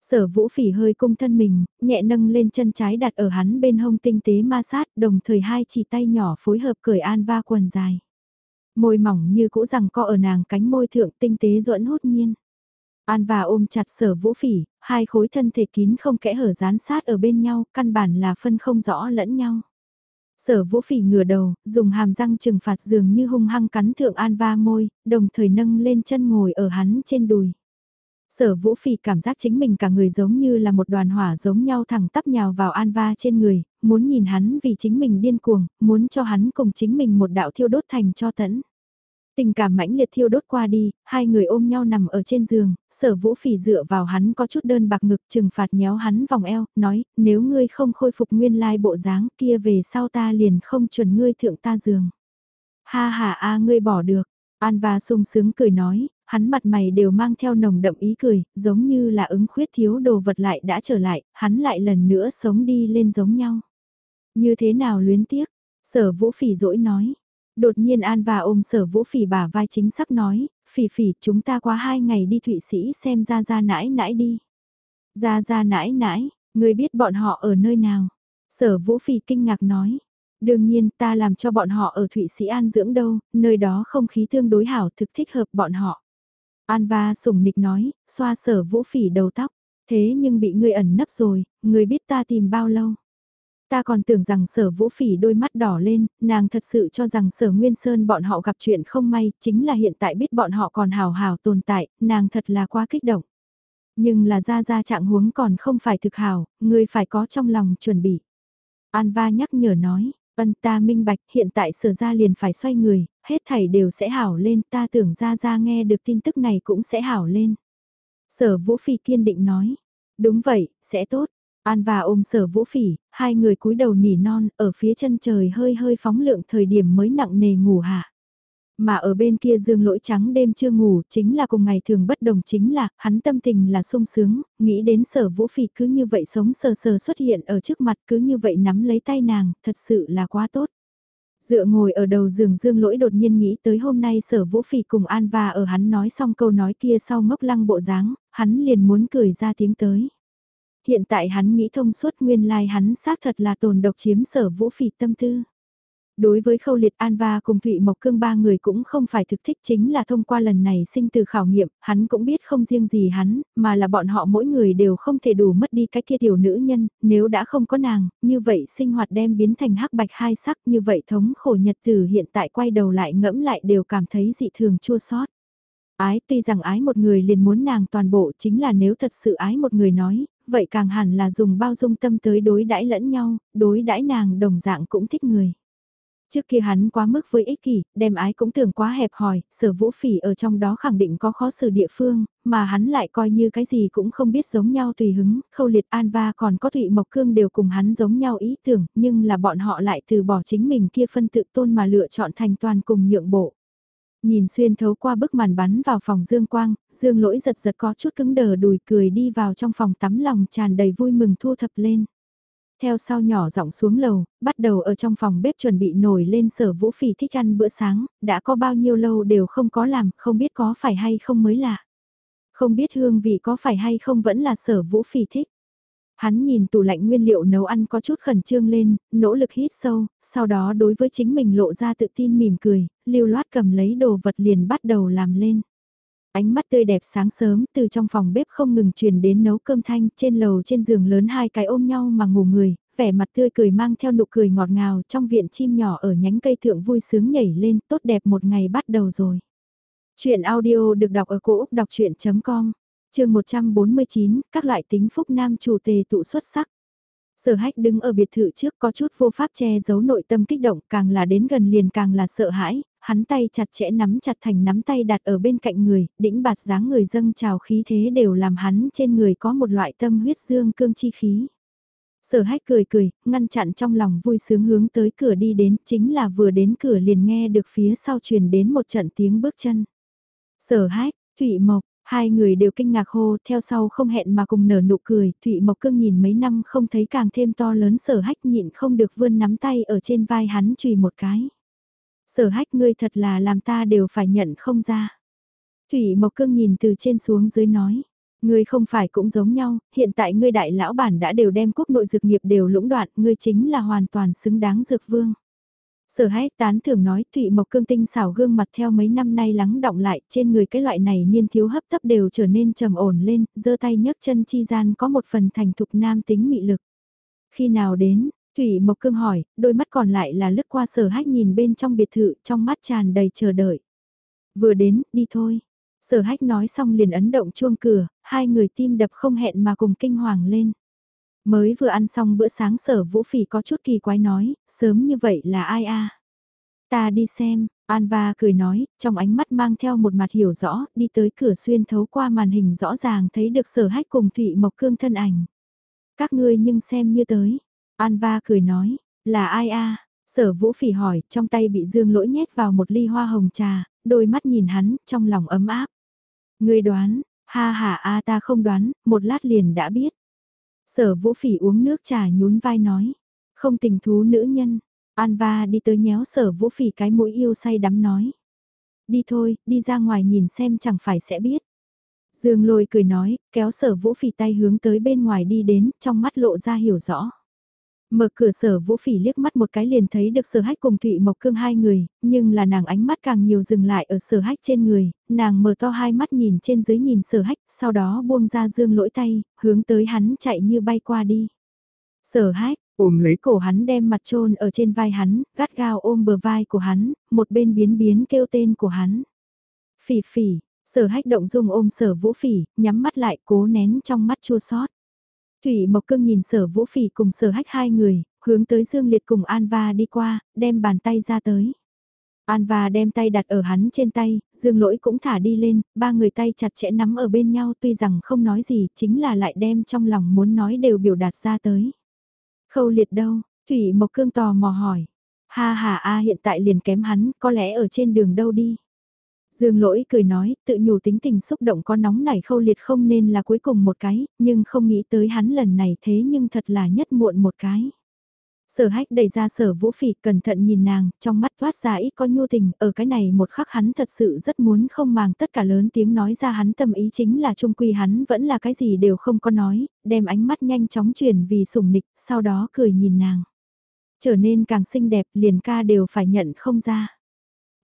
Sở vũ phỉ hơi cung thân mình, nhẹ nâng lên chân trái đặt ở hắn bên hông tinh tế ma sát, đồng thời hai chỉ tay nhỏ phối hợp cởi an va quần dài. Môi mỏng như cũ rằng co ở nàng cánh môi thượng tinh tế duẫn hút nhiên. An và ôm chặt sở vũ phỉ, hai khối thân thể kín không kẽ hở dán sát ở bên nhau, căn bản là phân không rõ lẫn nhau. Sở vũ phỉ ngửa đầu, dùng hàm răng trừng phạt dường như hung hăng cắn thượng an va môi, đồng thời nâng lên chân ngồi ở hắn trên đùi. Sở vũ phỉ cảm giác chính mình cả người giống như là một đoàn hỏa giống nhau thẳng tắp nhào vào an va trên người, muốn nhìn hắn vì chính mình điên cuồng, muốn cho hắn cùng chính mình một đạo thiêu đốt thành cho tẫn. Tình cảm mãnh liệt thiêu đốt qua đi, hai người ôm nhau nằm ở trên giường, sở vũ phỉ dựa vào hắn có chút đơn bạc ngực trừng phạt nhéo hắn vòng eo, nói, nếu ngươi không khôi phục nguyên lai bộ dáng kia về sau ta liền không chuẩn ngươi thượng ta giường. Ha ha a ngươi bỏ được, An và sung sướng cười nói, hắn mặt mày đều mang theo nồng đậm ý cười, giống như là ứng khuyết thiếu đồ vật lại đã trở lại, hắn lại lần nữa sống đi lên giống nhau. Như thế nào luyến tiếc? Sở vũ phỉ dỗi nói. Đột nhiên An và ôm sở vũ phỉ bả vai chính sắp nói, phỉ phỉ chúng ta qua hai ngày đi Thụy Sĩ xem ra ra nãi nãi đi. Ra ra nãi nãi, người biết bọn họ ở nơi nào? Sở vũ phỉ kinh ngạc nói. Đương nhiên ta làm cho bọn họ ở Thụy Sĩ An dưỡng đâu, nơi đó không khí tương đối hảo thực thích hợp bọn họ. An va sủng nịch nói, xoa sở vũ phỉ đầu tóc, thế nhưng bị ngươi ẩn nấp rồi, ngươi biết ta tìm bao lâu. Ta còn tưởng rằng sở vũ phỉ đôi mắt đỏ lên, nàng thật sự cho rằng sở Nguyên Sơn bọn họ gặp chuyện không may, chính là hiện tại biết bọn họ còn hào hào tồn tại, nàng thật là quá kích động. Nhưng là ra ra trạng huống còn không phải thực hào, ngươi phải có trong lòng chuẩn bị. An va nhắc nhở nói, Vân ta minh bạch hiện tại sở ra liền phải xoay người, hết thảy đều sẽ hảo lên ta tưởng ra ra nghe được tin tức này cũng sẽ hảo lên. Sở Vũ Phi kiên định nói, đúng vậy, sẽ tốt. An và ôm sở Vũ Phỉ, hai người cúi đầu nỉ non ở phía chân trời hơi hơi phóng lượng thời điểm mới nặng nề ngủ hạ. Mà ở bên kia dương lỗi trắng đêm chưa ngủ chính là cùng ngày thường bất đồng chính là hắn tâm tình là sung sướng, nghĩ đến sở vũ phỉ cứ như vậy sống sờ sờ xuất hiện ở trước mặt cứ như vậy nắm lấy tay nàng, thật sự là quá tốt. Dựa ngồi ở đầu giường dương lỗi đột nhiên nghĩ tới hôm nay sở vũ phỉ cùng An và ở hắn nói xong câu nói kia sau ngốc lăng bộ dáng, hắn liền muốn cười ra tiếng tới. Hiện tại hắn nghĩ thông suốt nguyên lai like hắn xác thật là tồn độc chiếm sở vũ phỉ tâm tư. Đối với khâu liệt An và cùng Thụy Mộc Cương ba người cũng không phải thực thích chính là thông qua lần này sinh từ khảo nghiệm, hắn cũng biết không riêng gì hắn, mà là bọn họ mỗi người đều không thể đủ mất đi cái kia tiểu nữ nhân, nếu đã không có nàng, như vậy sinh hoạt đem biến thành hắc bạch hai sắc như vậy thống khổ nhật từ hiện tại quay đầu lại ngẫm lại đều cảm thấy dị thường chua sót. Ái tuy rằng ái một người liền muốn nàng toàn bộ chính là nếu thật sự ái một người nói, vậy càng hẳn là dùng bao dung tâm tới đối đãi lẫn nhau, đối đãi nàng đồng dạng cũng thích người. Trước kia hắn quá mức với ích kỷ, đem ái cũng tưởng quá hẹp hòi, sở vũ phỉ ở trong đó khẳng định có khó xử địa phương, mà hắn lại coi như cái gì cũng không biết giống nhau tùy hứng, khâu liệt an va còn có thụy mộc cương đều cùng hắn giống nhau ý tưởng, nhưng là bọn họ lại từ bỏ chính mình kia phân tự tôn mà lựa chọn thành toàn cùng nhượng bộ. Nhìn xuyên thấu qua bức màn bắn vào phòng Dương Quang, Dương lỗi giật giật có chút cứng đờ đùi cười đi vào trong phòng tắm lòng tràn đầy vui mừng thu thập lên. Theo sau nhỏ giọng xuống lầu, bắt đầu ở trong phòng bếp chuẩn bị nổi lên sở vũ phỉ thích ăn bữa sáng, đã có bao nhiêu lâu đều không có làm, không biết có phải hay không mới lạ. Không biết hương vị có phải hay không vẫn là sở vũ phỉ thích. Hắn nhìn tủ lạnh nguyên liệu nấu ăn có chút khẩn trương lên, nỗ lực hít sâu, sau đó đối với chính mình lộ ra tự tin mỉm cười, lưu loát cầm lấy đồ vật liền bắt đầu làm lên. Ánh mắt tươi đẹp sáng sớm từ trong phòng bếp không ngừng truyền đến nấu cơm thanh trên lầu trên giường lớn hai cái ôm nhau mà ngủ người, vẻ mặt tươi cười mang theo nụ cười ngọt ngào trong viện chim nhỏ ở nhánh cây thượng vui sướng nhảy lên tốt đẹp một ngày bắt đầu rồi. Chuyện audio được đọc ở cổ Úc đọc chuyện.com chương 149, các loại tính phúc nam chủ tề tụ xuất sắc. Sở hách đứng ở biệt thự trước có chút vô pháp che giấu nội tâm kích động càng là đến gần liền càng là sợ hãi, hắn tay chặt chẽ nắm chặt thành nắm tay đặt ở bên cạnh người, đĩnh bạt dáng người dâng trào khí thế đều làm hắn trên người có một loại tâm huyết dương cương chi khí. Sở hách cười cười, ngăn chặn trong lòng vui sướng hướng tới cửa đi đến, chính là vừa đến cửa liền nghe được phía sau truyền đến một trận tiếng bước chân. Sở hách, Thụy Mộc, Hai người đều kinh ngạc hô, theo sau không hẹn mà cùng nở nụ cười, Thụy Mộc Cương nhìn mấy năm không thấy càng thêm to lớn sở hách nhịn không được vươn nắm tay ở trên vai hắn chùy một cái. Sở hách ngươi thật là làm ta đều phải nhận không ra. Thủy Mộc Cương nhìn từ trên xuống dưới nói. Ngươi không phải cũng giống nhau, hiện tại ngươi đại lão bản đã đều đem quốc nội dược nghiệp đều lũng đoạn, ngươi chính là hoàn toàn xứng đáng dược vương. Sở hách tán thường nói Thụy Mộc Cương tinh xảo gương mặt theo mấy năm nay lắng động lại trên người cái loại này niên thiếu hấp tấp đều trở nên trầm ổn lên, giơ tay nhấc chân chi gian có một phần thành thục nam tính mị lực. Khi nào đến, Thủy Mộc Cương hỏi, đôi mắt còn lại là lướt qua sở hách nhìn bên trong biệt thự trong mắt tràn đầy chờ đợi. Vừa đến, đi thôi. Sở hách nói xong liền ấn động chuông cửa, hai người tim đập không hẹn mà cùng kinh hoàng lên. Mới vừa ăn xong bữa sáng sở vũ phỉ có chút kỳ quái nói, sớm như vậy là ai a Ta đi xem, Anva cười nói, trong ánh mắt mang theo một mặt hiểu rõ, đi tới cửa xuyên thấu qua màn hình rõ ràng thấy được sở hách cùng Thụy Mộc Cương thân ảnh. Các ngươi nhưng xem như tới. Anva cười nói, là ai a Sở vũ phỉ hỏi, trong tay bị dương lỗi nhét vào một ly hoa hồng trà, đôi mắt nhìn hắn, trong lòng ấm áp. Ngươi đoán, ha ha a ta không đoán, một lát liền đã biết. Sở vũ phỉ uống nước trà nhún vai nói. Không tình thú nữ nhân. Anva đi tới nhéo sở vũ phỉ cái mũi yêu say đắm nói. Đi thôi, đi ra ngoài nhìn xem chẳng phải sẽ biết. Dương lôi cười nói, kéo sở vũ phỉ tay hướng tới bên ngoài đi đến, trong mắt lộ ra hiểu rõ. Mở cửa sở vũ phỉ liếc mắt một cái liền thấy được sở hách cùng Thụy Mộc Cương hai người, nhưng là nàng ánh mắt càng nhiều dừng lại ở sở hách trên người, nàng mở to hai mắt nhìn trên dưới nhìn sở hách, sau đó buông ra dương lỗi tay, hướng tới hắn chạy như bay qua đi. Sở hách, ôm lấy cổ hắn đem mặt trôn ở trên vai hắn, gắt gao ôm bờ vai của hắn, một bên biến biến kêu tên của hắn. Phỉ phỉ, sở hách động dung ôm sở vũ phỉ, nhắm mắt lại cố nén trong mắt chua sót. Thủy Mộc Cương nhìn sở vũ phỉ cùng sở hách hai người, hướng tới Dương Liệt cùng Anva đi qua, đem bàn tay ra tới. Anva đem tay đặt ở hắn trên tay, Dương Lỗi cũng thả đi lên, ba người tay chặt chẽ nắm ở bên nhau tuy rằng không nói gì, chính là lại đem trong lòng muốn nói đều biểu đạt ra tới. Khâu liệt đâu? Thủy Mộc Cương tò mò hỏi. Ha ha a hiện tại liền kém hắn, có lẽ ở trên đường đâu đi. Dương lỗi cười nói, tự nhủ tính tình xúc động có nóng nảy khâu liệt không nên là cuối cùng một cái, nhưng không nghĩ tới hắn lần này thế nhưng thật là nhất muộn một cái. Sở hách đẩy ra sở vũ phỉ cẩn thận nhìn nàng, trong mắt thoát ra ít có nhu tình, ở cái này một khắc hắn thật sự rất muốn không màng tất cả lớn tiếng nói ra hắn tâm ý chính là trung quy hắn vẫn là cái gì đều không có nói, đem ánh mắt nhanh chóng chuyển vì sủng nịch, sau đó cười nhìn nàng. Trở nên càng xinh đẹp liền ca đều phải nhận không ra.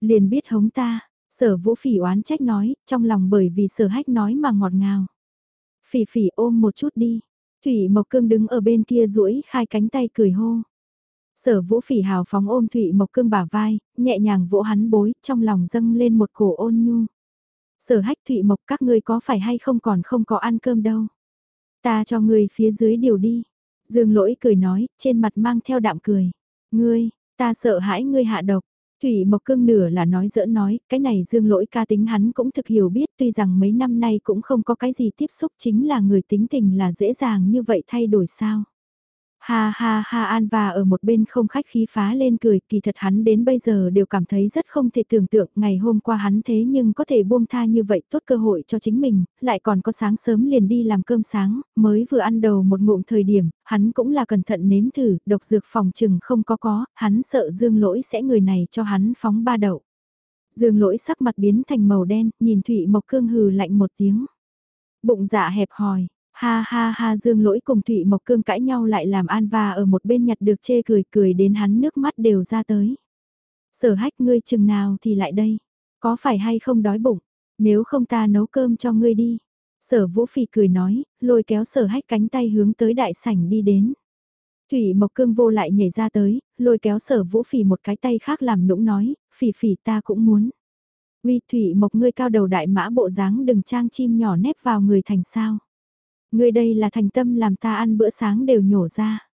Liền biết hống ta, sở vũ phỉ oán trách nói, trong lòng bởi vì sở hách nói mà ngọt ngào. Phỉ phỉ ôm một chút đi. Thủy Mộc Cương đứng ở bên kia duỗi khai cánh tay cười hô. Sở vũ phỉ hào phóng ôm Thụy Mộc Cương bả vai, nhẹ nhàng vỗ hắn bối, trong lòng dâng lên một cổ ôn nhu. Sở hách Thụy Mộc các ngươi có phải hay không còn không có ăn cơm đâu. Ta cho ngươi phía dưới điều đi. Dương lỗi cười nói, trên mặt mang theo đạm cười. Ngươi, ta sợ hãi ngươi hạ độc. Thủy Mộc Cương nửa là nói dỡ nói, cái này dương lỗi ca tính hắn cũng thực hiểu biết tuy rằng mấy năm nay cũng không có cái gì tiếp xúc chính là người tính tình là dễ dàng như vậy thay đổi sao. Ha ha ha An và ở một bên không khách khí phá lên cười, kỳ thật hắn đến bây giờ đều cảm thấy rất không thể tưởng tượng ngày hôm qua hắn thế nhưng có thể buông tha như vậy tốt cơ hội cho chính mình, lại còn có sáng sớm liền đi làm cơm sáng, mới vừa ăn đầu một ngụm thời điểm, hắn cũng là cẩn thận nếm thử, độc dược phòng trừng không có có, hắn sợ dương lỗi sẽ người này cho hắn phóng ba đậu. Dương lỗi sắc mặt biến thành màu đen, nhìn Thụy Mộc Cương hừ lạnh một tiếng. Bụng dạ hẹp hòi, Ha ha ha Dương lỗi cùng Thụy Mộc Cương cãi nhau lại làm An Va ở một bên nhặt được chê cười cười đến hắn nước mắt đều ra tới. Sở hách ngươi chừng nào thì lại đây. Có phải hay không đói bụng? Nếu không ta nấu cơm cho ngươi đi. Sở vũ phì cười nói, lôi kéo sở hách cánh tay hướng tới đại sảnh đi đến. Thủy Mộc Cương vô lại nhảy ra tới, lôi kéo sở vũ phì một cái tay khác làm nũng nói, phì phì ta cũng muốn. Uy Thủy Mộc ngươi cao đầu đại mã bộ dáng đừng trang chim nhỏ nép vào người thành sao. Ngươi đây là thành tâm làm ta ăn bữa sáng đều nhổ ra.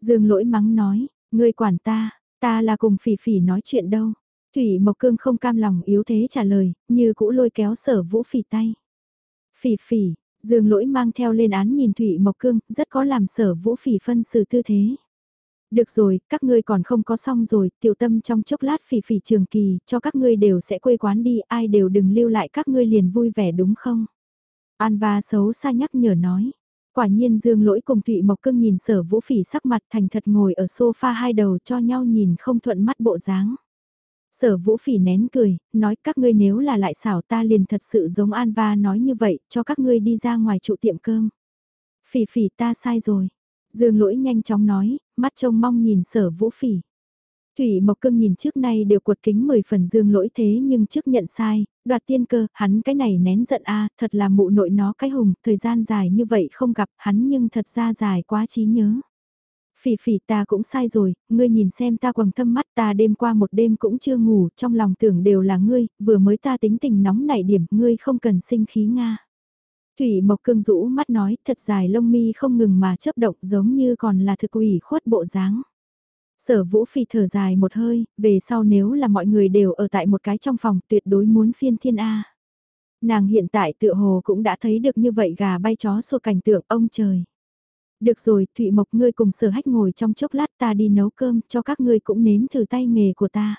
Dương lỗi mắng nói, ngươi quản ta, ta là cùng phỉ phỉ nói chuyện đâu. Thủy Mộc Cương không cam lòng yếu thế trả lời, như cũ lôi kéo sở vũ phỉ tay. Phỉ phỉ, Dương lỗi mang theo lên án nhìn Thủy Mộc Cương, rất có làm sở vũ phỉ phân xử tư thế. Được rồi, các ngươi còn không có xong rồi, tiểu tâm trong chốc lát phỉ phỉ trường kỳ, cho các ngươi đều sẽ quê quán đi, ai đều đừng lưu lại các ngươi liền vui vẻ đúng không? An va xấu xa nhắc nhở nói. Quả nhiên Dương Lỗi cùng Thụy Mộc Cưng nhìn sở vũ phỉ sắc mặt thành thật ngồi ở sofa hai đầu cho nhau nhìn không thuận mắt bộ dáng. Sở vũ phỉ nén cười, nói các ngươi nếu là lại xảo ta liền thật sự giống An Va nói như vậy, cho các ngươi đi ra ngoài trụ tiệm cơm. Phỉ phỉ ta sai rồi. Dương lỗi nhanh chóng nói, mắt trông mong nhìn sở vũ phỉ. Thủy Mộc Cương nhìn trước nay đều cuột kính 10 phần dương lỗi thế nhưng trước nhận sai, đoạt tiên cơ, hắn cái này nén giận a thật là mụ nội nó cái hùng, thời gian dài như vậy không gặp hắn nhưng thật ra dài quá trí nhớ. Phỉ phỉ ta cũng sai rồi, ngươi nhìn xem ta quầng thâm mắt ta đêm qua một đêm cũng chưa ngủ, trong lòng tưởng đều là ngươi, vừa mới ta tính tình nóng nảy điểm, ngươi không cần sinh khí Nga. Thủy Mộc Cương rũ mắt nói, thật dài lông mi không ngừng mà chấp động giống như còn là thực ủy khuất bộ dáng. Sở Vũ Phi thở dài một hơi, về sau nếu là mọi người đều ở tại một cái trong phòng tuyệt đối muốn phiên thiên A. Nàng hiện tại tựa hồ cũng đã thấy được như vậy gà bay chó xô cảnh tượng ông trời. Được rồi, Thụy Mộc ngươi cùng sở hách ngồi trong chốc lát ta đi nấu cơm cho các ngươi cũng nếm thử tay nghề của ta.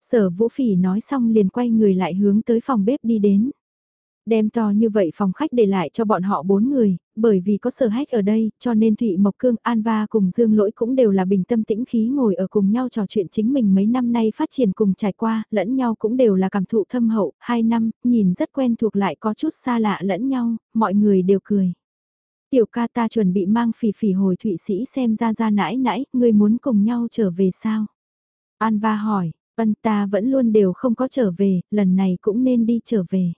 Sở Vũ Phỉ nói xong liền quay người lại hướng tới phòng bếp đi đến. Đem to như vậy phòng khách để lại cho bọn họ bốn người, bởi vì có sở hách ở đây, cho nên Thụy Mộc Cương, An Va cùng Dương Lỗi cũng đều là bình tâm tĩnh khí ngồi ở cùng nhau trò chuyện chính mình mấy năm nay phát triển cùng trải qua, lẫn nhau cũng đều là cảm thụ thâm hậu, hai năm, nhìn rất quen thuộc lại có chút xa lạ lẫn nhau, mọi người đều cười. Tiểu ca ta chuẩn bị mang phỉ phỉ hồi Thụy Sĩ xem ra ra nãi nãi, người muốn cùng nhau trở về sao? An Va hỏi, ân ta vẫn luôn đều không có trở về, lần này cũng nên đi trở về.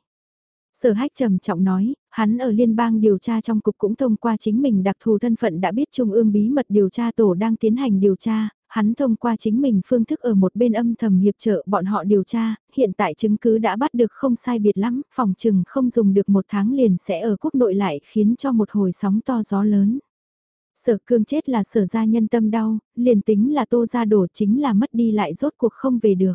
Sở hách trầm trọng nói, hắn ở liên bang điều tra trong cục cũng thông qua chính mình đặc thù thân phận đã biết Trung ương bí mật điều tra tổ đang tiến hành điều tra, hắn thông qua chính mình phương thức ở một bên âm thầm hiệp trợ bọn họ điều tra, hiện tại chứng cứ đã bắt được không sai biệt lắm, phòng trừng không dùng được một tháng liền sẽ ở quốc nội lại khiến cho một hồi sóng to gió lớn. Sở cương chết là sở gia nhân tâm đau, liền tính là tô ra đổ chính là mất đi lại rốt cuộc không về được.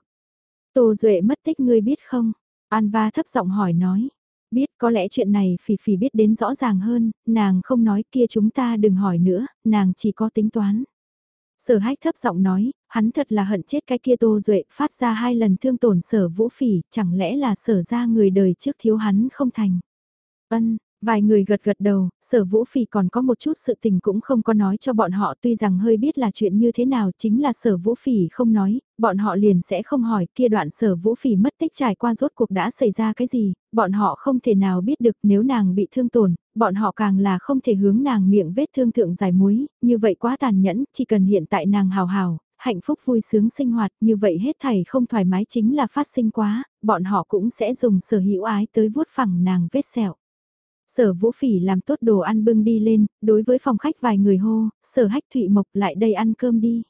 Tô Duệ mất tích ngươi biết không? An va thấp giọng hỏi nói. Biết có lẽ chuyện này Phỉ Phỉ biết đến rõ ràng hơn, nàng không nói kia chúng ta đừng hỏi nữa, nàng chỉ có tính toán. Sở hách thấp giọng nói, hắn thật là hận chết cái kia tô duệ phát ra hai lần thương tổn sở vũ phỉ, chẳng lẽ là sở ra người đời trước thiếu hắn không thành. vân Vài người gật gật đầu, sở vũ phỉ còn có một chút sự tình cũng không có nói cho bọn họ tuy rằng hơi biết là chuyện như thế nào chính là sở vũ phỉ không nói, bọn họ liền sẽ không hỏi kia đoạn sở vũ phỉ mất tích trải qua rốt cuộc đã xảy ra cái gì, bọn họ không thể nào biết được nếu nàng bị thương tổn, bọn họ càng là không thể hướng nàng miệng vết thương thượng giải muối, như vậy quá tàn nhẫn, chỉ cần hiện tại nàng hào hào, hạnh phúc vui sướng sinh hoạt, như vậy hết thảy không thoải mái chính là phát sinh quá, bọn họ cũng sẽ dùng sở hữu ái tới vuốt phẳng nàng vết sẹo. Sở vũ phỉ làm tốt đồ ăn bưng đi lên, đối với phòng khách vài người hô, sở hách thụy mộc lại đây ăn cơm đi.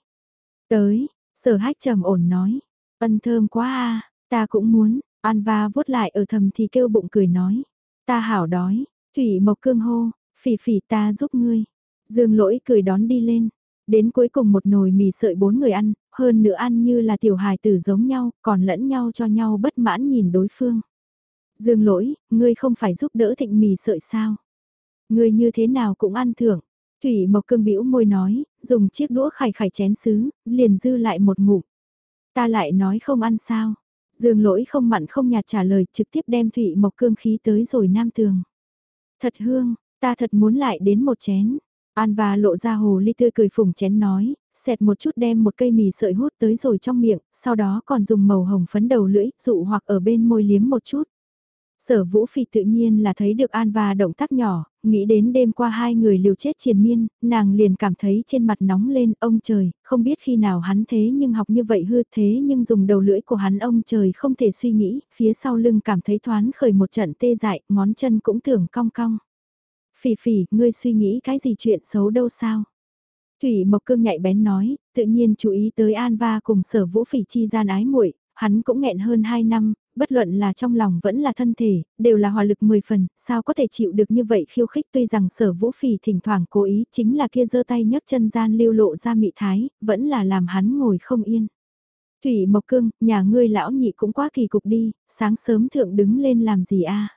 Tới, sở hách trầm ổn nói, ân thơm quá a ta cũng muốn, An va vuốt lại ở thầm thì kêu bụng cười nói, ta hảo đói, thủy mộc cương hô, phỉ phỉ ta giúp ngươi. Dương lỗi cười đón đi lên, đến cuối cùng một nồi mì sợi bốn người ăn, hơn nữa ăn như là tiểu hài tử giống nhau, còn lẫn nhau cho nhau bất mãn nhìn đối phương. Dương lỗi, ngươi không phải giúp đỡ thịnh mì sợi sao? Ngươi như thế nào cũng ăn thưởng. Thủy Mộc Cương bĩu môi nói, dùng chiếc đũa khải khải chén sứ, liền dư lại một ngụm. Ta lại nói không ăn sao? Dương lỗi không mặn không nhạt trả lời trực tiếp đem Thủy Mộc Cương khí tới rồi nam tường. Thật hương, ta thật muốn lại đến một chén. An và lộ ra hồ ly tươi cười phủng chén nói, xẹt một chút đem một cây mì sợi hút tới rồi trong miệng, sau đó còn dùng màu hồng phấn đầu lưỡi, dụ hoặc ở bên môi liếm một chút. Sở Vũ Phi tự nhiên là thấy được An và động tác nhỏ, nghĩ đến đêm qua hai người liều chết triền miên, nàng liền cảm thấy trên mặt nóng lên, ông trời, không biết khi nào hắn thế nhưng học như vậy hư thế nhưng dùng đầu lưỡi của hắn ông trời không thể suy nghĩ, phía sau lưng cảm thấy thoáng khởi một trận tê dại, ngón chân cũng tưởng cong cong. Phỉ phỉ, ngươi suy nghĩ cái gì chuyện xấu đâu sao? Thủy Mộc Cương nhạy bén nói, tự nhiên chú ý tới An Va cùng sở vũ phỉ chi gian ái muội hắn cũng nghẹn hơn 2 năm, bất luận là trong lòng vẫn là thân thể, đều là hòa lực 10 phần, sao có thể chịu được như vậy khiêu khích? Tuy rằng sở vũ phỉ thỉnh thoảng cố ý chính là kia giơ tay nhấc chân gian lưu lộ ra mị thái, vẫn là làm hắn ngồi không yên. Thủy Mộc Cương, nhà ngươi lão nhị cũng quá kỳ cục đi, sáng sớm thượng đứng lên làm gì a?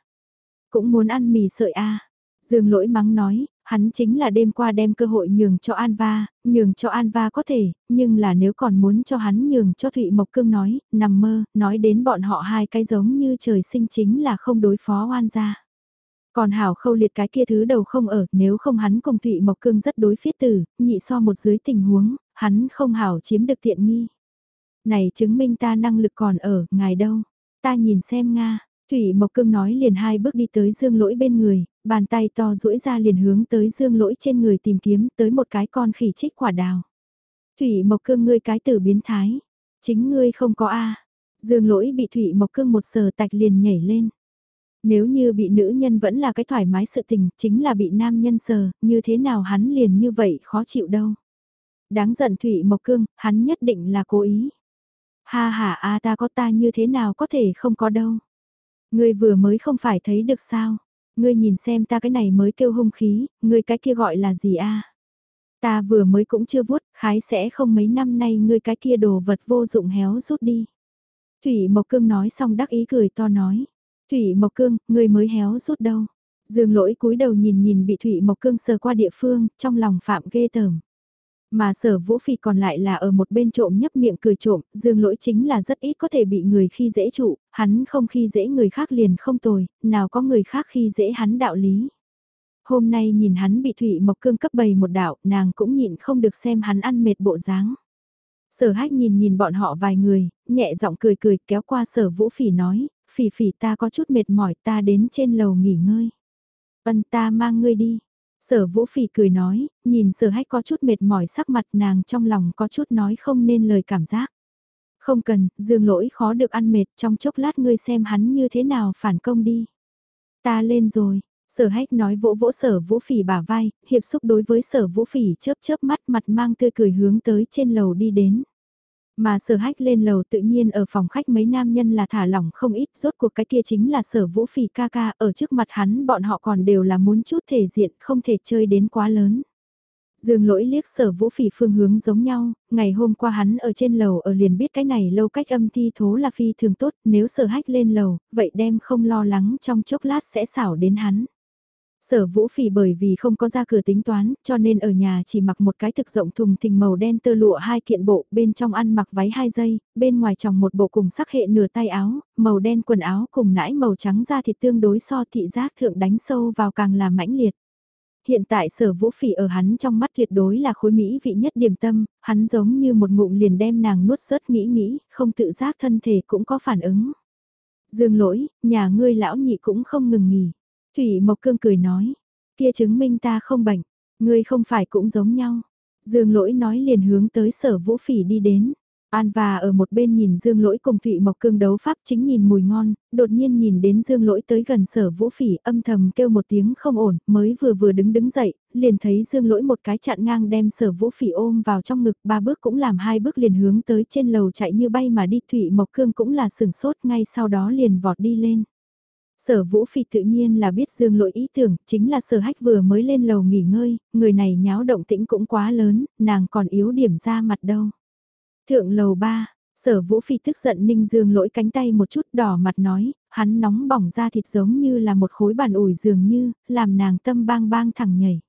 Cũng muốn ăn mì sợi a? Dương lỗi mắng nói, hắn chính là đêm qua đem cơ hội nhường cho An Va, nhường cho An Va có thể, nhưng là nếu còn muốn cho hắn nhường cho Thụy Mộc Cương nói, nằm mơ, nói đến bọn họ hai cái giống như trời sinh chính là không đối phó oan gia. Còn Hảo khâu liệt cái kia thứ đầu không ở, nếu không hắn cùng Thụy Mộc Cương rất đối phiết tử, nhị so một dưới tình huống, hắn không Hảo chiếm được tiện nghi. Này chứng minh ta năng lực còn ở, ngài đâu? Ta nhìn xem Nga, Thủy Mộc Cương nói liền hai bước đi tới Dương Lỗi bên người, bàn tay to duỗi ra liền hướng tới Dương Lỗi trên người tìm kiếm tới một cái con khỉ trích quả đào. Thủy Mộc Cương ngươi cái tử biến thái, chính ngươi không có A. Dương Lỗi bị Thủy Mộc Cương một sờ tạch liền nhảy lên. Nếu như bị nữ nhân vẫn là cái thoải mái sự tình, chính là bị nam nhân sờ, như thế nào hắn liền như vậy khó chịu đâu. Đáng giận Thủy Mộc Cương, hắn nhất định là cố ý. Ha ha a ta có ta như thế nào có thể không có đâu. Ngươi vừa mới không phải thấy được sao? Ngươi nhìn xem ta cái này mới kêu hung khí, ngươi cái kia gọi là gì a? Ta vừa mới cũng chưa vuốt, khái sẽ không mấy năm nay ngươi cái kia đồ vật vô dụng héo rút đi. Thủy Mộc Cương nói xong đắc ý cười to nói. Thủy Mộc Cương, ngươi mới héo rút đâu? Dương lỗi cúi đầu nhìn nhìn bị Thủy Mộc Cương sờ qua địa phương, trong lòng phạm ghê tởm. Mà sở vũ phi còn lại là ở một bên trộm nhấp miệng cười trộm, dương lỗi chính là rất ít có thể bị người khi dễ trụ, hắn không khi dễ người khác liền không tồi, nào có người khác khi dễ hắn đạo lý. Hôm nay nhìn hắn bị Thụy Mộc Cương cấp bầy một đạo, nàng cũng nhịn không được xem hắn ăn mệt bộ dáng. Sở hách nhìn nhìn bọn họ vài người, nhẹ giọng cười cười kéo qua sở vũ phỉ nói, phỉ phỉ ta có chút mệt mỏi ta đến trên lầu nghỉ ngơi. Vân ta mang ngươi đi, Sở vũ phỉ cười nói, nhìn sở hách có chút mệt mỏi sắc mặt nàng trong lòng có chút nói không nên lời cảm giác. Không cần, dương lỗi khó được ăn mệt trong chốc lát ngươi xem hắn như thế nào phản công đi. Ta lên rồi, sở hách nói vỗ vỗ sở vũ phỉ bả vai, hiệp xúc đối với sở vũ phỉ chớp chớp mắt mặt mang tươi cười hướng tới trên lầu đi đến. Mà sở hách lên lầu tự nhiên ở phòng khách mấy nam nhân là thả lỏng không ít, rốt cuộc cái kia chính là sở vũ phỉ ca ca, ở trước mặt hắn bọn họ còn đều là muốn chút thể diện, không thể chơi đến quá lớn. Dương lỗi liếc sở vũ phỉ phương hướng giống nhau, ngày hôm qua hắn ở trên lầu ở liền biết cái này lâu cách âm thi thố là phi thường tốt, nếu sở hách lên lầu, vậy đem không lo lắng trong chốc lát sẽ xảo đến hắn. Sở vũ phỉ bởi vì không có ra cửa tính toán, cho nên ở nhà chỉ mặc một cái thực rộng thùng thình màu đen tơ lụa hai kiện bộ, bên trong ăn mặc váy hai giây, bên ngoài tròng một bộ cùng sắc hệ nửa tay áo, màu đen quần áo cùng nãi màu trắng da thịt tương đối so thị giác thượng đánh sâu vào càng là mãnh liệt. Hiện tại sở vũ phỉ ở hắn trong mắt tuyệt đối là khối mỹ vị nhất điểm tâm, hắn giống như một ngụm liền đem nàng nuốt rớt nghĩ nghĩ, không tự giác thân thể cũng có phản ứng. Dương lỗi, nhà ngươi lão nhị cũng không ngừng nghỉ Thủy Mộc Cương cười nói, kia chứng minh ta không bệnh, ngươi không phải cũng giống nhau. Dương lỗi nói liền hướng tới sở vũ phỉ đi đến. An và ở một bên nhìn Dương Lỗi cùng Thụy Mộc Cương đấu pháp chính nhìn mùi ngon, đột nhiên nhìn đến Dương Lỗi tới gần sở vũ phỉ âm thầm kêu một tiếng không ổn, mới vừa vừa đứng đứng dậy, liền thấy Dương Lỗi một cái chặn ngang đem sở vũ phỉ ôm vào trong ngực, ba bước cũng làm hai bước liền hướng tới trên lầu chạy như bay mà đi Thụy Mộc Cương cũng là sừng sốt ngay sau đó liền vọt đi lên. Sở vũ phỉ tự nhiên là biết dương lỗi ý tưởng, chính là sở hách vừa mới lên lầu nghỉ ngơi, người này nháo động tĩnh cũng quá lớn, nàng còn yếu điểm ra mặt đâu. Thượng lầu ba, sở vũ phi tức giận ninh dương lỗi cánh tay một chút đỏ mặt nói, hắn nóng bỏng ra thịt giống như là một khối bàn ủi dường như, làm nàng tâm bang bang thẳng nhảy.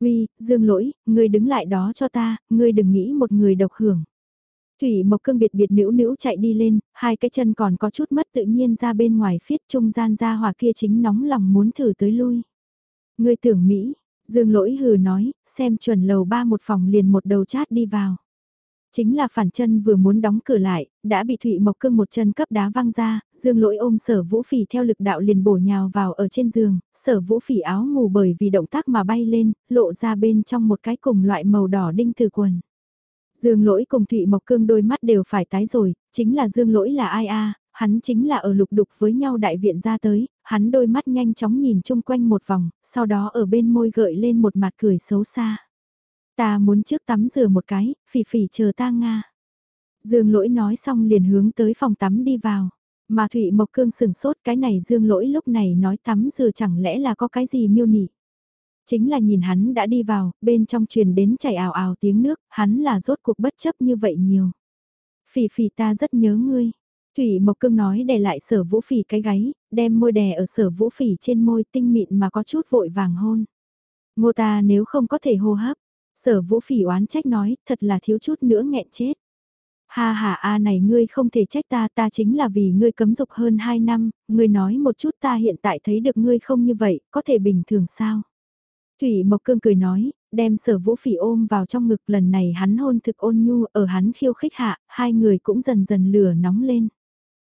Uy, dương lỗi, ngươi đứng lại đó cho ta, ngươi đừng nghĩ một người độc hưởng. Thủy Mộc Cương biệt biệt nữ nữ chạy đi lên, hai cái chân còn có chút mất tự nhiên ra bên ngoài phiết trung gian ra hòa kia chính nóng lòng muốn thử tới lui. Ngươi tưởng Mỹ, Dương Lỗi hừ nói, xem chuẩn lầu ba một phòng liền một đầu chát đi vào. Chính là phản chân vừa muốn đóng cửa lại, đã bị Thụy Mộc Cương một chân cấp đá văng ra, Dương Lỗi ôm sở vũ phỉ theo lực đạo liền bổ nhào vào ở trên giường, sở vũ phỉ áo ngủ bởi vì động tác mà bay lên, lộ ra bên trong một cái cùng loại màu đỏ đinh từ quần. Dương lỗi cùng Thụy Mộc Cương đôi mắt đều phải tái rồi, chính là Dương lỗi là ai a hắn chính là ở lục đục với nhau đại viện ra tới, hắn đôi mắt nhanh chóng nhìn chung quanh một vòng, sau đó ở bên môi gợi lên một mặt cười xấu xa. Ta muốn trước tắm rửa một cái, phỉ phỉ chờ ta Nga. Dương lỗi nói xong liền hướng tới phòng tắm đi vào. Mà Thụy Mộc Cương sừng sốt cái này Dương lỗi lúc này nói tắm rửa chẳng lẽ là có cái gì miêu nị. Chính là nhìn hắn đã đi vào, bên trong truyền đến chảy ào ào tiếng nước, hắn là rốt cuộc bất chấp như vậy nhiều. Phỉ phỉ ta rất nhớ ngươi. Thủy Mộc Cương nói đè lại sở vũ phỉ cái gáy, đem môi đè ở sở vũ phỉ trên môi tinh mịn mà có chút vội vàng hôn. Ngô ta nếu không có thể hô hấp, sở vũ phỉ oán trách nói, thật là thiếu chút nữa nghẹn chết. Ha ha a này ngươi không thể trách ta, ta chính là vì ngươi cấm dục hơn 2 năm, ngươi nói một chút ta hiện tại thấy được ngươi không như vậy, có thể bình thường sao? Thủy Mộc Cương cười nói, đem sở vũ phỉ ôm vào trong ngực lần này hắn hôn thực ôn nhu ở hắn khiêu khích hạ, hai người cũng dần dần lửa nóng lên.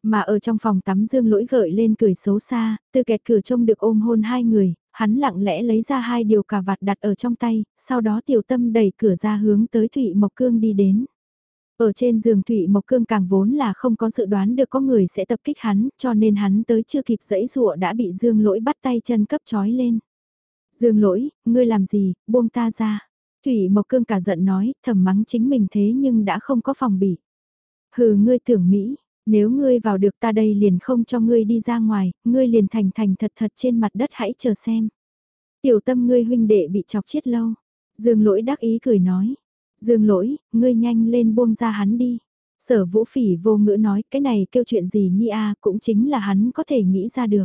Mà ở trong phòng tắm dương lỗi gợi lên cười xấu xa, từ kẹt cửa trông được ôm hôn hai người, hắn lặng lẽ lấy ra hai điều cà vạt đặt ở trong tay, sau đó tiểu tâm đẩy cửa ra hướng tới Thụy Mộc Cương đi đến. Ở trên giường Thụy Mộc Cương càng vốn là không có dự đoán được có người sẽ tập kích hắn, cho nên hắn tới chưa kịp dẫy dụa đã bị dương lỗi bắt tay chân cấp trói lên. Dương lỗi, ngươi làm gì, buông ta ra. Thủy Mộc Cương cả giận nói, thầm mắng chính mình thế nhưng đã không có phòng bị. Hừ ngươi tưởng Mỹ, nếu ngươi vào được ta đây liền không cho ngươi đi ra ngoài, ngươi liền thành thành thật thật trên mặt đất hãy chờ xem. Tiểu tâm ngươi huynh đệ bị chọc chết lâu. Dương lỗi đắc ý cười nói. Dương lỗi, ngươi nhanh lên buông ra hắn đi. Sở vũ phỉ vô ngữ nói cái này kêu chuyện gì nhi a cũng chính là hắn có thể nghĩ ra được.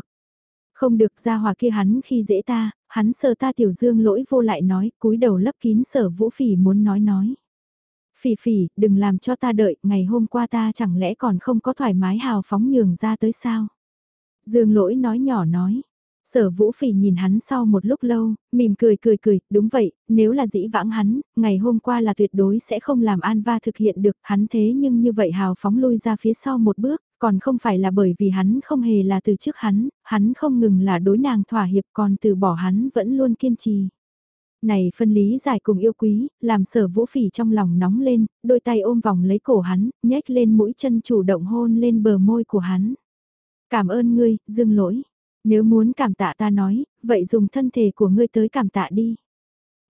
Không được ra hòa kia hắn khi dễ ta, hắn sờ ta tiểu dương lỗi vô lại nói, cúi đầu lấp kín sở vũ phỉ muốn nói nói. Phỉ phỉ, đừng làm cho ta đợi, ngày hôm qua ta chẳng lẽ còn không có thoải mái hào phóng nhường ra tới sao? Dương lỗi nói nhỏ nói. Sở vũ phỉ nhìn hắn sau một lúc lâu, mỉm cười cười cười, đúng vậy, nếu là dĩ vãng hắn, ngày hôm qua là tuyệt đối sẽ không làm An Va thực hiện được hắn thế nhưng như vậy hào phóng lui ra phía sau một bước, còn không phải là bởi vì hắn không hề là từ trước hắn, hắn không ngừng là đối nàng thỏa hiệp còn từ bỏ hắn vẫn luôn kiên trì. Này phân lý giải cùng yêu quý, làm sở vũ phỉ trong lòng nóng lên, đôi tay ôm vòng lấy cổ hắn, nhếch lên mũi chân chủ động hôn lên bờ môi của hắn. Cảm ơn ngươi, dương lỗi. Nếu muốn cảm tạ ta nói, vậy dùng thân thể của ngươi tới cảm tạ đi.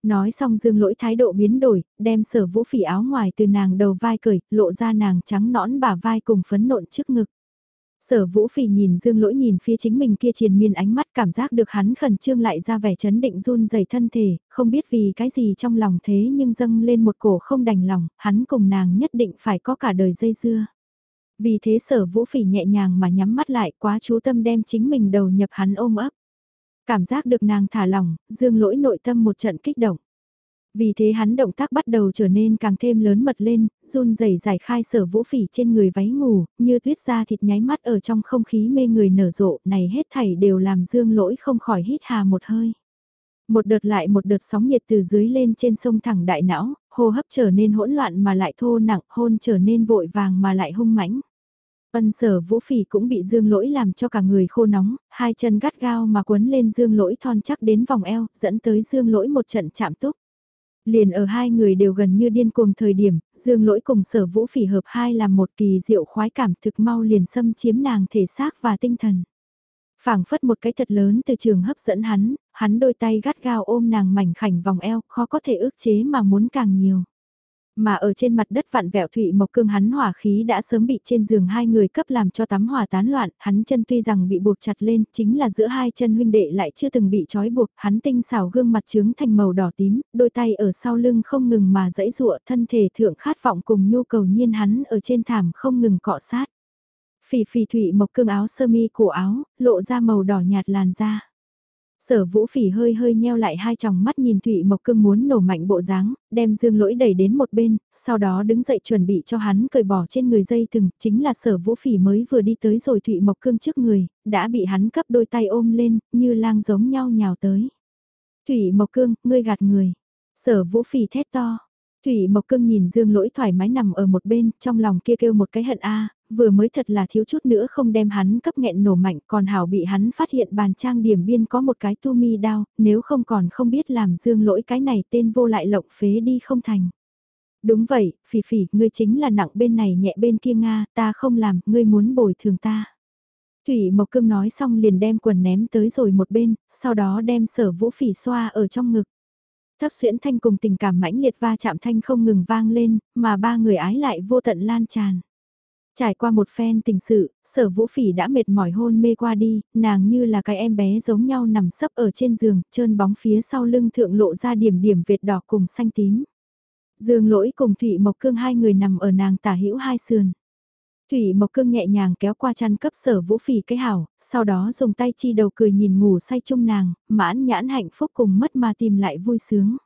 Nói xong dương lỗi thái độ biến đổi, đem sở vũ phỉ áo ngoài từ nàng đầu vai cởi, lộ ra nàng trắng nõn bả vai cùng phấn nộn trước ngực. Sở vũ phỉ nhìn dương lỗi nhìn phía chính mình kia triền miên ánh mắt cảm giác được hắn khẩn trương lại ra vẻ chấn định run dày thân thể, không biết vì cái gì trong lòng thế nhưng dâng lên một cổ không đành lòng, hắn cùng nàng nhất định phải có cả đời dây dưa. Vì thế sở vũ phỉ nhẹ nhàng mà nhắm mắt lại quá chú tâm đem chính mình đầu nhập hắn ôm ấp. Cảm giác được nàng thả lỏng, dương lỗi nội tâm một trận kích động. Vì thế hắn động tác bắt đầu trở nên càng thêm lớn mật lên, run rẩy giải khai sở vũ phỉ trên người váy ngủ, như tuyết ra thịt nháy mắt ở trong không khí mê người nở rộ, này hết thảy đều làm dương lỗi không khỏi hít hà một hơi. Một đợt lại một đợt sóng nhiệt từ dưới lên trên sông thẳng đại não, hô hấp trở nên hỗn loạn mà lại thô nặng, hôn trở nên vội vàng mà lại hung mãnh. Ân sở vũ phỉ cũng bị dương lỗi làm cho cả người khô nóng, hai chân gắt gao mà quấn lên dương lỗi thon chắc đến vòng eo, dẫn tới dương lỗi một trận chạm túc. Liền ở hai người đều gần như điên cuồng thời điểm, dương lỗi cùng sở vũ phỉ hợp hai làm một kỳ diệu khoái cảm thực mau liền xâm chiếm nàng thể xác và tinh thần. phảng phất một cái thật lớn từ trường hấp dẫn hắn, hắn đôi tay gắt gao ôm nàng mảnh khảnh vòng eo, khó có thể ước chế mà muốn càng nhiều. Mà ở trên mặt đất vạn vẹo Thụy Mộc Cương hắn hỏa khí đã sớm bị trên giường hai người cấp làm cho tắm hỏa tán loạn, hắn chân tuy rằng bị buộc chặt lên, chính là giữa hai chân huynh đệ lại chưa từng bị trói buộc, hắn tinh xảo gương mặt trướng thành màu đỏ tím, đôi tay ở sau lưng không ngừng mà dẫy dụa thân thể thượng khát vọng cùng nhu cầu nhiên hắn ở trên thảm không ngừng cọ sát. Phì phì Thụy Mộc Cương áo sơ mi cổ áo, lộ ra màu đỏ nhạt làn da. Sở vũ phỉ hơi hơi nheo lại hai tròng mắt nhìn Thụy Mộc Cương muốn nổ mạnh bộ dáng, đem dương lỗi đẩy đến một bên, sau đó đứng dậy chuẩn bị cho hắn cởi bỏ trên người dây thừng, chính là sở vũ phỉ mới vừa đi tới rồi Thụy Mộc Cương trước người, đã bị hắn cấp đôi tay ôm lên, như lang giống nhau nhào tới. Thụy Mộc Cương, ngươi gạt người. Sở vũ phỉ thét to. Thủy Mộc Cương nhìn Dương Lỗi thoải mái nằm ở một bên, trong lòng kia kêu một cái hận a, vừa mới thật là thiếu chút nữa không đem hắn cấp nghẹn nổ mạnh còn hảo bị hắn phát hiện bàn trang điểm biên có một cái tu mi đao, nếu không còn không biết làm dương lỗi cái này tên vô lại lộng phế đi không thành. Đúng vậy, phỉ phỉ, ngươi chính là nặng bên này nhẹ bên kia Nga, ta không làm, ngươi muốn bồi thường ta. Thủy Mộc Cương nói xong liền đem quần ném tới rồi một bên, sau đó đem sở vũ phỉ xoa ở trong ngực. Thấp xuyễn thanh cùng tình cảm mãnh liệt va chạm thanh không ngừng vang lên, mà ba người ái lại vô tận lan tràn. Trải qua một phen tình sự, sở vũ phỉ đã mệt mỏi hôn mê qua đi, nàng như là cái em bé giống nhau nằm sấp ở trên giường, trơn bóng phía sau lưng thượng lộ ra điểm điểm vệt đỏ cùng xanh tím. Dương lỗi cùng Thụy Mộc Cương hai người nằm ở nàng tả hữu hai sườn. Thủy Mộc Cương nhẹ nhàng kéo qua chăn cấp sở vũ phỉ cái hảo, sau đó dùng tay chi đầu cười nhìn ngủ say chung nàng, mãn nhãn hạnh phúc cùng mất mà tìm lại vui sướng.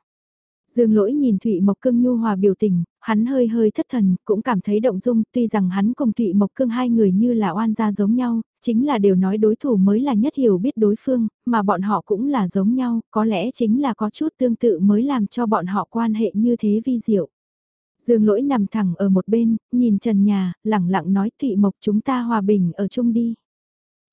Dương lỗi nhìn Thụy Mộc Cương nhu hòa biểu tình, hắn hơi hơi thất thần, cũng cảm thấy động dung, tuy rằng hắn cùng Thụy Mộc Cương hai người như là oan gia giống nhau, chính là đều nói đối thủ mới là nhất hiểu biết đối phương, mà bọn họ cũng là giống nhau, có lẽ chính là có chút tương tự mới làm cho bọn họ quan hệ như thế vi diệu. Dương lỗi nằm thẳng ở một bên, nhìn trần nhà, lẳng lặng nói Thụy Mộc chúng ta hòa bình ở chung đi.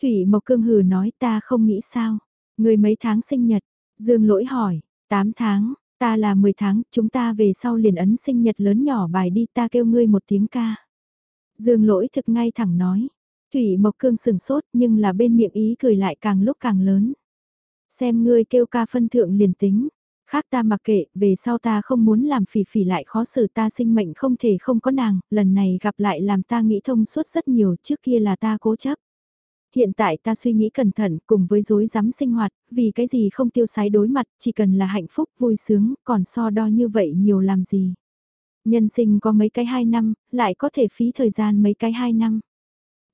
Thụy Mộc Cương hừ nói ta không nghĩ sao, người mấy tháng sinh nhật, Dương lỗi hỏi, 8 tháng, Ta là 10 tháng, chúng ta về sau liền ấn sinh nhật lớn nhỏ bài đi ta kêu ngươi một tiếng ca. Dương lỗi thực ngay thẳng nói. Thủy Mộc Cương sừng sốt nhưng là bên miệng ý cười lại càng lúc càng lớn. Xem ngươi kêu ca phân thượng liền tính. Khác ta mặc kệ, về sau ta không muốn làm phỉ phỉ lại khó xử ta sinh mệnh không thể không có nàng, lần này gặp lại làm ta nghĩ thông suốt rất nhiều trước kia là ta cố chấp. Hiện tại ta suy nghĩ cẩn thận cùng với dối dám sinh hoạt, vì cái gì không tiêu sái đối mặt, chỉ cần là hạnh phúc vui sướng, còn so đo như vậy nhiều làm gì. Nhân sinh có mấy cái hai năm, lại có thể phí thời gian mấy cái hai năm.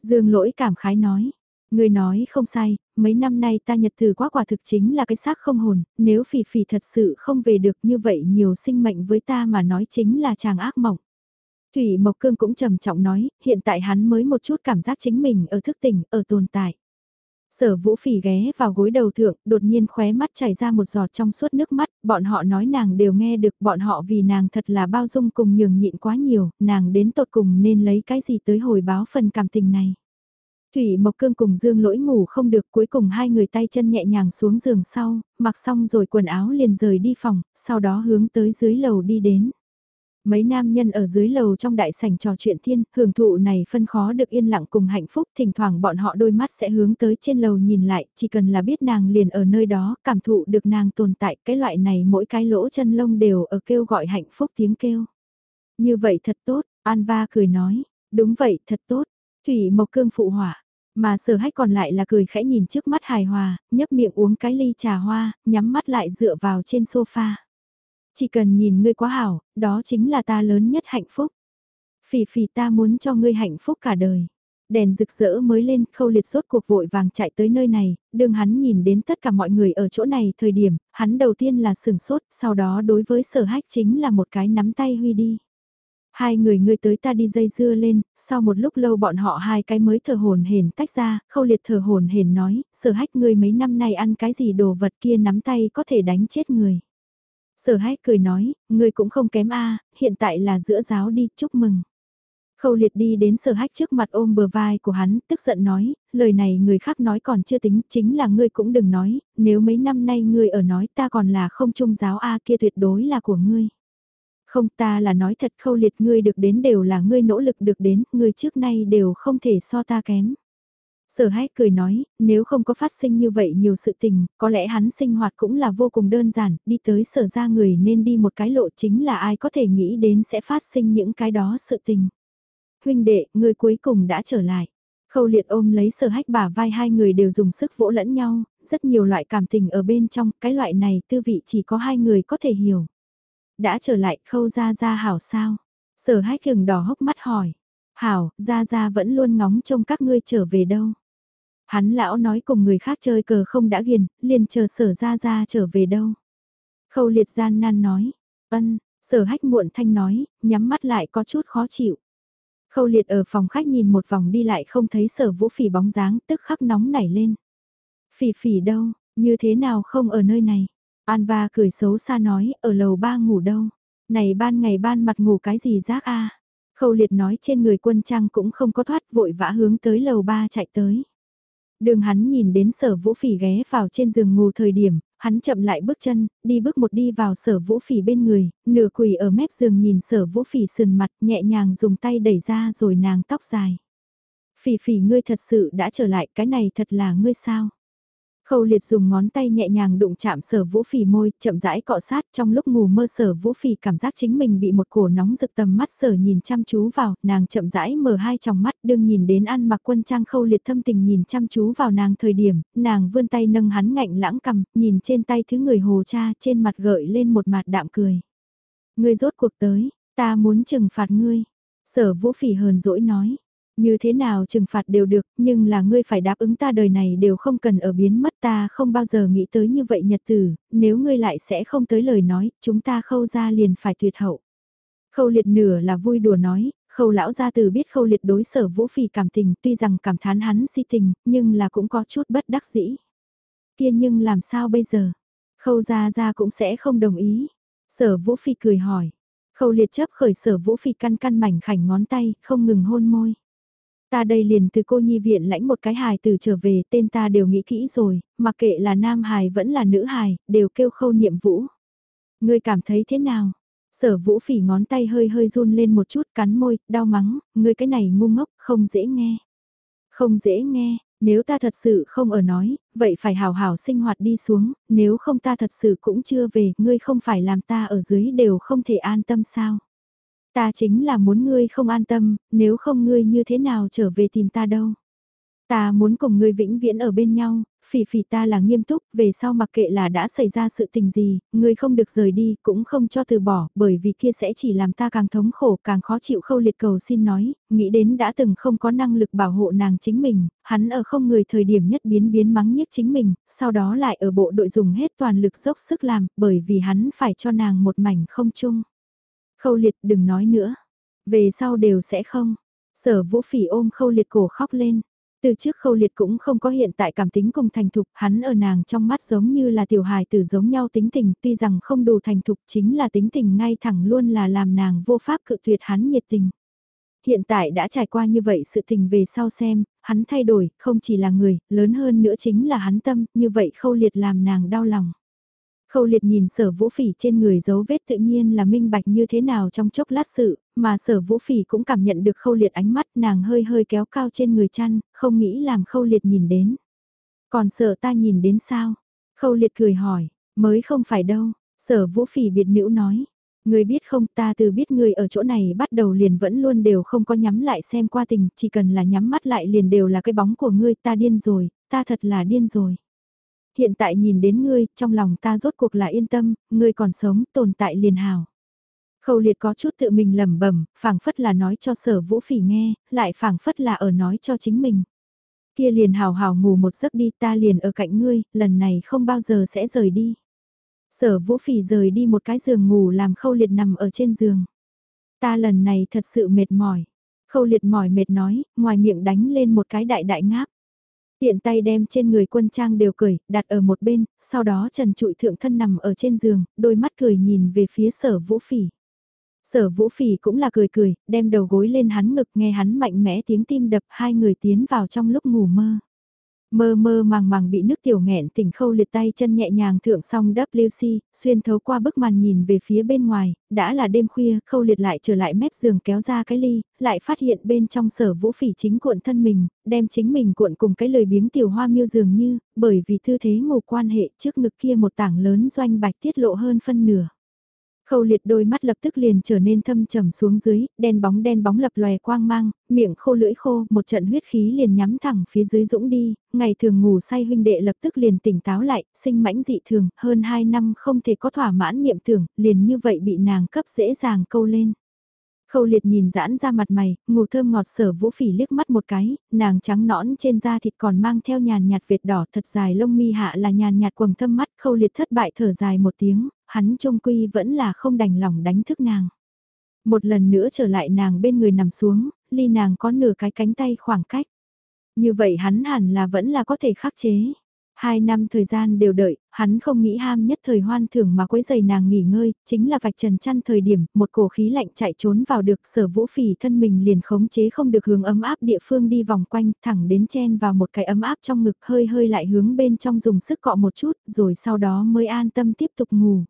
Dương lỗi cảm khái nói. Người nói không sai, mấy năm nay ta nhật từ quá quả thực chính là cái xác không hồn, nếu phỉ phỉ thật sự không về được như vậy nhiều sinh mệnh với ta mà nói chính là chàng ác mộng. Thủy Mộc Cương cũng trầm trọng nói, hiện tại hắn mới một chút cảm giác chính mình ở thức tỉnh, ở tồn tại. Sở vũ phỉ ghé vào gối đầu thượng, đột nhiên khóe mắt chảy ra một giọt trong suốt nước mắt, bọn họ nói nàng đều nghe được, bọn họ vì nàng thật là bao dung cùng nhường nhịn quá nhiều, nàng đến tột cùng nên lấy cái gì tới hồi báo phần cảm tình này. Thủy Mộc Cương cùng Dương Lỗi ngủ không được cuối cùng hai người tay chân nhẹ nhàng xuống giường sau, mặc xong rồi quần áo liền rời đi phòng, sau đó hướng tới dưới lầu đi đến. Mấy nam nhân ở dưới lầu trong đại sảnh trò chuyện thiên, hưởng thụ này phân khó được yên lặng cùng hạnh phúc, thỉnh thoảng bọn họ đôi mắt sẽ hướng tới trên lầu nhìn lại, chỉ cần là biết nàng liền ở nơi đó, cảm thụ được nàng tồn tại, cái loại này mỗi cái lỗ chân lông đều ở kêu gọi hạnh phúc tiếng kêu. Như vậy thật tốt, Anva cười nói, đúng vậy thật tốt, Thủy Mộc Cương phụ hỏa. Mà sở hách còn lại là cười khẽ nhìn trước mắt hài hòa, nhấp miệng uống cái ly trà hoa, nhắm mắt lại dựa vào trên sofa. Chỉ cần nhìn ngươi quá hảo, đó chính là ta lớn nhất hạnh phúc. Phỉ phỉ ta muốn cho ngươi hạnh phúc cả đời. Đèn rực rỡ mới lên, khâu liệt sốt cuộc vội vàng chạy tới nơi này, đương hắn nhìn đến tất cả mọi người ở chỗ này thời điểm, hắn đầu tiên là sừng sốt, sau đó đối với sở hách chính là một cái nắm tay huy đi. Hai người ngươi tới ta đi dây dưa lên, sau một lúc lâu bọn họ hai cái mới thở hồn hển tách ra, khâu liệt thở hồn hển nói, sở hách ngươi mấy năm nay ăn cái gì đồ vật kia nắm tay có thể đánh chết người. Sở hách cười nói, ngươi cũng không kém a hiện tại là giữa giáo đi, chúc mừng. Khâu liệt đi đến sở hách trước mặt ôm bờ vai của hắn, tức giận nói, lời này người khác nói còn chưa tính, chính là ngươi cũng đừng nói, nếu mấy năm nay ngươi ở nói ta còn là không trung giáo A kia tuyệt đối là của ngươi. Không ta là nói thật khâu liệt ngươi được đến đều là ngươi nỗ lực được đến, ngươi trước nay đều không thể so ta kém. Sở hách cười nói, nếu không có phát sinh như vậy nhiều sự tình, có lẽ hắn sinh hoạt cũng là vô cùng đơn giản, đi tới sở ra người nên đi một cái lộ chính là ai có thể nghĩ đến sẽ phát sinh những cái đó sự tình. Huynh đệ, người cuối cùng đã trở lại. Khâu liệt ôm lấy sở hách bả vai hai người đều dùng sức vỗ lẫn nhau, rất nhiều loại cảm tình ở bên trong, cái loại này tư vị chỉ có hai người có thể hiểu. Đã trở lại khâu ra ra hảo sao? Sở hách thường đỏ hốc mắt hỏi. Hảo, ra ra vẫn luôn ngóng trông các ngươi trở về đâu. Hắn lão nói cùng người khác chơi cờ không đã ghiền, liền chờ sở ra ra trở về đâu. Khâu liệt gian nan nói, ân, sở hách muộn thanh nói, nhắm mắt lại có chút khó chịu. Khâu liệt ở phòng khách nhìn một vòng đi lại không thấy sở vũ phỉ bóng dáng tức khắc nóng nảy lên. Phỉ phỉ đâu, như thế nào không ở nơi này? Anva cười xấu xa nói, ở lầu ba ngủ đâu? Này ban ngày ban mặt ngủ cái gì rác a? Khâu liệt nói trên người quân trang cũng không có thoát vội vã hướng tới lầu ba chạy tới. Đường hắn nhìn đến sở vũ phỉ ghé vào trên giường ngủ thời điểm, hắn chậm lại bước chân, đi bước một đi vào sở vũ phỉ bên người, nửa quỳ ở mép giường nhìn sở vũ phỉ sườn mặt nhẹ nhàng dùng tay đẩy ra rồi nàng tóc dài. Phỉ phỉ ngươi thật sự đã trở lại, cái này thật là ngươi sao? Khâu liệt dùng ngón tay nhẹ nhàng đụng chạm sở vũ phỉ môi, chậm rãi cọ sát trong lúc ngủ mơ sở vũ phỉ cảm giác chính mình bị một cổ nóng rực tầm mắt sở nhìn chăm chú vào, nàng chậm rãi mở hai tròng mắt đương nhìn đến ăn mặc quân trang khâu liệt thâm tình nhìn chăm chú vào nàng thời điểm, nàng vươn tay nâng hắn ngạnh lãng cầm, nhìn trên tay thứ người hồ cha trên mặt gợi lên một mặt đạm cười. Ngươi rốt cuộc tới, ta muốn trừng phạt ngươi. Sở vũ phỉ hờn dỗi nói, như thế nào trừng phạt đều được, nhưng là ngươi phải đáp ứng ta đời này đều không cần ở biến mất ta không bao giờ nghĩ tới như vậy nhật tử, nếu ngươi lại sẽ không tới lời nói, chúng ta khâu ra liền phải tuyệt hậu. Khâu liệt nửa là vui đùa nói, khâu lão gia từ biết khâu liệt đối sở vũ phỉ cảm tình tuy rằng cảm thán hắn si tình, nhưng là cũng có chút bất đắc dĩ. Kia nhưng làm sao bây giờ? Khâu gia gia cũng sẽ không đồng ý. Sở vũ phỉ cười hỏi. Khâu liệt chấp khởi sở vũ phỉ căn căn mảnh khảnh ngón tay, không ngừng hôn môi. Ta đây liền từ cô nhi viện lãnh một cái hài từ trở về tên ta đều nghĩ kỹ rồi, mặc kệ là nam hài vẫn là nữ hài, đều kêu khâu niệm vũ. Ngươi cảm thấy thế nào? Sở vũ phỉ ngón tay hơi hơi run lên một chút cắn môi, đau mắng, ngươi cái này ngu ngốc, không dễ nghe. Không dễ nghe, nếu ta thật sự không ở nói, vậy phải hào hào sinh hoạt đi xuống, nếu không ta thật sự cũng chưa về, ngươi không phải làm ta ở dưới đều không thể an tâm sao. Ta chính là muốn ngươi không an tâm, nếu không ngươi như thế nào trở về tìm ta đâu. Ta muốn cùng ngươi vĩnh viễn ở bên nhau, phỉ phỉ ta là nghiêm túc, về sau mặc kệ là đã xảy ra sự tình gì, ngươi không được rời đi, cũng không cho từ bỏ, bởi vì kia sẽ chỉ làm ta càng thống khổ, càng khó chịu khâu liệt cầu xin nói, nghĩ đến đã từng không có năng lực bảo hộ nàng chính mình, hắn ở không người thời điểm nhất biến biến mắng nhất chính mình, sau đó lại ở bộ đội dùng hết toàn lực dốc sức làm, bởi vì hắn phải cho nàng một mảnh không chung. Khâu liệt đừng nói nữa. Về sau đều sẽ không. Sở vũ phỉ ôm khâu liệt cổ khóc lên. Từ trước khâu liệt cũng không có hiện tại cảm tính cùng thành thục, hắn ở nàng trong mắt giống như là tiểu hài tử giống nhau tính tình, tuy rằng không đủ thành thục chính là tính tình ngay thẳng luôn là làm nàng vô pháp cự tuyệt hắn nhiệt tình. Hiện tại đã trải qua như vậy sự tình về sau xem, hắn thay đổi, không chỉ là người, lớn hơn nữa chính là hắn tâm, như vậy khâu liệt làm nàng đau lòng. Khâu liệt nhìn sở vũ phỉ trên người dấu vết tự nhiên là minh bạch như thế nào trong chốc lát sự, mà sở vũ phỉ cũng cảm nhận được khâu liệt ánh mắt nàng hơi hơi kéo cao trên người chăn, không nghĩ làm khâu liệt nhìn đến. Còn sợ ta nhìn đến sao? Khâu liệt cười hỏi, mới không phải đâu, sở vũ phỉ biệt nữ nói. Người biết không ta từ biết người ở chỗ này bắt đầu liền vẫn luôn đều không có nhắm lại xem qua tình, chỉ cần là nhắm mắt lại liền đều là cái bóng của ngươi ta điên rồi, ta thật là điên rồi hiện tại nhìn đến ngươi, trong lòng ta rốt cuộc là yên tâm, ngươi còn sống, tồn tại liền hào. Khâu liệt có chút tự mình lẩm bẩm, phảng phất là nói cho sở vũ phỉ nghe, lại phảng phất là ở nói cho chính mình. Kia liền hào hào ngủ một giấc đi ta liền ở cạnh ngươi, lần này không bao giờ sẽ rời đi. Sở vũ phỉ rời đi một cái giường ngủ làm khâu liệt nằm ở trên giường. Ta lần này thật sự mệt mỏi. Khâu liệt mỏi mệt nói, ngoài miệng đánh lên một cái đại đại ngáp. Tiện tay đem trên người quân trang đều cởi, đặt ở một bên, sau đó trần trụi thượng thân nằm ở trên giường, đôi mắt cười nhìn về phía sở vũ phỉ. Sở vũ phỉ cũng là cười cười, đem đầu gối lên hắn ngực nghe hắn mạnh mẽ tiếng tim đập hai người tiến vào trong lúc ngủ mơ. Mơ mơ màng màng bị nước tiểu nghẹn tỉnh khâu liệt tay chân nhẹ nhàng thượng xong WC, xuyên thấu qua bức màn nhìn về phía bên ngoài, đã là đêm khuya, khâu liệt lại trở lại mép giường kéo ra cái ly, lại phát hiện bên trong sở vũ phỉ chính cuộn thân mình, đem chính mình cuộn cùng cái lời biếng tiểu hoa miêu dường như, bởi vì tư thế ngủ quan hệ trước ngực kia một tảng lớn doanh bạch tiết lộ hơn phân nửa. Khâu liệt đôi mắt lập tức liền trở nên thâm trầm xuống dưới, đen bóng đen bóng lập lòe quang mang, miệng khô lưỡi khô, một trận huyết khí liền nhắm thẳng phía dưới dũng đi, ngày thường ngủ say huynh đệ lập tức liền tỉnh táo lại, sinh mãnh dị thường, hơn 2 năm không thể có thỏa mãn niệm tưởng, liền như vậy bị nàng cấp dễ dàng câu lên. Khâu liệt nhìn giãn ra mặt mày, ngủ thơm ngọt sở vũ phỉ liếc mắt một cái, nàng trắng nõn trên da thịt còn mang theo nhàn nhạt vệt đỏ thật dài lông mi hạ là nhàn nhạt quầng thâm mắt khâu liệt thất bại thở dài một tiếng, hắn trông quy vẫn là không đành lòng đánh thức nàng. Một lần nữa trở lại nàng bên người nằm xuống, ly nàng có nửa cái cánh tay khoảng cách. Như vậy hắn hẳn là vẫn là có thể khắc chế. Hai năm thời gian đều đợi, hắn không nghĩ ham nhất thời hoan thưởng mà quấy giày nàng nghỉ ngơi, chính là vạch trần chăn thời điểm, một cổ khí lạnh chạy trốn vào được sở vũ phỉ thân mình liền khống chế không được hướng ấm áp địa phương đi vòng quanh, thẳng đến chen vào một cái ấm áp trong ngực hơi hơi lại hướng bên trong dùng sức cọ một chút, rồi sau đó mới an tâm tiếp tục ngủ.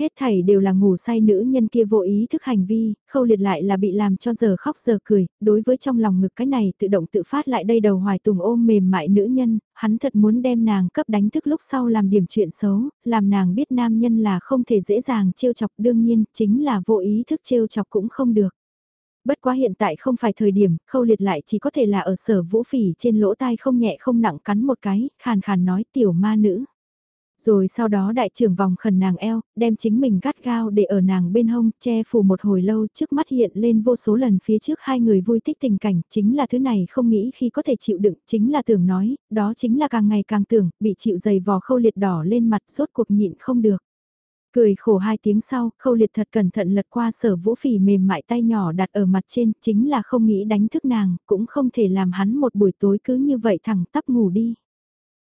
Hết thảy đều là ngủ say nữ nhân kia vô ý thức hành vi, khâu liệt lại là bị làm cho giờ khóc giờ cười, đối với trong lòng ngực cái này tự động tự phát lại đây đầu hoài tùng ôm mềm mại nữ nhân, hắn thật muốn đem nàng cấp đánh thức lúc sau làm điểm chuyện xấu, làm nàng biết nam nhân là không thể dễ dàng trêu chọc đương nhiên, chính là vô ý thức trêu chọc cũng không được. Bất quá hiện tại không phải thời điểm, khâu liệt lại chỉ có thể là ở sở vũ phỉ trên lỗ tai không nhẹ không nặng cắn một cái, khàn khàn nói tiểu ma nữ. Rồi sau đó đại trưởng vòng khẩn nàng eo, đem chính mình gắt gao để ở nàng bên hông, che phủ một hồi lâu trước mắt hiện lên vô số lần phía trước hai người vui thích tình cảnh, chính là thứ này không nghĩ khi có thể chịu đựng, chính là tưởng nói, đó chính là càng ngày càng tưởng, bị chịu dày vò khâu liệt đỏ lên mặt rốt cuộc nhịn không được. Cười khổ hai tiếng sau, khâu liệt thật cẩn thận lật qua sở vũ phỉ mềm mại tay nhỏ đặt ở mặt trên, chính là không nghĩ đánh thức nàng, cũng không thể làm hắn một buổi tối cứ như vậy thẳng tắp ngủ đi.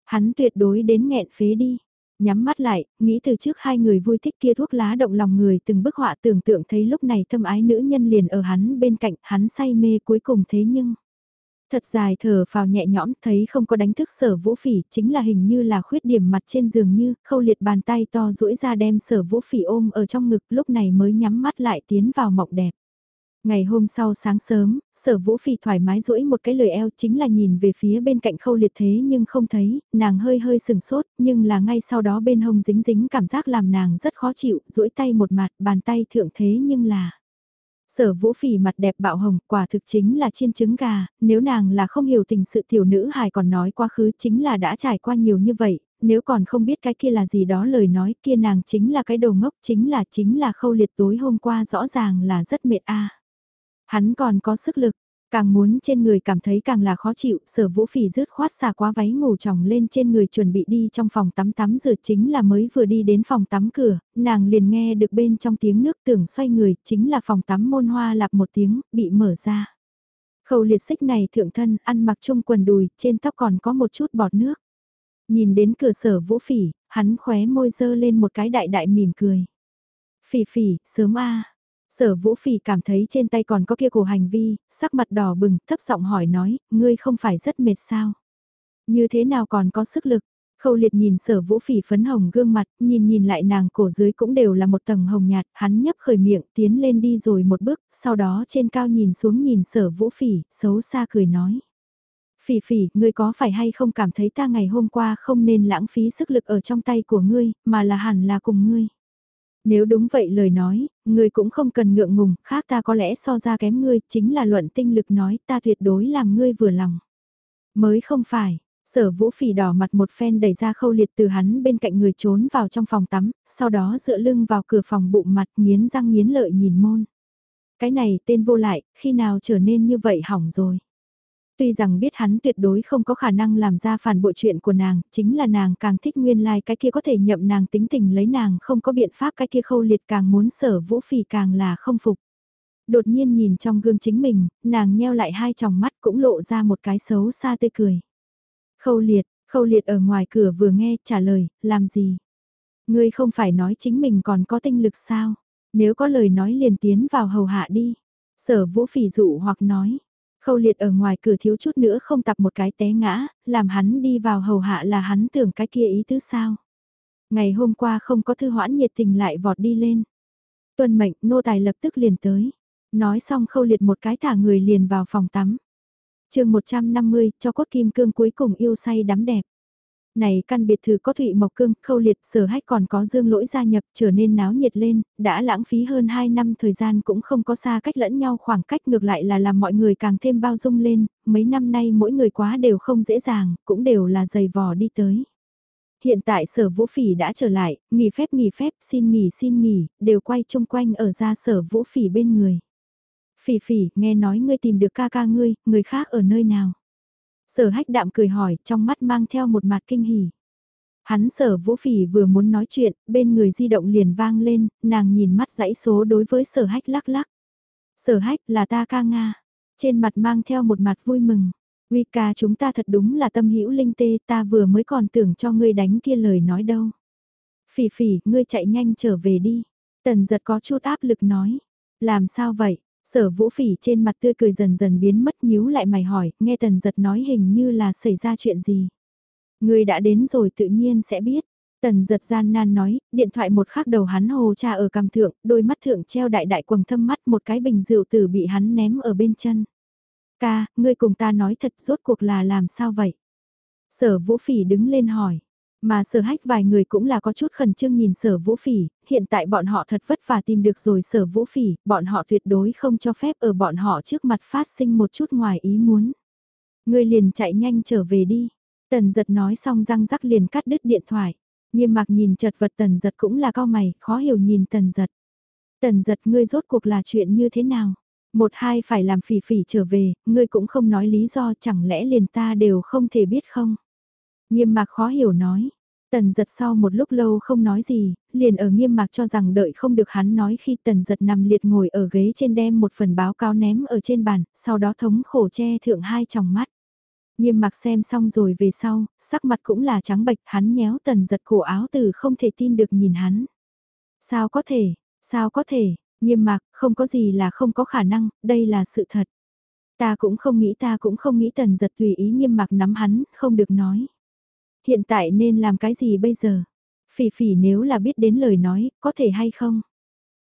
Hắn tuyệt đối đến nghẹn phế đi. Nhắm mắt lại, nghĩ từ trước hai người vui thích kia thuốc lá động lòng người từng bức họa tưởng tượng thấy lúc này thâm ái nữ nhân liền ở hắn bên cạnh, hắn say mê cuối cùng thế nhưng. Thật dài thở vào nhẹ nhõm thấy không có đánh thức sở vũ phỉ, chính là hình như là khuyết điểm mặt trên giường như, khâu liệt bàn tay to duỗi ra đem sở vũ phỉ ôm ở trong ngực lúc này mới nhắm mắt lại tiến vào mộng đẹp. Ngày hôm sau sáng sớm, sở vũ phỉ thoải mái duỗi một cái lời eo chính là nhìn về phía bên cạnh khâu liệt thế nhưng không thấy, nàng hơi hơi sừng sốt, nhưng là ngay sau đó bên hông dính dính cảm giác làm nàng rất khó chịu, duỗi tay một mặt, bàn tay thượng thế nhưng là... Sở vũ phỉ mặt đẹp bạo hồng, quả thực chính là chiên trứng gà, nếu nàng là không hiểu tình sự tiểu nữ hài còn nói quá khứ chính là đã trải qua nhiều như vậy, nếu còn không biết cái kia là gì đó lời nói kia nàng chính là cái đồ ngốc chính là chính là khâu liệt tối hôm qua rõ ràng là rất mệt a. Hắn còn có sức lực, càng muốn trên người cảm thấy càng là khó chịu, sở vũ phỉ rứt khoát xà quá váy ngủ tròng lên trên người chuẩn bị đi trong phòng tắm tắm rửa chính là mới vừa đi đến phòng tắm cửa, nàng liền nghe được bên trong tiếng nước tưởng xoay người, chính là phòng tắm môn hoa lạp một tiếng, bị mở ra. Khâu liệt xích này thượng thân, ăn mặc chung quần đùi, trên tóc còn có một chút bọt nước. Nhìn đến cửa sở vũ phỉ, hắn khóe môi dơ lên một cái đại đại mỉm cười. Phỉ phỉ, sớm a Sở Vũ Phỉ cảm thấy trên tay còn có kia cổ hành vi, sắc mặt đỏ bừng, thấp giọng hỏi nói, ngươi không phải rất mệt sao? Như thế nào còn có sức lực? Khâu liệt nhìn sở vũ phỉ phấn hồng gương mặt, nhìn nhìn lại nàng cổ dưới cũng đều là một tầng hồng nhạt, hắn nhấp khởi miệng, tiến lên đi rồi một bước, sau đó trên cao nhìn xuống nhìn sở vũ phỉ, xấu xa cười nói. Phỉ phỉ, ngươi có phải hay không cảm thấy ta ngày hôm qua không nên lãng phí sức lực ở trong tay của ngươi, mà là hẳn là cùng ngươi. Nếu đúng vậy lời nói, ngươi cũng không cần ngượng ngùng, khác ta có lẽ so ra kém ngươi, chính là luận tinh lực nói ta tuyệt đối làm ngươi vừa lòng. Mới không phải, sở vũ phỉ đỏ mặt một phen đẩy ra khâu liệt từ hắn bên cạnh người trốn vào trong phòng tắm, sau đó dựa lưng vào cửa phòng bụng mặt nghiến răng nghiến lợi nhìn môn. Cái này tên vô lại, khi nào trở nên như vậy hỏng rồi. Tuy rằng biết hắn tuyệt đối không có khả năng làm ra phản bội chuyện của nàng, chính là nàng càng thích nguyên lai like cái kia có thể nhậm nàng tính tình lấy nàng không có biện pháp cái kia khâu liệt càng muốn sở vũ phì càng là không phục. Đột nhiên nhìn trong gương chính mình, nàng nheo lại hai tròng mắt cũng lộ ra một cái xấu xa tươi cười. Khâu liệt, khâu liệt ở ngoài cửa vừa nghe trả lời, làm gì? Ngươi không phải nói chính mình còn có tinh lực sao? Nếu có lời nói liền tiến vào hầu hạ đi. Sở vũ phỉ dụ hoặc nói. Khâu liệt ở ngoài cửa thiếu chút nữa không tập một cái té ngã, làm hắn đi vào hầu hạ là hắn tưởng cái kia ý tứ sao. Ngày hôm qua không có thư hoãn nhiệt tình lại vọt đi lên. Tuần mệnh nô tài lập tức liền tới. Nói xong khâu liệt một cái thả người liền vào phòng tắm. chương 150 cho cốt kim cương cuối cùng yêu say đắm đẹp. Này căn biệt thự có thụy mộc cương, khâu liệt, sở hách còn có dương lỗi gia nhập trở nên náo nhiệt lên, đã lãng phí hơn 2 năm thời gian cũng không có xa cách lẫn nhau khoảng cách ngược lại là làm mọi người càng thêm bao dung lên, mấy năm nay mỗi người quá đều không dễ dàng, cũng đều là dày vò đi tới. Hiện tại sở vũ phỉ đã trở lại, nghỉ phép nghỉ phép, xin nghỉ xin nghỉ, đều quay chung quanh ở ra sở vũ phỉ bên người. Phỉ phỉ, nghe nói ngươi tìm được ca ca ngươi, người khác ở nơi nào? Sở hách đạm cười hỏi, trong mắt mang theo một mặt kinh hỉ. Hắn sở vũ phỉ vừa muốn nói chuyện, bên người di động liền vang lên, nàng nhìn mắt dãy số đối với sở hách lắc lắc. Sở hách là ta ca Nga. Trên mặt mang theo một mặt vui mừng. Uy ca chúng ta thật đúng là tâm hữu linh tê ta vừa mới còn tưởng cho ngươi đánh kia lời nói đâu. Phỉ phỉ, ngươi chạy nhanh trở về đi. Tần giật có chút áp lực nói. Làm sao vậy? Sở vũ phỉ trên mặt tươi cười dần dần biến mất nhíu lại mày hỏi, nghe tần giật nói hình như là xảy ra chuyện gì. người đã đến rồi tự nhiên sẽ biết. Tần giật gian nan nói, điện thoại một khắc đầu hắn hồ cha ở cằm thượng, đôi mắt thượng treo đại đại quầng thâm mắt một cái bình rượu tử bị hắn ném ở bên chân. Ca, ngươi cùng ta nói thật rốt cuộc là làm sao vậy? Sở vũ phỉ đứng lên hỏi. Mà sở hách vài người cũng là có chút khẩn trương nhìn sở vũ phỉ, hiện tại bọn họ thật vất vả tìm được rồi sở vũ phỉ, bọn họ tuyệt đối không cho phép ở bọn họ trước mặt phát sinh một chút ngoài ý muốn. Ngươi liền chạy nhanh trở về đi. Tần giật nói xong răng rắc liền cắt đứt điện thoại. Nghiêm mặc nhìn chật vật tần giật cũng là cao mày, khó hiểu nhìn tần giật. Tần giật ngươi rốt cuộc là chuyện như thế nào? Một hai phải làm phỉ phỉ trở về, ngươi cũng không nói lý do chẳng lẽ liền ta đều không thể biết không? Nghiêm mạc khó hiểu nói. Tần giật sau một lúc lâu không nói gì, liền ở nghiêm mạc cho rằng đợi không được hắn nói khi tần giật nằm liệt ngồi ở ghế trên đem một phần báo cáo ném ở trên bàn, sau đó thống khổ che thượng hai tròng mắt. Nghiêm mạc xem xong rồi về sau, sắc mặt cũng là trắng bệch, hắn nhéo tần giật cổ áo từ không thể tin được nhìn hắn. Sao có thể, sao có thể, Nghiêm mạc, không có gì là không có khả năng, đây là sự thật. Ta cũng không nghĩ ta cũng không nghĩ tần giật tùy ý nghiêm mạc nắm hắn, không được nói. Hiện tại nên làm cái gì bây giờ? Phỉ phỉ nếu là biết đến lời nói, có thể hay không?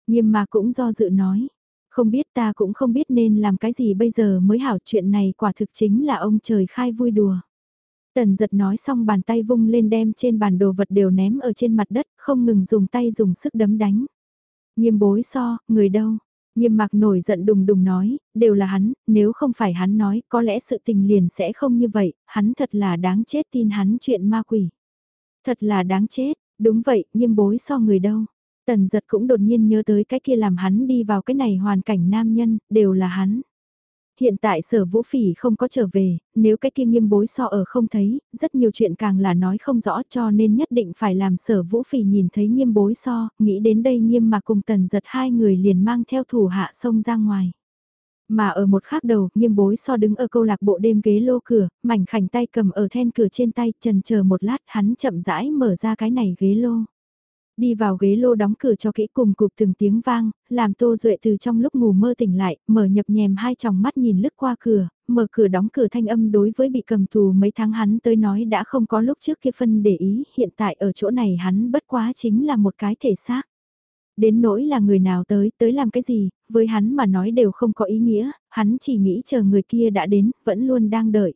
Nghiêm mà cũng do dự nói. Không biết ta cũng không biết nên làm cái gì bây giờ mới hảo chuyện này quả thực chính là ông trời khai vui đùa. Tần giật nói xong bàn tay vung lên đem trên bàn đồ vật đều ném ở trên mặt đất, không ngừng dùng tay dùng sức đấm đánh. Nghiêm bối so, người đâu? Nghiêm mạc nổi giận đùng đùng nói, đều là hắn, nếu không phải hắn nói, có lẽ sự tình liền sẽ không như vậy, hắn thật là đáng chết tin hắn chuyện ma quỷ. Thật là đáng chết, đúng vậy, nghiêm bối so người đâu? Tần giật cũng đột nhiên nhớ tới cái kia làm hắn đi vào cái này hoàn cảnh nam nhân, đều là hắn. Hiện tại sở vũ phỉ không có trở về, nếu cái kia nghiêm bối so ở không thấy, rất nhiều chuyện càng là nói không rõ cho nên nhất định phải làm sở vũ phỉ nhìn thấy nghiêm bối so, nghĩ đến đây nghiêm mà cùng tần giật hai người liền mang theo thủ hạ sông ra ngoài. Mà ở một khác đầu, nghiêm bối so đứng ở câu lạc bộ đêm ghế lô cửa, mảnh khảnh tay cầm ở then cửa trên tay, trần chờ một lát hắn chậm rãi mở ra cái này ghế lô. Đi vào ghế lô đóng cửa cho kỹ cùng cục từng tiếng vang, làm Tô Duệ từ trong lúc ngủ mơ tỉnh lại, mở nhập nhèm hai tròng mắt nhìn lướt qua cửa, mở cửa đóng cửa thanh âm đối với bị cầm tù mấy tháng hắn tới nói đã không có lúc trước kia phân để ý, hiện tại ở chỗ này hắn bất quá chính là một cái thể xác. Đến nỗi là người nào tới, tới làm cái gì, với hắn mà nói đều không có ý nghĩa, hắn chỉ nghĩ chờ người kia đã đến, vẫn luôn đang đợi.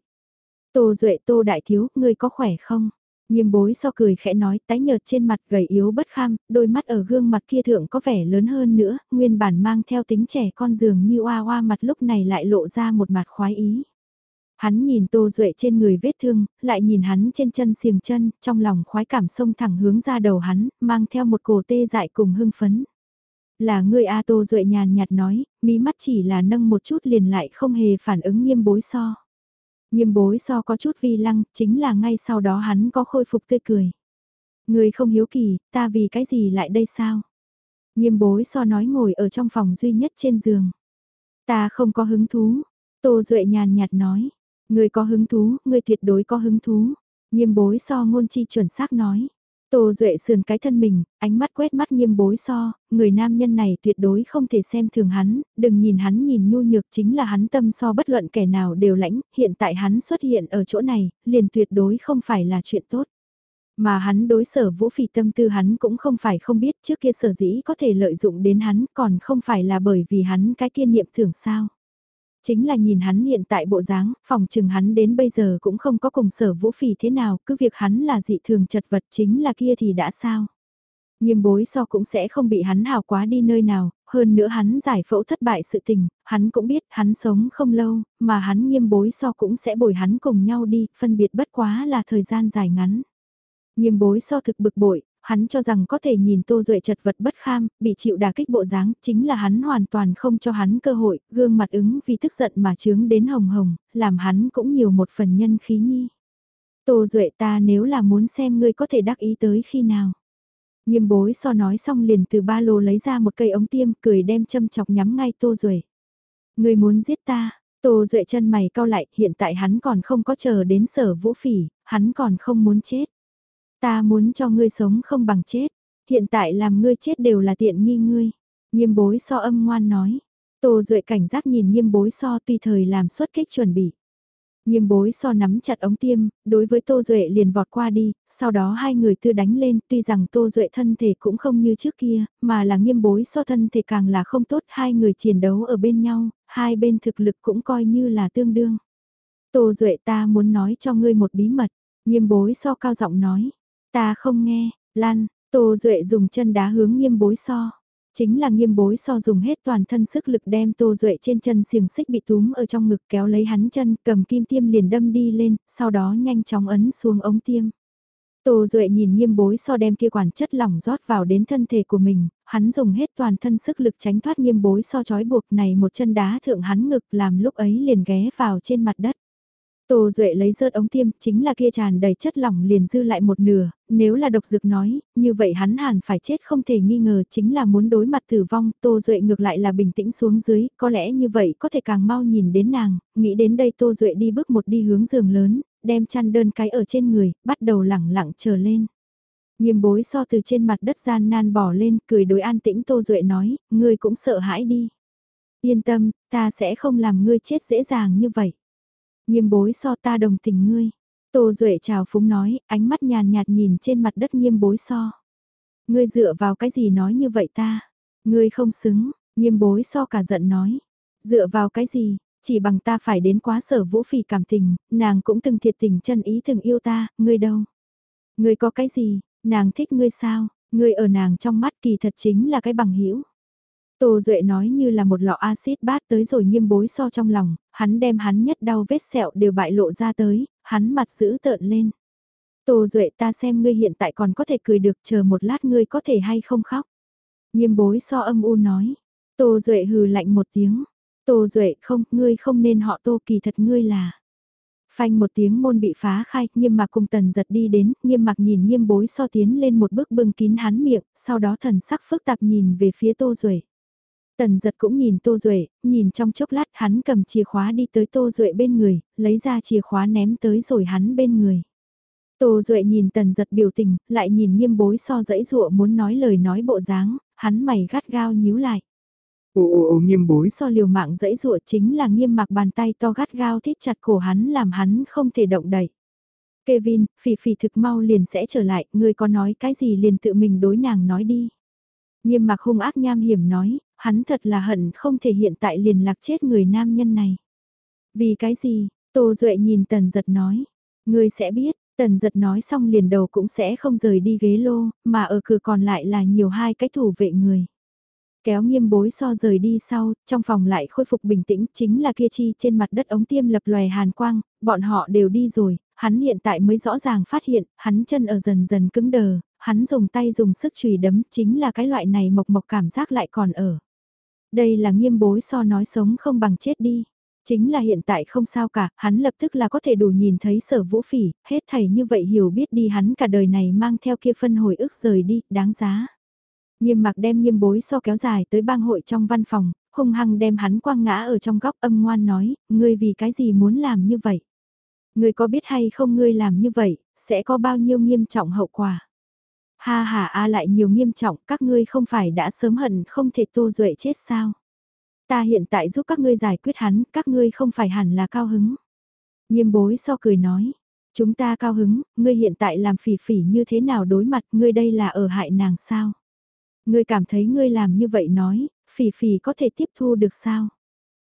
Tô Duệ Tô Đại Thiếu, ngươi có khỏe không? Nghiêm bối so cười khẽ nói tái nhợt trên mặt gầy yếu bất kham, đôi mắt ở gương mặt kia thượng có vẻ lớn hơn nữa, nguyên bản mang theo tính trẻ con dường như oa oa mặt lúc này lại lộ ra một mặt khoái ý. Hắn nhìn Tô Duệ trên người vết thương, lại nhìn hắn trên chân xiềng chân, trong lòng khoái cảm sông thẳng hướng ra đầu hắn, mang theo một cổ tê dại cùng hưng phấn. Là người A Tô Duệ nhàn nhạt nói, mí mắt chỉ là nâng một chút liền lại không hề phản ứng nghiêm bối so. Nghiêm bối so có chút vi lăng, chính là ngay sau đó hắn có khôi phục tươi cười. Người không hiếu kỳ, ta vì cái gì lại đây sao? Nghiêm bối so nói ngồi ở trong phòng duy nhất trên giường. Ta không có hứng thú. Tô Duệ nhàn nhạt nói. Người có hứng thú, người tuyệt đối có hứng thú. Nghiêm bối so ngôn chi chuẩn xác nói. Tô Duệ sườn cái thân mình, ánh mắt quét mắt nghiêm bối so, người nam nhân này tuyệt đối không thể xem thường hắn, đừng nhìn hắn nhìn nhu nhược chính là hắn tâm so bất luận kẻ nào đều lãnh, hiện tại hắn xuất hiện ở chỗ này, liền tuyệt đối không phải là chuyện tốt. Mà hắn đối sở vũ phỉ tâm tư hắn cũng không phải không biết trước kia sở dĩ có thể lợi dụng đến hắn còn không phải là bởi vì hắn cái kiên niệm thưởng sao. Chính là nhìn hắn hiện tại bộ dáng, phòng trừng hắn đến bây giờ cũng không có cùng sở vũ phỉ thế nào, cứ việc hắn là dị thường chật vật chính là kia thì đã sao. Nghiêm bối so cũng sẽ không bị hắn hào quá đi nơi nào, hơn nữa hắn giải phẫu thất bại sự tình, hắn cũng biết hắn sống không lâu, mà hắn nghiêm bối so cũng sẽ bồi hắn cùng nhau đi, phân biệt bất quá là thời gian dài ngắn. Nghiêm bối so thực bực bội, hắn cho rằng có thể nhìn Tô Duệ chật vật bất kham, bị chịu đả kích bộ dáng, chính là hắn hoàn toàn không cho hắn cơ hội, gương mặt ứng vì tức giận mà trướng đến hồng hồng, làm hắn cũng nhiều một phần nhân khí nhi. Tô Duệ ta nếu là muốn xem ngươi có thể đắc ý tới khi nào. Nghiêm bối so nói xong liền từ ba lô lấy ra một cây ống tiêm cười đem châm chọc nhắm ngay Tô Duệ. Ngươi muốn giết ta, Tô Duệ chân mày cau lại, hiện tại hắn còn không có chờ đến sở vũ phỉ, hắn còn không muốn chết. Ta muốn cho ngươi sống không bằng chết, hiện tại làm ngươi chết đều là tiện nghi ngươi. Nghiêm bối so âm ngoan nói. Tô Duệ cảnh giác nhìn nghiêm bối so tùy thời làm xuất kích chuẩn bị. Nghiêm bối so nắm chặt ống tiêm, đối với Tô Duệ liền vọt qua đi, sau đó hai người tư đánh lên, tuy rằng Tô Duệ thân thể cũng không như trước kia, mà là nghiêm bối so thân thể càng là không tốt, hai người chiến đấu ở bên nhau, hai bên thực lực cũng coi như là tương đương. Tô Duệ ta muốn nói cho ngươi một bí mật, nghiêm bối so cao giọng nói, Ta không nghe, Lan, Tô Duệ dùng chân đá hướng nghiêm bối so. Chính là nghiêm bối so dùng hết toàn thân sức lực đem Tô Duệ trên chân xiềng xích bị túm ở trong ngực kéo lấy hắn chân cầm kim tiêm liền đâm đi lên, sau đó nhanh chóng ấn xuống ống tiêm. Tô Duệ nhìn nghiêm bối so đem kia quản chất lỏng rót vào đến thân thể của mình, hắn dùng hết toàn thân sức lực tránh thoát nghiêm bối so chói buộc này một chân đá thượng hắn ngực làm lúc ấy liền ghé vào trên mặt đất. Tô Duệ lấy rớt ống tiêm, chính là kia tràn đầy chất lỏng liền dư lại một nửa, nếu là độc dược nói, như vậy hắn hẳn phải chết không thể nghi ngờ chính là muốn đối mặt tử vong, Tô Duệ ngược lại là bình tĩnh xuống dưới, có lẽ như vậy có thể càng mau nhìn đến nàng, nghĩ đến đây Tô Duệ đi bước một đi hướng giường lớn, đem chăn đơn cái ở trên người, bắt đầu lẳng lặng chờ lên. Nghiêm bối so từ trên mặt đất gian nan bỏ lên, cười đối an tĩnh Tô Duệ nói, ngươi cũng sợ hãi đi. Yên tâm, ta sẽ không làm ngươi chết dễ dàng như vậy. Nghiêm bối so ta đồng tình ngươi. Tô Duệ chào phúng nói, ánh mắt nhàn nhạt nhìn trên mặt đất nghiêm bối so. Ngươi dựa vào cái gì nói như vậy ta? Ngươi không xứng, nghiêm bối so cả giận nói. Dựa vào cái gì, chỉ bằng ta phải đến quá sở vũ phỉ cảm tình, nàng cũng từng thiệt tình chân ý từng yêu ta, ngươi đâu? Ngươi có cái gì, nàng thích ngươi sao? Ngươi ở nàng trong mắt kỳ thật chính là cái bằng hữu Tô Duệ nói như là một lọ axit bát tới rồi nghiêm bối so trong lòng, hắn đem hắn nhất đau vết sẹo đều bại lộ ra tới, hắn mặt giữ tợn lên. Tô Duệ ta xem ngươi hiện tại còn có thể cười được chờ một lát ngươi có thể hay không khóc. Nghiêm bối so âm u nói. Tô Duệ hừ lạnh một tiếng. Tô Duệ không, ngươi không nên họ Tô kỳ thật ngươi là. Phanh một tiếng môn bị phá khai, nghiêm mạc cùng tần giật đi đến, nghiêm mặc nhìn nghiêm bối so tiến lên một bước bưng kín hắn miệng, sau đó thần sắc phức tạp nhìn về phía Tô Duệ. Tần giật cũng nhìn Tô Duệ, nhìn trong chốc lát hắn cầm chìa khóa đi tới Tô Duệ bên người, lấy ra chìa khóa ném tới rồi hắn bên người. Tô Duệ nhìn tần giật biểu tình, lại nhìn nghiêm bối so dãy dụa muốn nói lời nói bộ dáng, hắn mày gắt gao nhíu lại. Ồ ồ ồ nghiêm bối so liều mạng dãy dụa chính là nghiêm mặc bàn tay to gắt gao thít chặt cổ hắn làm hắn không thể động đậy. Kevin, phỉ phỉ thực mau liền sẽ trở lại, người có nói cái gì liền tự mình đối nàng nói đi. Nghiêm mặc hung ác nham hiểm nói, hắn thật là hận không thể hiện tại liền lạc chết người nam nhân này. Vì cái gì, Tô Duệ nhìn Tần Giật nói, ngươi sẽ biết, Tần Giật nói xong liền đầu cũng sẽ không rời đi ghế lô, mà ở cửa còn lại là nhiều hai cái thủ vệ người. Kéo nghiêm bối so rời đi sau, trong phòng lại khôi phục bình tĩnh, chính là kia chi trên mặt đất ống tiêm lập lòe hàn quang, bọn họ đều đi rồi, hắn hiện tại mới rõ ràng phát hiện, hắn chân ở dần dần cứng đờ, hắn dùng tay dùng sức chùy đấm, chính là cái loại này mộc mộc cảm giác lại còn ở. Đây là nghiêm bối so nói sống không bằng chết đi. Chính là hiện tại không sao cả, hắn lập tức là có thể đủ nhìn thấy sở vũ phỉ, hết thầy như vậy hiểu biết đi hắn cả đời này mang theo kia phân hồi ức rời đi, đáng giá. Nghiêm mặc đem nghiêm bối so kéo dài tới bang hội trong văn phòng, hung hăng đem hắn quăng ngã ở trong góc âm ngoan nói, ngươi vì cái gì muốn làm như vậy? Ngươi có biết hay không ngươi làm như vậy, sẽ có bao nhiêu nghiêm trọng hậu quả? Ha ha a lại nhiều nghiêm trọng, các ngươi không phải đã sớm hận không thể Tô Duệ chết sao? Ta hiện tại giúp các ngươi giải quyết hắn, các ngươi không phải hẳn là cao hứng. Nghiêm bối so cười nói, chúng ta cao hứng, ngươi hiện tại làm phỉ phỉ như thế nào đối mặt, ngươi đây là ở hại nàng sao? Ngươi cảm thấy ngươi làm như vậy nói, phỉ phỉ có thể tiếp thu được sao?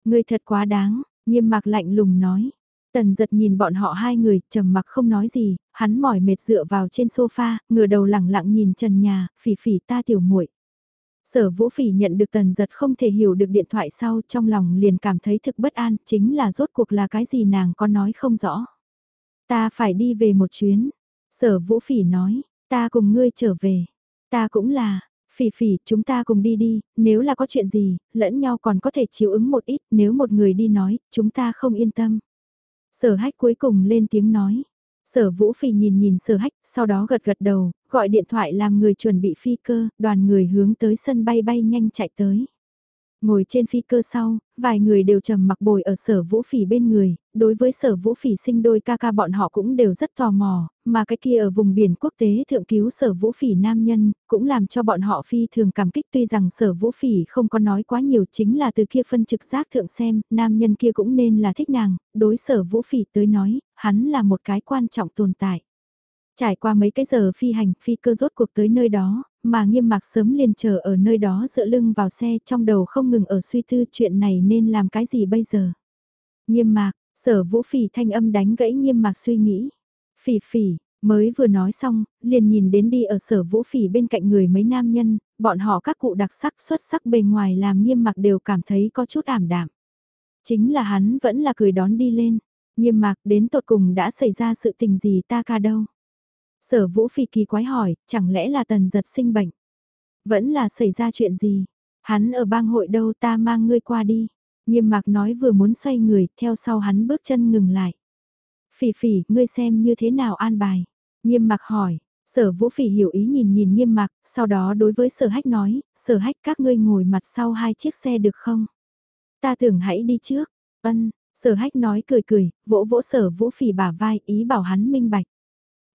Ngươi thật quá đáng, nghiêm mạc lạnh lùng nói. Tần giật nhìn bọn họ hai người, trầm mặc không nói gì, hắn mỏi mệt dựa vào trên sofa, ngửa đầu lẳng lặng nhìn trần nhà, phỉ phỉ ta tiểu muội Sở vũ phỉ nhận được tần giật không thể hiểu được điện thoại sau trong lòng liền cảm thấy thực bất an, chính là rốt cuộc là cái gì nàng có nói không rõ. Ta phải đi về một chuyến. Sở vũ phỉ nói, ta cùng ngươi trở về. Ta cũng là, phỉ phỉ chúng ta cùng đi đi, nếu là có chuyện gì, lẫn nhau còn có thể chiếu ứng một ít, nếu một người đi nói, chúng ta không yên tâm. Sở hách cuối cùng lên tiếng nói. Sở Vũ phì nhìn nhìn sở hách, sau đó gật gật đầu, gọi điện thoại làm người chuẩn bị phi cơ, đoàn người hướng tới sân bay bay nhanh chạy tới. Ngồi trên phi cơ sau, vài người đều trầm mặc bồi ở sở vũ phỉ bên người, đối với sở vũ phỉ sinh đôi ca ca bọn họ cũng đều rất tò mò, mà cái kia ở vùng biển quốc tế thượng cứu sở vũ phỉ nam nhân, cũng làm cho bọn họ phi thường cảm kích tuy rằng sở vũ phỉ không có nói quá nhiều chính là từ kia phân trực giác thượng xem, nam nhân kia cũng nên là thích nàng, đối sở vũ phỉ tới nói, hắn là một cái quan trọng tồn tại. Trải qua mấy cái giờ phi hành, phi cơ rốt cuộc tới nơi đó, mà nghiêm mạc sớm liền chờ ở nơi đó dựa lưng vào xe trong đầu không ngừng ở suy tư chuyện này nên làm cái gì bây giờ. Nghiêm mạc, sở vũ phỉ thanh âm đánh gãy nghiêm mạc suy nghĩ. Phỉ phỉ, mới vừa nói xong, liền nhìn đến đi ở sở vũ phỉ bên cạnh người mấy nam nhân, bọn họ các cụ đặc sắc xuất sắc bề ngoài làm nghiêm mạc đều cảm thấy có chút ảm đạm. Chính là hắn vẫn là cười đón đi lên, nghiêm mạc đến tột cùng đã xảy ra sự tình gì ta ca đâu. Sở vũ phỉ kỳ quái hỏi, chẳng lẽ là tần giật sinh bệnh? Vẫn là xảy ra chuyện gì? Hắn ở bang hội đâu ta mang ngươi qua đi. Nghiêm mạc nói vừa muốn xoay người, theo sau hắn bước chân ngừng lại. Phỉ phỉ, ngươi xem như thế nào an bài? Nghiêm mạc hỏi, sở vũ phỉ hiểu ý nhìn nhìn nghiêm mạc, sau đó đối với sở hách nói, sở hách các ngươi ngồi mặt sau hai chiếc xe được không? Ta tưởng hãy đi trước, ân, sở hách nói cười cười, vỗ vỗ sở vũ phỉ bả vai ý bảo hắn minh bạch.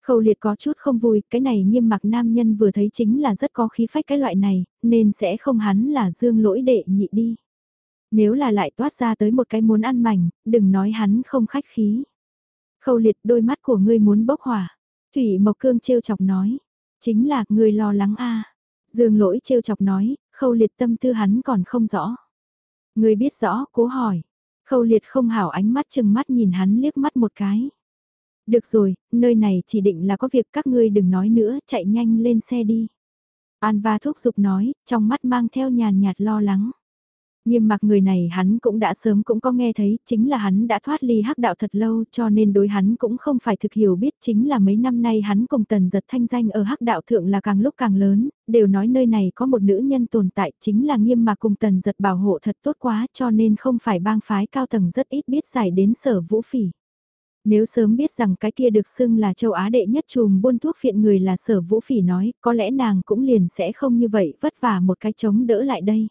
Khâu liệt có chút không vui, cái này nghiêm mặc nam nhân vừa thấy chính là rất có khí phách cái loại này, nên sẽ không hắn là dương lỗi đệ nhị đi. Nếu là lại toát ra tới một cái muốn ăn mảnh, đừng nói hắn không khách khí. Khâu liệt đôi mắt của ngươi muốn bốc hỏa. Thủy Mộc Cương trêu chọc nói. Chính là ngươi lo lắng a Dương lỗi trêu chọc nói, khâu liệt tâm tư hắn còn không rõ. Ngươi biết rõ, cố hỏi. Khâu liệt không hảo ánh mắt chừng mắt nhìn hắn liếc mắt một cái. Được rồi, nơi này chỉ định là có việc các ngươi đừng nói nữa, chạy nhanh lên xe đi. An va thúc giục nói, trong mắt mang theo nhàn nhạt lo lắng. Nghiêm mặc người này hắn cũng đã sớm cũng có nghe thấy, chính là hắn đã thoát ly hắc đạo thật lâu cho nên đối hắn cũng không phải thực hiểu biết chính là mấy năm nay hắn cùng tần giật thanh danh ở hắc đạo thượng là càng lúc càng lớn, đều nói nơi này có một nữ nhân tồn tại chính là nghiêm mặc cùng tần giật bảo hộ thật tốt quá cho nên không phải bang phái cao tầng rất ít biết giải đến sở vũ phỉ. Nếu sớm biết rằng cái kia được xưng là châu Á đệ nhất chùm buôn thuốc phiện người là sở vũ phỉ nói, có lẽ nàng cũng liền sẽ không như vậy vất vả một cái chống đỡ lại đây.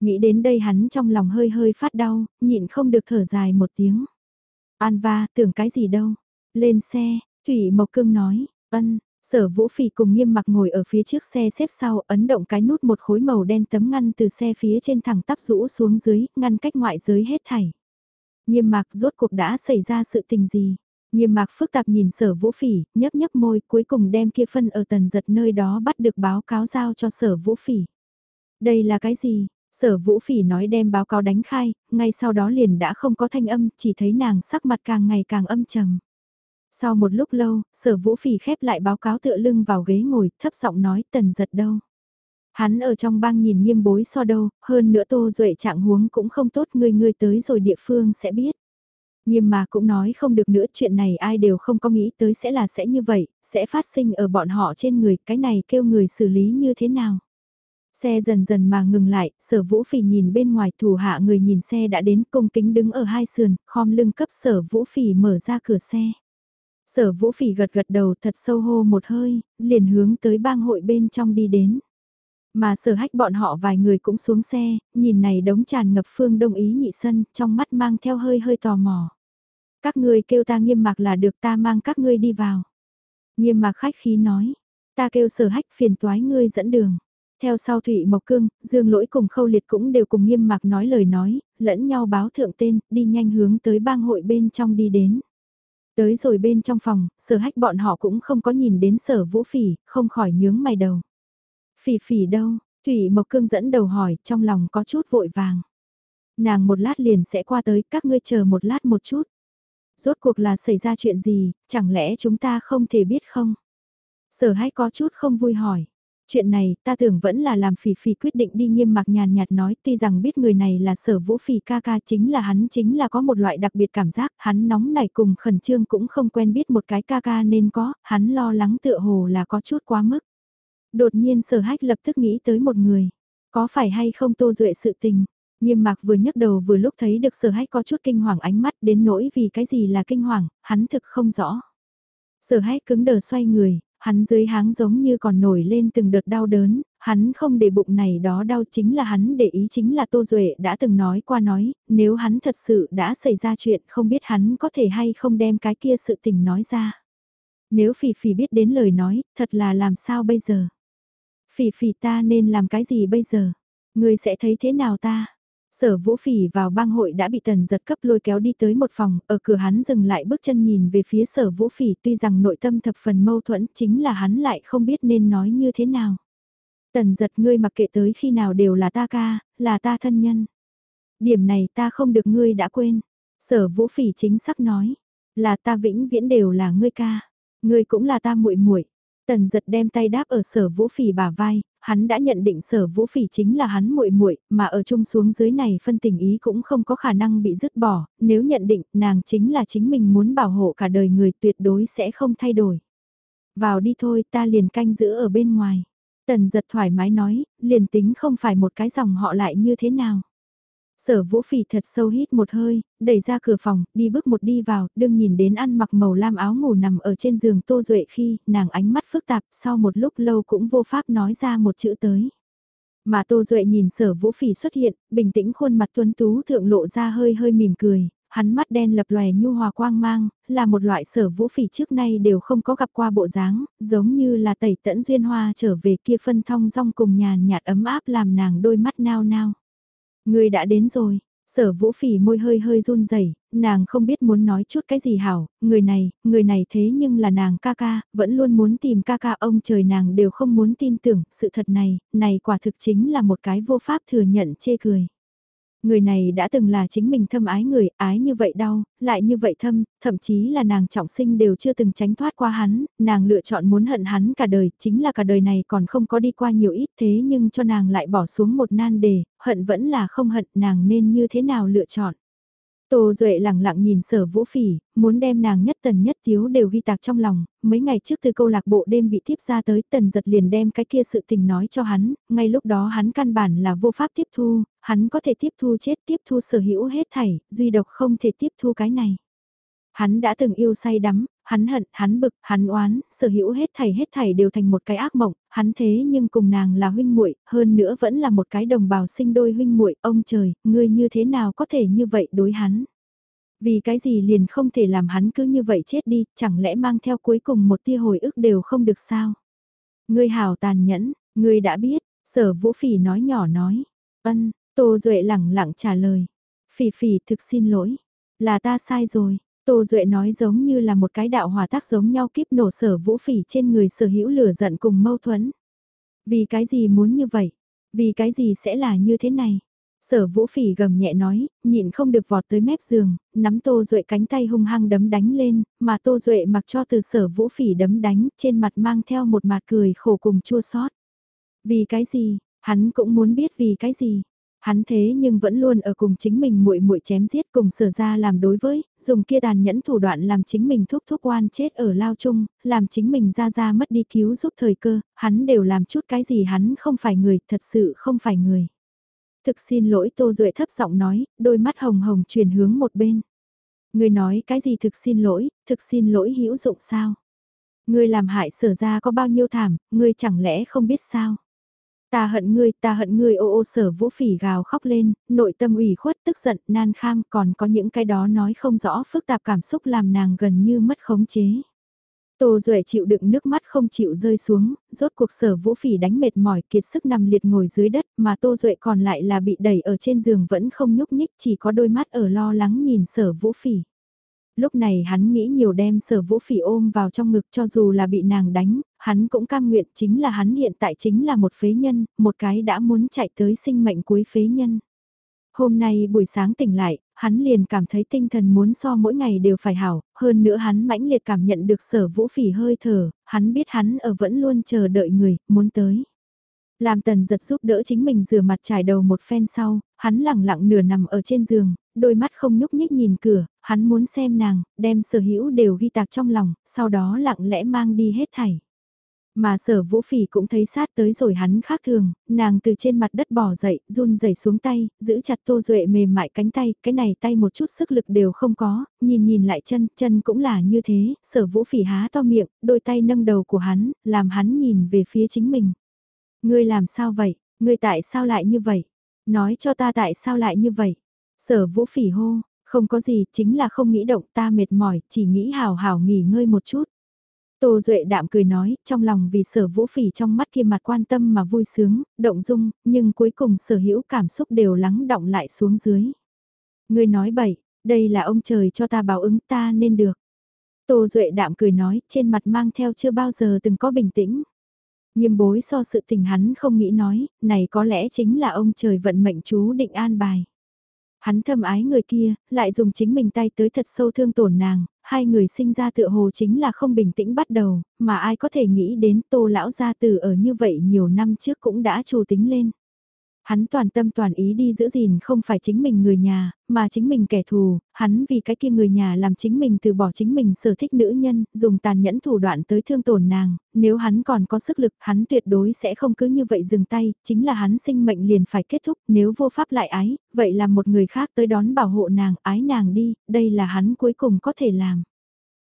Nghĩ đến đây hắn trong lòng hơi hơi phát đau, nhịn không được thở dài một tiếng. An va, tưởng cái gì đâu. Lên xe, Thủy Mộc Cương nói, ân, sở vũ phỉ cùng nghiêm mặc ngồi ở phía trước xe xếp sau ấn động cái nút một khối màu đen tấm ngăn từ xe phía trên thẳng tắp rũ xuống dưới, ngăn cách ngoại giới hết thảy. Nghiêm mạc rốt cuộc đã xảy ra sự tình gì? Nghiêm mạc phức tạp nhìn sở vũ phỉ, nhấp nhấp môi cuối cùng đem kia phân ở tần giật nơi đó bắt được báo cáo giao cho sở vũ phỉ. Đây là cái gì? Sở vũ phỉ nói đem báo cáo đánh khai, ngay sau đó liền đã không có thanh âm, chỉ thấy nàng sắc mặt càng ngày càng âm trầm. Sau một lúc lâu, sở vũ phỉ khép lại báo cáo tựa lưng vào ghế ngồi, thấp giọng nói tần giật đâu. Hắn ở trong bang nhìn nghiêm bối so đâu, hơn nữa tô duệ trạng huống cũng không tốt người người tới rồi địa phương sẽ biết. Nghiêm mà cũng nói không được nữa chuyện này ai đều không có nghĩ tới sẽ là sẽ như vậy, sẽ phát sinh ở bọn họ trên người, cái này kêu người xử lý như thế nào. Xe dần dần mà ngừng lại, sở vũ phỉ nhìn bên ngoài thủ hạ người nhìn xe đã đến công kính đứng ở hai sườn, khom lưng cấp sở vũ phỉ mở ra cửa xe. Sở vũ phỉ gật gật đầu thật sâu hô một hơi, liền hướng tới bang hội bên trong đi đến. Mà sở hách bọn họ vài người cũng xuống xe, nhìn này đống tràn ngập phương đông ý nhị sân, trong mắt mang theo hơi hơi tò mò. Các ngươi kêu ta nghiêm mạc là được ta mang các ngươi đi vào. Nghiêm mạc khách khí nói, Ta kêu sở hách phiền toái ngươi dẫn đường. Theo sau Thụy Mộc Cương, Dương Lỗi cùng Khâu Liệt cũng đều cùng nghiêm mặc nói lời nói, lẫn nhau báo thượng tên, đi nhanh hướng tới bang hội bên trong đi đến. Tới rồi bên trong phòng, sở hách bọn họ cũng không có nhìn đến sở vũ phỉ, không khỏi nhướng mày đầu. Phỉ phỉ đâu? Thủy Mộc Cương dẫn đầu hỏi, trong lòng có chút vội vàng. Nàng một lát liền sẽ qua tới, các ngươi chờ một lát một chút. Rốt cuộc là xảy ra chuyện gì, chẳng lẽ chúng ta không thể biết không? Sở hãy có chút không vui hỏi. Chuyện này, ta tưởng vẫn là làm phỉ phỉ quyết định đi nghiêm mặc nhàn nhạt nói tuy rằng biết người này là sở vũ phỉ ca ca chính là hắn chính là có một loại đặc biệt cảm giác, hắn nóng nảy cùng khẩn trương cũng không quen biết một cái ca ca nên có, hắn lo lắng tựa hồ là có chút quá mức. Đột nhiên sở hách lập tức nghĩ tới một người, có phải hay không tô duệ sự tình. Nghiêm mạc vừa nhấc đầu vừa lúc thấy được sở hách có chút kinh hoàng ánh mắt đến nỗi vì cái gì là kinh hoàng, hắn thực không rõ. Sở hách cứng đờ xoay người, hắn dưới háng giống như còn nổi lên từng đợt đau đớn, hắn không để bụng này đó đau chính là hắn để ý chính là Tô Duệ đã từng nói qua nói, nếu hắn thật sự đã xảy ra chuyện không biết hắn có thể hay không đem cái kia sự tình nói ra. Nếu Phỉ Phỉ biết đến lời nói, thật là làm sao bây giờ? Phỉ Phỉ ta nên làm cái gì bây giờ? Người sẽ thấy thế nào ta? Sở vũ phỉ vào bang hội đã bị tần giật cấp lôi kéo đi tới một phòng, ở cửa hắn dừng lại bước chân nhìn về phía sở vũ phỉ tuy rằng nội tâm thập phần mâu thuẫn chính là hắn lại không biết nên nói như thế nào. Tần giật ngươi mặc kệ tới khi nào đều là ta ca, là ta thân nhân. Điểm này ta không được ngươi đã quên. Sở vũ phỉ chính xác nói, là ta vĩnh viễn đều là ngươi ca, ngươi cũng là ta muội muội. Tần giật đem tay đáp ở sở vũ phỉ bả vai, hắn đã nhận định sở vũ phỉ chính là hắn muội muội mà ở chung xuống dưới này phân tình ý cũng không có khả năng bị dứt bỏ, nếu nhận định nàng chính là chính mình muốn bảo hộ cả đời người tuyệt đối sẽ không thay đổi. Vào đi thôi ta liền canh giữ ở bên ngoài. Tần giật thoải mái nói, liền tính không phải một cái dòng họ lại như thế nào. Sở vũ phỉ thật sâu hít một hơi, đẩy ra cửa phòng, đi bước một đi vào, đương nhìn đến ăn mặc màu lam áo ngủ nằm ở trên giường tô duệ khi nàng ánh mắt phức tạp sau một lúc lâu cũng vô pháp nói ra một chữ tới. Mà tô duệ nhìn sở vũ phỉ xuất hiện, bình tĩnh khuôn mặt tuấn tú thượng lộ ra hơi hơi mỉm cười, hắn mắt đen lập lòe nhu hòa quang mang, là một loại sở vũ phỉ trước nay đều không có gặp qua bộ dáng, giống như là tẩy tẫn duyên hoa trở về kia phân thong rong cùng nhàn nhạt ấm áp làm nàng đôi mắt nao nao. Người đã đến rồi, sở vũ phỉ môi hơi hơi run rẩy nàng không biết muốn nói chút cái gì hảo, người này, người này thế nhưng là nàng ca ca, vẫn luôn muốn tìm ca ca ông trời nàng đều không muốn tin tưởng, sự thật này, này quả thực chính là một cái vô pháp thừa nhận chê cười. Người này đã từng là chính mình thâm ái người, ái như vậy đau, lại như vậy thâm, thậm chí là nàng trọng sinh đều chưa từng tránh thoát qua hắn, nàng lựa chọn muốn hận hắn cả đời, chính là cả đời này còn không có đi qua nhiều ít thế nhưng cho nàng lại bỏ xuống một nan đề, hận vẫn là không hận nàng nên như thế nào lựa chọn. Tô Duệ lặng lặng nhìn sở vũ phỉ, muốn đem nàng nhất tần nhất thiếu đều ghi tạc trong lòng, mấy ngày trước từ câu lạc bộ đêm bị tiếp ra tới tần giật liền đem cái kia sự tình nói cho hắn, ngay lúc đó hắn căn bản là vô pháp tiếp thu, hắn có thể tiếp thu chết tiếp thu sở hữu hết thảy, duy độc không thể tiếp thu cái này. Hắn đã từng yêu say đắm, hắn hận, hắn bực, hắn oán, sở hữu hết thảy hết thảy đều thành một cái ác mộng, hắn thế nhưng cùng nàng là huynh muội, hơn nữa vẫn là một cái đồng bào sinh đôi huynh muội, ông trời, ngươi như thế nào có thể như vậy đối hắn? Vì cái gì liền không thể làm hắn cứ như vậy chết đi, chẳng lẽ mang theo cuối cùng một tia hồi ức đều không được sao? Ngươi hào tàn nhẫn, ngươi đã biết, sở vũ phỉ nói nhỏ nói, ân, Tô Duệ lẳng lặng trả lời, phỉ phỉ thực xin lỗi, là ta sai rồi, Tô Duệ nói giống như là một cái đạo hòa tác giống nhau kiếp nổ sở vũ phỉ trên người sở hữu lửa giận cùng mâu thuẫn. Vì cái gì muốn như vậy? Vì cái gì sẽ là như thế này? Sở vũ phỉ gầm nhẹ nói, nhịn không được vọt tới mép giường, nắm tô duệ cánh tay hung hăng đấm đánh lên, mà tô duệ mặc cho từ sở vũ phỉ đấm đánh, trên mặt mang theo một mặt cười khổ cùng chua sót. Vì cái gì, hắn cũng muốn biết vì cái gì, Hắn thế nhưng vẫn luôn ở cùng chính mình muội muội chém giết cùng sở ra làm đối với, dùng kia tàn nhẫn thủ đoạn làm chính mình thúc thúc oan chết ở lao chung, làm chính mình ra ra mất đi cứu giúp thời cơ, hắn đều làm chút cái gì hắn không phải người, thật sự không phải người. Thực xin lỗi Tô Duệ thấp giọng nói, đôi mắt hồng hồng chuyển hướng một bên. Người nói cái gì thực xin lỗi, thực xin lỗi hữu dụng sao? Người làm hại sở ra có bao nhiêu thảm, người chẳng lẽ không biết sao? Ta hận ngươi, ta hận ngươi ô ô sở vũ phỉ gào khóc lên, nội tâm ủy khuất tức giận, nan kham còn có những cái đó nói không rõ phức tạp cảm xúc làm nàng gần như mất khống chế. Tô Duệ chịu đựng nước mắt không chịu rơi xuống, rốt cuộc sở vũ phỉ đánh mệt mỏi kiệt sức nằm liệt ngồi dưới đất mà Tô Duệ còn lại là bị đẩy ở trên giường vẫn không nhúc nhích chỉ có đôi mắt ở lo lắng nhìn sở vũ phỉ. Lúc này hắn nghĩ nhiều đem sở vũ phỉ ôm vào trong ngực cho dù là bị nàng đánh, hắn cũng cam nguyện chính là hắn hiện tại chính là một phế nhân, một cái đã muốn chạy tới sinh mệnh cuối phế nhân. Hôm nay buổi sáng tỉnh lại, hắn liền cảm thấy tinh thần muốn so mỗi ngày đều phải hảo, hơn nữa hắn mãnh liệt cảm nhận được sở vũ phỉ hơi thở, hắn biết hắn ở vẫn luôn chờ đợi người, muốn tới. Làm tần giật giúp đỡ chính mình rửa mặt trải đầu một phen sau, hắn lẳng lặng nửa nằm ở trên giường, đôi mắt không nhúc nhích nhìn cửa, hắn muốn xem nàng, đem sở hữu đều ghi tạc trong lòng, sau đó lặng lẽ mang đi hết thảy. Mà sở vũ phỉ cũng thấy sát tới rồi hắn khác thường, nàng từ trên mặt đất bỏ dậy, run rẩy xuống tay, giữ chặt tô duệ mềm mại cánh tay, cái này tay một chút sức lực đều không có, nhìn nhìn lại chân, chân cũng là như thế, sở vũ phỉ há to miệng, đôi tay nâng đầu của hắn, làm hắn nhìn về phía chính mình. Ngươi làm sao vậy? Ngươi tại sao lại như vậy? Nói cho ta tại sao lại như vậy? Sở vũ phỉ hô, không có gì, chính là không nghĩ động ta mệt mỏi, chỉ nghĩ hào hào nghỉ ngơi một chút. Tô Duệ đạm cười nói, trong lòng vì sở vũ phỉ trong mắt kia mặt quan tâm mà vui sướng, động dung, nhưng cuối cùng sở hữu cảm xúc đều lắng động lại xuống dưới. Người nói bậy, đây là ông trời cho ta báo ứng ta nên được. Tô Duệ đạm cười nói, trên mặt mang theo chưa bao giờ từng có bình tĩnh. Nghiêm bối so sự tình hắn không nghĩ nói, này có lẽ chính là ông trời vận mệnh chú định an bài. Hắn thâm ái người kia, lại dùng chính mình tay tới thật sâu thương tổn nàng, hai người sinh ra tựa hồ chính là không bình tĩnh bắt đầu, mà ai có thể nghĩ đến tô lão gia tử ở như vậy nhiều năm trước cũng đã chủ tính lên. Hắn toàn tâm toàn ý đi giữ gìn không phải chính mình người nhà, mà chính mình kẻ thù, hắn vì cái kia người nhà làm chính mình từ bỏ chính mình sở thích nữ nhân, dùng tàn nhẫn thủ đoạn tới thương tổn nàng, nếu hắn còn có sức lực hắn tuyệt đối sẽ không cứ như vậy dừng tay, chính là hắn sinh mệnh liền phải kết thúc, nếu vô pháp lại ái, vậy là một người khác tới đón bảo hộ nàng, ái nàng đi, đây là hắn cuối cùng có thể làm.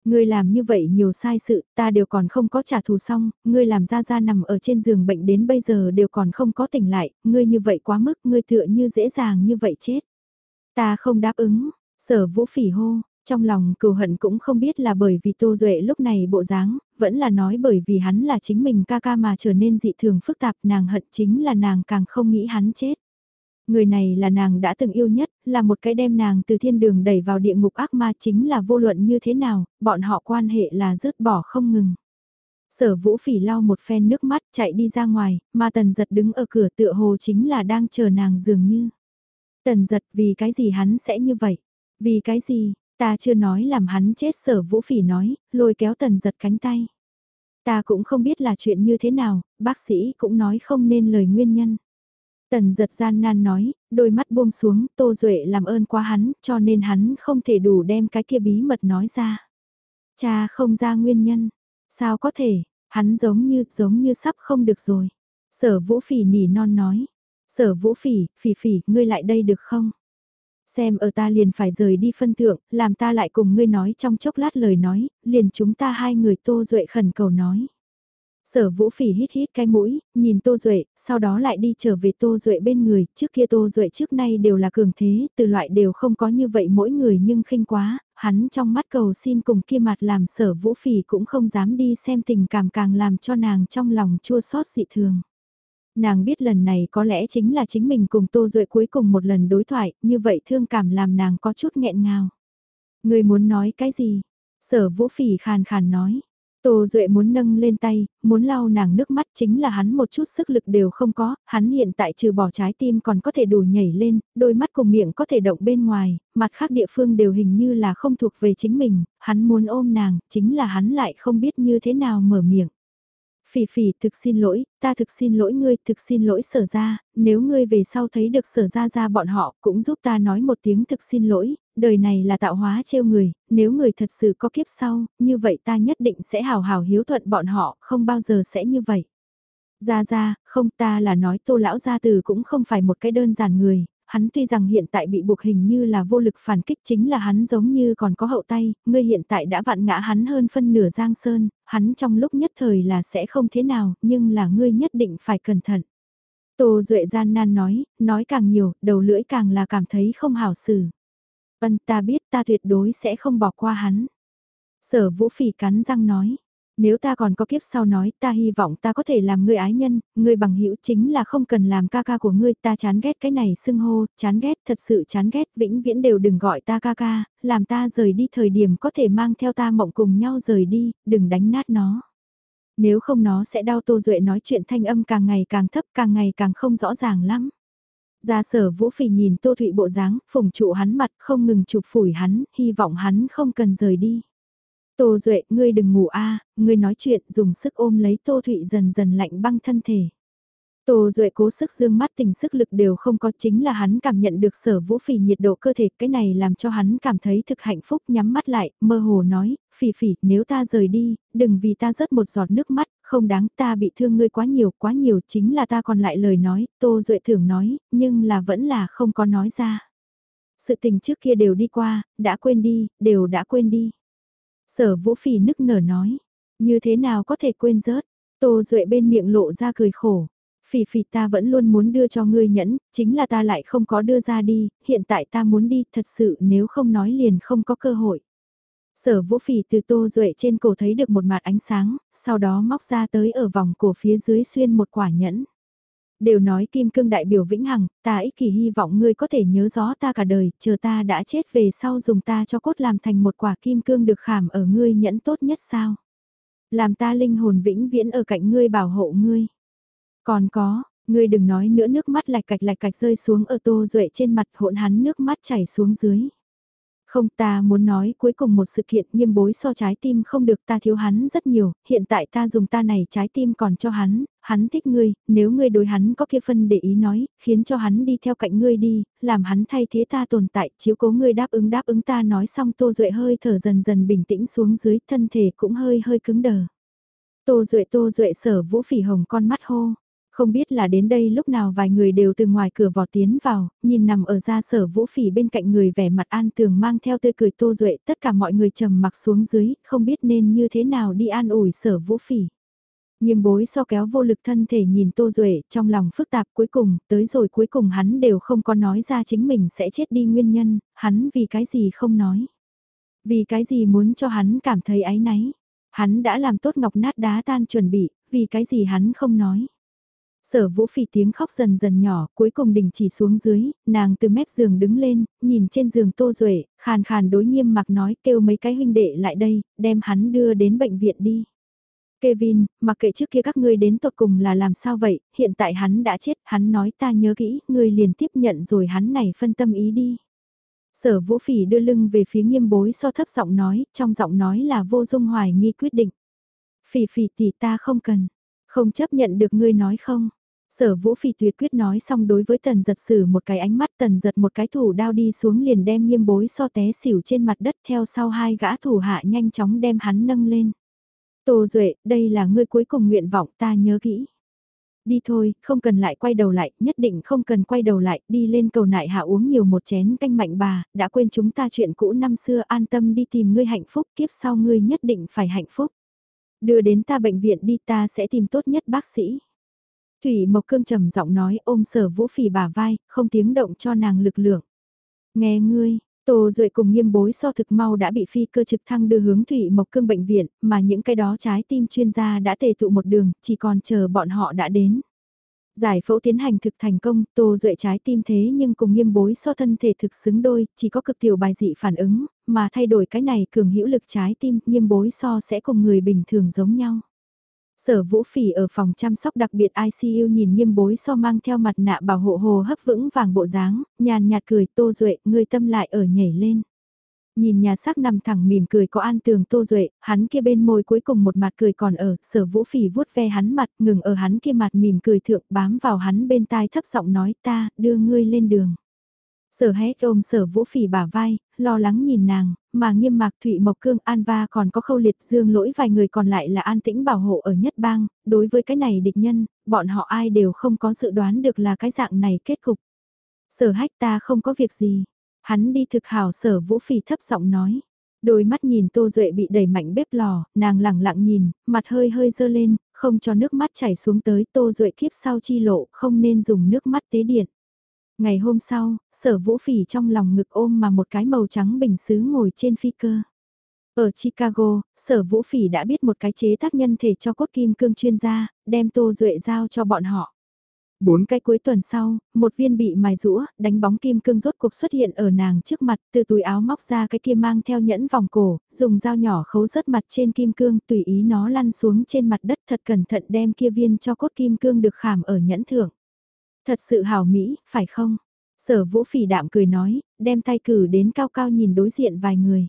Ngươi làm như vậy nhiều sai sự, ta đều còn không có trả thù xong, ngươi làm ra ra nằm ở trên giường bệnh đến bây giờ đều còn không có tỉnh lại, ngươi như vậy quá mức, ngươi tựa như dễ dàng như vậy chết. Ta không đáp ứng, sở vũ phỉ hô, trong lòng cừu hận cũng không biết là bởi vì Tô Duệ lúc này bộ dáng, vẫn là nói bởi vì hắn là chính mình ca ca mà trở nên dị thường phức tạp nàng hận chính là nàng càng không nghĩ hắn chết. Người này là nàng đã từng yêu nhất, là một cái đem nàng từ thiên đường đẩy vào địa ngục ác ma chính là vô luận như thế nào, bọn họ quan hệ là rớt bỏ không ngừng. Sở vũ phỉ lau một phen nước mắt chạy đi ra ngoài, mà tần giật đứng ở cửa tựa hồ chính là đang chờ nàng dường như. Tần giật vì cái gì hắn sẽ như vậy? Vì cái gì? Ta chưa nói làm hắn chết sở vũ phỉ nói, lôi kéo tần giật cánh tay. Ta cũng không biết là chuyện như thế nào, bác sĩ cũng nói không nên lời nguyên nhân. Tần giật gian nan nói, đôi mắt buông xuống, Tô Duệ làm ơn quá hắn, cho nên hắn không thể đủ đem cái kia bí mật nói ra. Cha không ra nguyên nhân, sao có thể, hắn giống như, giống như sắp không được rồi. Sở vũ phỉ nỉ non nói, sở vũ phỉ, phỉ phỉ, ngươi lại đây được không? Xem ở ta liền phải rời đi phân thượng, làm ta lại cùng ngươi nói trong chốc lát lời nói, liền chúng ta hai người Tô Duệ khẩn cầu nói. Sở vũ phỉ hít hít cái mũi, nhìn Tô Duệ, sau đó lại đi trở về Tô Duệ bên người, trước kia Tô Duệ trước nay đều là cường thế, từ loại đều không có như vậy mỗi người nhưng khinh quá, hắn trong mắt cầu xin cùng kia mặt làm sở vũ phỉ cũng không dám đi xem tình cảm càng làm cho nàng trong lòng chua xót dị thường. Nàng biết lần này có lẽ chính là chính mình cùng Tô Duệ cuối cùng một lần đối thoại, như vậy thương cảm làm nàng có chút nghẹn ngào. Người muốn nói cái gì? Sở vũ phỉ khàn khàn nói. Tô Duệ muốn nâng lên tay, muốn lau nàng nước mắt chính là hắn một chút sức lực đều không có, hắn hiện tại trừ bỏ trái tim còn có thể đủ nhảy lên, đôi mắt cùng miệng có thể động bên ngoài, mặt khác địa phương đều hình như là không thuộc về chính mình, hắn muốn ôm nàng, chính là hắn lại không biết như thế nào mở miệng. Phỉ phỉ thực xin lỗi, ta thực xin lỗi ngươi, thực xin lỗi sở ra, nếu ngươi về sau thấy được sở ra ra bọn họ cũng giúp ta nói một tiếng thực xin lỗi, đời này là tạo hóa trêu người, nếu người thật sự có kiếp sau, như vậy ta nhất định sẽ hào hào hiếu thuận bọn họ, không bao giờ sẽ như vậy. Ra ra, không ta là nói tô lão gia từ cũng không phải một cái đơn giản người, hắn tuy rằng hiện tại bị buộc hình như là vô lực phản kích chính là hắn giống như còn có hậu tay, ngươi hiện tại đã vạn ngã hắn hơn phân nửa giang sơn, hắn trong lúc nhất thời là sẽ không thế nào, nhưng là ngươi nhất định phải cẩn thận. Tô Duệ gian nan nói, nói càng nhiều, đầu lưỡi càng là cảm thấy không hảo xử. Vân ta biết ta tuyệt đối sẽ không bỏ qua hắn. Sở vũ phỉ cắn răng nói, nếu ta còn có kiếp sau nói, ta hy vọng ta có thể làm người ái nhân, người bằng hữu chính là không cần làm ca ca của ngươi, ta chán ghét cái này xưng hô, chán ghét, thật sự chán ghét, vĩnh viễn đều đừng gọi ta ca ca, làm ta rời đi thời điểm có thể mang theo ta mộng cùng nhau rời đi, đừng đánh nát nó. Nếu không nó sẽ đau Tô Duệ nói chuyện thanh âm càng ngày càng thấp càng ngày càng không rõ ràng lắm. Ra sở vũ phỉ nhìn Tô Thụy bộ dáng, phùng trụ hắn mặt không ngừng chụp phủi hắn, hy vọng hắn không cần rời đi. Tô Duệ, ngươi đừng ngủ a ngươi nói chuyện dùng sức ôm lấy Tô Thụy dần dần lạnh băng thân thể. Tô Duệ cố sức dương mắt tình sức lực đều không có chính là hắn cảm nhận được sở vũ phỉ nhiệt độ cơ thể, cái này làm cho hắn cảm thấy thực hạnh phúc nhắm mắt lại, mơ hồ nói, phỉ phỉ, nếu ta rời đi, đừng vì ta rớt một giọt nước mắt, không đáng ta bị thương ngươi quá nhiều, quá nhiều chính là ta còn lại lời nói, Tô Duệ thường nói, nhưng là vẫn là không có nói ra. Sự tình trước kia đều đi qua, đã quên đi, đều đã quên đi. Sở vũ phỉ nức nở nói, như thế nào có thể quên rớt, Tô Duệ bên miệng lộ ra cười khổ. Phỉ phỉ ta vẫn luôn muốn đưa cho ngươi nhẫn, chính là ta lại không có đưa ra đi, hiện tại ta muốn đi, thật sự nếu không nói liền không có cơ hội. Sở vũ phỉ từ tô duệ trên cổ thấy được một mặt ánh sáng, sau đó móc ra tới ở vòng cổ phía dưới xuyên một quả nhẫn. Đều nói kim cương đại biểu vĩnh hằng, ta ích kỷ hy vọng ngươi có thể nhớ rõ ta cả đời, chờ ta đã chết về sau dùng ta cho cốt làm thành một quả kim cương được khảm ở ngươi nhẫn tốt nhất sao. Làm ta linh hồn vĩnh viễn ở cạnh ngươi bảo hộ ngươi. Còn có, ngươi đừng nói nữa nước mắt lạch cạch lạch cạch rơi xuống ở tô duệ trên mặt hỗn hắn nước mắt chảy xuống dưới. Không ta muốn nói cuối cùng một sự kiện nghiêm bối so trái tim không được ta thiếu hắn rất nhiều, hiện tại ta dùng ta này trái tim còn cho hắn, hắn thích ngươi, nếu ngươi đối hắn có kia phân để ý nói, khiến cho hắn đi theo cạnh ngươi đi, làm hắn thay thế ta tồn tại, chiếu cố ngươi đáp ứng đáp ứng ta nói xong tô duệ hơi thở dần dần bình tĩnh xuống dưới, thân thể cũng hơi hơi cứng đờ. Tô duệ tô duệ sở vũ phỉ hồng con mắt hô. Không biết là đến đây lúc nào vài người đều từ ngoài cửa vọt tiến vào, nhìn nằm ở ra sở vũ phỉ bên cạnh người vẻ mặt an tường mang theo tươi cười tô duệ tất cả mọi người trầm mặc xuống dưới, không biết nên như thế nào đi an ủi sở vũ phỉ. Nghiêm bối so kéo vô lực thân thể nhìn Tô Duệ trong lòng phức tạp cuối cùng, tới rồi cuối cùng hắn đều không có nói ra chính mình sẽ chết đi nguyên nhân, hắn vì cái gì không nói. Vì cái gì muốn cho hắn cảm thấy áy náy. Hắn đã làm tốt ngọc nát đá tan chuẩn bị, vì cái gì hắn không nói. Sở vũ phỉ tiếng khóc dần dần nhỏ, cuối cùng đình chỉ xuống dưới, nàng từ mép giường đứng lên, nhìn trên giường tô duệ khàn khàn đối nghiêm mặc nói kêu mấy cái huynh đệ lại đây, đem hắn đưa đến bệnh viện đi. Kevin, mặc kệ trước kia các ngươi đến tột cùng là làm sao vậy, hiện tại hắn đã chết, hắn nói ta nhớ kỹ, ngươi liền tiếp nhận rồi hắn này phân tâm ý đi. Sở vũ phỉ đưa lưng về phía nghiêm bối so thấp giọng nói, trong giọng nói là vô dung hoài nghi quyết định. Phỉ phỉ tỷ ta không cần, không chấp nhận được ngươi nói không. Sở vũ phỉ tuyệt quyết nói xong đối với tần giật sử một cái ánh mắt tần giật một cái thủ đao đi xuống liền đem nghiêm bối so té xỉu trên mặt đất theo sau hai gã thủ hạ nhanh chóng đem hắn nâng lên. Tô Duệ, đây là ngươi cuối cùng nguyện vọng ta nhớ kỹ. Đi thôi, không cần lại quay đầu lại, nhất định không cần quay đầu lại, đi lên cầu nại hạ uống nhiều một chén canh mạnh bà, đã quên chúng ta chuyện cũ năm xưa an tâm đi tìm ngươi hạnh phúc, kiếp sau ngươi nhất định phải hạnh phúc. Đưa đến ta bệnh viện đi ta sẽ tìm tốt nhất bác sĩ. Thủy Mộc Cương trầm giọng nói ôm sở vũ phỉ bả vai, không tiếng động cho nàng lực lượng. Nghe ngươi, Tô Duệ cùng nghiêm bối so thực mau đã bị phi cơ trực thăng đưa hướng Thủy Mộc Cương bệnh viện, mà những cái đó trái tim chuyên gia đã tề tụ một đường, chỉ còn chờ bọn họ đã đến. Giải phẫu tiến hành thực thành công, Tô Duệ trái tim thế nhưng cùng nghiêm bối so thân thể thực xứng đôi, chỉ có cực tiểu bài dị phản ứng, mà thay đổi cái này cường hữu lực trái tim, nghiêm bối so sẽ cùng người bình thường giống nhau. Sở vũ phỉ ở phòng chăm sóc đặc biệt ICU nhìn nghiêm bối so mang theo mặt nạ bảo hộ hồ hấp vững vàng bộ dáng, nhàn nhạt cười tô duệ, người tâm lại ở nhảy lên. Nhìn nhà xác nằm thẳng mỉm cười có an tường tô duệ, hắn kia bên môi cuối cùng một mặt cười còn ở, sở vũ phỉ vuốt ve hắn mặt, ngừng ở hắn kia mặt mỉm cười thượng bám vào hắn bên tai thấp giọng nói ta, đưa ngươi lên đường. Sở hét ôm sở vũ phỉ bả vai, lo lắng nhìn nàng, mà nghiêm mạc Thụy Mộc Cương An Va còn có khâu liệt dương lỗi vài người còn lại là an tĩnh bảo hộ ở nhất bang, đối với cái này địch nhân, bọn họ ai đều không có dự đoán được là cái dạng này kết cục. Sở hách ta không có việc gì, hắn đi thực hào sở vũ phỉ thấp giọng nói. Đôi mắt nhìn Tô Duệ bị đẩy mạnh bếp lò, nàng lẳng lặng nhìn, mặt hơi hơi dơ lên, không cho nước mắt chảy xuống tới Tô Duệ kiếp sau chi lộ, không nên dùng nước mắt tế điện. Ngày hôm sau, sở vũ phỉ trong lòng ngực ôm mà một cái màu trắng bình xứ ngồi trên phi cơ. Ở Chicago, sở vũ phỉ đã biết một cái chế tác nhân thể cho cốt kim cương chuyên gia, đem Tô Duệ giao cho bọn họ. Bốn cái cuối tuần sau, một viên bị mài rũa, đánh bóng kim cương rốt cuộc xuất hiện ở nàng trước mặt, từ túi áo móc ra cái kia mang theo nhẫn vòng cổ, dùng dao nhỏ khấu rớt mặt trên kim cương, tùy ý nó lăn xuống trên mặt đất thật cẩn thận đem kia viên cho cốt kim cương được khảm ở nhẫn thưởng Thật sự hảo mỹ, phải không? Sở vũ phỉ đạm cười nói, đem tay cử đến cao cao nhìn đối diện vài người.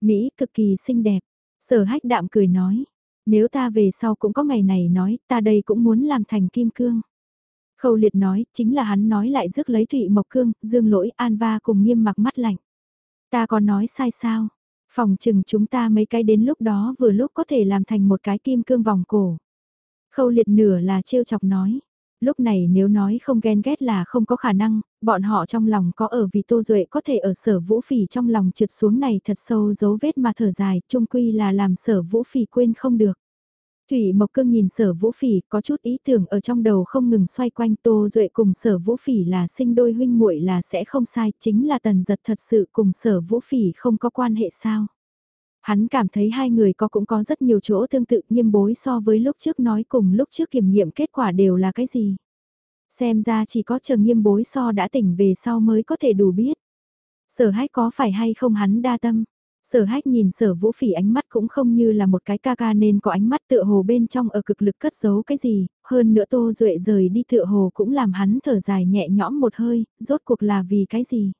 Mỹ cực kỳ xinh đẹp. Sở hách đạm cười nói, nếu ta về sau cũng có ngày này nói, ta đây cũng muốn làm thành kim cương. Khâu liệt nói, chính là hắn nói lại rước lấy Thụy Mộc Cương, Dương Lỗi, An Va cùng nghiêm mặc mắt lạnh. Ta có nói sai sao? Phòng chừng chúng ta mấy cái đến lúc đó vừa lúc có thể làm thành một cái kim cương vòng cổ. Khâu liệt nửa là trêu chọc nói. Lúc này nếu nói không ghen ghét là không có khả năng, bọn họ trong lòng có ở vì Tô Duệ có thể ở sở vũ phỉ trong lòng trượt xuống này thật sâu dấu vết mà thở dài, chung quy là làm sở vũ phỉ quên không được. Thủy Mộc Cương nhìn sở vũ phỉ có chút ý tưởng ở trong đầu không ngừng xoay quanh Tô Duệ cùng sở vũ phỉ là sinh đôi huynh muội là sẽ không sai, chính là tần giật thật sự cùng sở vũ phỉ không có quan hệ sao. Hắn cảm thấy hai người có cũng có rất nhiều chỗ tương tự nghiêm bối so với lúc trước nói cùng lúc trước kiểm nghiệm kết quả đều là cái gì. Xem ra chỉ có chờ nghiêm bối so đã tỉnh về sau mới có thể đủ biết. Sở hách có phải hay không hắn đa tâm. Sở hách nhìn sở vũ phỉ ánh mắt cũng không như là một cái ca ca nên có ánh mắt tựa hồ bên trong ở cực lực cất giấu cái gì, hơn nữa tô duệ rời đi tựa hồ cũng làm hắn thở dài nhẹ nhõm một hơi, rốt cuộc là vì cái gì.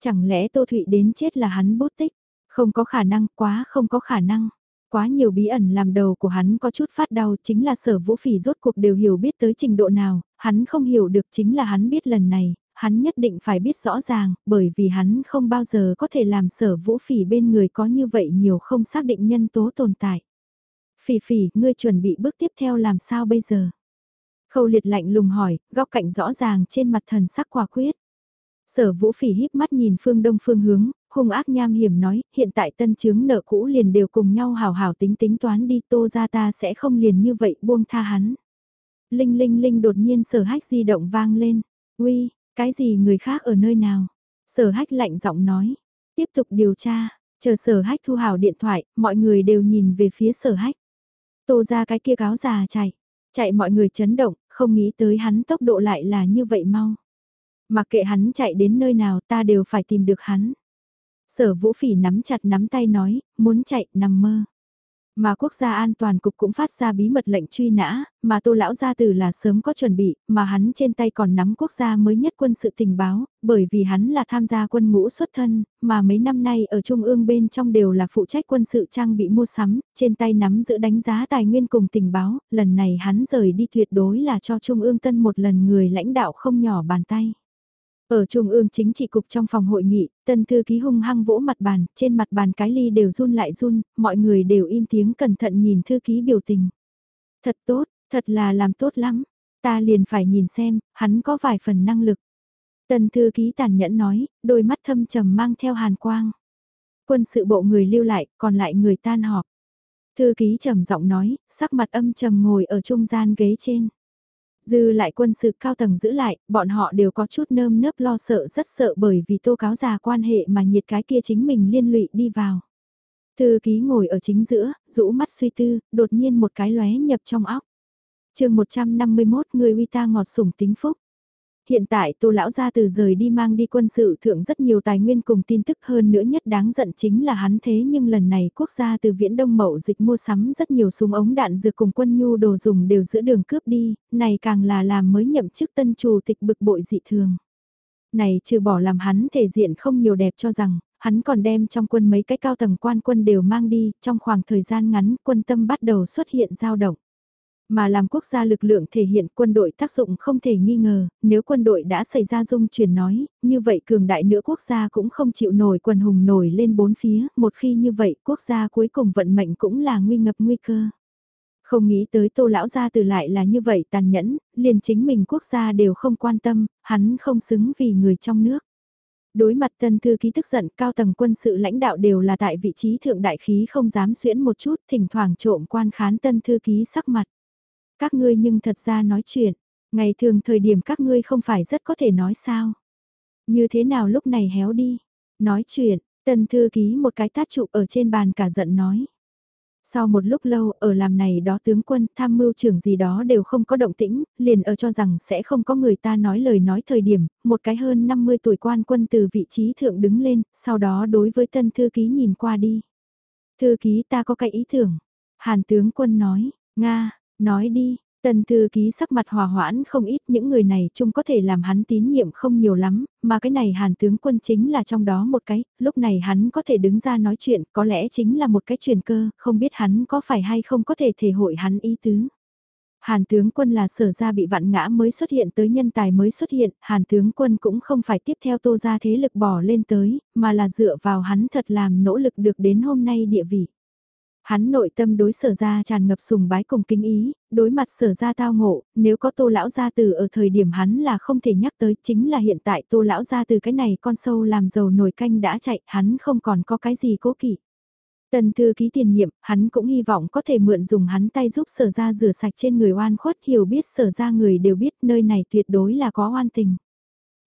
Chẳng lẽ tô thụy đến chết là hắn bút tích, không có khả năng, quá không có khả năng. Quá nhiều bí ẩn làm đầu của hắn có chút phát đau chính là sở vũ phỉ rốt cuộc đều hiểu biết tới trình độ nào, hắn không hiểu được chính là hắn biết lần này, hắn nhất định phải biết rõ ràng, bởi vì hắn không bao giờ có thể làm sở vũ phỉ bên người có như vậy nhiều không xác định nhân tố tồn tại. Phỉ phỉ, ngươi chuẩn bị bước tiếp theo làm sao bây giờ? Khâu liệt lạnh lùng hỏi, góc cạnh rõ ràng trên mặt thần sắc quả quyết. Sở vũ phỉ híp mắt nhìn phương đông phương hướng, hung ác nham hiểm nói, hiện tại tân chứng nợ cũ liền đều cùng nhau hào hào tính tính toán đi tô ra ta sẽ không liền như vậy buông tha hắn. Linh linh linh đột nhiên sở hách di động vang lên, uy, cái gì người khác ở nơi nào? Sở hách lạnh giọng nói. Tiếp tục điều tra, chờ sở hách thu hào điện thoại, mọi người đều nhìn về phía sở hách. Tô ra cái kia cáo già chạy. Chạy mọi người chấn động, không nghĩ tới hắn tốc độ lại là như vậy mau. Mặc kệ hắn chạy đến nơi nào ta đều phải tìm được hắn. Sở vũ phỉ nắm chặt nắm tay nói, muốn chạy, nằm mơ. Mà quốc gia an toàn cục cũng phát ra bí mật lệnh truy nã, mà tô lão gia tử là sớm có chuẩn bị, mà hắn trên tay còn nắm quốc gia mới nhất quân sự tình báo, bởi vì hắn là tham gia quân ngũ xuất thân, mà mấy năm nay ở trung ương bên trong đều là phụ trách quân sự trang bị mua sắm, trên tay nắm giữ đánh giá tài nguyên cùng tình báo, lần này hắn rời đi tuyệt đối là cho trung ương tân một lần người lãnh đạo không nhỏ bàn tay. Ở Trung ương chính trị cục trong phòng hội nghị, tân thư ký hung hăng vỗ mặt bàn, trên mặt bàn cái ly đều run lại run, mọi người đều im tiếng cẩn thận nhìn thư ký biểu tình. Thật tốt, thật là làm tốt lắm, ta liền phải nhìn xem, hắn có vài phần năng lực. Tân thư ký tàn nhẫn nói, đôi mắt thâm trầm mang theo hàn quang. Quân sự bộ người lưu lại, còn lại người tan họp. Thư ký trầm giọng nói, sắc mặt âm trầm ngồi ở trung gian ghế trên. Dư lại quân sự cao tầng giữ lại, bọn họ đều có chút nơm nớp lo sợ rất sợ bởi vì tô cáo già quan hệ mà nhiệt cái kia chính mình liên lụy đi vào. Thư ký ngồi ở chính giữa, rũ mắt suy tư, đột nhiên một cái lóe nhập trong óc. chương 151 người uy ta ngọt sủng tính phúc. Hiện tại tô lão gia từ rời đi mang đi quân sự thượng rất nhiều tài nguyên cùng tin tức hơn nữa nhất đáng giận chính là hắn thế nhưng lần này quốc gia từ viễn đông mậu dịch mua sắm rất nhiều súng ống đạn dược cùng quân nhu đồ dùng đều giữa đường cướp đi, này càng là làm mới nhậm chức tân chủ tịch bực bội dị thường. Này trừ bỏ làm hắn thể diện không nhiều đẹp cho rằng, hắn còn đem trong quân mấy cái cao tầng quan quân đều mang đi, trong khoảng thời gian ngắn quân tâm bắt đầu xuất hiện dao động. Mà làm quốc gia lực lượng thể hiện quân đội tác dụng không thể nghi ngờ, nếu quân đội đã xảy ra dung chuyển nói, như vậy cường đại nữa quốc gia cũng không chịu nổi quần hùng nổi lên bốn phía, một khi như vậy quốc gia cuối cùng vận mệnh cũng là nguy ngập nguy cơ. Không nghĩ tới tô lão gia từ lại là như vậy tàn nhẫn, liền chính mình quốc gia đều không quan tâm, hắn không xứng vì người trong nước. Đối mặt tân thư ký tức giận cao tầng quân sự lãnh đạo đều là tại vị trí thượng đại khí không dám xuyễn một chút thỉnh thoảng trộm quan khán tân thư ký sắc mặt. Các ngươi nhưng thật ra nói chuyện, ngày thường thời điểm các ngươi không phải rất có thể nói sao. Như thế nào lúc này héo đi, nói chuyện, Tân thư ký một cái tát trụ ở trên bàn cả giận nói. Sau một lúc lâu ở làm này đó tướng quân tham mưu trưởng gì đó đều không có động tĩnh, liền ở cho rằng sẽ không có người ta nói lời nói thời điểm, một cái hơn 50 tuổi quan quân từ vị trí thượng đứng lên, sau đó đối với tân thư ký nhìn qua đi. Thư ký ta có cái ý tưởng. Hàn tướng quân nói, Nga, nói đi, Tần thư ký sắc mặt hòa hoãn không ít những người này chung có thể làm hắn tín nhiệm không nhiều lắm, mà cái này hàn tướng quân chính là trong đó một cái, lúc này hắn có thể đứng ra nói chuyện có lẽ chính là một cái truyền cơ, không biết hắn có phải hay không có thể thể hội hắn ý tứ. Hàn tướng quân là sở ra bị vạn ngã mới xuất hiện tới nhân tài mới xuất hiện, hàn tướng quân cũng không phải tiếp theo tô ra thế lực bỏ lên tới, mà là dựa vào hắn thật làm nỗ lực được đến hôm nay địa vị. Hắn nội tâm đối sở ra tràn ngập sùng bái cùng kinh ý, đối mặt sở ra tao ngộ, nếu có tô lão gia từ ở thời điểm hắn là không thể nhắc tới chính là hiện tại tô lão gia từ cái này con sâu làm dầu nồi canh đã chạy, hắn không còn có cái gì cố kỵ. Tần thư ký tiền nhiệm, hắn cũng hy vọng có thể mượn dùng hắn tay giúp sở ra rửa sạch trên người oan khuất hiểu biết sở ra người đều biết nơi này tuyệt đối là có oan tình.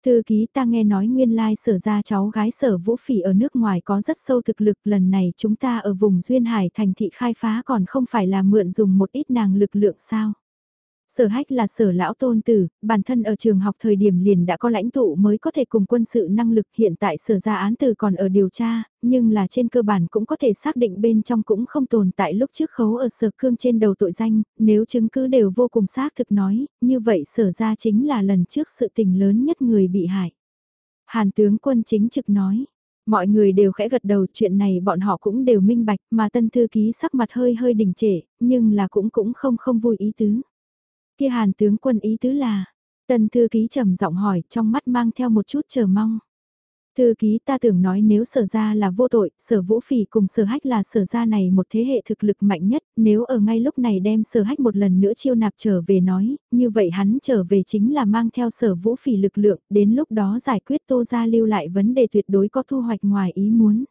Thư ký ta nghe nói nguyên lai sở ra cháu gái sở vũ phỉ ở nước ngoài có rất sâu thực lực, lần này chúng ta ở vùng Duyên Hải thành thị khai phá còn không phải là mượn dùng một ít nàng lực lượng sao. Sở hách là sở lão tôn tử, bản thân ở trường học thời điểm liền đã có lãnh tụ mới có thể cùng quân sự năng lực hiện tại sở ra án từ còn ở điều tra, nhưng là trên cơ bản cũng có thể xác định bên trong cũng không tồn tại lúc trước khấu ở sở cương trên đầu tội danh, nếu chứng cứ đều vô cùng xác thực nói, như vậy sở ra chính là lần trước sự tình lớn nhất người bị hại. Hàn tướng quân chính trực nói, Mọi người đều khẽ gật đầu chuyện này bọn họ cũng đều minh bạch mà tân thư ký sắc mặt hơi hơi đình trệ, nhưng là cũng cũng không không vui ý tứ kia hàn tướng quân ý tứ là, tần thư ký trầm giọng hỏi trong mắt mang theo một chút chờ mong. Thư ký ta tưởng nói nếu sở ra là vô tội, sở vũ phỉ cùng sở hách là sở ra này một thế hệ thực lực mạnh nhất, nếu ở ngay lúc này đem sở hách một lần nữa chiêu nạp trở về nói, như vậy hắn trở về chính là mang theo sở vũ phỉ lực lượng, đến lúc đó giải quyết tô ra lưu lại vấn đề tuyệt đối có thu hoạch ngoài ý muốn.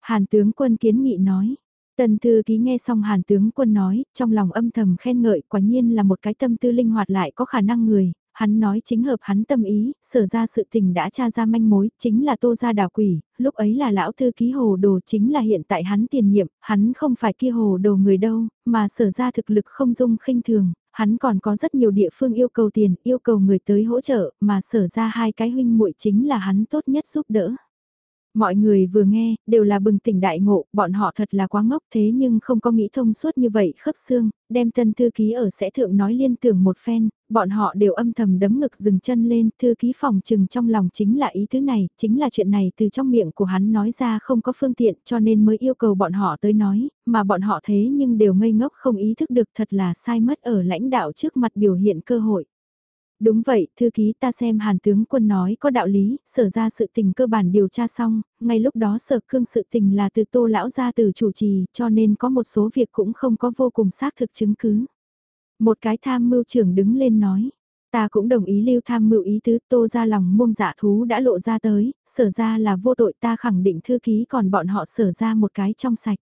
Hàn tướng quân kiến nghị nói, Tần thư ký nghe xong hàn tướng quân nói, trong lòng âm thầm khen ngợi quả nhiên là một cái tâm tư linh hoạt lại có khả năng người, hắn nói chính hợp hắn tâm ý, sở ra sự tình đã tra ra manh mối, chính là tô ra đào quỷ, lúc ấy là lão thư ký hồ đồ chính là hiện tại hắn tiền nhiệm, hắn không phải kia hồ đồ người đâu, mà sở ra thực lực không dung khinh thường, hắn còn có rất nhiều địa phương yêu cầu tiền, yêu cầu người tới hỗ trợ, mà sở ra hai cái huynh muội chính là hắn tốt nhất giúp đỡ. Mọi người vừa nghe, đều là bừng tỉnh đại ngộ, bọn họ thật là quá ngốc thế nhưng không có nghĩ thông suốt như vậy khớp xương, đem tân thư ký ở sẽ thượng nói liên tưởng một phen, bọn họ đều âm thầm đấm ngực dừng chân lên, thư ký phòng trừng trong lòng chính là ý thứ này, chính là chuyện này từ trong miệng của hắn nói ra không có phương tiện cho nên mới yêu cầu bọn họ tới nói, mà bọn họ thế nhưng đều ngây ngốc không ý thức được thật là sai mất ở lãnh đạo trước mặt biểu hiện cơ hội. Đúng vậy, thư ký ta xem hàn tướng quân nói có đạo lý, sở ra sự tình cơ bản điều tra xong, ngay lúc đó sở cương sự tình là từ tô lão ra từ chủ trì, cho nên có một số việc cũng không có vô cùng xác thực chứng cứ. Một cái tham mưu trưởng đứng lên nói, ta cũng đồng ý lưu tham mưu ý tứ tô ra lòng mông dạ thú đã lộ ra tới, sở ra là vô tội ta khẳng định thư ký còn bọn họ sở ra một cái trong sạch.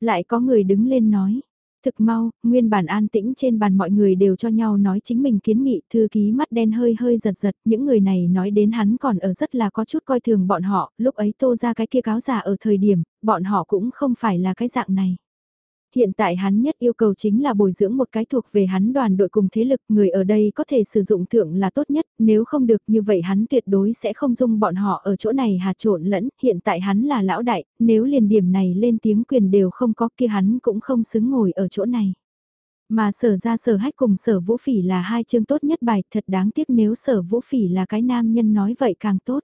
Lại có người đứng lên nói, Thực mau, nguyên bản an tĩnh trên bàn mọi người đều cho nhau nói chính mình kiến nghị, thư ký mắt đen hơi hơi giật giật, những người này nói đến hắn còn ở rất là có chút coi thường bọn họ, lúc ấy tô ra cái kia cáo giả ở thời điểm, bọn họ cũng không phải là cái dạng này. Hiện tại hắn nhất yêu cầu chính là bồi dưỡng một cái thuộc về hắn đoàn đội cùng thế lực, người ở đây có thể sử dụng thượng là tốt nhất, nếu không được như vậy hắn tuyệt đối sẽ không dung bọn họ ở chỗ này hạt trộn lẫn, hiện tại hắn là lão đại, nếu liền điểm này lên tiếng quyền đều không có kia hắn cũng không xứng ngồi ở chỗ này. Mà sở ra sở hách cùng sở vũ phỉ là hai chương tốt nhất bài, thật đáng tiếc nếu sở vũ phỉ là cái nam nhân nói vậy càng tốt.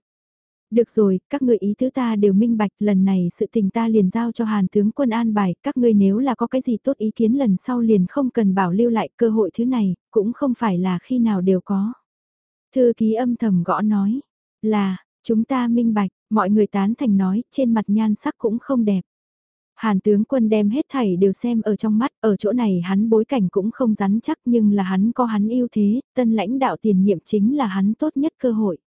Được rồi, các người ý tứ ta đều minh bạch, lần này sự tình ta liền giao cho Hàn tướng quân an bài, các ngươi nếu là có cái gì tốt ý kiến lần sau liền không cần bảo lưu lại cơ hội thứ này, cũng không phải là khi nào đều có. Thư ký âm thầm gõ nói, là, chúng ta minh bạch, mọi người tán thành nói, trên mặt nhan sắc cũng không đẹp. Hàn tướng quân đem hết thảy đều xem ở trong mắt, ở chỗ này hắn bối cảnh cũng không rắn chắc nhưng là hắn có hắn ưu thế, tân lãnh đạo tiền nhiệm chính là hắn tốt nhất cơ hội.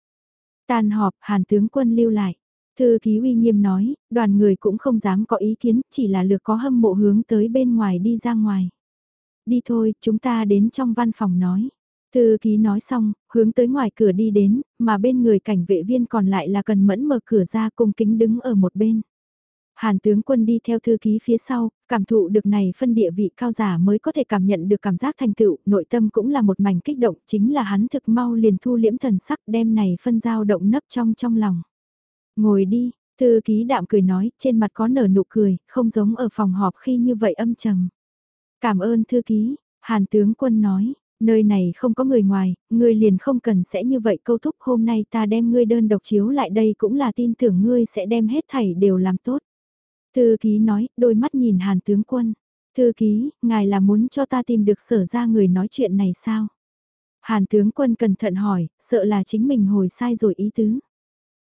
Tan họp, hàn tướng quân lưu lại. Thư ký uy nghiêm nói, đoàn người cũng không dám có ý kiến, chỉ là lược có hâm mộ hướng tới bên ngoài đi ra ngoài. Đi thôi, chúng ta đến trong văn phòng nói. Thư ký nói xong, hướng tới ngoài cửa đi đến, mà bên người cảnh vệ viên còn lại là cần mẫn mở cửa ra cung kính đứng ở một bên. Hàn tướng quân đi theo thư ký phía sau, cảm thụ được này phân địa vị cao giả mới có thể cảm nhận được cảm giác thành tựu, nội tâm cũng là một mảnh kích động, chính là hắn thực mau liền thu liễm thần sắc đem này phân giao động nấp trong trong lòng. Ngồi đi, thư ký đạm cười nói, trên mặt có nở nụ cười, không giống ở phòng họp khi như vậy âm trầm. Cảm ơn thư ký, Hàn tướng quân nói, nơi này không có người ngoài, ngươi liền không cần sẽ như vậy câu thúc hôm nay ta đem ngươi đơn độc chiếu lại đây cũng là tin tưởng ngươi sẽ đem hết thảy đều làm tốt. Thư ký nói, đôi mắt nhìn hàn tướng quân. Thư ký, ngài là muốn cho ta tìm được sở ra người nói chuyện này sao? Hàn tướng quân cẩn thận hỏi, sợ là chính mình hồi sai rồi ý tứ.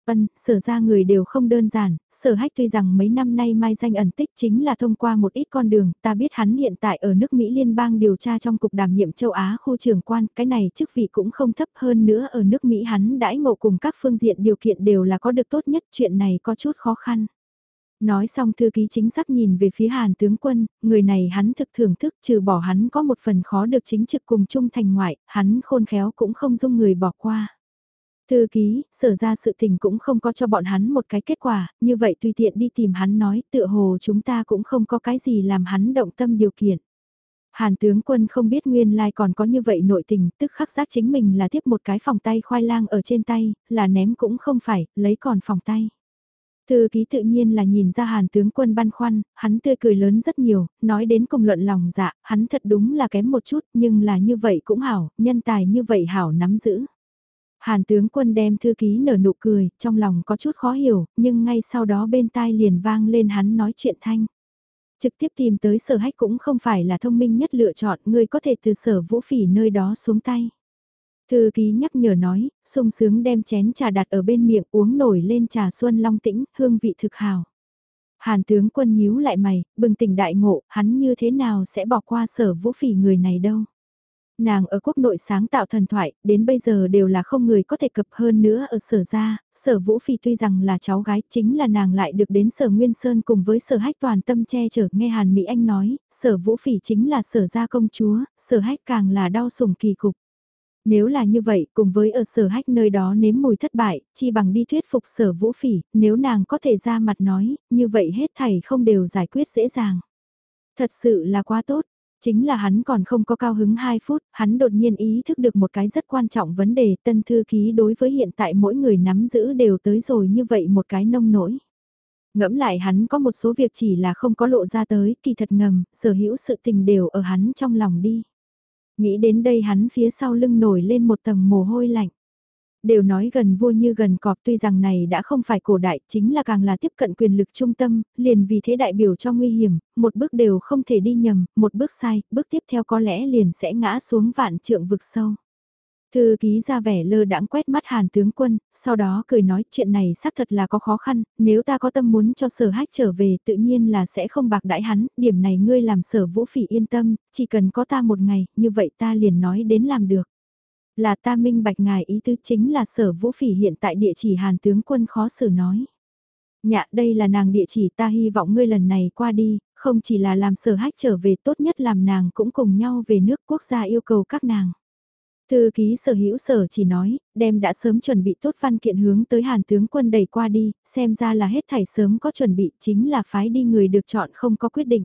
Vân, sở ra người đều không đơn giản, sở hách tuy rằng mấy năm nay mai danh ẩn tích chính là thông qua một ít con đường, ta biết hắn hiện tại ở nước Mỹ liên bang điều tra trong cục đảm nhiệm châu Á khu trưởng quan, cái này chức vị cũng không thấp hơn nữa ở nước Mỹ hắn đãi ngộ cùng các phương diện điều kiện đều là có được tốt nhất, chuyện này có chút khó khăn. Nói xong thư ký chính xác nhìn về phía Hàn tướng quân, người này hắn thực thưởng thức trừ bỏ hắn có một phần khó được chính trực cùng chung thành ngoại, hắn khôn khéo cũng không dung người bỏ qua. Thư ký, sở ra sự tình cũng không có cho bọn hắn một cái kết quả, như vậy tùy tiện đi tìm hắn nói tựa hồ chúng ta cũng không có cái gì làm hắn động tâm điều kiện. Hàn tướng quân không biết nguyên lai còn có như vậy nội tình, tức khắc giác chính mình là tiếp một cái phòng tay khoai lang ở trên tay, là ném cũng không phải, lấy còn phòng tay. Thư ký tự nhiên là nhìn ra hàn tướng quân băn khoăn, hắn tươi cười lớn rất nhiều, nói đến cùng luận lòng dạ, hắn thật đúng là kém một chút, nhưng là như vậy cũng hảo, nhân tài như vậy hảo nắm giữ. Hàn tướng quân đem thư ký nở nụ cười, trong lòng có chút khó hiểu, nhưng ngay sau đó bên tai liền vang lên hắn nói chuyện thanh. Trực tiếp tìm tới sở hách cũng không phải là thông minh nhất lựa chọn, người có thể từ sở vũ phỉ nơi đó xuống tay. Thư ký nhắc nhở nói, sung sướng đem chén trà đặt ở bên miệng uống nổi lên trà xuân long tĩnh, hương vị thực hào. Hàn tướng quân nhíu lại mày, bừng tỉnh đại ngộ, hắn như thế nào sẽ bỏ qua sở vũ phỉ người này đâu. Nàng ở quốc nội sáng tạo thần thoại, đến bây giờ đều là không người có thể cập hơn nữa ở sở gia, sở vũ phi tuy rằng là cháu gái chính là nàng lại được đến sở Nguyên Sơn cùng với sở hách toàn tâm che chở nghe Hàn Mỹ Anh nói, sở vũ phỉ chính là sở gia công chúa, sở hách càng là đau sủng kỳ cục. Nếu là như vậy, cùng với ở sở hách nơi đó nếm mùi thất bại, chi bằng đi thuyết phục sở vũ phỉ, nếu nàng có thể ra mặt nói, như vậy hết thảy không đều giải quyết dễ dàng. Thật sự là quá tốt, chính là hắn còn không có cao hứng 2 phút, hắn đột nhiên ý thức được một cái rất quan trọng vấn đề tân thư ký đối với hiện tại mỗi người nắm giữ đều tới rồi như vậy một cái nông nổi. Ngẫm lại hắn có một số việc chỉ là không có lộ ra tới, kỳ thật ngầm, sở hữu sự tình đều ở hắn trong lòng đi. Nghĩ đến đây hắn phía sau lưng nổi lên một tầng mồ hôi lạnh. Đều nói gần vua như gần cọp tuy rằng này đã không phải cổ đại chính là càng là tiếp cận quyền lực trung tâm, liền vì thế đại biểu cho nguy hiểm, một bước đều không thể đi nhầm, một bước sai, bước tiếp theo có lẽ liền sẽ ngã xuống vạn trượng vực sâu. Thư ký ra vẻ lơ đãng quét mắt hàn tướng quân, sau đó cười nói chuyện này xác thật là có khó khăn, nếu ta có tâm muốn cho sở hách trở về tự nhiên là sẽ không bạc đãi hắn, điểm này ngươi làm sở vũ phỉ yên tâm, chỉ cần có ta một ngày, như vậy ta liền nói đến làm được. Là ta minh bạch ngài ý tứ chính là sở vũ phỉ hiện tại địa chỉ hàn tướng quân khó xử nói. Nhạ đây là nàng địa chỉ ta hy vọng ngươi lần này qua đi, không chỉ là làm sở hách trở về tốt nhất làm nàng cũng cùng nhau về nước quốc gia yêu cầu các nàng. Thư ký sở hữu sở chỉ nói, đem đã sớm chuẩn bị tốt văn kiện hướng tới hàn tướng quân đẩy qua đi, xem ra là hết thảy sớm có chuẩn bị chính là phái đi người được chọn không có quyết định.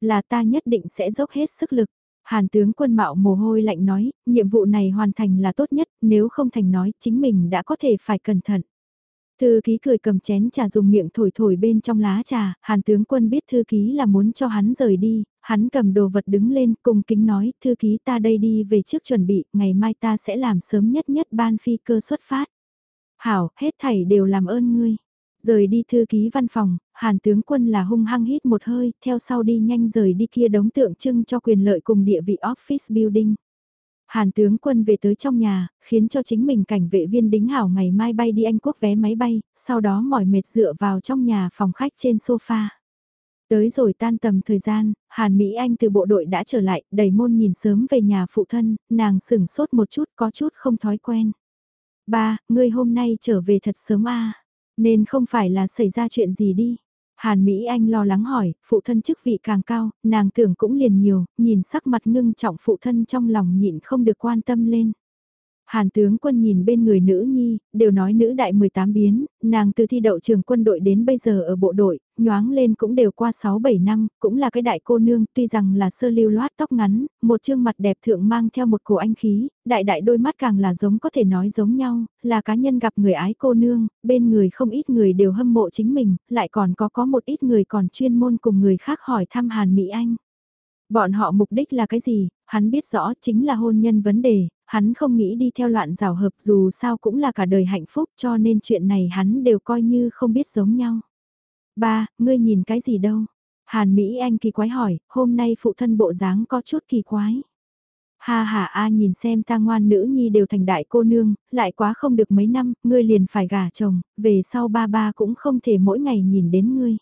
Là ta nhất định sẽ dốc hết sức lực. Hàn tướng quân mạo mồ hôi lạnh nói, nhiệm vụ này hoàn thành là tốt nhất, nếu không thành nói chính mình đã có thể phải cẩn thận. Thư ký cười cầm chén trà dùng miệng thổi thổi bên trong lá trà, hàn tướng quân biết thư ký là muốn cho hắn rời đi, hắn cầm đồ vật đứng lên cùng kính nói, thư ký ta đây đi về trước chuẩn bị, ngày mai ta sẽ làm sớm nhất nhất ban phi cơ xuất phát. Hảo, hết thảy đều làm ơn ngươi. Rời đi thư ký văn phòng, hàn tướng quân là hung hăng hít một hơi, theo sau đi nhanh rời đi kia đống tượng trưng cho quyền lợi cùng địa vị office building. Hàn tướng quân về tới trong nhà, khiến cho chính mình cảnh vệ viên đính hảo ngày mai bay đi Anh quốc vé máy bay, sau đó mỏi mệt dựa vào trong nhà phòng khách trên sofa. Tới rồi tan tầm thời gian, Hàn Mỹ Anh từ bộ đội đã trở lại, đầy môn nhìn sớm về nhà phụ thân, nàng sửng sốt một chút có chút không thói quen. Ba, ngươi hôm nay trở về thật sớm a Nên không phải là xảy ra chuyện gì đi. Hàn Mỹ Anh lo lắng hỏi, phụ thân chức vị càng cao, nàng tưởng cũng liền nhiều, nhìn sắc mặt ngưng trọng phụ thân trong lòng nhịn không được quan tâm lên. Hàn tướng quân nhìn bên người nữ nhi, đều nói nữ đại 18 biến, nàng từ thi đậu trường quân đội đến bây giờ ở bộ đội, nhoáng lên cũng đều qua 6-7 năm, cũng là cái đại cô nương, tuy rằng là sơ lưu loát tóc ngắn, một trương mặt đẹp thượng mang theo một cổ anh khí, đại đại đôi mắt càng là giống có thể nói giống nhau, là cá nhân gặp người ái cô nương, bên người không ít người đều hâm mộ chính mình, lại còn có có một ít người còn chuyên môn cùng người khác hỏi thăm Hàn Mỹ Anh. Bọn họ mục đích là cái gì, hắn biết rõ chính là hôn nhân vấn đề, hắn không nghĩ đi theo loạn rào hợp dù sao cũng là cả đời hạnh phúc cho nên chuyện này hắn đều coi như không biết giống nhau. Ba, ngươi nhìn cái gì đâu? Hàn Mỹ Anh kỳ quái hỏi, hôm nay phụ thân bộ dáng có chút kỳ quái. Ha ha a nhìn xem ta ngoan nữ nhi đều thành đại cô nương, lại quá không được mấy năm, ngươi liền phải gả chồng, về sau ba ba cũng không thể mỗi ngày nhìn đến ngươi.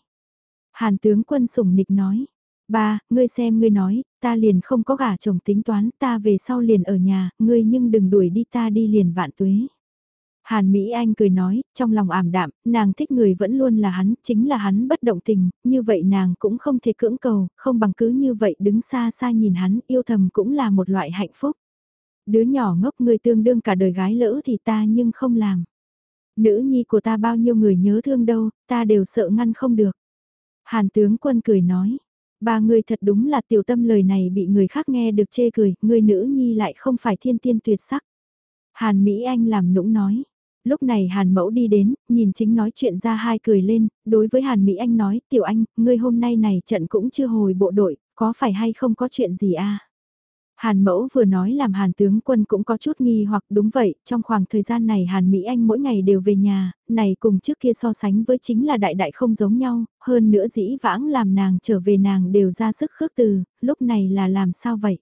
Hàn tướng quân sủng nịch nói, Ba, ngươi xem ngươi nói, ta liền không có gả chồng tính toán, ta về sau liền ở nhà, ngươi nhưng đừng đuổi đi ta đi liền vạn tuế. Hàn Mỹ Anh cười nói, trong lòng ảm đạm, nàng thích người vẫn luôn là hắn, chính là hắn bất động tình, như vậy nàng cũng không thể cưỡng cầu, không bằng cứ như vậy đứng xa xa nhìn hắn, yêu thầm cũng là một loại hạnh phúc. Đứa nhỏ ngốc người tương đương cả đời gái lỡ thì ta nhưng không làm. Nữ nhi của ta bao nhiêu người nhớ thương đâu, ta đều sợ ngăn không được. Hàn tướng quân cười nói, Ba người thật đúng là tiểu tâm lời này bị người khác nghe được chê cười, người nữ nhi lại không phải thiên tiên tuyệt sắc. Hàn Mỹ Anh làm nũng nói. Lúc này Hàn Mẫu đi đến, nhìn chính nói chuyện ra hai cười lên, đối với Hàn Mỹ Anh nói, tiểu anh, ngươi hôm nay này trận cũng chưa hồi bộ đội, có phải hay không có chuyện gì à? Hàn mẫu vừa nói làm Hàn tướng quân cũng có chút nghi hoặc đúng vậy, trong khoảng thời gian này Hàn Mỹ Anh mỗi ngày đều về nhà, này cùng trước kia so sánh với chính là đại đại không giống nhau, hơn nữa dĩ vãng làm nàng trở về nàng đều ra sức khước từ, lúc này là làm sao vậy?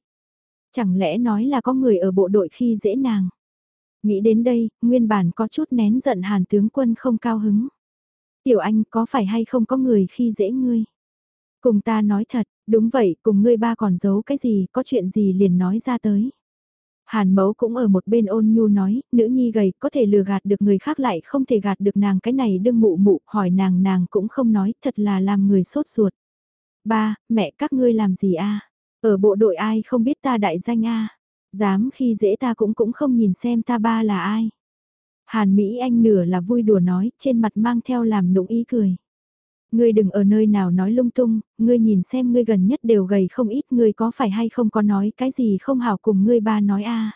Chẳng lẽ nói là có người ở bộ đội khi dễ nàng? Nghĩ đến đây, nguyên bản có chút nén giận Hàn tướng quân không cao hứng. Tiểu anh có phải hay không có người khi dễ ngươi? Cùng ta nói thật, đúng vậy, cùng ngươi ba còn giấu cái gì, có chuyện gì liền nói ra tới. Hàn mẫu cũng ở một bên ôn nhu nói, nữ nhi gầy có thể lừa gạt được người khác lại không thể gạt được nàng cái này đương mụ mụ, hỏi nàng nàng cũng không nói, thật là làm người sốt ruột. Ba, mẹ các ngươi làm gì a? Ở bộ đội ai không biết ta đại danh a? Dám khi dễ ta cũng cũng không nhìn xem ta ba là ai. Hàn Mỹ Anh nửa là vui đùa nói, trên mặt mang theo làm nũng ý cười. Ngươi đừng ở nơi nào nói lung tung, ngươi nhìn xem ngươi gần nhất đều gầy không ít ngươi có phải hay không có nói cái gì không hảo cùng ngươi ba nói a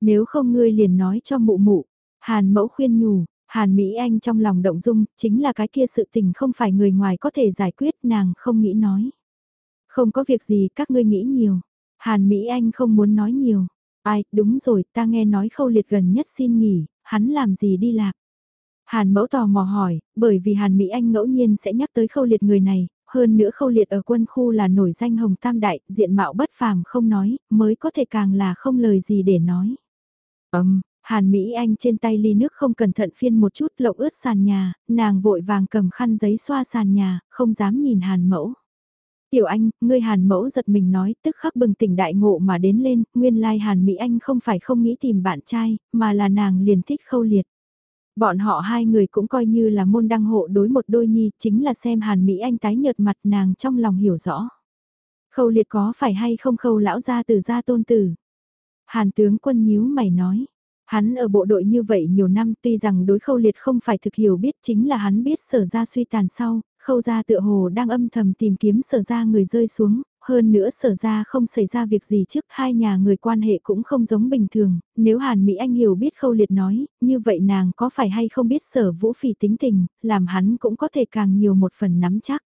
Nếu không ngươi liền nói cho mụ mụ, Hàn mẫu khuyên nhủ, Hàn Mỹ Anh trong lòng động dung, chính là cái kia sự tình không phải người ngoài có thể giải quyết nàng không nghĩ nói. Không có việc gì các ngươi nghĩ nhiều. Hàn Mỹ Anh không muốn nói nhiều. Ai, đúng rồi, ta nghe nói khâu liệt gần nhất xin nghỉ, hắn làm gì đi lạc. Hàn mẫu tò mò hỏi, bởi vì Hàn Mỹ Anh ngẫu nhiên sẽ nhắc tới khâu liệt người này, hơn nữa khâu liệt ở quân khu là nổi danh hồng tam đại, diện mạo bất phàm không nói, mới có thể càng là không lời gì để nói. Ấm, Hàn Mỹ Anh trên tay ly nước không cẩn thận phiên một chút lộng ướt sàn nhà, nàng vội vàng cầm khăn giấy xoa sàn nhà, không dám nhìn Hàn mẫu. Tiểu Anh, ngươi Hàn mẫu giật mình nói, tức khắc bừng tỉnh đại ngộ mà đến lên, nguyên lai Hàn Mỹ Anh không phải không nghĩ tìm bạn trai, mà là nàng liền thích khâu liệt. Bọn họ hai người cũng coi như là môn đăng hộ đối một đôi nhi, chính là xem Hàn Mỹ Anh tái nhợt mặt nàng trong lòng hiểu rõ. Khâu liệt có phải hay không khâu lão gia từ gia tôn tử? Hàn tướng quân nhíu mày nói. Hắn ở bộ đội như vậy nhiều năm tuy rằng đối khâu liệt không phải thực hiểu biết chính là hắn biết sở ra suy tàn sau, khâu ra tựa hồ đang âm thầm tìm kiếm sở ra người rơi xuống, hơn nữa sở ra không xảy ra việc gì trước hai nhà người quan hệ cũng không giống bình thường, nếu Hàn Mỹ Anh hiểu biết khâu liệt nói, như vậy nàng có phải hay không biết sở vũ phỉ tính tình, làm hắn cũng có thể càng nhiều một phần nắm chắc.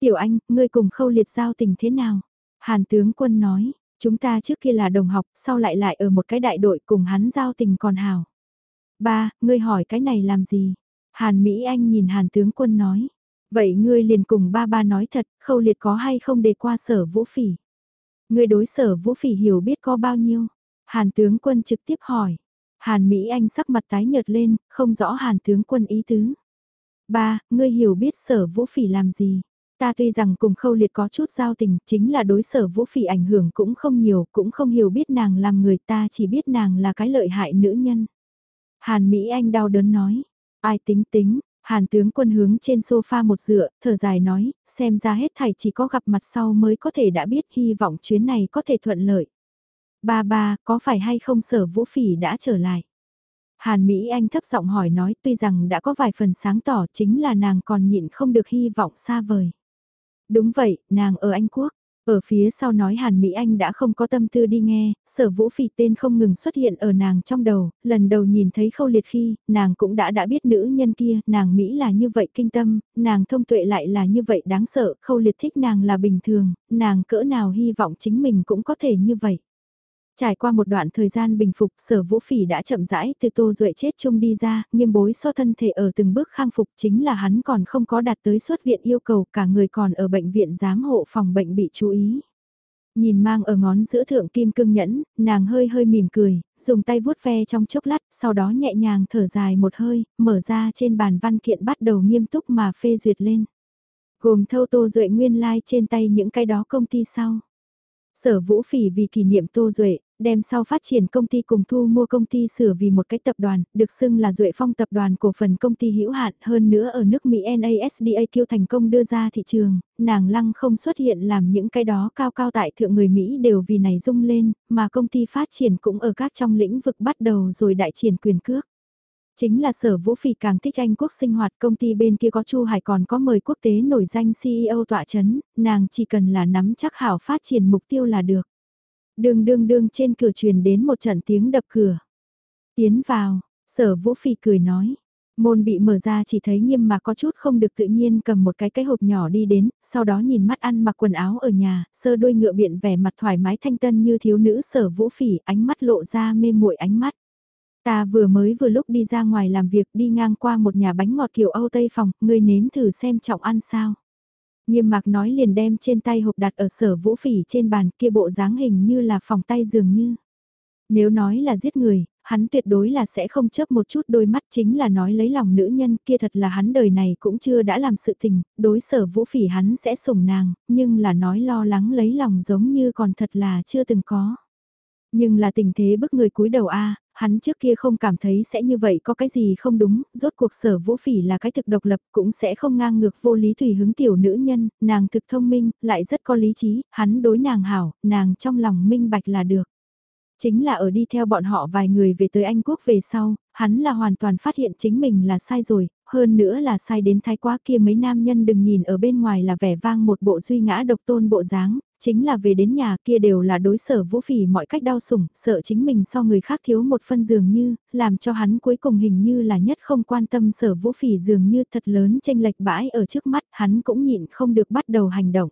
Tiểu Anh, ngươi cùng khâu liệt giao tình thế nào? Hàn tướng quân nói, chúng ta trước kia là đồng học, sau lại lại ở một cái đại đội cùng hắn giao tình còn hào. Ba, ngươi hỏi cái này làm gì? Hàn Mỹ Anh nhìn Hàn tướng quân nói. Vậy ngươi liền cùng ba ba nói thật, khâu liệt có hay không đề qua sở vũ phỉ? Ngươi đối sở vũ phỉ hiểu biết có bao nhiêu? Hàn tướng quân trực tiếp hỏi. Hàn Mỹ Anh sắc mặt tái nhợt lên, không rõ hàn tướng quân ý tứ. Ba, ngươi hiểu biết sở vũ phỉ làm gì? Ta tuy rằng cùng khâu liệt có chút giao tình, chính là đối sở vũ phỉ ảnh hưởng cũng không nhiều, cũng không hiểu biết nàng làm người ta chỉ biết nàng là cái lợi hại nữ nhân. Hàn Mỹ Anh đau đớn nói, ai tính tính, Hàn tướng quân hướng trên sofa một dựa, thở dài nói, xem ra hết thảy chỉ có gặp mặt sau mới có thể đã biết hy vọng chuyến này có thể thuận lợi. Ba ba, có phải hay không sở vũ phỉ đã trở lại? Hàn Mỹ Anh thấp giọng hỏi nói tuy rằng đã có vài phần sáng tỏ chính là nàng còn nhịn không được hy vọng xa vời. Đúng vậy, nàng ở Anh Quốc. Ở phía sau nói Hàn Mỹ Anh đã không có tâm tư đi nghe, sở vũ phỉ tên không ngừng xuất hiện ở nàng trong đầu, lần đầu nhìn thấy khâu liệt khi, nàng cũng đã đã biết nữ nhân kia, nàng Mỹ là như vậy kinh tâm, nàng thông tuệ lại là như vậy đáng sợ, khâu liệt thích nàng là bình thường, nàng cỡ nào hy vọng chính mình cũng có thể như vậy. Trải qua một đoạn thời gian bình phục, sở vũ phỉ đã chậm rãi từ tô duệ chết chung đi ra, nghiêm bối so thân thể ở từng bước khang phục chính là hắn còn không có đạt tới xuất viện yêu cầu cả người còn ở bệnh viện giám hộ phòng bệnh bị chú ý. Nhìn mang ở ngón giữa thượng kim cương nhẫn, nàng hơi hơi mỉm cười, dùng tay vuốt ve trong chốc lát, sau đó nhẹ nhàng thở dài một hơi, mở ra trên bàn văn kiện bắt đầu nghiêm túc mà phê duyệt lên. Gồm thâu tô duệ nguyên lai like trên tay những cái đó công ty sau. Sở Vũ Phỉ vì kỷ niệm Tô Duệ, đem sau phát triển công ty cùng thu mua công ty sửa vì một cái tập đoàn, được xưng là Duệ Phong tập đoàn cổ phần công ty hữu hạn hơn nữa ở nước Mỹ NASDA kêu thành công đưa ra thị trường, nàng lăng không xuất hiện làm những cái đó cao cao tại thượng người Mỹ đều vì này rung lên, mà công ty phát triển cũng ở các trong lĩnh vực bắt đầu rồi đại triển quyền cước. Chính là sở vũ phỉ càng thích Anh quốc sinh hoạt công ty bên kia có Chu Hải còn có mời quốc tế nổi danh CEO tọa chấn, nàng chỉ cần là nắm chắc hảo phát triển mục tiêu là được. Đường đương đương trên cửa truyền đến một trận tiếng đập cửa. Tiến vào, sở vũ phỉ cười nói. Môn bị mở ra chỉ thấy nghiêm mà có chút không được tự nhiên cầm một cái cái hộp nhỏ đi đến, sau đó nhìn mắt ăn mặc quần áo ở nhà, sơ đôi ngựa biện vẻ mặt thoải mái thanh tân như thiếu nữ sở vũ phỉ, ánh mắt lộ ra mê muội ánh mắt. Ta vừa mới vừa lúc đi ra ngoài làm việc đi ngang qua một nhà bánh ngọt kiểu Âu Tây phòng, ngươi nếm thử xem trọng ăn sao. Nghiêm mạc nói liền đem trên tay hộp đặt ở sở vũ phỉ trên bàn kia bộ dáng hình như là phòng tay dường như. Nếu nói là giết người, hắn tuyệt đối là sẽ không chấp một chút đôi mắt chính là nói lấy lòng nữ nhân kia thật là hắn đời này cũng chưa đã làm sự tình, đối sở vũ phỉ hắn sẽ sủng nàng, nhưng là nói lo lắng lấy lòng giống như còn thật là chưa từng có. Nhưng là tình thế bức người cúi đầu a hắn trước kia không cảm thấy sẽ như vậy có cái gì không đúng, rốt cuộc sở vũ phỉ là cái thực độc lập cũng sẽ không ngang ngược vô lý tùy hứng tiểu nữ nhân, nàng thực thông minh, lại rất có lý trí, hắn đối nàng hảo, nàng trong lòng minh bạch là được. Chính là ở đi theo bọn họ vài người về tới Anh Quốc về sau, hắn là hoàn toàn phát hiện chính mình là sai rồi, hơn nữa là sai đến thái quá kia mấy nam nhân đừng nhìn ở bên ngoài là vẻ vang một bộ duy ngã độc tôn bộ dáng, chính là về đến nhà kia đều là đối sở vũ phỉ mọi cách đau sủng, sợ chính mình so người khác thiếu một phân dường như, làm cho hắn cuối cùng hình như là nhất không quan tâm sở vũ phỉ dường như thật lớn tranh lệch bãi ở trước mắt, hắn cũng nhịn không được bắt đầu hành động.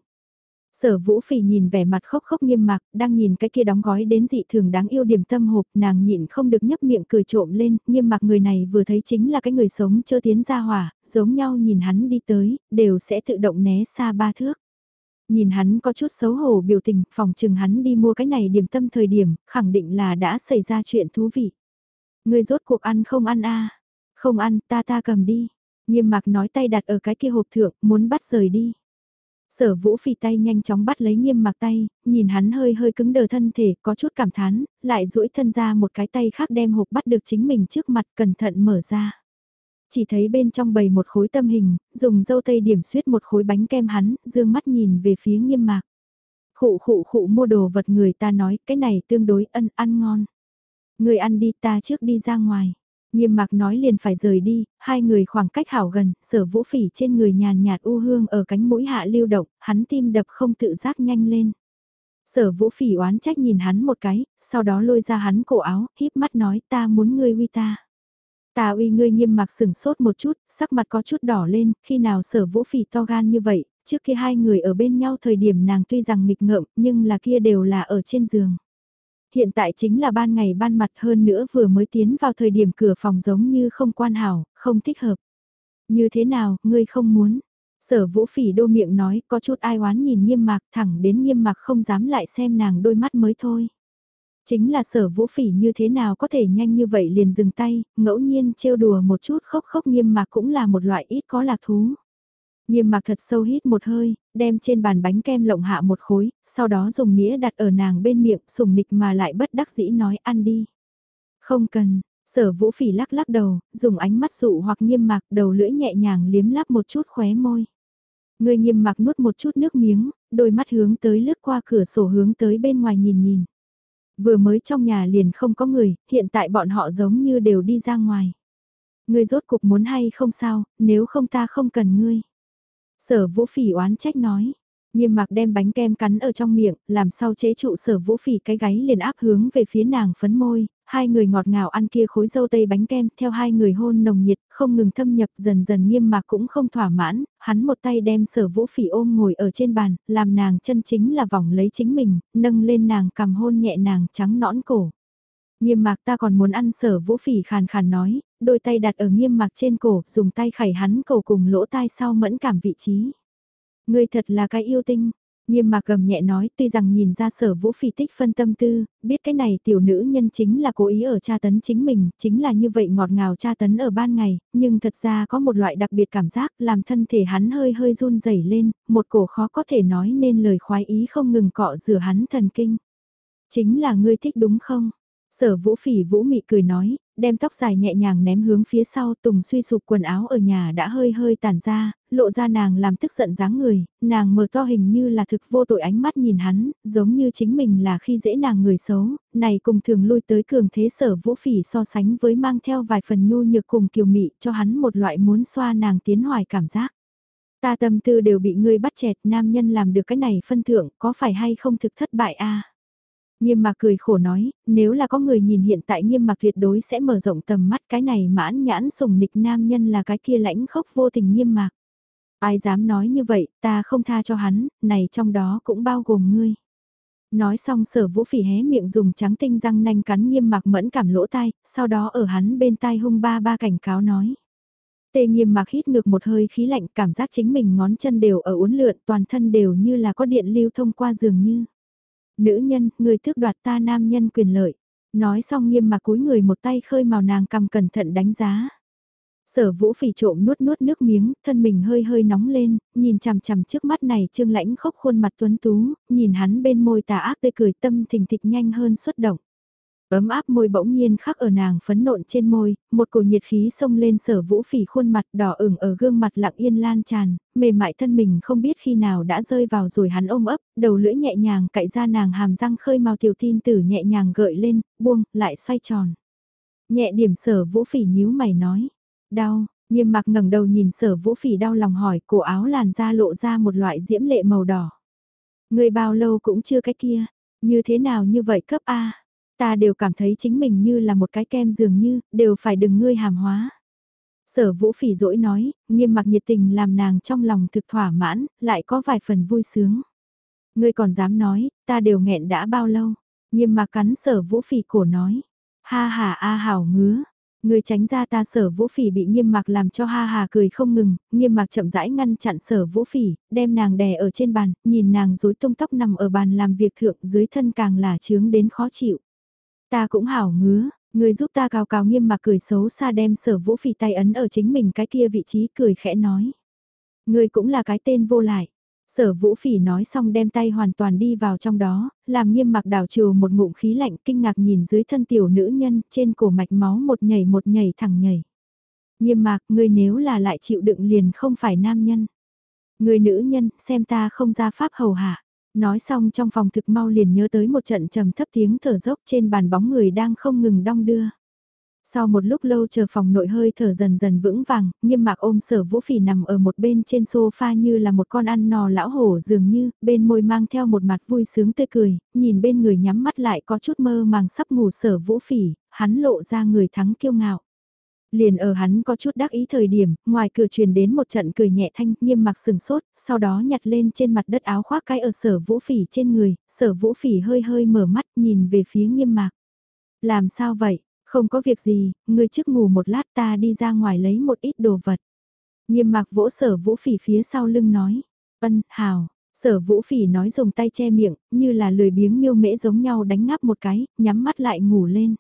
Sở vũ phỉ nhìn vẻ mặt khóc khóc nghiêm mặc, đang nhìn cái kia đóng gói đến dị thường đáng yêu điểm tâm hộp, nàng nhịn không được nhấp miệng cười trộm lên, nghiêm mặc người này vừa thấy chính là cái người sống chưa tiến ra hỏa, giống nhau nhìn hắn đi tới, đều sẽ tự động né xa ba thước. Nhìn hắn có chút xấu hổ biểu tình, phòng chừng hắn đi mua cái này điểm tâm thời điểm, khẳng định là đã xảy ra chuyện thú vị. Người rốt cuộc ăn không ăn a Không ăn, ta ta cầm đi. Nghiêm mặc nói tay đặt ở cái kia hộp thượng, muốn bắt rời đi. Sở vũ phì tay nhanh chóng bắt lấy nghiêm mặc tay, nhìn hắn hơi hơi cứng đờ thân thể, có chút cảm thán, lại duỗi thân ra một cái tay khác đem hộp bắt được chính mình trước mặt cẩn thận mở ra. Chỉ thấy bên trong bầy một khối tâm hình, dùng dâu tây điểm suyết một khối bánh kem hắn, dương mắt nhìn về phía nghiêm mạc. Khụ khụ khụ mua đồ vật người ta nói cái này tương đối ân ăn ngon. Người ăn đi ta trước đi ra ngoài. Nghiêm mặc nói liền phải rời đi, hai người khoảng cách hảo gần, sở vũ phỉ trên người nhàn nhạt u hương ở cánh mũi hạ lưu động, hắn tim đập không tự giác nhanh lên. Sở vũ phỉ oán trách nhìn hắn một cái, sau đó lôi ra hắn cổ áo, híp mắt nói ta muốn ngươi uy ta. Ta uy ngươi nghiêm mặc sừng sốt một chút, sắc mặt có chút đỏ lên, khi nào sở vũ phỉ to gan như vậy, trước khi hai người ở bên nhau thời điểm nàng tuy rằng nghịch ngợm, nhưng là kia đều là ở trên giường. Hiện tại chính là ban ngày ban mặt hơn nữa vừa mới tiến vào thời điểm cửa phòng giống như không quan hảo, không thích hợp. Như thế nào, ngươi không muốn? Sở vũ phỉ đô miệng nói có chút ai oán nhìn nghiêm mạc thẳng đến nghiêm mạc không dám lại xem nàng đôi mắt mới thôi. Chính là sở vũ phỉ như thế nào có thể nhanh như vậy liền dừng tay, ngẫu nhiên trêu đùa một chút khóc khóc nghiêm mạc cũng là một loại ít có lạc thú. Nghiêm mặc thật sâu hít một hơi, đem trên bàn bánh kem lộng hạ một khối, sau đó dùng nĩa đặt ở nàng bên miệng, sùng nịch mà lại bất đắc dĩ nói ăn đi. Không cần, Sở vũ phỉ lắc lắc đầu, dùng ánh mắt dụ hoặc nghiêm mạc đầu lưỡi nhẹ nhàng liếm lắp một chút khóe môi. Người nghiêm mạc nuốt một chút nước miếng, đôi mắt hướng tới lướt qua cửa sổ hướng tới bên ngoài nhìn nhìn. Vừa mới trong nhà liền không có người, hiện tại bọn họ giống như đều đi ra ngoài. Ngươi rốt cục muốn hay không sao, nếu không ta không cần ngươi. Sở vũ phỉ oán trách nói. Nghiêm mặc đem bánh kem cắn ở trong miệng, làm sao chế trụ sở vũ phỉ cái gáy liền áp hướng về phía nàng phấn môi, hai người ngọt ngào ăn kia khối dâu tây bánh kem theo hai người hôn nồng nhiệt, không ngừng thâm nhập dần dần nghiêm mặc cũng không thỏa mãn, hắn một tay đem sở vũ phỉ ôm ngồi ở trên bàn, làm nàng chân chính là vòng lấy chính mình, nâng lên nàng cầm hôn nhẹ nàng trắng nõn cổ. Nghiêm mạc ta còn muốn ăn sở vũ phỉ khàn khàn nói, đôi tay đặt ở nghiêm mạc trên cổ, dùng tay khẩy hắn cổ cùng lỗ tai sau mẫn cảm vị trí. Ngươi thật là cái yêu tinh, Nghiêm mạc gầm nhẹ nói tuy rằng nhìn ra sở vũ phi tích phân tâm tư, biết cái này tiểu nữ nhân chính là cố ý ở tra tấn chính mình, chính là như vậy ngọt ngào tra tấn ở ban ngày, nhưng thật ra có một loại đặc biệt cảm giác làm thân thể hắn hơi hơi run rẩy lên, một cổ khó có thể nói nên lời khoái ý không ngừng cọ rửa hắn thần kinh. Chính là ngươi thích đúng không? Sở vũ phỉ vũ mị cười nói, đem tóc dài nhẹ nhàng ném hướng phía sau tùng suy sụp quần áo ở nhà đã hơi hơi tản ra, lộ ra nàng làm tức giận dáng người, nàng mở to hình như là thực vô tội ánh mắt nhìn hắn, giống như chính mình là khi dễ nàng người xấu, này cùng thường lui tới cường thế sở vũ phỉ so sánh với mang theo vài phần nhu nhược cùng kiều mị cho hắn một loại muốn xoa nàng tiến hoài cảm giác. Ta tâm tư đều bị ngươi bắt chẹt nam nhân làm được cái này phân thượng có phải hay không thực thất bại a Nghiêm mạc cười khổ nói, nếu là có người nhìn hiện tại nghiêm mạc tuyệt đối sẽ mở rộng tầm mắt cái này mãn nhãn sùng nịch nam nhân là cái kia lãnh khốc vô tình nghiêm mạc. Ai dám nói như vậy, ta không tha cho hắn, này trong đó cũng bao gồm ngươi. Nói xong sở vũ phỉ hé miệng dùng trắng tinh răng nanh cắn nghiêm mạc mẫn cảm lỗ tai, sau đó ở hắn bên tai hung ba ba cảnh cáo nói. Tê nghiêm mạc hít ngược một hơi khí lạnh cảm giác chính mình ngón chân đều ở uốn lượn toàn thân đều như là có điện lưu thông qua dường như. Nữ nhân, người thước đoạt ta nam nhân quyền lợi. Nói xong nghiêm mà cúi người một tay khơi màu nàng cầm cẩn thận đánh giá. Sở vũ phỉ trộm nuốt nuốt nước miếng, thân mình hơi hơi nóng lên, nhìn chằm chằm trước mắt này trương lãnh khốc khuôn mặt tuấn tú, nhìn hắn bên môi tà ác tươi cười tâm thình thịch nhanh hơn xuất động. Ấm áp môi bỗng nhiên khắc ở nàng phấn nộn trên môi, một cổ nhiệt khí xông lên sở vũ phỉ khuôn mặt đỏ ửng ở gương mặt lặng yên lan tràn, mềm mại thân mình không biết khi nào đã rơi vào rồi hắn ôm ấp, đầu lưỡi nhẹ nhàng cạy ra nàng hàm răng khơi màu tiểu tin tử nhẹ nhàng gợi lên, buông, lại xoay tròn. Nhẹ điểm sở vũ phỉ nhíu mày nói, đau, nghiêm mặc ngẩng đầu nhìn sở vũ phỉ đau lòng hỏi cổ áo làn da lộ ra một loại diễm lệ màu đỏ. Người bao lâu cũng chưa cái kia, như thế nào như vậy cấp A. Ta đều cảm thấy chính mình như là một cái kem dường như, đều phải đừng ngươi hàm hóa. Sở vũ phỉ dỗi nói, nghiêm mặc nhiệt tình làm nàng trong lòng thực thỏa mãn, lại có vài phần vui sướng. Ngươi còn dám nói, ta đều nghẹn đã bao lâu. Nghiêm mặc cắn sở vũ phỉ cổ nói. Ha ha a hảo ngứa. Người tránh ra ta sở vũ phỉ bị nghiêm mặc làm cho ha hà cười không ngừng, nghiêm mặc chậm rãi ngăn chặn sở vũ phỉ, đem nàng đè ở trên bàn, nhìn nàng rối tung tóc nằm ở bàn làm việc thượng dưới thân càng là chướng đến khó chịu. Ta cũng hảo ngứa, người giúp ta cào cào nghiêm mà cười xấu xa đem sở vũ phỉ tay ấn ở chính mình cái kia vị trí cười khẽ nói. Người cũng là cái tên vô lại. Sở vũ phỉ nói xong đem tay hoàn toàn đi vào trong đó, làm nghiêm mặc đảo trừ một ngụm khí lạnh kinh ngạc nhìn dưới thân tiểu nữ nhân trên cổ mạch máu một nhảy một nhảy thẳng nhảy. Nghiêm mạc, người nếu là lại chịu đựng liền không phải nam nhân. Người nữ nhân, xem ta không ra pháp hầu hạ. Nói xong trong phòng thực mau liền nhớ tới một trận trầm thấp tiếng thở dốc trên bàn bóng người đang không ngừng đong đưa. Sau một lúc lâu chờ phòng nội hơi thở dần dần vững vàng, nghiêm mạc ôm sở vũ phỉ nằm ở một bên trên sofa như là một con ăn nò lão hổ dường như, bên môi mang theo một mặt vui sướng tươi cười, nhìn bên người nhắm mắt lại có chút mơ màng sắp ngủ sở vũ phỉ, hắn lộ ra người thắng kiêu ngạo. Liền ở hắn có chút đắc ý thời điểm, ngoài cửa truyền đến một trận cười nhẹ thanh, nghiêm mặc sừng sốt, sau đó nhặt lên trên mặt đất áo khoác cái ở sở vũ phỉ trên người, sở vũ phỉ hơi hơi mở mắt nhìn về phía nghiêm mạc. Làm sao vậy, không có việc gì, ngươi trước ngủ một lát ta đi ra ngoài lấy một ít đồ vật. Nghiêm mạc vỗ sở vũ phỉ phía sau lưng nói, ân, hào. Sở vũ phỉ nói dùng tay che miệng, như là lười biếng miêu mễ giống nhau đánh ngáp một cái, nhắm mắt lại ngủ lên.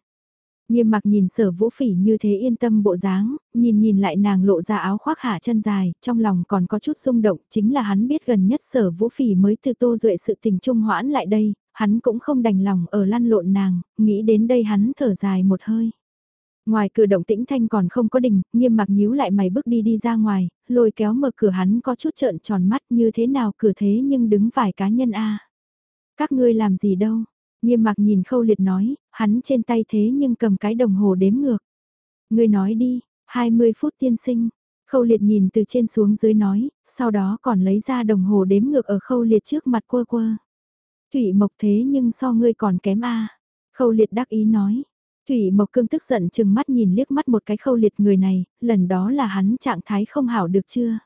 Nghiêm mặc nhìn sở vũ phỉ như thế yên tâm bộ dáng, nhìn nhìn lại nàng lộ ra áo khoác hạ chân dài, trong lòng còn có chút xung động, chính là hắn biết gần nhất sở vũ phỉ mới từ tô duệ sự tình trung hoãn lại đây, hắn cũng không đành lòng ở lăn lộn nàng, nghĩ đến đây hắn thở dài một hơi. Ngoài cửa động tĩnh thanh còn không có đình, nghiêm mặc nhíu lại mày bước đi đi ra ngoài, lôi kéo mở cửa hắn có chút trợn tròn mắt như thế nào cửa thế nhưng đứng vài cá nhân a Các ngươi làm gì đâu? Nghiêm mạc nhìn khâu liệt nói, hắn trên tay thế nhưng cầm cái đồng hồ đếm ngược. Ngươi nói đi, 20 phút tiên sinh. Khâu liệt nhìn từ trên xuống dưới nói, sau đó còn lấy ra đồng hồ đếm ngược ở khâu liệt trước mặt quơ quơ. Thủy mộc thế nhưng so ngươi còn kém a Khâu liệt đắc ý nói. Thủy Mộc Cương tức giận chừng mắt nhìn liếc mắt một cái khâu liệt người này, lần đó là hắn trạng thái không hảo được chưa?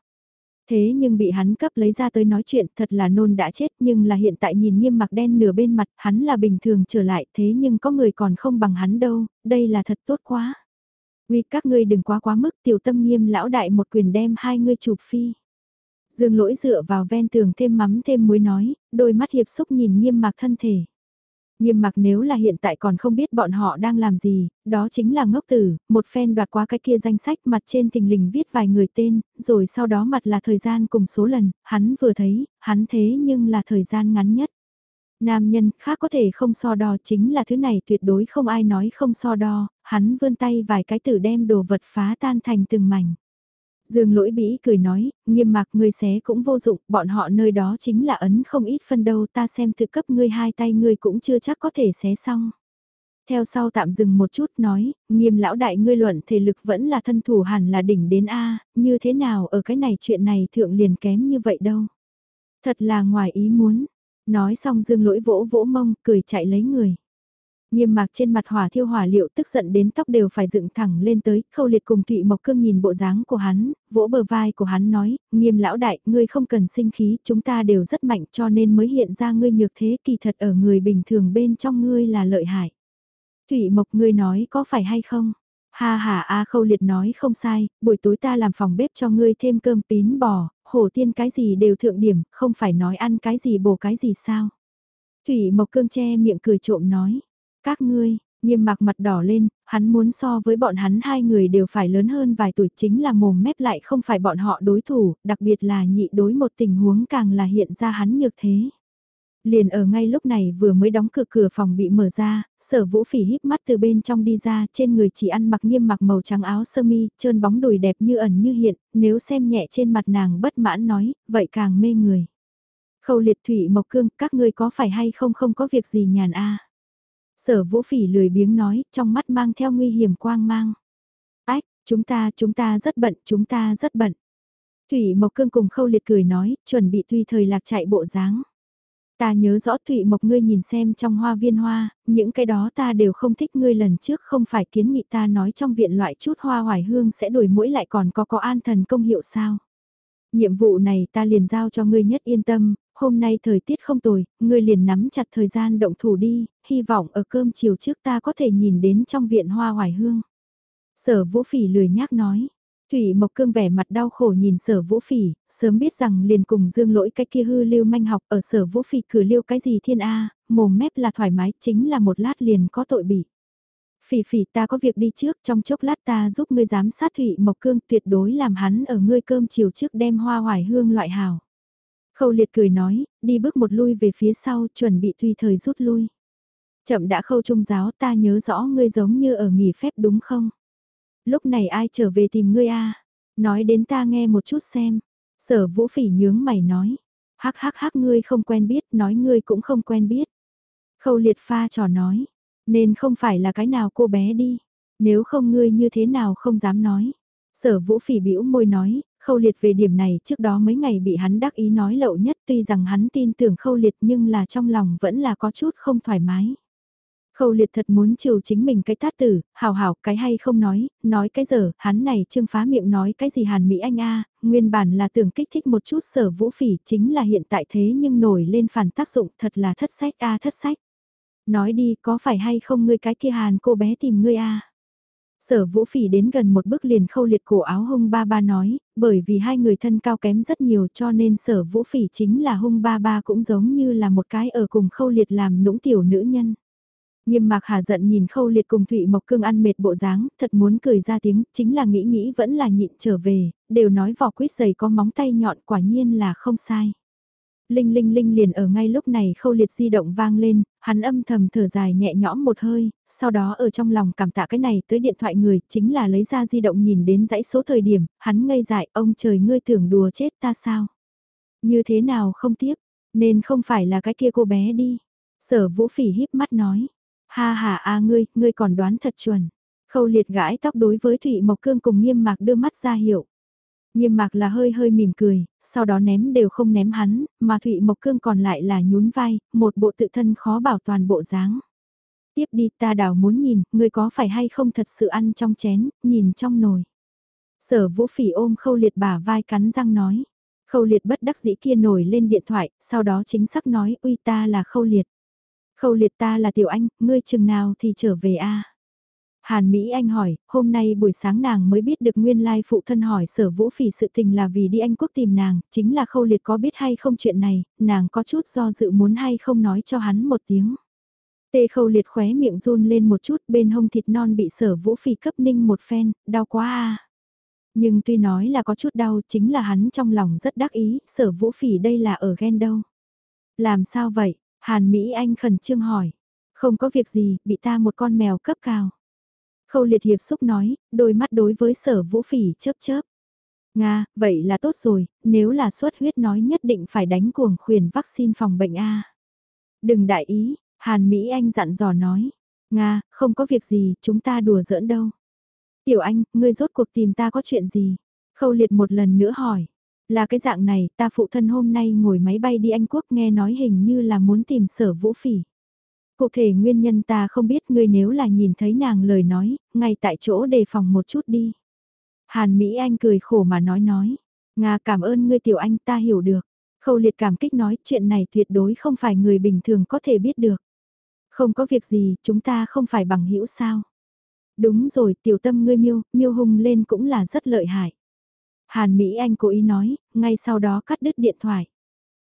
Thế nhưng bị hắn cấp lấy ra tới nói chuyện thật là nôn đã chết nhưng là hiện tại nhìn nghiêm mặc đen nửa bên mặt hắn là bình thường trở lại thế nhưng có người còn không bằng hắn đâu, đây là thật tốt quá. Vì các ngươi đừng quá quá mức tiểu tâm nghiêm lão đại một quyền đem hai ngươi chụp phi. Dương lỗi dựa vào ven tường thêm mắm thêm muối nói, đôi mắt hiệp xúc nhìn nghiêm mặc thân thể. Nghiêm mặc nếu là hiện tại còn không biết bọn họ đang làm gì, đó chính là ngốc tử, một phen đoạt qua cái kia danh sách mặt trên tình lình viết vài người tên, rồi sau đó mặt là thời gian cùng số lần, hắn vừa thấy, hắn thế nhưng là thời gian ngắn nhất. Nam nhân khác có thể không so đo chính là thứ này tuyệt đối không ai nói không so đo, hắn vươn tay vài cái tử đem đồ vật phá tan thành từng mảnh. Dương lỗi bĩ cười nói, nghiêm mạc ngươi xé cũng vô dụng, bọn họ nơi đó chính là ấn không ít phân đâu ta xem thực cấp ngươi hai tay ngươi cũng chưa chắc có thể xé xong. Theo sau tạm dừng một chút nói, nghiêm lão đại ngươi luận thể lực vẫn là thân thủ hẳn là đỉnh đến A, như thế nào ở cái này chuyện này thượng liền kém như vậy đâu. Thật là ngoài ý muốn, nói xong dương lỗi vỗ vỗ mông, cười chạy lấy người. Nghiêm mạc trên mặt hỏa thiêu hỏa liệu tức giận đến tóc đều phải dựng thẳng lên tới, khâu liệt cùng Thụy Mộc Cương nhìn bộ dáng của hắn, vỗ bờ vai của hắn nói, nghiêm lão đại, ngươi không cần sinh khí, chúng ta đều rất mạnh cho nên mới hiện ra ngươi nhược thế kỳ thật ở người bình thường bên trong ngươi là lợi hại. Thụy Mộc ngươi nói có phải hay không? Ha ha a khâu liệt nói không sai, buổi tối ta làm phòng bếp cho ngươi thêm cơm pín bò, hổ tiên cái gì đều thượng điểm, không phải nói ăn cái gì bổ cái gì sao. Thủy Mộc Cương che miệng cười trộm nói. Các ngươi, nghiêm mặc mặt đỏ lên, hắn muốn so với bọn hắn hai người đều phải lớn hơn vài tuổi chính là mồm mép lại không phải bọn họ đối thủ, đặc biệt là nhị đối một tình huống càng là hiện ra hắn nhược thế. Liền ở ngay lúc này vừa mới đóng cửa cửa phòng bị mở ra, sở vũ phỉ híp mắt từ bên trong đi ra, trên người chỉ ăn mặc nghiêm mặc màu trắng áo sơ mi, trơn bóng đùi đẹp như ẩn như hiện, nếu xem nhẹ trên mặt nàng bất mãn nói, vậy càng mê người. Khâu liệt thủy mộc cương, các ngươi có phải hay không không có việc gì nhàn a Sở vũ phỉ lười biếng nói, trong mắt mang theo nguy hiểm quang mang. Ách, chúng ta, chúng ta rất bận, chúng ta rất bận. Thủy Mộc Cương cùng khâu liệt cười nói, chuẩn bị tùy thời lạc chạy bộ dáng. Ta nhớ rõ Thủy Mộc ngươi nhìn xem trong hoa viên hoa, những cái đó ta đều không thích ngươi lần trước không phải kiến nghị ta nói trong viện loại chút hoa hoài hương sẽ đổi mũi lại còn có có an thần công hiệu sao. Nhiệm vụ này ta liền giao cho ngươi nhất yên tâm, hôm nay thời tiết không tồi, ngươi liền nắm chặt thời gian động thủ đi, hy vọng ở cơm chiều trước ta có thể nhìn đến trong viện hoa hoài hương. Sở vũ phỉ lười nhác nói. Thủy Mộc Cương vẻ mặt đau khổ nhìn sở vũ phỉ, sớm biết rằng liền cùng dương lỗi cái kia hư lưu manh học ở sở vũ phỉ cử liêu cái gì thiên A, mồm mép là thoải mái chính là một lát liền có tội bị. Phỉ phỉ ta có việc đi trước trong chốc lát ta giúp ngươi giám sát Thủy Mộc Cương tuyệt đối làm hắn ở ngươi cơm chiều trước đem hoa hoài hương loại hào. Khâu liệt cười nói, đi bước một lui về phía sau chuẩn bị tùy thời rút lui. Chậm đã khâu trung giáo ta nhớ rõ ngươi giống như ở nghỉ phép đúng không? Lúc này ai trở về tìm ngươi a Nói đến ta nghe một chút xem. Sở vũ phỉ nhướng mày nói. Hắc hắc hắc ngươi không quen biết, nói ngươi cũng không quen biết. Khâu liệt pha trò nói. Nên không phải là cái nào cô bé đi. Nếu không ngươi như thế nào không dám nói. Sở vũ phỉ bĩu môi nói, khâu liệt về điểm này trước đó mấy ngày bị hắn đắc ý nói lậu nhất tuy rằng hắn tin tưởng khâu liệt nhưng là trong lòng vẫn là có chút không thoải mái. Khâu liệt thật muốn chiều chính mình cái tát tử, hào hào cái hay không nói, nói cái giờ, hắn này trương phá miệng nói cái gì hàn mỹ anh a nguyên bản là tưởng kích thích một chút sở vũ phỉ chính là hiện tại thế nhưng nổi lên phản tác dụng thật là thất sách a thất sách. Nói đi có phải hay không ngươi cái kia hàn cô bé tìm ngươi a Sở vũ phỉ đến gần một bước liền khâu liệt cổ áo hung ba ba nói, bởi vì hai người thân cao kém rất nhiều cho nên sở vũ phỉ chính là hung ba ba cũng giống như là một cái ở cùng khâu liệt làm nũng tiểu nữ nhân. Nghiêm mạc hà giận nhìn khâu liệt cùng Thụy Mộc Cương ăn mệt bộ dáng, thật muốn cười ra tiếng, chính là nghĩ nghĩ vẫn là nhịn trở về, đều nói vỏ quýt giày có móng tay nhọn quả nhiên là không sai. Linh linh linh liền ở ngay lúc này khâu liệt di động vang lên, hắn âm thầm thở dài nhẹ nhõm một hơi, sau đó ở trong lòng cảm tạ cái này tới điện thoại người, chính là lấy ra di động nhìn đến dãy số thời điểm, hắn ngây dại, ông trời ngươi tưởng đùa chết ta sao? Như thế nào không tiếp, nên không phải là cái kia cô bé đi. Sở vũ phỉ híp mắt nói, ha ha a ngươi, ngươi còn đoán thật chuẩn. Khâu liệt gãi tóc đối với Thụy Mộc Cương cùng nghiêm mạc đưa mắt ra hiệu. Nghiêm mạc là hơi hơi mỉm cười, sau đó ném đều không ném hắn, mà Thụy Mộc Cương còn lại là nhún vai, một bộ tự thân khó bảo toàn bộ dáng. Tiếp đi ta đảo muốn nhìn, ngươi có phải hay không thật sự ăn trong chén, nhìn trong nồi. Sở vũ phỉ ôm khâu liệt bả vai cắn răng nói. Khâu liệt bất đắc dĩ kia nổi lên điện thoại, sau đó chính xác nói uy ta là khâu liệt. Khâu liệt ta là tiểu anh, ngươi chừng nào thì trở về a Hàn Mỹ Anh hỏi, hôm nay buổi sáng nàng mới biết được nguyên lai phụ thân hỏi sở vũ phỉ sự tình là vì đi Anh Quốc tìm nàng, chính là khâu liệt có biết hay không chuyện này, nàng có chút do dự muốn hay không nói cho hắn một tiếng. Tê khâu liệt khóe miệng run lên một chút bên hông thịt non bị sở vũ phỉ cấp ninh một phen, đau quá à. Nhưng tuy nói là có chút đau chính là hắn trong lòng rất đắc ý, sở vũ phỉ đây là ở ghen đâu. Làm sao vậy? Hàn Mỹ Anh khẩn trương hỏi. Không có việc gì, bị ta một con mèo cấp cao. Khâu liệt hiệp xúc nói, đôi mắt đối với sở vũ phỉ chớp chớp. Nga, vậy là tốt rồi, nếu là suất huyết nói nhất định phải đánh cuồng khuyển vaccine phòng bệnh A. Đừng đại ý, Hàn Mỹ Anh dặn dò nói. Nga, không có việc gì, chúng ta đùa giỡn đâu. Tiểu Anh, ngươi rốt cuộc tìm ta có chuyện gì? Khâu liệt một lần nữa hỏi. Là cái dạng này, ta phụ thân hôm nay ngồi máy bay đi Anh Quốc nghe nói hình như là muốn tìm sở vũ phỉ. Cụ thể nguyên nhân ta không biết ngươi nếu là nhìn thấy nàng lời nói, ngay tại chỗ đề phòng một chút đi. Hàn Mỹ Anh cười khổ mà nói nói. Nga cảm ơn ngươi tiểu anh ta hiểu được. Khâu liệt cảm kích nói chuyện này tuyệt đối không phải người bình thường có thể biết được. Không có việc gì, chúng ta không phải bằng hữu sao. Đúng rồi, tiểu tâm ngươi miêu, miêu hung lên cũng là rất lợi hại. Hàn Mỹ Anh cố ý nói, ngay sau đó cắt đứt điện thoại.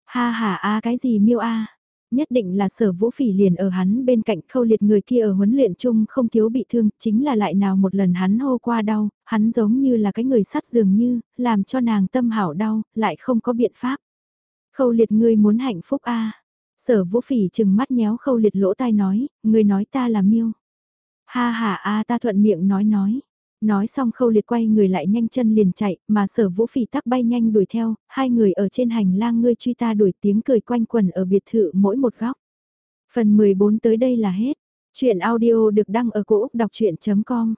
Ha ha a cái gì miêu a Nhất định là sở vũ phỉ liền ở hắn bên cạnh khâu liệt người kia ở huấn luyện chung không thiếu bị thương, chính là lại nào một lần hắn hô qua đau, hắn giống như là cái người sắt dường như, làm cho nàng tâm hảo đau, lại không có biện pháp. Khâu liệt ngươi muốn hạnh phúc a Sở vũ phỉ chừng mắt nhéo khâu liệt lỗ tai nói, ngươi nói ta là miêu. Ha ha a ta thuận miệng nói nói. Nói xong khâu liệt quay người lại nhanh chân liền chạy, mà sở vũ phỉ tắc bay nhanh đuổi theo, hai người ở trên hành lang ngươi truy ta đuổi tiếng cười quanh quần ở biệt thự mỗi một góc. Phần 14 tới đây là hết. Chuyện audio được đăng ở cổ Úc đọc chuyện.com